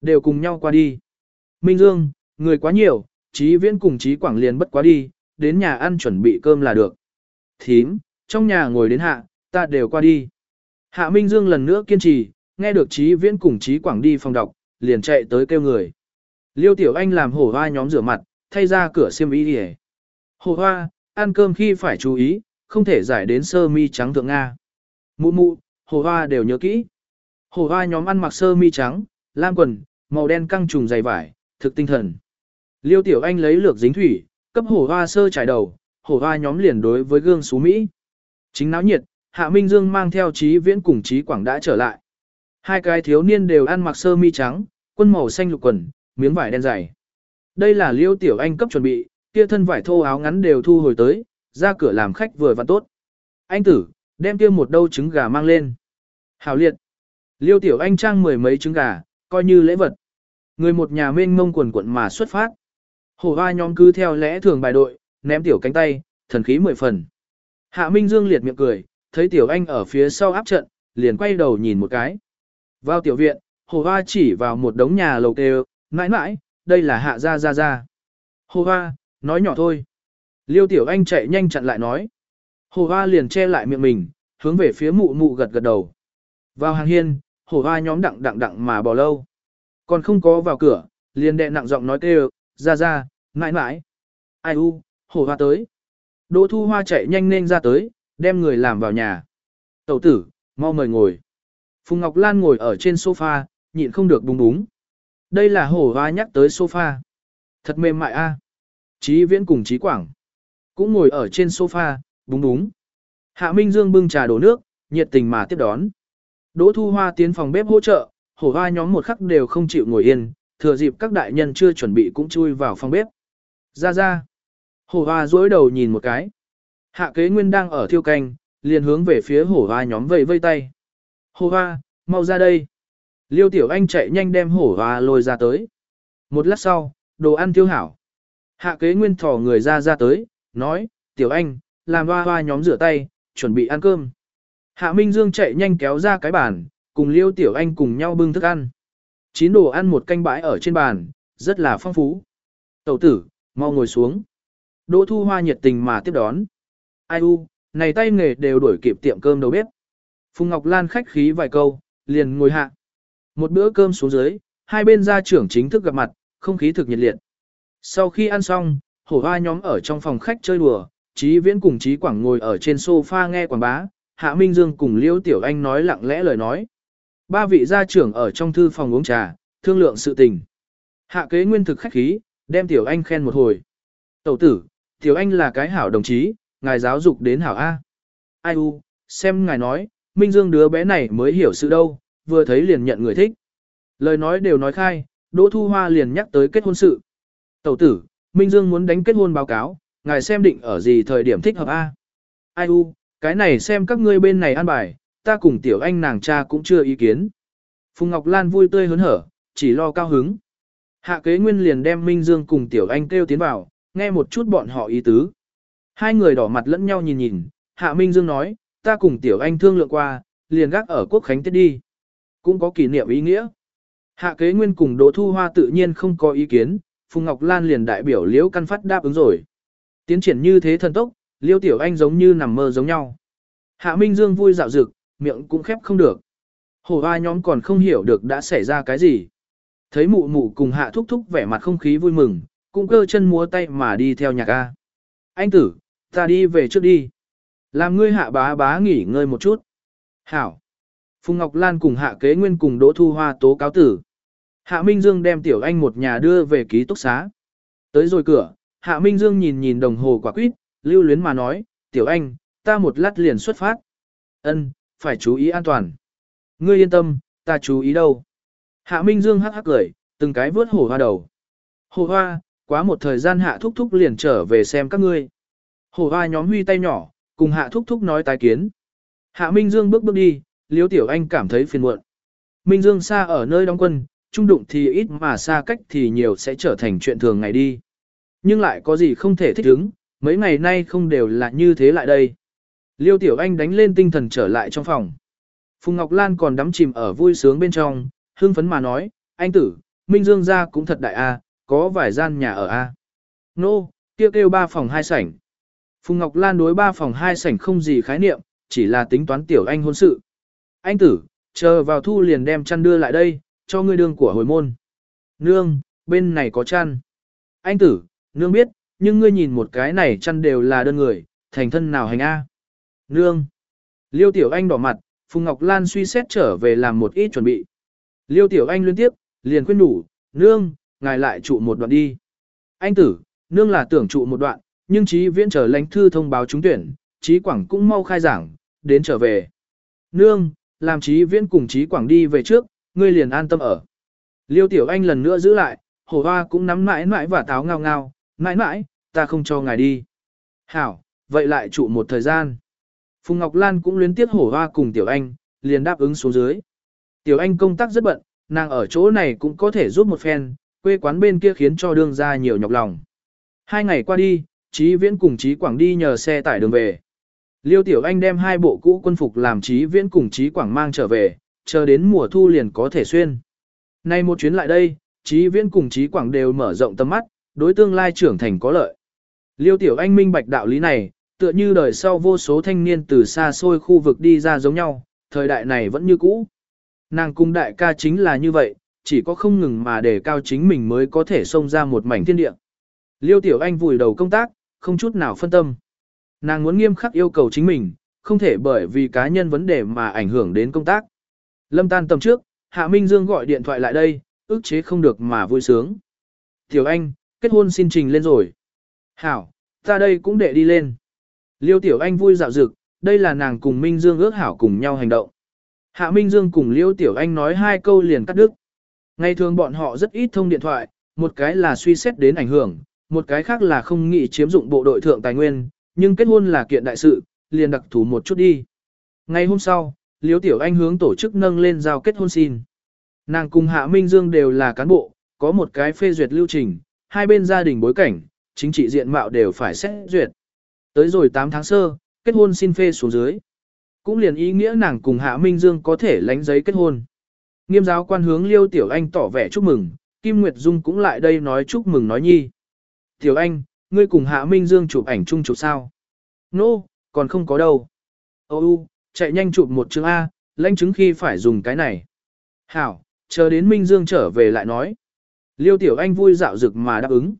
Đều cùng nhau qua đi. Minh Dương, người quá nhiều, Trí Viễn cùng Trí Quảng liền bất quá đi, đến nhà ăn chuẩn bị cơm là được. Thím, trong nhà ngồi đến hạ, ta đều qua đi. Hạ Minh Dương lần nữa kiên trì, nghe được Trí Viễn cùng Trí Quảng đi phòng đọc, liền chạy tới kêu người. Liêu Tiểu Anh làm hổ hoa nhóm rửa mặt, thay ra cửa xiêm y đi Hổ hoa, ăn cơm khi phải chú ý, không thể giải đến sơ mi trắng thượng Nga. Mụ mụ, hồ hoa đều nhớ kỹ. Hồ hoa nhóm ăn mặc sơ mi trắng, lam quần, màu đen căng trùng dày vải, thực tinh thần. Liêu Tiểu Anh lấy lược dính thủy, cấp hồ hoa sơ trải đầu, Hồ hoa nhóm liền đối với gương xú Mỹ. Chính náo nhiệt, Hạ Minh Dương mang theo trí viễn cùng trí quảng đã trở lại. Hai cái thiếu niên đều ăn mặc sơ mi trắng, quân màu xanh lục quần, miếng vải đen dày. Đây là liêu tiểu anh cấp chuẩn bị, kia thân vải thô áo ngắn đều thu hồi tới, ra cửa làm khách vừa và tốt. Anh tử, đem kia một đâu trứng gà mang lên. Hảo liệt. Liêu tiểu anh trang mười mấy trứng gà, coi như lễ vật. Người một nhà mênh mông quần quận mà xuất phát. Hổ hoa nhóm cứ theo lẽ thường bài đội, ném tiểu cánh tay, thần khí mười phần. Hạ Minh Dương liệt miệng cười, thấy tiểu anh ở phía sau áp trận, liền quay đầu nhìn một cái. Vào tiểu viện, hồ hoa chỉ vào một đống nhà lầu kêu, mãi mãi, đây là hạ gia gia gia. Hồ hoa, nói nhỏ thôi. Liêu tiểu anh chạy nhanh chặn lại nói. Hồ hoa liền che lại miệng mình, hướng về phía mụ mụ gật gật đầu. Vào hàng hiên, hồ hoa nhóm đặng đặng đặng mà bò lâu. Còn không có vào cửa, liền đệ nặng giọng nói kêu, ra ra, mãi mãi. Ai u, hồ hoa tới. Đỗ thu hoa chạy nhanh nên ra tới, đem người làm vào nhà. Tẩu tử, mau mời ngồi. Phùng Ngọc Lan ngồi ở trên sofa, nhịn không được búng búng. Đây là hổ hoa nhắc tới sofa. Thật mềm mại a. À. Chí viễn cùng Chí Quảng. Cũng ngồi ở trên sofa, búng búng. Hạ Minh Dương bưng trà đổ nước, nhiệt tình mà tiếp đón. Đỗ Thu Hoa tiến phòng bếp hỗ trợ, hổ hoa nhóm một khắc đều không chịu ngồi yên, thừa dịp các đại nhân chưa chuẩn bị cũng chui vào phòng bếp. Ra ra. Hổ hoa dối đầu nhìn một cái. Hạ kế nguyên đang ở thiêu canh, liền hướng về phía hổ hoa nhóm vây vây tay. Hổ hoa, mau ra đây. Liêu tiểu anh chạy nhanh đem hổ hoa lôi ra tới. Một lát sau, đồ ăn thiêu hảo. Hạ kế nguyên thỏ người ra ra tới, nói, tiểu anh, làm hoa hoa nhóm rửa tay, chuẩn bị ăn cơm. Hạ Minh Dương chạy nhanh kéo ra cái bàn, cùng Liêu Tiểu Anh cùng nhau bưng thức ăn. Chín đồ ăn một canh bãi ở trên bàn, rất là phong phú. Tẩu tử, mau ngồi xuống. Đỗ Thu Hoa nhiệt tình mà tiếp đón. Ai u, này tay nghề đều đổi kịp tiệm cơm đầu bếp. Phùng Ngọc Lan khách khí vài câu, liền ngồi hạ. Một bữa cơm xuống dưới, hai bên gia trưởng chính thức gặp mặt, không khí thực nhiệt liệt. Sau khi ăn xong, hổ hoa nhóm ở trong phòng khách chơi đùa, Chí Viễn cùng Chí Quảng ngồi ở trên sofa nghe quảng bá, Hạ Minh Dương cùng liễu Tiểu Anh nói lặng lẽ lời nói. Ba vị gia trưởng ở trong thư phòng uống trà, thương lượng sự tình. Hạ kế nguyên thực khách khí, đem Tiểu Anh khen một hồi. Tẩu tử, Tiểu Anh là cái hảo đồng chí, ngài giáo dục đến hảo A. Ai u, xem ngài nói, Minh Dương đứa bé này mới hiểu sự đâu, vừa thấy liền nhận người thích. Lời nói đều nói khai, Đỗ Thu Hoa liền nhắc tới kết hôn sự. Tẩu tử, Minh Dương muốn đánh kết hôn báo cáo, ngài xem định ở gì thời điểm thích hợp A. Ai u, cái này xem các ngươi bên này an bài, ta cùng tiểu anh nàng cha cũng chưa ý kiến. Phùng Ngọc Lan vui tươi hớn hở, chỉ lo cao hứng. Hạ kế nguyên liền đem Minh Dương cùng tiểu anh kêu tiến vào, nghe một chút bọn họ ý tứ. Hai người đỏ mặt lẫn nhau nhìn nhìn, Hạ Minh Dương nói, ta cùng tiểu anh thương lượng qua, liền gác ở quốc khánh tiết đi. Cũng có kỷ niệm ý nghĩa. Hạ kế nguyên cùng Đỗ Thu Hoa tự nhiên không có ý kiến, Phùng Ngọc Lan liền đại biểu Liễu Căn Phát đáp ứng rồi. Tiến triển như thế thần tốc, Liêu Tiểu Anh giống như nằm mơ giống nhau. Hạ Minh Dương vui dạo dực, miệng cũng khép không được. Hổ hoa nhóm còn không hiểu được đã xảy ra cái gì. Thấy mụ mụ cùng hạ thúc thúc vẻ mặt không khí vui mừng, cũng cơ chân múa tay mà đi theo nhạc a. Anh tử, ta đi về trước đi. Làm ngươi hạ bá bá nghỉ ngơi một chút. Hảo. Phùng Ngọc Lan cùng hạ kế nguyên cùng Đỗ Thu Hoa tố cáo tử. Hạ Minh Dương đem Tiểu Anh một nhà đưa về ký túc xá. Tới rồi cửa, Hạ Minh Dương nhìn nhìn đồng hồ quả quýt, lưu luyến mà nói, Tiểu Anh, ta một lát liền xuất phát. Ân, phải chú ý an toàn. Ngươi yên tâm, ta chú ý đâu. Hạ Minh Dương hắc hắc cười, từng cái vớt hổ hoa đầu. Hổ hoa, quá một thời gian hạ thúc thúc liền trở về xem các ngươi. Hổ hoa nhóm huy tay nhỏ, cùng hạ thúc thúc nói tái kiến. Hạ Minh Dương bước bước đi, Liêu Tiểu Anh cảm thấy phiền muộn. Minh Dương xa ở nơi đóng quân, trung đụng thì ít mà xa cách thì nhiều sẽ trở thành chuyện thường ngày đi. Nhưng lại có gì không thể thích ứng, mấy ngày nay không đều là như thế lại đây. Liêu Tiểu Anh đánh lên tinh thần trở lại trong phòng. Phùng Ngọc Lan còn đắm chìm ở vui sướng bên trong, hưng phấn mà nói, anh tử, Minh Dương gia cũng thật đại a, có vài gian nhà ở a. Nô, no, kia kêu ba phòng hai sảnh. Phùng Ngọc Lan đối ba phòng hai sảnh không gì khái niệm, chỉ là tính toán Tiểu Anh hôn sự. Anh tử, chờ vào thu liền đem chăn đưa lại đây, cho ngươi đương của hồi môn. Nương, bên này có chăn. Anh tử, nương biết, nhưng ngươi nhìn một cái này chăn đều là đơn người, thành thân nào hành A. Nương. Liêu Tiểu Anh đỏ mặt, Phùng Ngọc Lan suy xét trở về làm một ít chuẩn bị. Liêu Tiểu Anh liên tiếp, liền khuyên đủ, nương, ngài lại trụ một đoạn đi. Anh tử, nương là tưởng trụ một đoạn, nhưng trí viễn trở lãnh thư thông báo trúng tuyển, trí quảng cũng mau khai giảng, đến trở về. Nương, làm trí viễn cùng trí quảng đi về trước, ngươi liền an tâm ở. Liêu Tiểu Anh lần nữa giữ lại, hổ hoa cũng nắm mãi mãi và táo ngao ngao, mãi mãi, ta không cho ngài đi. Hảo, vậy lại trụ một thời gian. Phùng Ngọc Lan cũng luyến tiếc hổ hoa cùng Tiểu Anh, liền đáp ứng xuống dưới. Tiểu Anh công tác rất bận, nàng ở chỗ này cũng có thể giúp một phen, quê quán bên kia khiến cho đương ra nhiều nhọc lòng. Hai ngày qua đi, Chí Viễn cùng Chí Quảng đi nhờ xe tải đường về. Liêu Tiểu Anh đem hai bộ cũ quân phục làm Chí Viễn cùng Chí Quảng mang trở về, chờ đến mùa thu liền có thể xuyên. Nay một chuyến lại đây, Chí Viễn cùng Chí Quảng đều mở rộng tầm mắt, đối tương lai trưởng thành có lợi. Liêu Tiểu Anh minh bạch đạo lý này, tựa như đời sau vô số thanh niên từ xa xôi khu vực đi ra giống nhau, thời đại này vẫn như cũ. Nàng cung đại ca chính là như vậy, chỉ có không ngừng mà để cao chính mình mới có thể xông ra một mảnh thiên địa. Liêu Tiểu Anh vùi đầu công tác, không chút nào phân tâm. Nàng muốn nghiêm khắc yêu cầu chính mình, không thể bởi vì cá nhân vấn đề mà ảnh hưởng đến công tác. Lâm tan tầm trước, Hạ Minh Dương gọi điện thoại lại đây, ức chế không được mà vui sướng. Tiểu Anh, kết hôn xin trình lên rồi. Hảo, ta đây cũng để đi lên. Liêu Tiểu Anh vui dạo dực, đây là nàng cùng Minh Dương ước hảo cùng nhau hành động. Hạ Minh Dương cùng Liêu Tiểu Anh nói hai câu liền cắt đứt. Ngày thường bọn họ rất ít thông điện thoại, một cái là suy xét đến ảnh hưởng, một cái khác là không nghĩ chiếm dụng bộ đội thượng tài nguyên, nhưng kết hôn là kiện đại sự, liền đặc thủ một chút đi. Ngày hôm sau, Liêu Tiểu Anh hướng tổ chức nâng lên giao kết hôn xin. Nàng cùng Hạ Minh Dương đều là cán bộ, có một cái phê duyệt lưu trình, hai bên gia đình bối cảnh, chính trị diện mạo đều phải xét duyệt. Tới rồi 8 tháng sơ, kết hôn xin phê xuống dưới. Cũng liền ý nghĩa nàng cùng Hạ Minh Dương có thể lánh giấy kết hôn. Nghiêm giáo quan hướng Liêu Tiểu Anh tỏ vẻ chúc mừng, Kim Nguyệt Dung cũng lại đây nói chúc mừng nói nhi. Tiểu Anh, ngươi cùng Hạ Minh Dương chụp ảnh chung chụp sao? Nô, no, còn không có đâu. Ô u, chạy nhanh chụp một chữ A, lãnh chứng khi phải dùng cái này. Hảo, chờ đến Minh Dương trở về lại nói. Liêu Tiểu Anh vui dạo dực mà đáp ứng.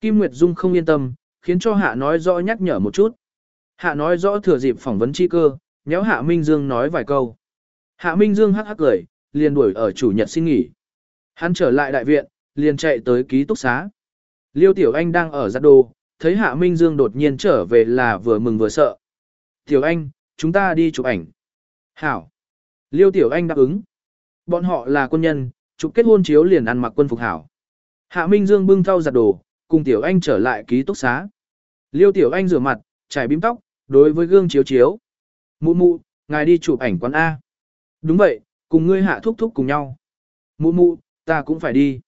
Kim Nguyệt Dung không yên tâm, khiến cho Hạ nói rõ nhắc nhở một chút. Hạ nói rõ thừa dịp phỏng vấn chi cơ, nhéo Hạ Minh Dương nói vài câu. Hạ Minh Dương hắc hắc cười, liền đuổi ở chủ nhật xin nghỉ. Hắn trở lại đại viện, liền chạy tới ký túc xá. Liêu Tiểu Anh đang ở giặt đồ, thấy Hạ Minh Dương đột nhiên trở về là vừa mừng vừa sợ. Tiểu Anh, chúng ta đi chụp ảnh. Hảo. Liêu Tiểu Anh đáp ứng. Bọn họ là quân nhân, chụp kết hôn chiếu liền ăn mặc quân phục hảo. Hạ Minh Dương bưng thau giặt đồ, cùng Tiểu Anh trở lại ký túc xá. Liêu Tiểu Anh rửa mặt, trải bím tóc, đối với gương chiếu chiếu. Mụ mụ, ngài đi chụp ảnh quán A. Đúng vậy, cùng ngươi hạ thúc thúc cùng nhau. Mụ mụ, ta cũng phải đi.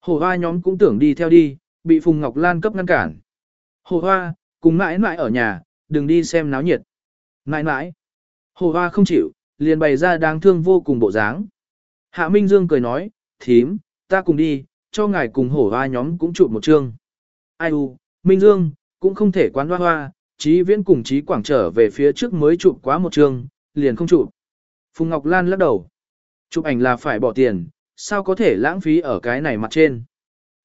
Hồ hoa nhóm cũng tưởng đi theo đi, bị Phùng Ngọc Lan cấp ngăn cản. Hồ hoa, cùng mãi mãi ở nhà, đừng đi xem náo nhiệt. Nãi nãi. Hồ hoa không chịu, liền bày ra đáng thương vô cùng bộ dáng. Hạ Minh Dương cười nói, thím, ta cùng đi, cho ngài cùng hổ hoa nhóm cũng chụp một chương. Ai u, Minh Dương, cũng không thể quán hoa hoa, trí viễn cùng trí quảng trở về phía trước mới chụp quá một chương, liền không chụp. Phùng Ngọc Lan lắc đầu. Chụp ảnh là phải bỏ tiền, sao có thể lãng phí ở cái này mặt trên.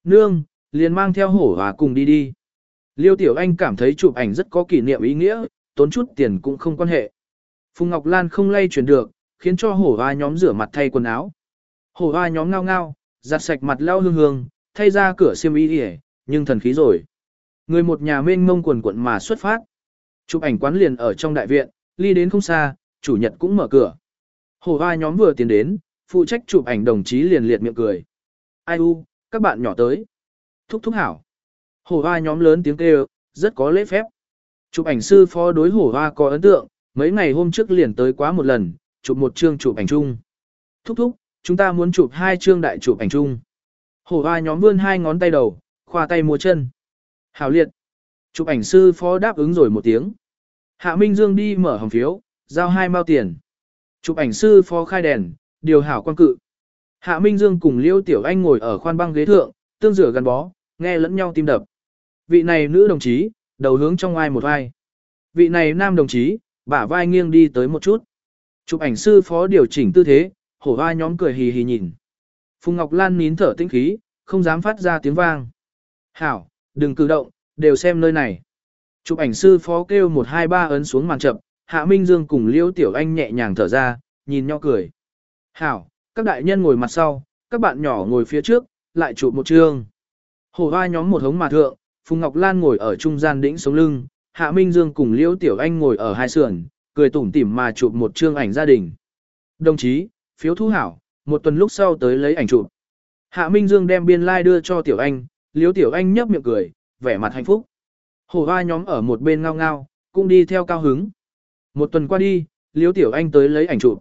Nương, liền mang theo hổ hòa cùng đi đi. Liêu Tiểu Anh cảm thấy chụp ảnh rất có kỷ niệm ý nghĩa, tốn chút tiền cũng không quan hệ. Phùng Ngọc Lan không lay chuyển được, khiến cho hổ hoa nhóm rửa mặt thay quần áo. Hổ hoa nhóm ngao ngao, giặt sạch mặt lau hương hương, thay ra cửa xiêm y đi nhưng thần khí rồi. Người một nhà mênh mông quần quận mà xuất phát. Chụp ảnh quán liền ở trong đại viện, ly đến không xa, chủ nhật cũng mở cửa. Hổ hoa nhóm vừa tiến đến, phụ trách chụp ảnh đồng chí liền liệt miệng cười. Ai u, các bạn nhỏ tới. Thúc thúc hảo. Hổ hoa nhóm lớn tiếng kêu, rất có lễ phép. Chụp ảnh sư phó đối hổ hoa có ấn tượng, mấy ngày hôm trước liền tới quá một lần, chụp một chương chụp ảnh chung. Thúc thúc, chúng ta muốn chụp hai chương đại chụp ảnh chung. Hổ hoa nhóm vươn hai ngón tay đầu, khoa tay múa chân. Hảo liệt. Chụp ảnh sư phó đáp ứng rồi một tiếng. Hạ Minh Dương đi mở hồng phiếu, giao hai mao tiền. Chụp ảnh sư phó khai đèn, điều hảo quan cự. Hạ Minh Dương cùng Liêu Tiểu Anh ngồi ở khoan băng ghế thượng, tương rửa gắn bó, nghe lẫn nhau tim đập. Vị này nữ đồng chí, đầu hướng trong ai một vai. Vị này nam đồng chí, bả vai nghiêng đi tới một chút. Chụp ảnh sư phó điều chỉnh tư thế, hổ vai nhóm cười hì hì nhìn. Phùng Ngọc Lan nín thở tĩnh khí, không dám phát ra tiếng vang. Hảo, đừng cử động, đều xem nơi này. Chụp ảnh sư phó kêu một hai ba ấn xuống màn chậm, Hạ Minh Dương cùng liễu Tiểu Anh nhẹ nhàng thở ra, nhìn nhau cười. Hảo, các đại nhân ngồi mặt sau, các bạn nhỏ ngồi phía trước, lại chụp một chương. Hổ vai nhóm một hống mà thượng, Phùng Ngọc Lan ngồi ở trung gian đỉnh sống lưng, Hạ Minh Dương cùng Liễu Tiểu Anh ngồi ở hai sườn, cười tủm tỉm mà chụp một chương ảnh gia đình. Đồng chí, phiếu thu hảo, một tuần lúc sau tới lấy ảnh chụp. Hạ Minh Dương đem biên lai like đưa cho Tiểu Anh, Liễu Tiểu Anh nhấp miệng cười, vẻ mặt hạnh phúc. Hồ hoa nhóm ở một bên ngao ngao, cũng đi theo cao hứng. Một tuần qua đi, Liễu Tiểu Anh tới lấy ảnh chụp.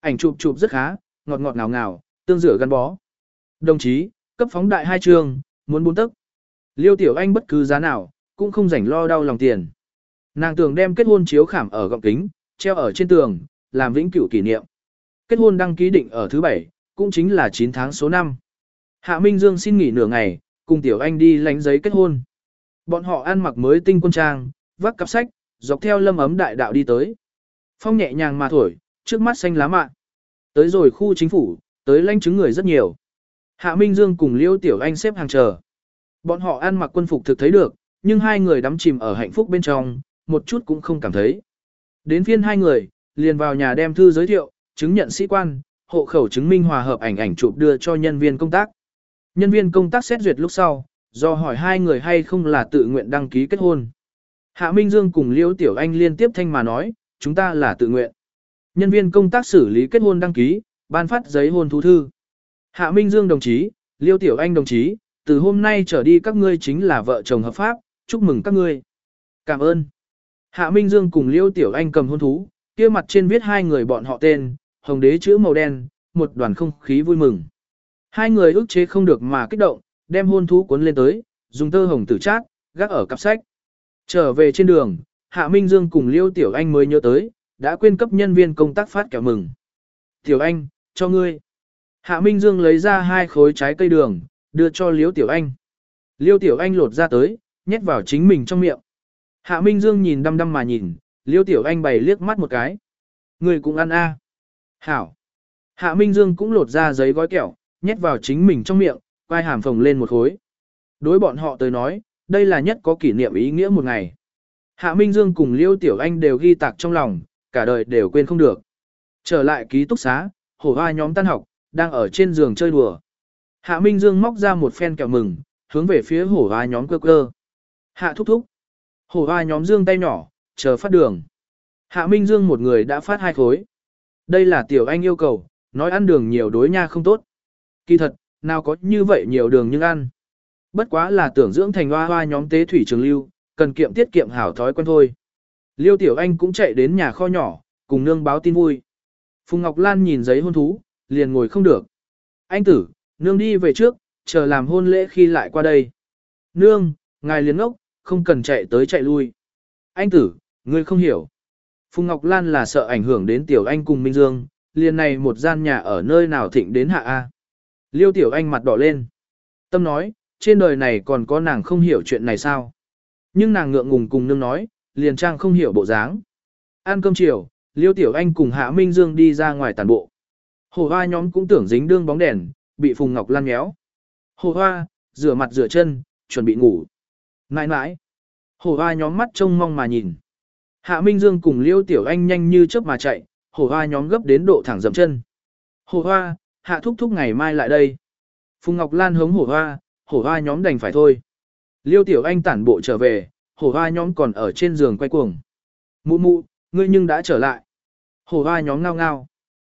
Ảnh chụp chụp rất khá, ngọt ngọt ngào ngào, tương rửa gắn bó. Đồng chí, cấp phóng đại hai trường, muốn bốn tấc. Liêu Tiểu Anh bất cứ giá nào, cũng không rảnh lo đau lòng tiền. Nàng tưởng đem kết hôn chiếu khảm ở gọng kính, treo ở trên tường, làm vĩnh cửu kỷ niệm. Kết hôn đăng ký định ở thứ bảy, cũng chính là 9 tháng số 5. Hạ Minh Dương xin nghỉ nửa ngày, cùng Tiểu Anh đi lánh giấy kết hôn. Bọn họ ăn mặc mới tinh quân trang, vác cặp sách, dọc theo lâm ấm đại đạo đi tới. Phong nhẹ nhàng mà thổi, trước mắt xanh lá mạ. Tới rồi khu chính phủ, tới lãnh chứng người rất nhiều. Hạ Minh Dương cùng Liêu Tiểu Anh xếp hàng chờ. Bọn họ ăn mặc quân phục thực thấy được, nhưng hai người đắm chìm ở hạnh phúc bên trong, một chút cũng không cảm thấy. Đến phiên hai người, liền vào nhà đem thư giới thiệu, chứng nhận sĩ quan, hộ khẩu chứng minh hòa hợp ảnh ảnh chụp đưa cho nhân viên công tác. Nhân viên công tác xét duyệt lúc sau, do hỏi hai người hay không là tự nguyện đăng ký kết hôn. Hạ Minh Dương cùng Liêu Tiểu Anh liên tiếp thanh mà nói, chúng ta là tự nguyện. Nhân viên công tác xử lý kết hôn đăng ký, ban phát giấy hôn thú thư. Hạ Minh Dương đồng chí, Liêu Tiểu Anh đồng chí, từ hôm nay trở đi các ngươi chính là vợ chồng hợp pháp, chúc mừng các ngươi. Cảm ơn. Hạ Minh Dương cùng Liêu Tiểu Anh cầm hôn thú, kia mặt trên viết hai người bọn họ tên, hồng đế chữ màu đen, một đoàn không khí vui mừng. Hai người ức chế không được mà kích động, đem hôn thú cuốn lên tới, dùng tơ hồng tử chát, gác ở cặp sách. Trở về trên đường, Hạ Minh Dương cùng Liêu Tiểu Anh mới nhớ tới, đã quên cấp nhân viên công tác phát kẹo mừng. Tiểu Anh, cho ngươi. Hạ Minh Dương lấy ra hai khối trái cây đường, đưa cho Liêu Tiểu Anh. Liêu Tiểu Anh lột ra tới, nhét vào chính mình trong miệng. Hạ Minh Dương nhìn đăm đăm mà nhìn, Liêu Tiểu Anh bày liếc mắt một cái. Người cũng ăn a. Hảo. Hạ Minh Dương cũng lột ra giấy gói kẹo, nhét vào chính mình trong miệng, quai hàm phồng lên một khối. Đối bọn họ tới nói, đây là nhất có kỷ niệm ý nghĩa một ngày. Hạ Minh Dương cùng Liêu Tiểu Anh đều ghi tạc trong lòng, cả đời đều quên không được. Trở lại ký túc xá, hổ hoa nhóm tan học, đang ở trên giường chơi đùa. Hạ Minh Dương móc ra một phen kẹo mừng, hướng về phía hổ hoa nhóm cơ cơ. Hạ thúc thúc. Hổ hoa nhóm dương tay nhỏ, chờ phát đường. Hạ Minh Dương một người đã phát hai khối. Đây là tiểu anh yêu cầu, nói ăn đường nhiều đối nha không tốt. Kỳ thật, nào có như vậy nhiều đường nhưng ăn. Bất quá là tưởng dưỡng thành hoa hoa nhóm tế thủy trường lưu, cần kiệm tiết kiệm hảo thói quen thôi. Liêu Tiểu Anh cũng chạy đến nhà kho nhỏ, cùng nương báo tin vui. Phùng Ngọc Lan nhìn giấy hôn thú, liền ngồi không được. Anh tử, nương đi về trước, chờ làm hôn lễ khi lại qua đây. Nương, ngài liền ngốc, không cần chạy tới chạy lui. Anh tử, ngươi không hiểu. Phùng Ngọc Lan là sợ ảnh hưởng đến Tiểu Anh cùng Minh Dương, liền này một gian nhà ở nơi nào thịnh đến hạ A. Liêu Tiểu Anh mặt đỏ lên. Tâm nói, trên đời này còn có nàng không hiểu chuyện này sao? Nhưng nàng ngượng ngùng cùng nương nói, liền trang không hiểu bộ dáng. Ăn cơm chiều, Liêu Tiểu Anh cùng Hạ Minh Dương đi ra ngoài tàn bộ. Hồ hoa nhóm cũng tưởng dính đương bóng đèn, bị Phùng Ngọc Lan méo. Hồ hoa, rửa mặt rửa chân, chuẩn bị ngủ. Nãi nãi. Hồ hoa nhóm mắt trông mong mà nhìn. Hạ Minh Dương cùng Liêu Tiểu Anh nhanh như chớp mà chạy, hồ hoa nhóm gấp đến độ thẳng dậm chân. Hồ hoa, hạ thúc thúc ngày mai lại đây. Phùng Ngọc Lan hống hổ hoa, hổ hoa nhóm đành phải thôi. Liêu Tiểu Anh tản bộ trở về, hổ hoa nhóm còn ở trên giường quay cuồng. Mụ mụ, ngươi nhưng đã trở lại. Hổ hoa nhóm ngao ngao.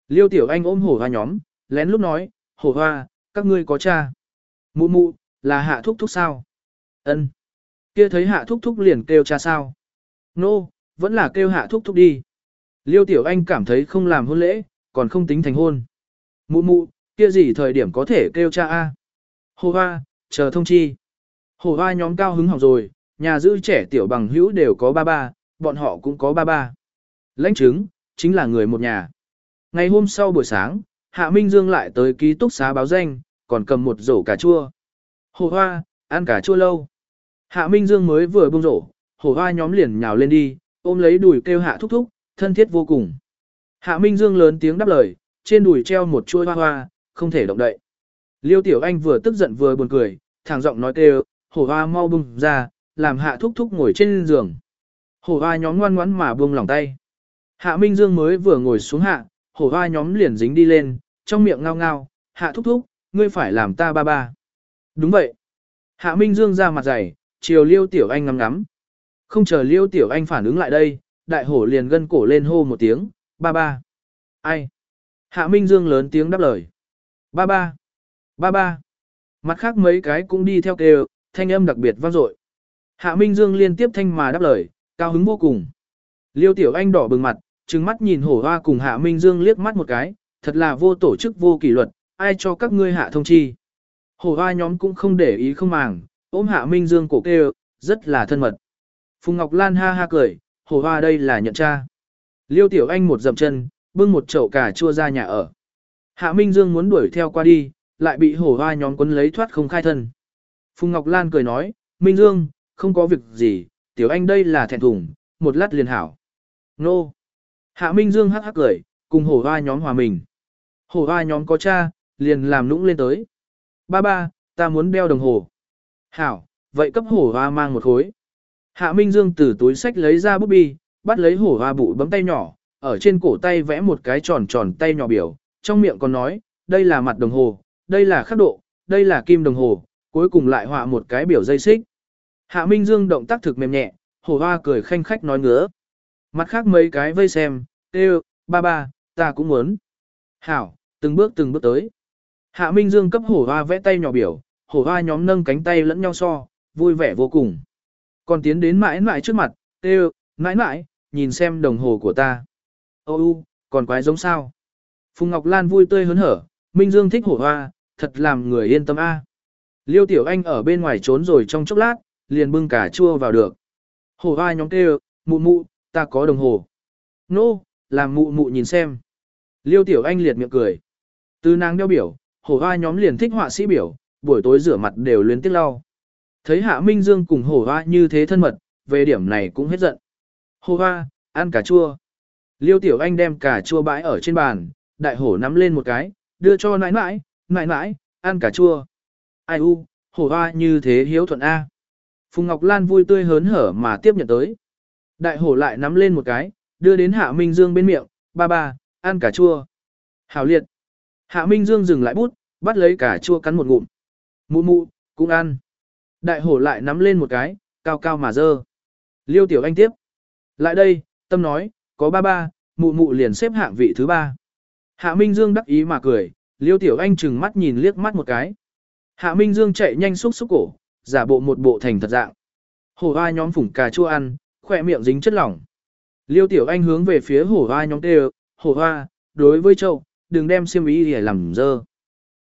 Liêu Tiểu Anh ôm hổ hoa nhóm, lén lúc nói, hổ hoa, các ngươi có cha. Mụ mụ, là hạ thúc thúc sao? Ân. Kia thấy hạ thúc thúc liền kêu cha sao? Nô, no, vẫn là kêu hạ thúc thúc đi. Liêu Tiểu Anh cảm thấy không làm hôn lễ, còn không tính thành hôn. Mụ mụ, kia gì thời điểm có thể kêu cha A. Hồ hoa, chờ thông chi. Hồ hoa nhóm cao hứng hỏng rồi, nhà giữ trẻ tiểu bằng hữu đều có ba ba, bọn họ cũng có ba ba. Lãnh chứng, chính là người một nhà. Ngày hôm sau buổi sáng, Hạ Minh Dương lại tới ký túc xá báo danh, còn cầm một rổ cà chua. Hồ hoa, ăn cà chua lâu. Hạ Minh Dương mới vừa bông rổ, hồ hoa nhóm liền nhào lên đi, ôm lấy đùi kêu hạ thúc thúc, thân thiết vô cùng. Hạ Minh Dương lớn tiếng đáp lời, trên đùi treo một chuôi hoa hoa, không thể động đậy. Liêu Tiểu Anh vừa tức giận vừa buồn cười, thẳng giọng nói kêu, hổ hoa mau bung ra, làm hạ thúc thúc ngồi trên giường. Hổ hoa nhóm ngoan ngoãn mà buông lòng tay. Hạ Minh Dương mới vừa ngồi xuống hạ, hổ hoa nhóm liền dính đi lên, trong miệng ngao ngao, hạ thúc thúc, ngươi phải làm ta ba ba. Đúng vậy. Hạ Minh Dương ra mặt dày, chiều Liêu Tiểu Anh ngắm ngắm. Không chờ Liêu Tiểu Anh phản ứng lại đây, đại hổ liền gân cổ lên hô một tiếng, ba ba. Ai? Hạ Minh Dương lớn tiếng đáp lời. Ba ba. Ba ba. Mặt khác mấy cái cũng đi theo kêu, thanh âm đặc biệt vang dội. Hạ Minh Dương liên tiếp thanh mà đáp lời, cao hứng vô cùng. Liêu Tiểu Anh đỏ bừng mặt, trừng mắt nhìn hổ hoa cùng Hạ Minh Dương liếc mắt một cái, thật là vô tổ chức vô kỷ luật, ai cho các ngươi hạ thông chi. Hổ hoa nhóm cũng không để ý không màng, ôm Hạ Minh Dương cổ kêu, rất là thân mật. Phùng Ngọc Lan ha ha cười, hổ hoa đây là nhận cha. Liêu Tiểu Anh một dậm chân, bưng một chậu cà chua ra nhà ở. Hạ Minh Dương muốn đuổi theo qua đi, lại bị hổ hoa nhóm quấn lấy thoát không khai thân. Phùng Ngọc Lan cười nói, Minh Dương, không có việc gì, tiểu anh đây là thẹn thùng, một lát liền hảo. Nô! Hạ Minh Dương hắc hắc cười, cùng hổ hoa nhóm hòa mình. Hổ hoa nhóm có cha, liền làm nũng lên tới. Ba ba, ta muốn đeo đồng hồ. Hảo, vậy cấp hổ hoa mang một khối. Hạ Minh Dương từ túi sách lấy ra bút bi, bắt lấy hổ hoa bụi bấm tay nhỏ, ở trên cổ tay vẽ một cái tròn tròn tay nhỏ biểu, trong miệng còn nói, đây là mặt đồng hồ, đây là khắc độ, đây là kim đồng hồ, cuối cùng lại họa một cái biểu dây xích. Hạ Minh Dương động tác thực mềm nhẹ, hổ hoa cười khanh khách nói ngứa. Mặt khác mấy cái vây xem, kêu, ba ba, ta cũng muốn. Hảo, từng bước từng bước tới. Hạ Minh Dương cấp hổ hoa vẽ tay nhỏ biểu, hổ hoa nhóm nâng cánh tay lẫn nhau so, vui vẻ vô cùng. Còn tiến đến mãi mãi trước mặt, kêu, mãi mãi, nhìn xem đồng hồ của ta. Ô u, còn quái giống sao? Phùng Ngọc Lan vui tươi hớn hở, Minh Dương thích hổ hoa, thật làm người yên tâm a. Liêu Tiểu Anh ở bên ngoài trốn rồi trong chốc lát, liền bưng cả chua vào được. Hổ hoa nhóm kêu, mụ mụ, ta có đồng hồ. Nô, no, làm mụ mụ nhìn xem. Liêu Tiểu Anh liệt miệng cười. Từ nàng đeo biểu, hổ hoa nhóm liền thích họa sĩ biểu, buổi tối rửa mặt đều luyến tiếc lau. Thấy Hạ Minh Dương cùng hổ hoa như thế thân mật, về điểm này cũng hết giận. Hổ hoa, ăn cà chua. Liêu Tiểu Anh đem cà chua bãi ở trên bàn, đại hổ nắm lên một cái, đưa cho nãi nãi, nãi nãi, ăn cà chua. Ai u, hổ hoa như thế hiếu thuận A. Phùng Ngọc Lan vui tươi hớn hở mà tiếp nhận tới. Đại hổ lại nắm lên một cái, đưa đến Hạ Minh Dương bên miệng, ba ba, ăn cà chua. Hảo liệt. Hạ Minh Dương dừng lại bút, bắt lấy cà chua cắn một ngụm. Mụ mụ, cũng ăn. Đại hổ lại nắm lên một cái, cao cao mà dơ. Liêu Tiểu Anh tiếp. Lại đây, tâm nói, có ba ba, mụ mụ liền xếp hạng vị thứ ba. Hạ Minh Dương đắc ý mà cười, Liêu Tiểu Anh chừng mắt nhìn liếc mắt một cái. Hạ Minh Dương chạy nhanh xúc xúc cổ, giả bộ một bộ thành thật dạng. Hổ hoa nhóm phủng cà chua ăn, khỏe miệng dính chất lỏng. Liêu Tiểu Anh hướng về phía hổ hoa nhóm tê hổ hoa, đối với châu, đừng đem xiêm ý để làm dơ.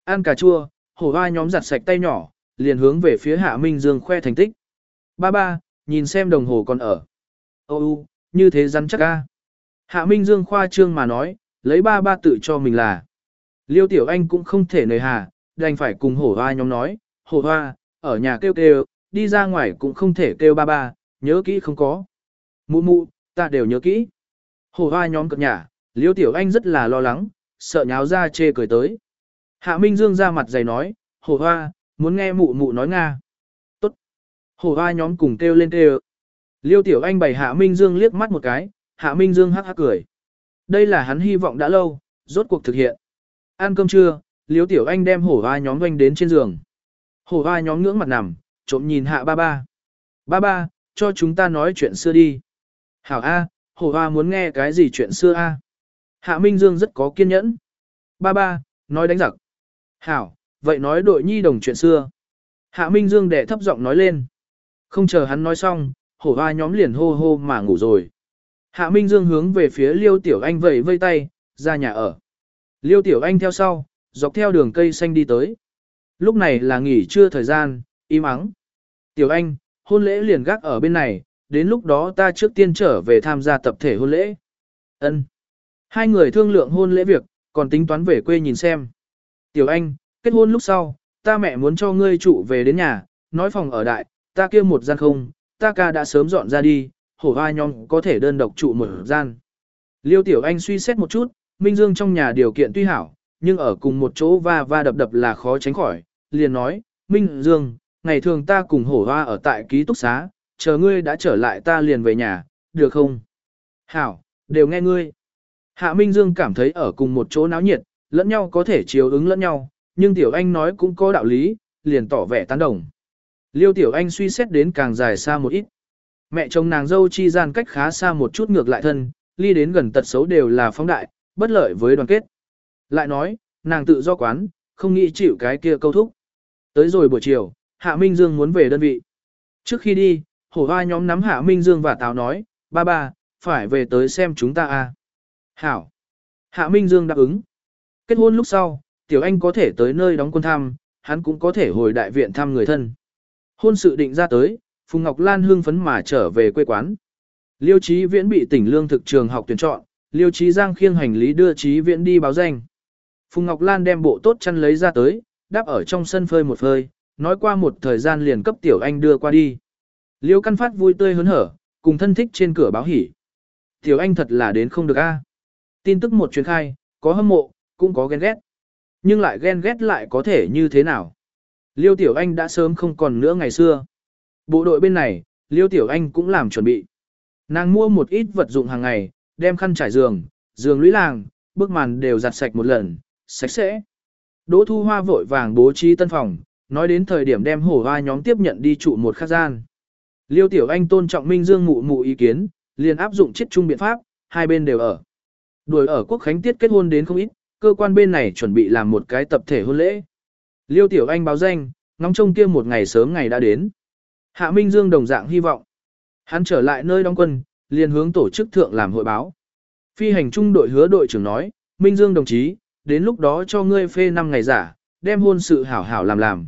Ăn cà chua, hổ hoa nhóm giặt sạch tay nhỏ, liền hướng về phía Hạ Minh Dương khoe thành tích. Ba ba, nhìn xem đồng hồ còn ở. Ô u, như thế rắn chắc ca. Hạ Minh Dương khoa trương mà nói, lấy ba ba tự cho mình là. Liêu Tiểu Anh cũng không thể nời hà, đành phải cùng hổ hoa nhóm nói, hổ hoa, ở nhà kêu kêu, đi ra ngoài cũng không thể kêu ba ba, nhớ kỹ không có. Mụ mụ, ta đều nhớ kỹ. Hổ hoa nhóm cập nhà, liêu tiểu anh rất là lo lắng, sợ nháo ra chê cười tới. Hạ Minh Dương ra mặt dày nói, hổ hoa, muốn nghe mụ mụ nói Nga. Tốt. Hổ hoa nhóm cùng kêu lên kêu. Liêu tiểu anh bày Hạ Minh Dương liếc mắt một cái, Hạ Minh Dương hắc hắc cười. Đây là hắn hy vọng đã lâu, rốt cuộc thực hiện. Ăn cơm trưa, Liêu tiểu anh đem hổ hoa nhóm doanh đến trên giường. Hổ hoa nhóm ngưỡng mặt nằm, trộm nhìn hạ ba ba. Ba ba, cho chúng ta nói chuyện xưa đi. Hảo A, hổ hoa muốn nghe cái gì chuyện xưa A. Hạ Minh Dương rất có kiên nhẫn. Ba ba, nói đánh giặc. Hảo, vậy nói đội nhi đồng chuyện xưa. Hạ Minh Dương đẻ thấp giọng nói lên. Không chờ hắn nói xong, hổ hoa nhóm liền hô hô mà ngủ rồi. Hạ Minh Dương hướng về phía Liêu Tiểu Anh vẫy vây tay, ra nhà ở. Liêu Tiểu Anh theo sau, dọc theo đường cây xanh đi tới. Lúc này là nghỉ trưa thời gian, im ắng. Tiểu Anh, hôn lễ liền gác ở bên này, đến lúc đó ta trước tiên trở về tham gia tập thể hôn lễ. Ân. Hai người thương lượng hôn lễ việc, còn tính toán về quê nhìn xem. Tiểu Anh, kết hôn lúc sau, ta mẹ muốn cho ngươi trụ về đến nhà, nói phòng ở đại, ta kia một gian không, ta ca đã sớm dọn ra đi, hổ hoa nhong có thể đơn độc trụ một gian. Liêu Tiểu Anh suy xét một chút, Minh Dương trong nhà điều kiện tuy hảo, nhưng ở cùng một chỗ va va đập đập là khó tránh khỏi, liền nói, Minh Dương, ngày thường ta cùng hổ hoa ở tại ký túc xá, chờ ngươi đã trở lại ta liền về nhà, được không? Hảo, đều nghe ngươi. Hạ Minh Dương cảm thấy ở cùng một chỗ náo nhiệt, lẫn nhau có thể chiều ứng lẫn nhau, nhưng Tiểu Anh nói cũng có đạo lý, liền tỏ vẻ tán đồng. Liêu Tiểu Anh suy xét đến càng dài xa một ít. Mẹ chồng nàng dâu chi gian cách khá xa một chút ngược lại thân, ly đến gần tật xấu đều là phóng đại, bất lợi với đoàn kết. Lại nói, nàng tự do quán, không nghĩ chịu cái kia câu thúc. Tới rồi buổi chiều, Hạ Minh Dương muốn về đơn vị. Trước khi đi, hổ hoa nhóm nắm Hạ Minh Dương và Tào nói, ba ba, phải về tới xem chúng ta à. Hảo. Hạ Minh Dương đáp ứng. Kết hôn lúc sau, Tiểu Anh có thể tới nơi đóng quân thăm, hắn cũng có thể hồi đại viện thăm người thân. Hôn sự định ra tới, Phùng Ngọc Lan hương phấn mà trở về quê quán. Liêu Chí Viễn bị tỉnh lương thực trường học tuyển chọn, Liêu Chí Giang khiêng hành lý đưa Chí Viễn đi báo danh. Phùng Ngọc Lan đem bộ tốt chăn lấy ra tới, đáp ở trong sân phơi một phơi, nói qua một thời gian liền cấp Tiểu Anh đưa qua đi. Liêu Căn Phát vui tươi hớn hở, cùng thân thích trên cửa báo hỉ. Tiểu Anh thật là đến không được a. Tin tức một chuyến khai, có hâm mộ, cũng có ghen ghét. Nhưng lại ghen ghét lại có thể như thế nào? Liêu Tiểu Anh đã sớm không còn nữa ngày xưa. Bộ đội bên này, Liêu Tiểu Anh cũng làm chuẩn bị. Nàng mua một ít vật dụng hàng ngày, đem khăn trải giường, giường lũy làng, bức màn đều giặt sạch một lần, sạch sẽ. Đỗ Thu Hoa vội vàng bố trí tân phòng, nói đến thời điểm đem hổ hoa nhóm tiếp nhận đi trụ một khắc gian. Liêu Tiểu Anh tôn trọng Minh Dương mụ mụ ý kiến, liền áp dụng chiết chung biện pháp, hai bên đều ở. Đuổi ở quốc khánh tiết kết hôn đến không ít, cơ quan bên này chuẩn bị làm một cái tập thể hôn lễ. Liêu Tiểu Anh báo danh, ngóng trông kia một ngày sớm ngày đã đến. Hạ Minh Dương đồng dạng hy vọng. Hắn trở lại nơi đóng quân, liền hướng tổ chức thượng làm hội báo. Phi hành trung đội hứa đội trưởng nói, Minh Dương đồng chí, đến lúc đó cho ngươi phê 5 ngày giả, đem hôn sự hảo hảo làm làm.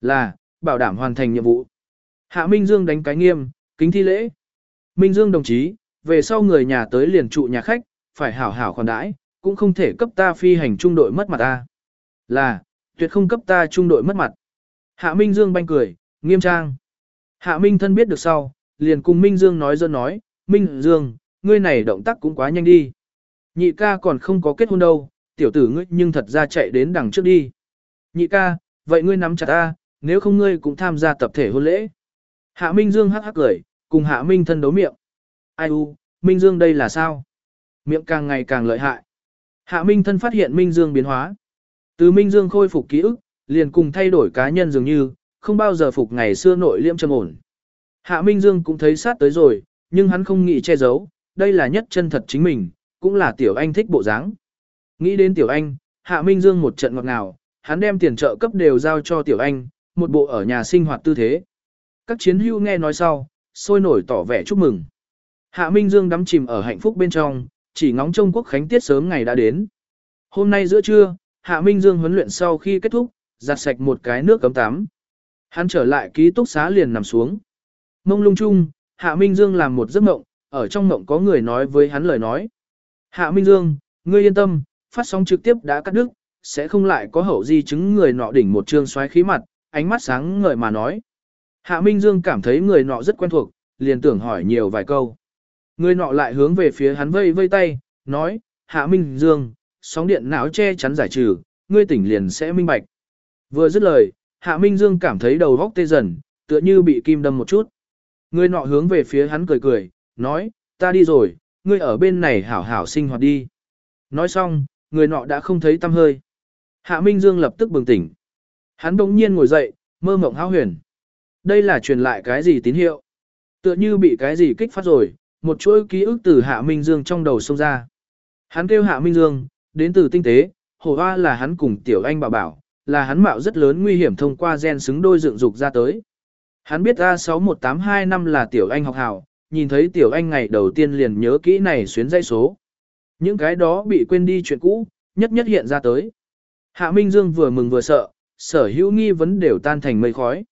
Là, bảo đảm hoàn thành nhiệm vụ. Hạ Minh Dương đánh cái nghiêm, kính thi lễ. Minh Dương đồng chí, về sau người nhà tới liền trụ nhà khách, phải hảo hảo khoản đãi, cũng không thể cấp ta phi hành trung đội mất mặt ta. Là, tuyệt không cấp ta trung đội mất mặt. Hạ Minh Dương banh cười, nghiêm trang. Hạ Minh thân biết được sau, liền cùng Minh Dương nói dân nói, Minh Dương, ngươi này động tác cũng quá nhanh đi. Nhị ca còn không có kết hôn đâu, tiểu tử ngươi nhưng thật ra chạy đến đằng trước đi. Nhị ca, vậy ngươi nắm chặt ta, nếu không ngươi cũng tham gia tập thể hôn lễ. Hạ Minh Dương hắc hắc cười, cùng Hạ Minh thân đấu miệng. Ai u, Minh Dương đây là sao? Miệng càng ngày càng lợi hại. Hạ Minh thân phát hiện Minh Dương biến hóa. Từ Minh Dương khôi phục ký ức, liền cùng thay đổi cá nhân dường như, không bao giờ phục ngày xưa nội liêm trầm ổn. Hạ Minh Dương cũng thấy sát tới rồi, nhưng hắn không nghĩ che giấu, đây là nhất chân thật chính mình, cũng là Tiểu Anh thích bộ dáng. Nghĩ đến Tiểu Anh, Hạ Minh Dương một trận ngọt ngào, hắn đem tiền trợ cấp đều giao cho Tiểu Anh, một bộ ở nhà sinh hoạt tư thế. Các chiến hữu nghe nói sau, sôi nổi tỏ vẻ chúc mừng. Hạ Minh Dương đắm chìm ở hạnh phúc bên trong, chỉ ngóng trông quốc khánh tiết sớm ngày đã đến. Hôm nay giữa trưa, Hạ Minh Dương huấn luyện sau khi kết thúc, giặt sạch một cái nước cấm tắm. Hắn trở lại ký túc xá liền nằm xuống. Mông lung chung, Hạ Minh Dương làm một giấc mộng, ở trong mộng có người nói với hắn lời nói. Hạ Minh Dương, ngươi yên tâm, phát sóng trực tiếp đã cắt đứt, sẽ không lại có hậu di chứng người nọ đỉnh một trương xoáy khí mặt, ánh mắt sáng ngời mà nói. Hạ Minh Dương cảm thấy người nọ rất quen thuộc, liền tưởng hỏi nhiều vài câu. Người nọ lại hướng về phía hắn vây vây tay, nói, Hạ Minh Dương, sóng điện não che chắn giải trừ, ngươi tỉnh liền sẽ minh bạch. Vừa dứt lời, Hạ Minh Dương cảm thấy đầu góc tê dần, tựa như bị kim đâm một chút. Người nọ hướng về phía hắn cười cười, nói, ta đi rồi, ngươi ở bên này hảo hảo sinh hoạt đi. Nói xong, người nọ đã không thấy tâm hơi. Hạ Minh Dương lập tức bừng tỉnh. Hắn bỗng nhiên ngồi dậy, mơ mộng hao huyền. Đây là truyền lại cái gì tín hiệu? Tựa như bị cái gì kích phát rồi, một chuỗi ký ức từ Hạ Minh Dương trong đầu xông ra. Hắn kêu Hạ Minh Dương, đến từ tinh tế, hổ hoa là hắn cùng tiểu anh bảo bảo, là hắn mạo rất lớn nguy hiểm thông qua gen xứng đôi dựng dục ra tới. Hắn biết A61825 năm là tiểu anh học hảo, nhìn thấy tiểu anh ngày đầu tiên liền nhớ kỹ này xuyến dây số. Những cái đó bị quên đi chuyện cũ, nhất nhất hiện ra tới. Hạ Minh Dương vừa mừng vừa sợ, sở hữu nghi vấn đều tan thành mây khói.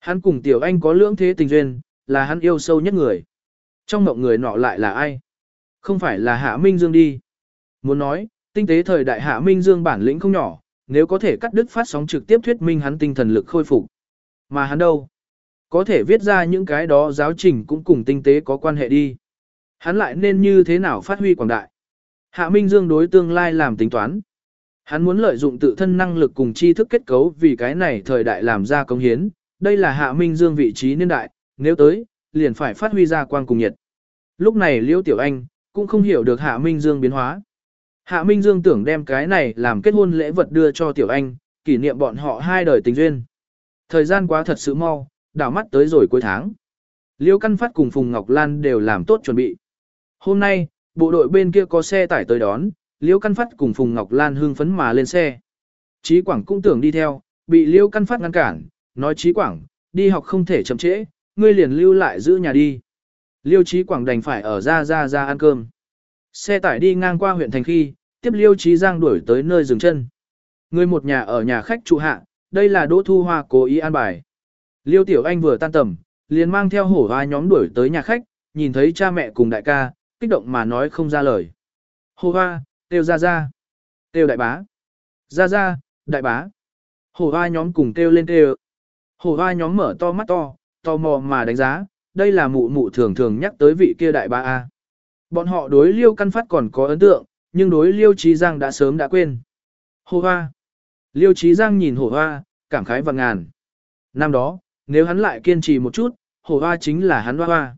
Hắn cùng tiểu anh có lưỡng thế tình duyên, là hắn yêu sâu nhất người. Trong mộng người nọ lại là ai? Không phải là Hạ Minh Dương đi. Muốn nói, tinh tế thời đại Hạ Minh Dương bản lĩnh không nhỏ, nếu có thể cắt đứt phát sóng trực tiếp thuyết minh hắn tinh thần lực khôi phục. Mà hắn đâu? Có thể viết ra những cái đó giáo trình cũng cùng tinh tế có quan hệ đi. Hắn lại nên như thế nào phát huy quảng đại? Hạ Minh Dương đối tương lai làm tính toán. Hắn muốn lợi dụng tự thân năng lực cùng tri thức kết cấu vì cái này thời đại làm ra công hiến. Đây là Hạ Minh Dương vị trí niên đại, nếu tới, liền phải phát huy ra quang cùng nhiệt. Lúc này Liễu Tiểu Anh cũng không hiểu được Hạ Minh Dương biến hóa. Hạ Minh Dương tưởng đem cái này làm kết hôn lễ vật đưa cho Tiểu Anh, kỷ niệm bọn họ hai đời tình duyên. Thời gian quá thật sự mau, đảo mắt tới rồi cuối tháng. Liêu Căn Phát cùng Phùng Ngọc Lan đều làm tốt chuẩn bị. Hôm nay, bộ đội bên kia có xe tải tới đón, Liêu Căn Phát cùng Phùng Ngọc Lan hưng phấn mà lên xe. Chí Quảng cũng tưởng đi theo, bị Liêu Căn Phát ngăn cản, nói Chí Quảng, đi học không thể chậm trễ, ngươi liền lưu lại giữ nhà đi. Liêu Chí Quảng đành phải ở ra ra ra ăn cơm. Xe tải đi ngang qua huyện thành khi, tiếp Liêu Chí Giang đuổi tới nơi dừng chân. Người một nhà ở nhà khách trụ hạ, đây là Đỗ Thu Hoa cố ý an bài. Liêu Tiểu Anh vừa tan tầm, liền mang theo hổ hoa nhóm đuổi tới nhà khách, nhìn thấy cha mẹ cùng đại ca, kích động mà nói không ra lời. Hổ hoa, tiêu ra ra, tiêu đại bá, ra ra, đại bá. Hổ hoa nhóm cùng tiêu lên tiêu. Hổ hoa nhóm mở to mắt to, Tò mò mà đánh giá, đây là mụ mụ thường thường nhắc tới vị kia đại ba A. Bọn họ đối liêu căn phát còn có ấn tượng, nhưng đối liêu trí giang đã sớm đã quên. Hổ hoa. Liêu trí giang nhìn hổ hoa, cảm khái và ngàn. Năm đó, nếu hắn lại kiên trì một chút, hổ hoa chính là hắn hoa hoa.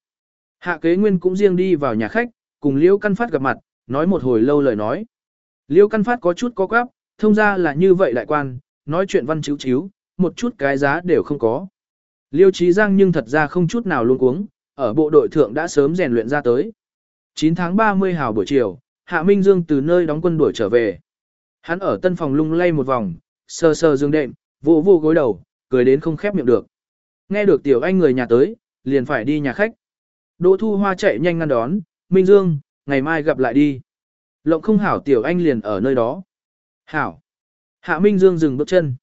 Hạ kế nguyên cũng riêng đi vào nhà khách, cùng liêu căn phát gặp mặt, nói một hồi lâu lời nói. Liêu căn phát có chút có quáp, thông ra là như vậy đại quan, nói chuyện văn chữ chiếu, một chút cái giá đều không có. Liêu Trí Giang nhưng thật ra không chút nào luôn cuống, ở bộ đội thượng đã sớm rèn luyện ra tới. 9 tháng 30 hào buổi chiều, Hạ Minh Dương từ nơi đóng quân đuổi trở về. Hắn ở tân phòng lung lay một vòng, sờ sờ dương đệm, vô vô gối đầu, cười đến không khép miệng được. Nghe được tiểu anh người nhà tới, liền phải đi nhà khách. Đỗ Thu Hoa chạy nhanh ngăn đón, Minh Dương, ngày mai gặp lại đi. Lộng không hảo tiểu anh liền ở nơi đó. Hảo. Hạ Minh Dương dừng bước chân.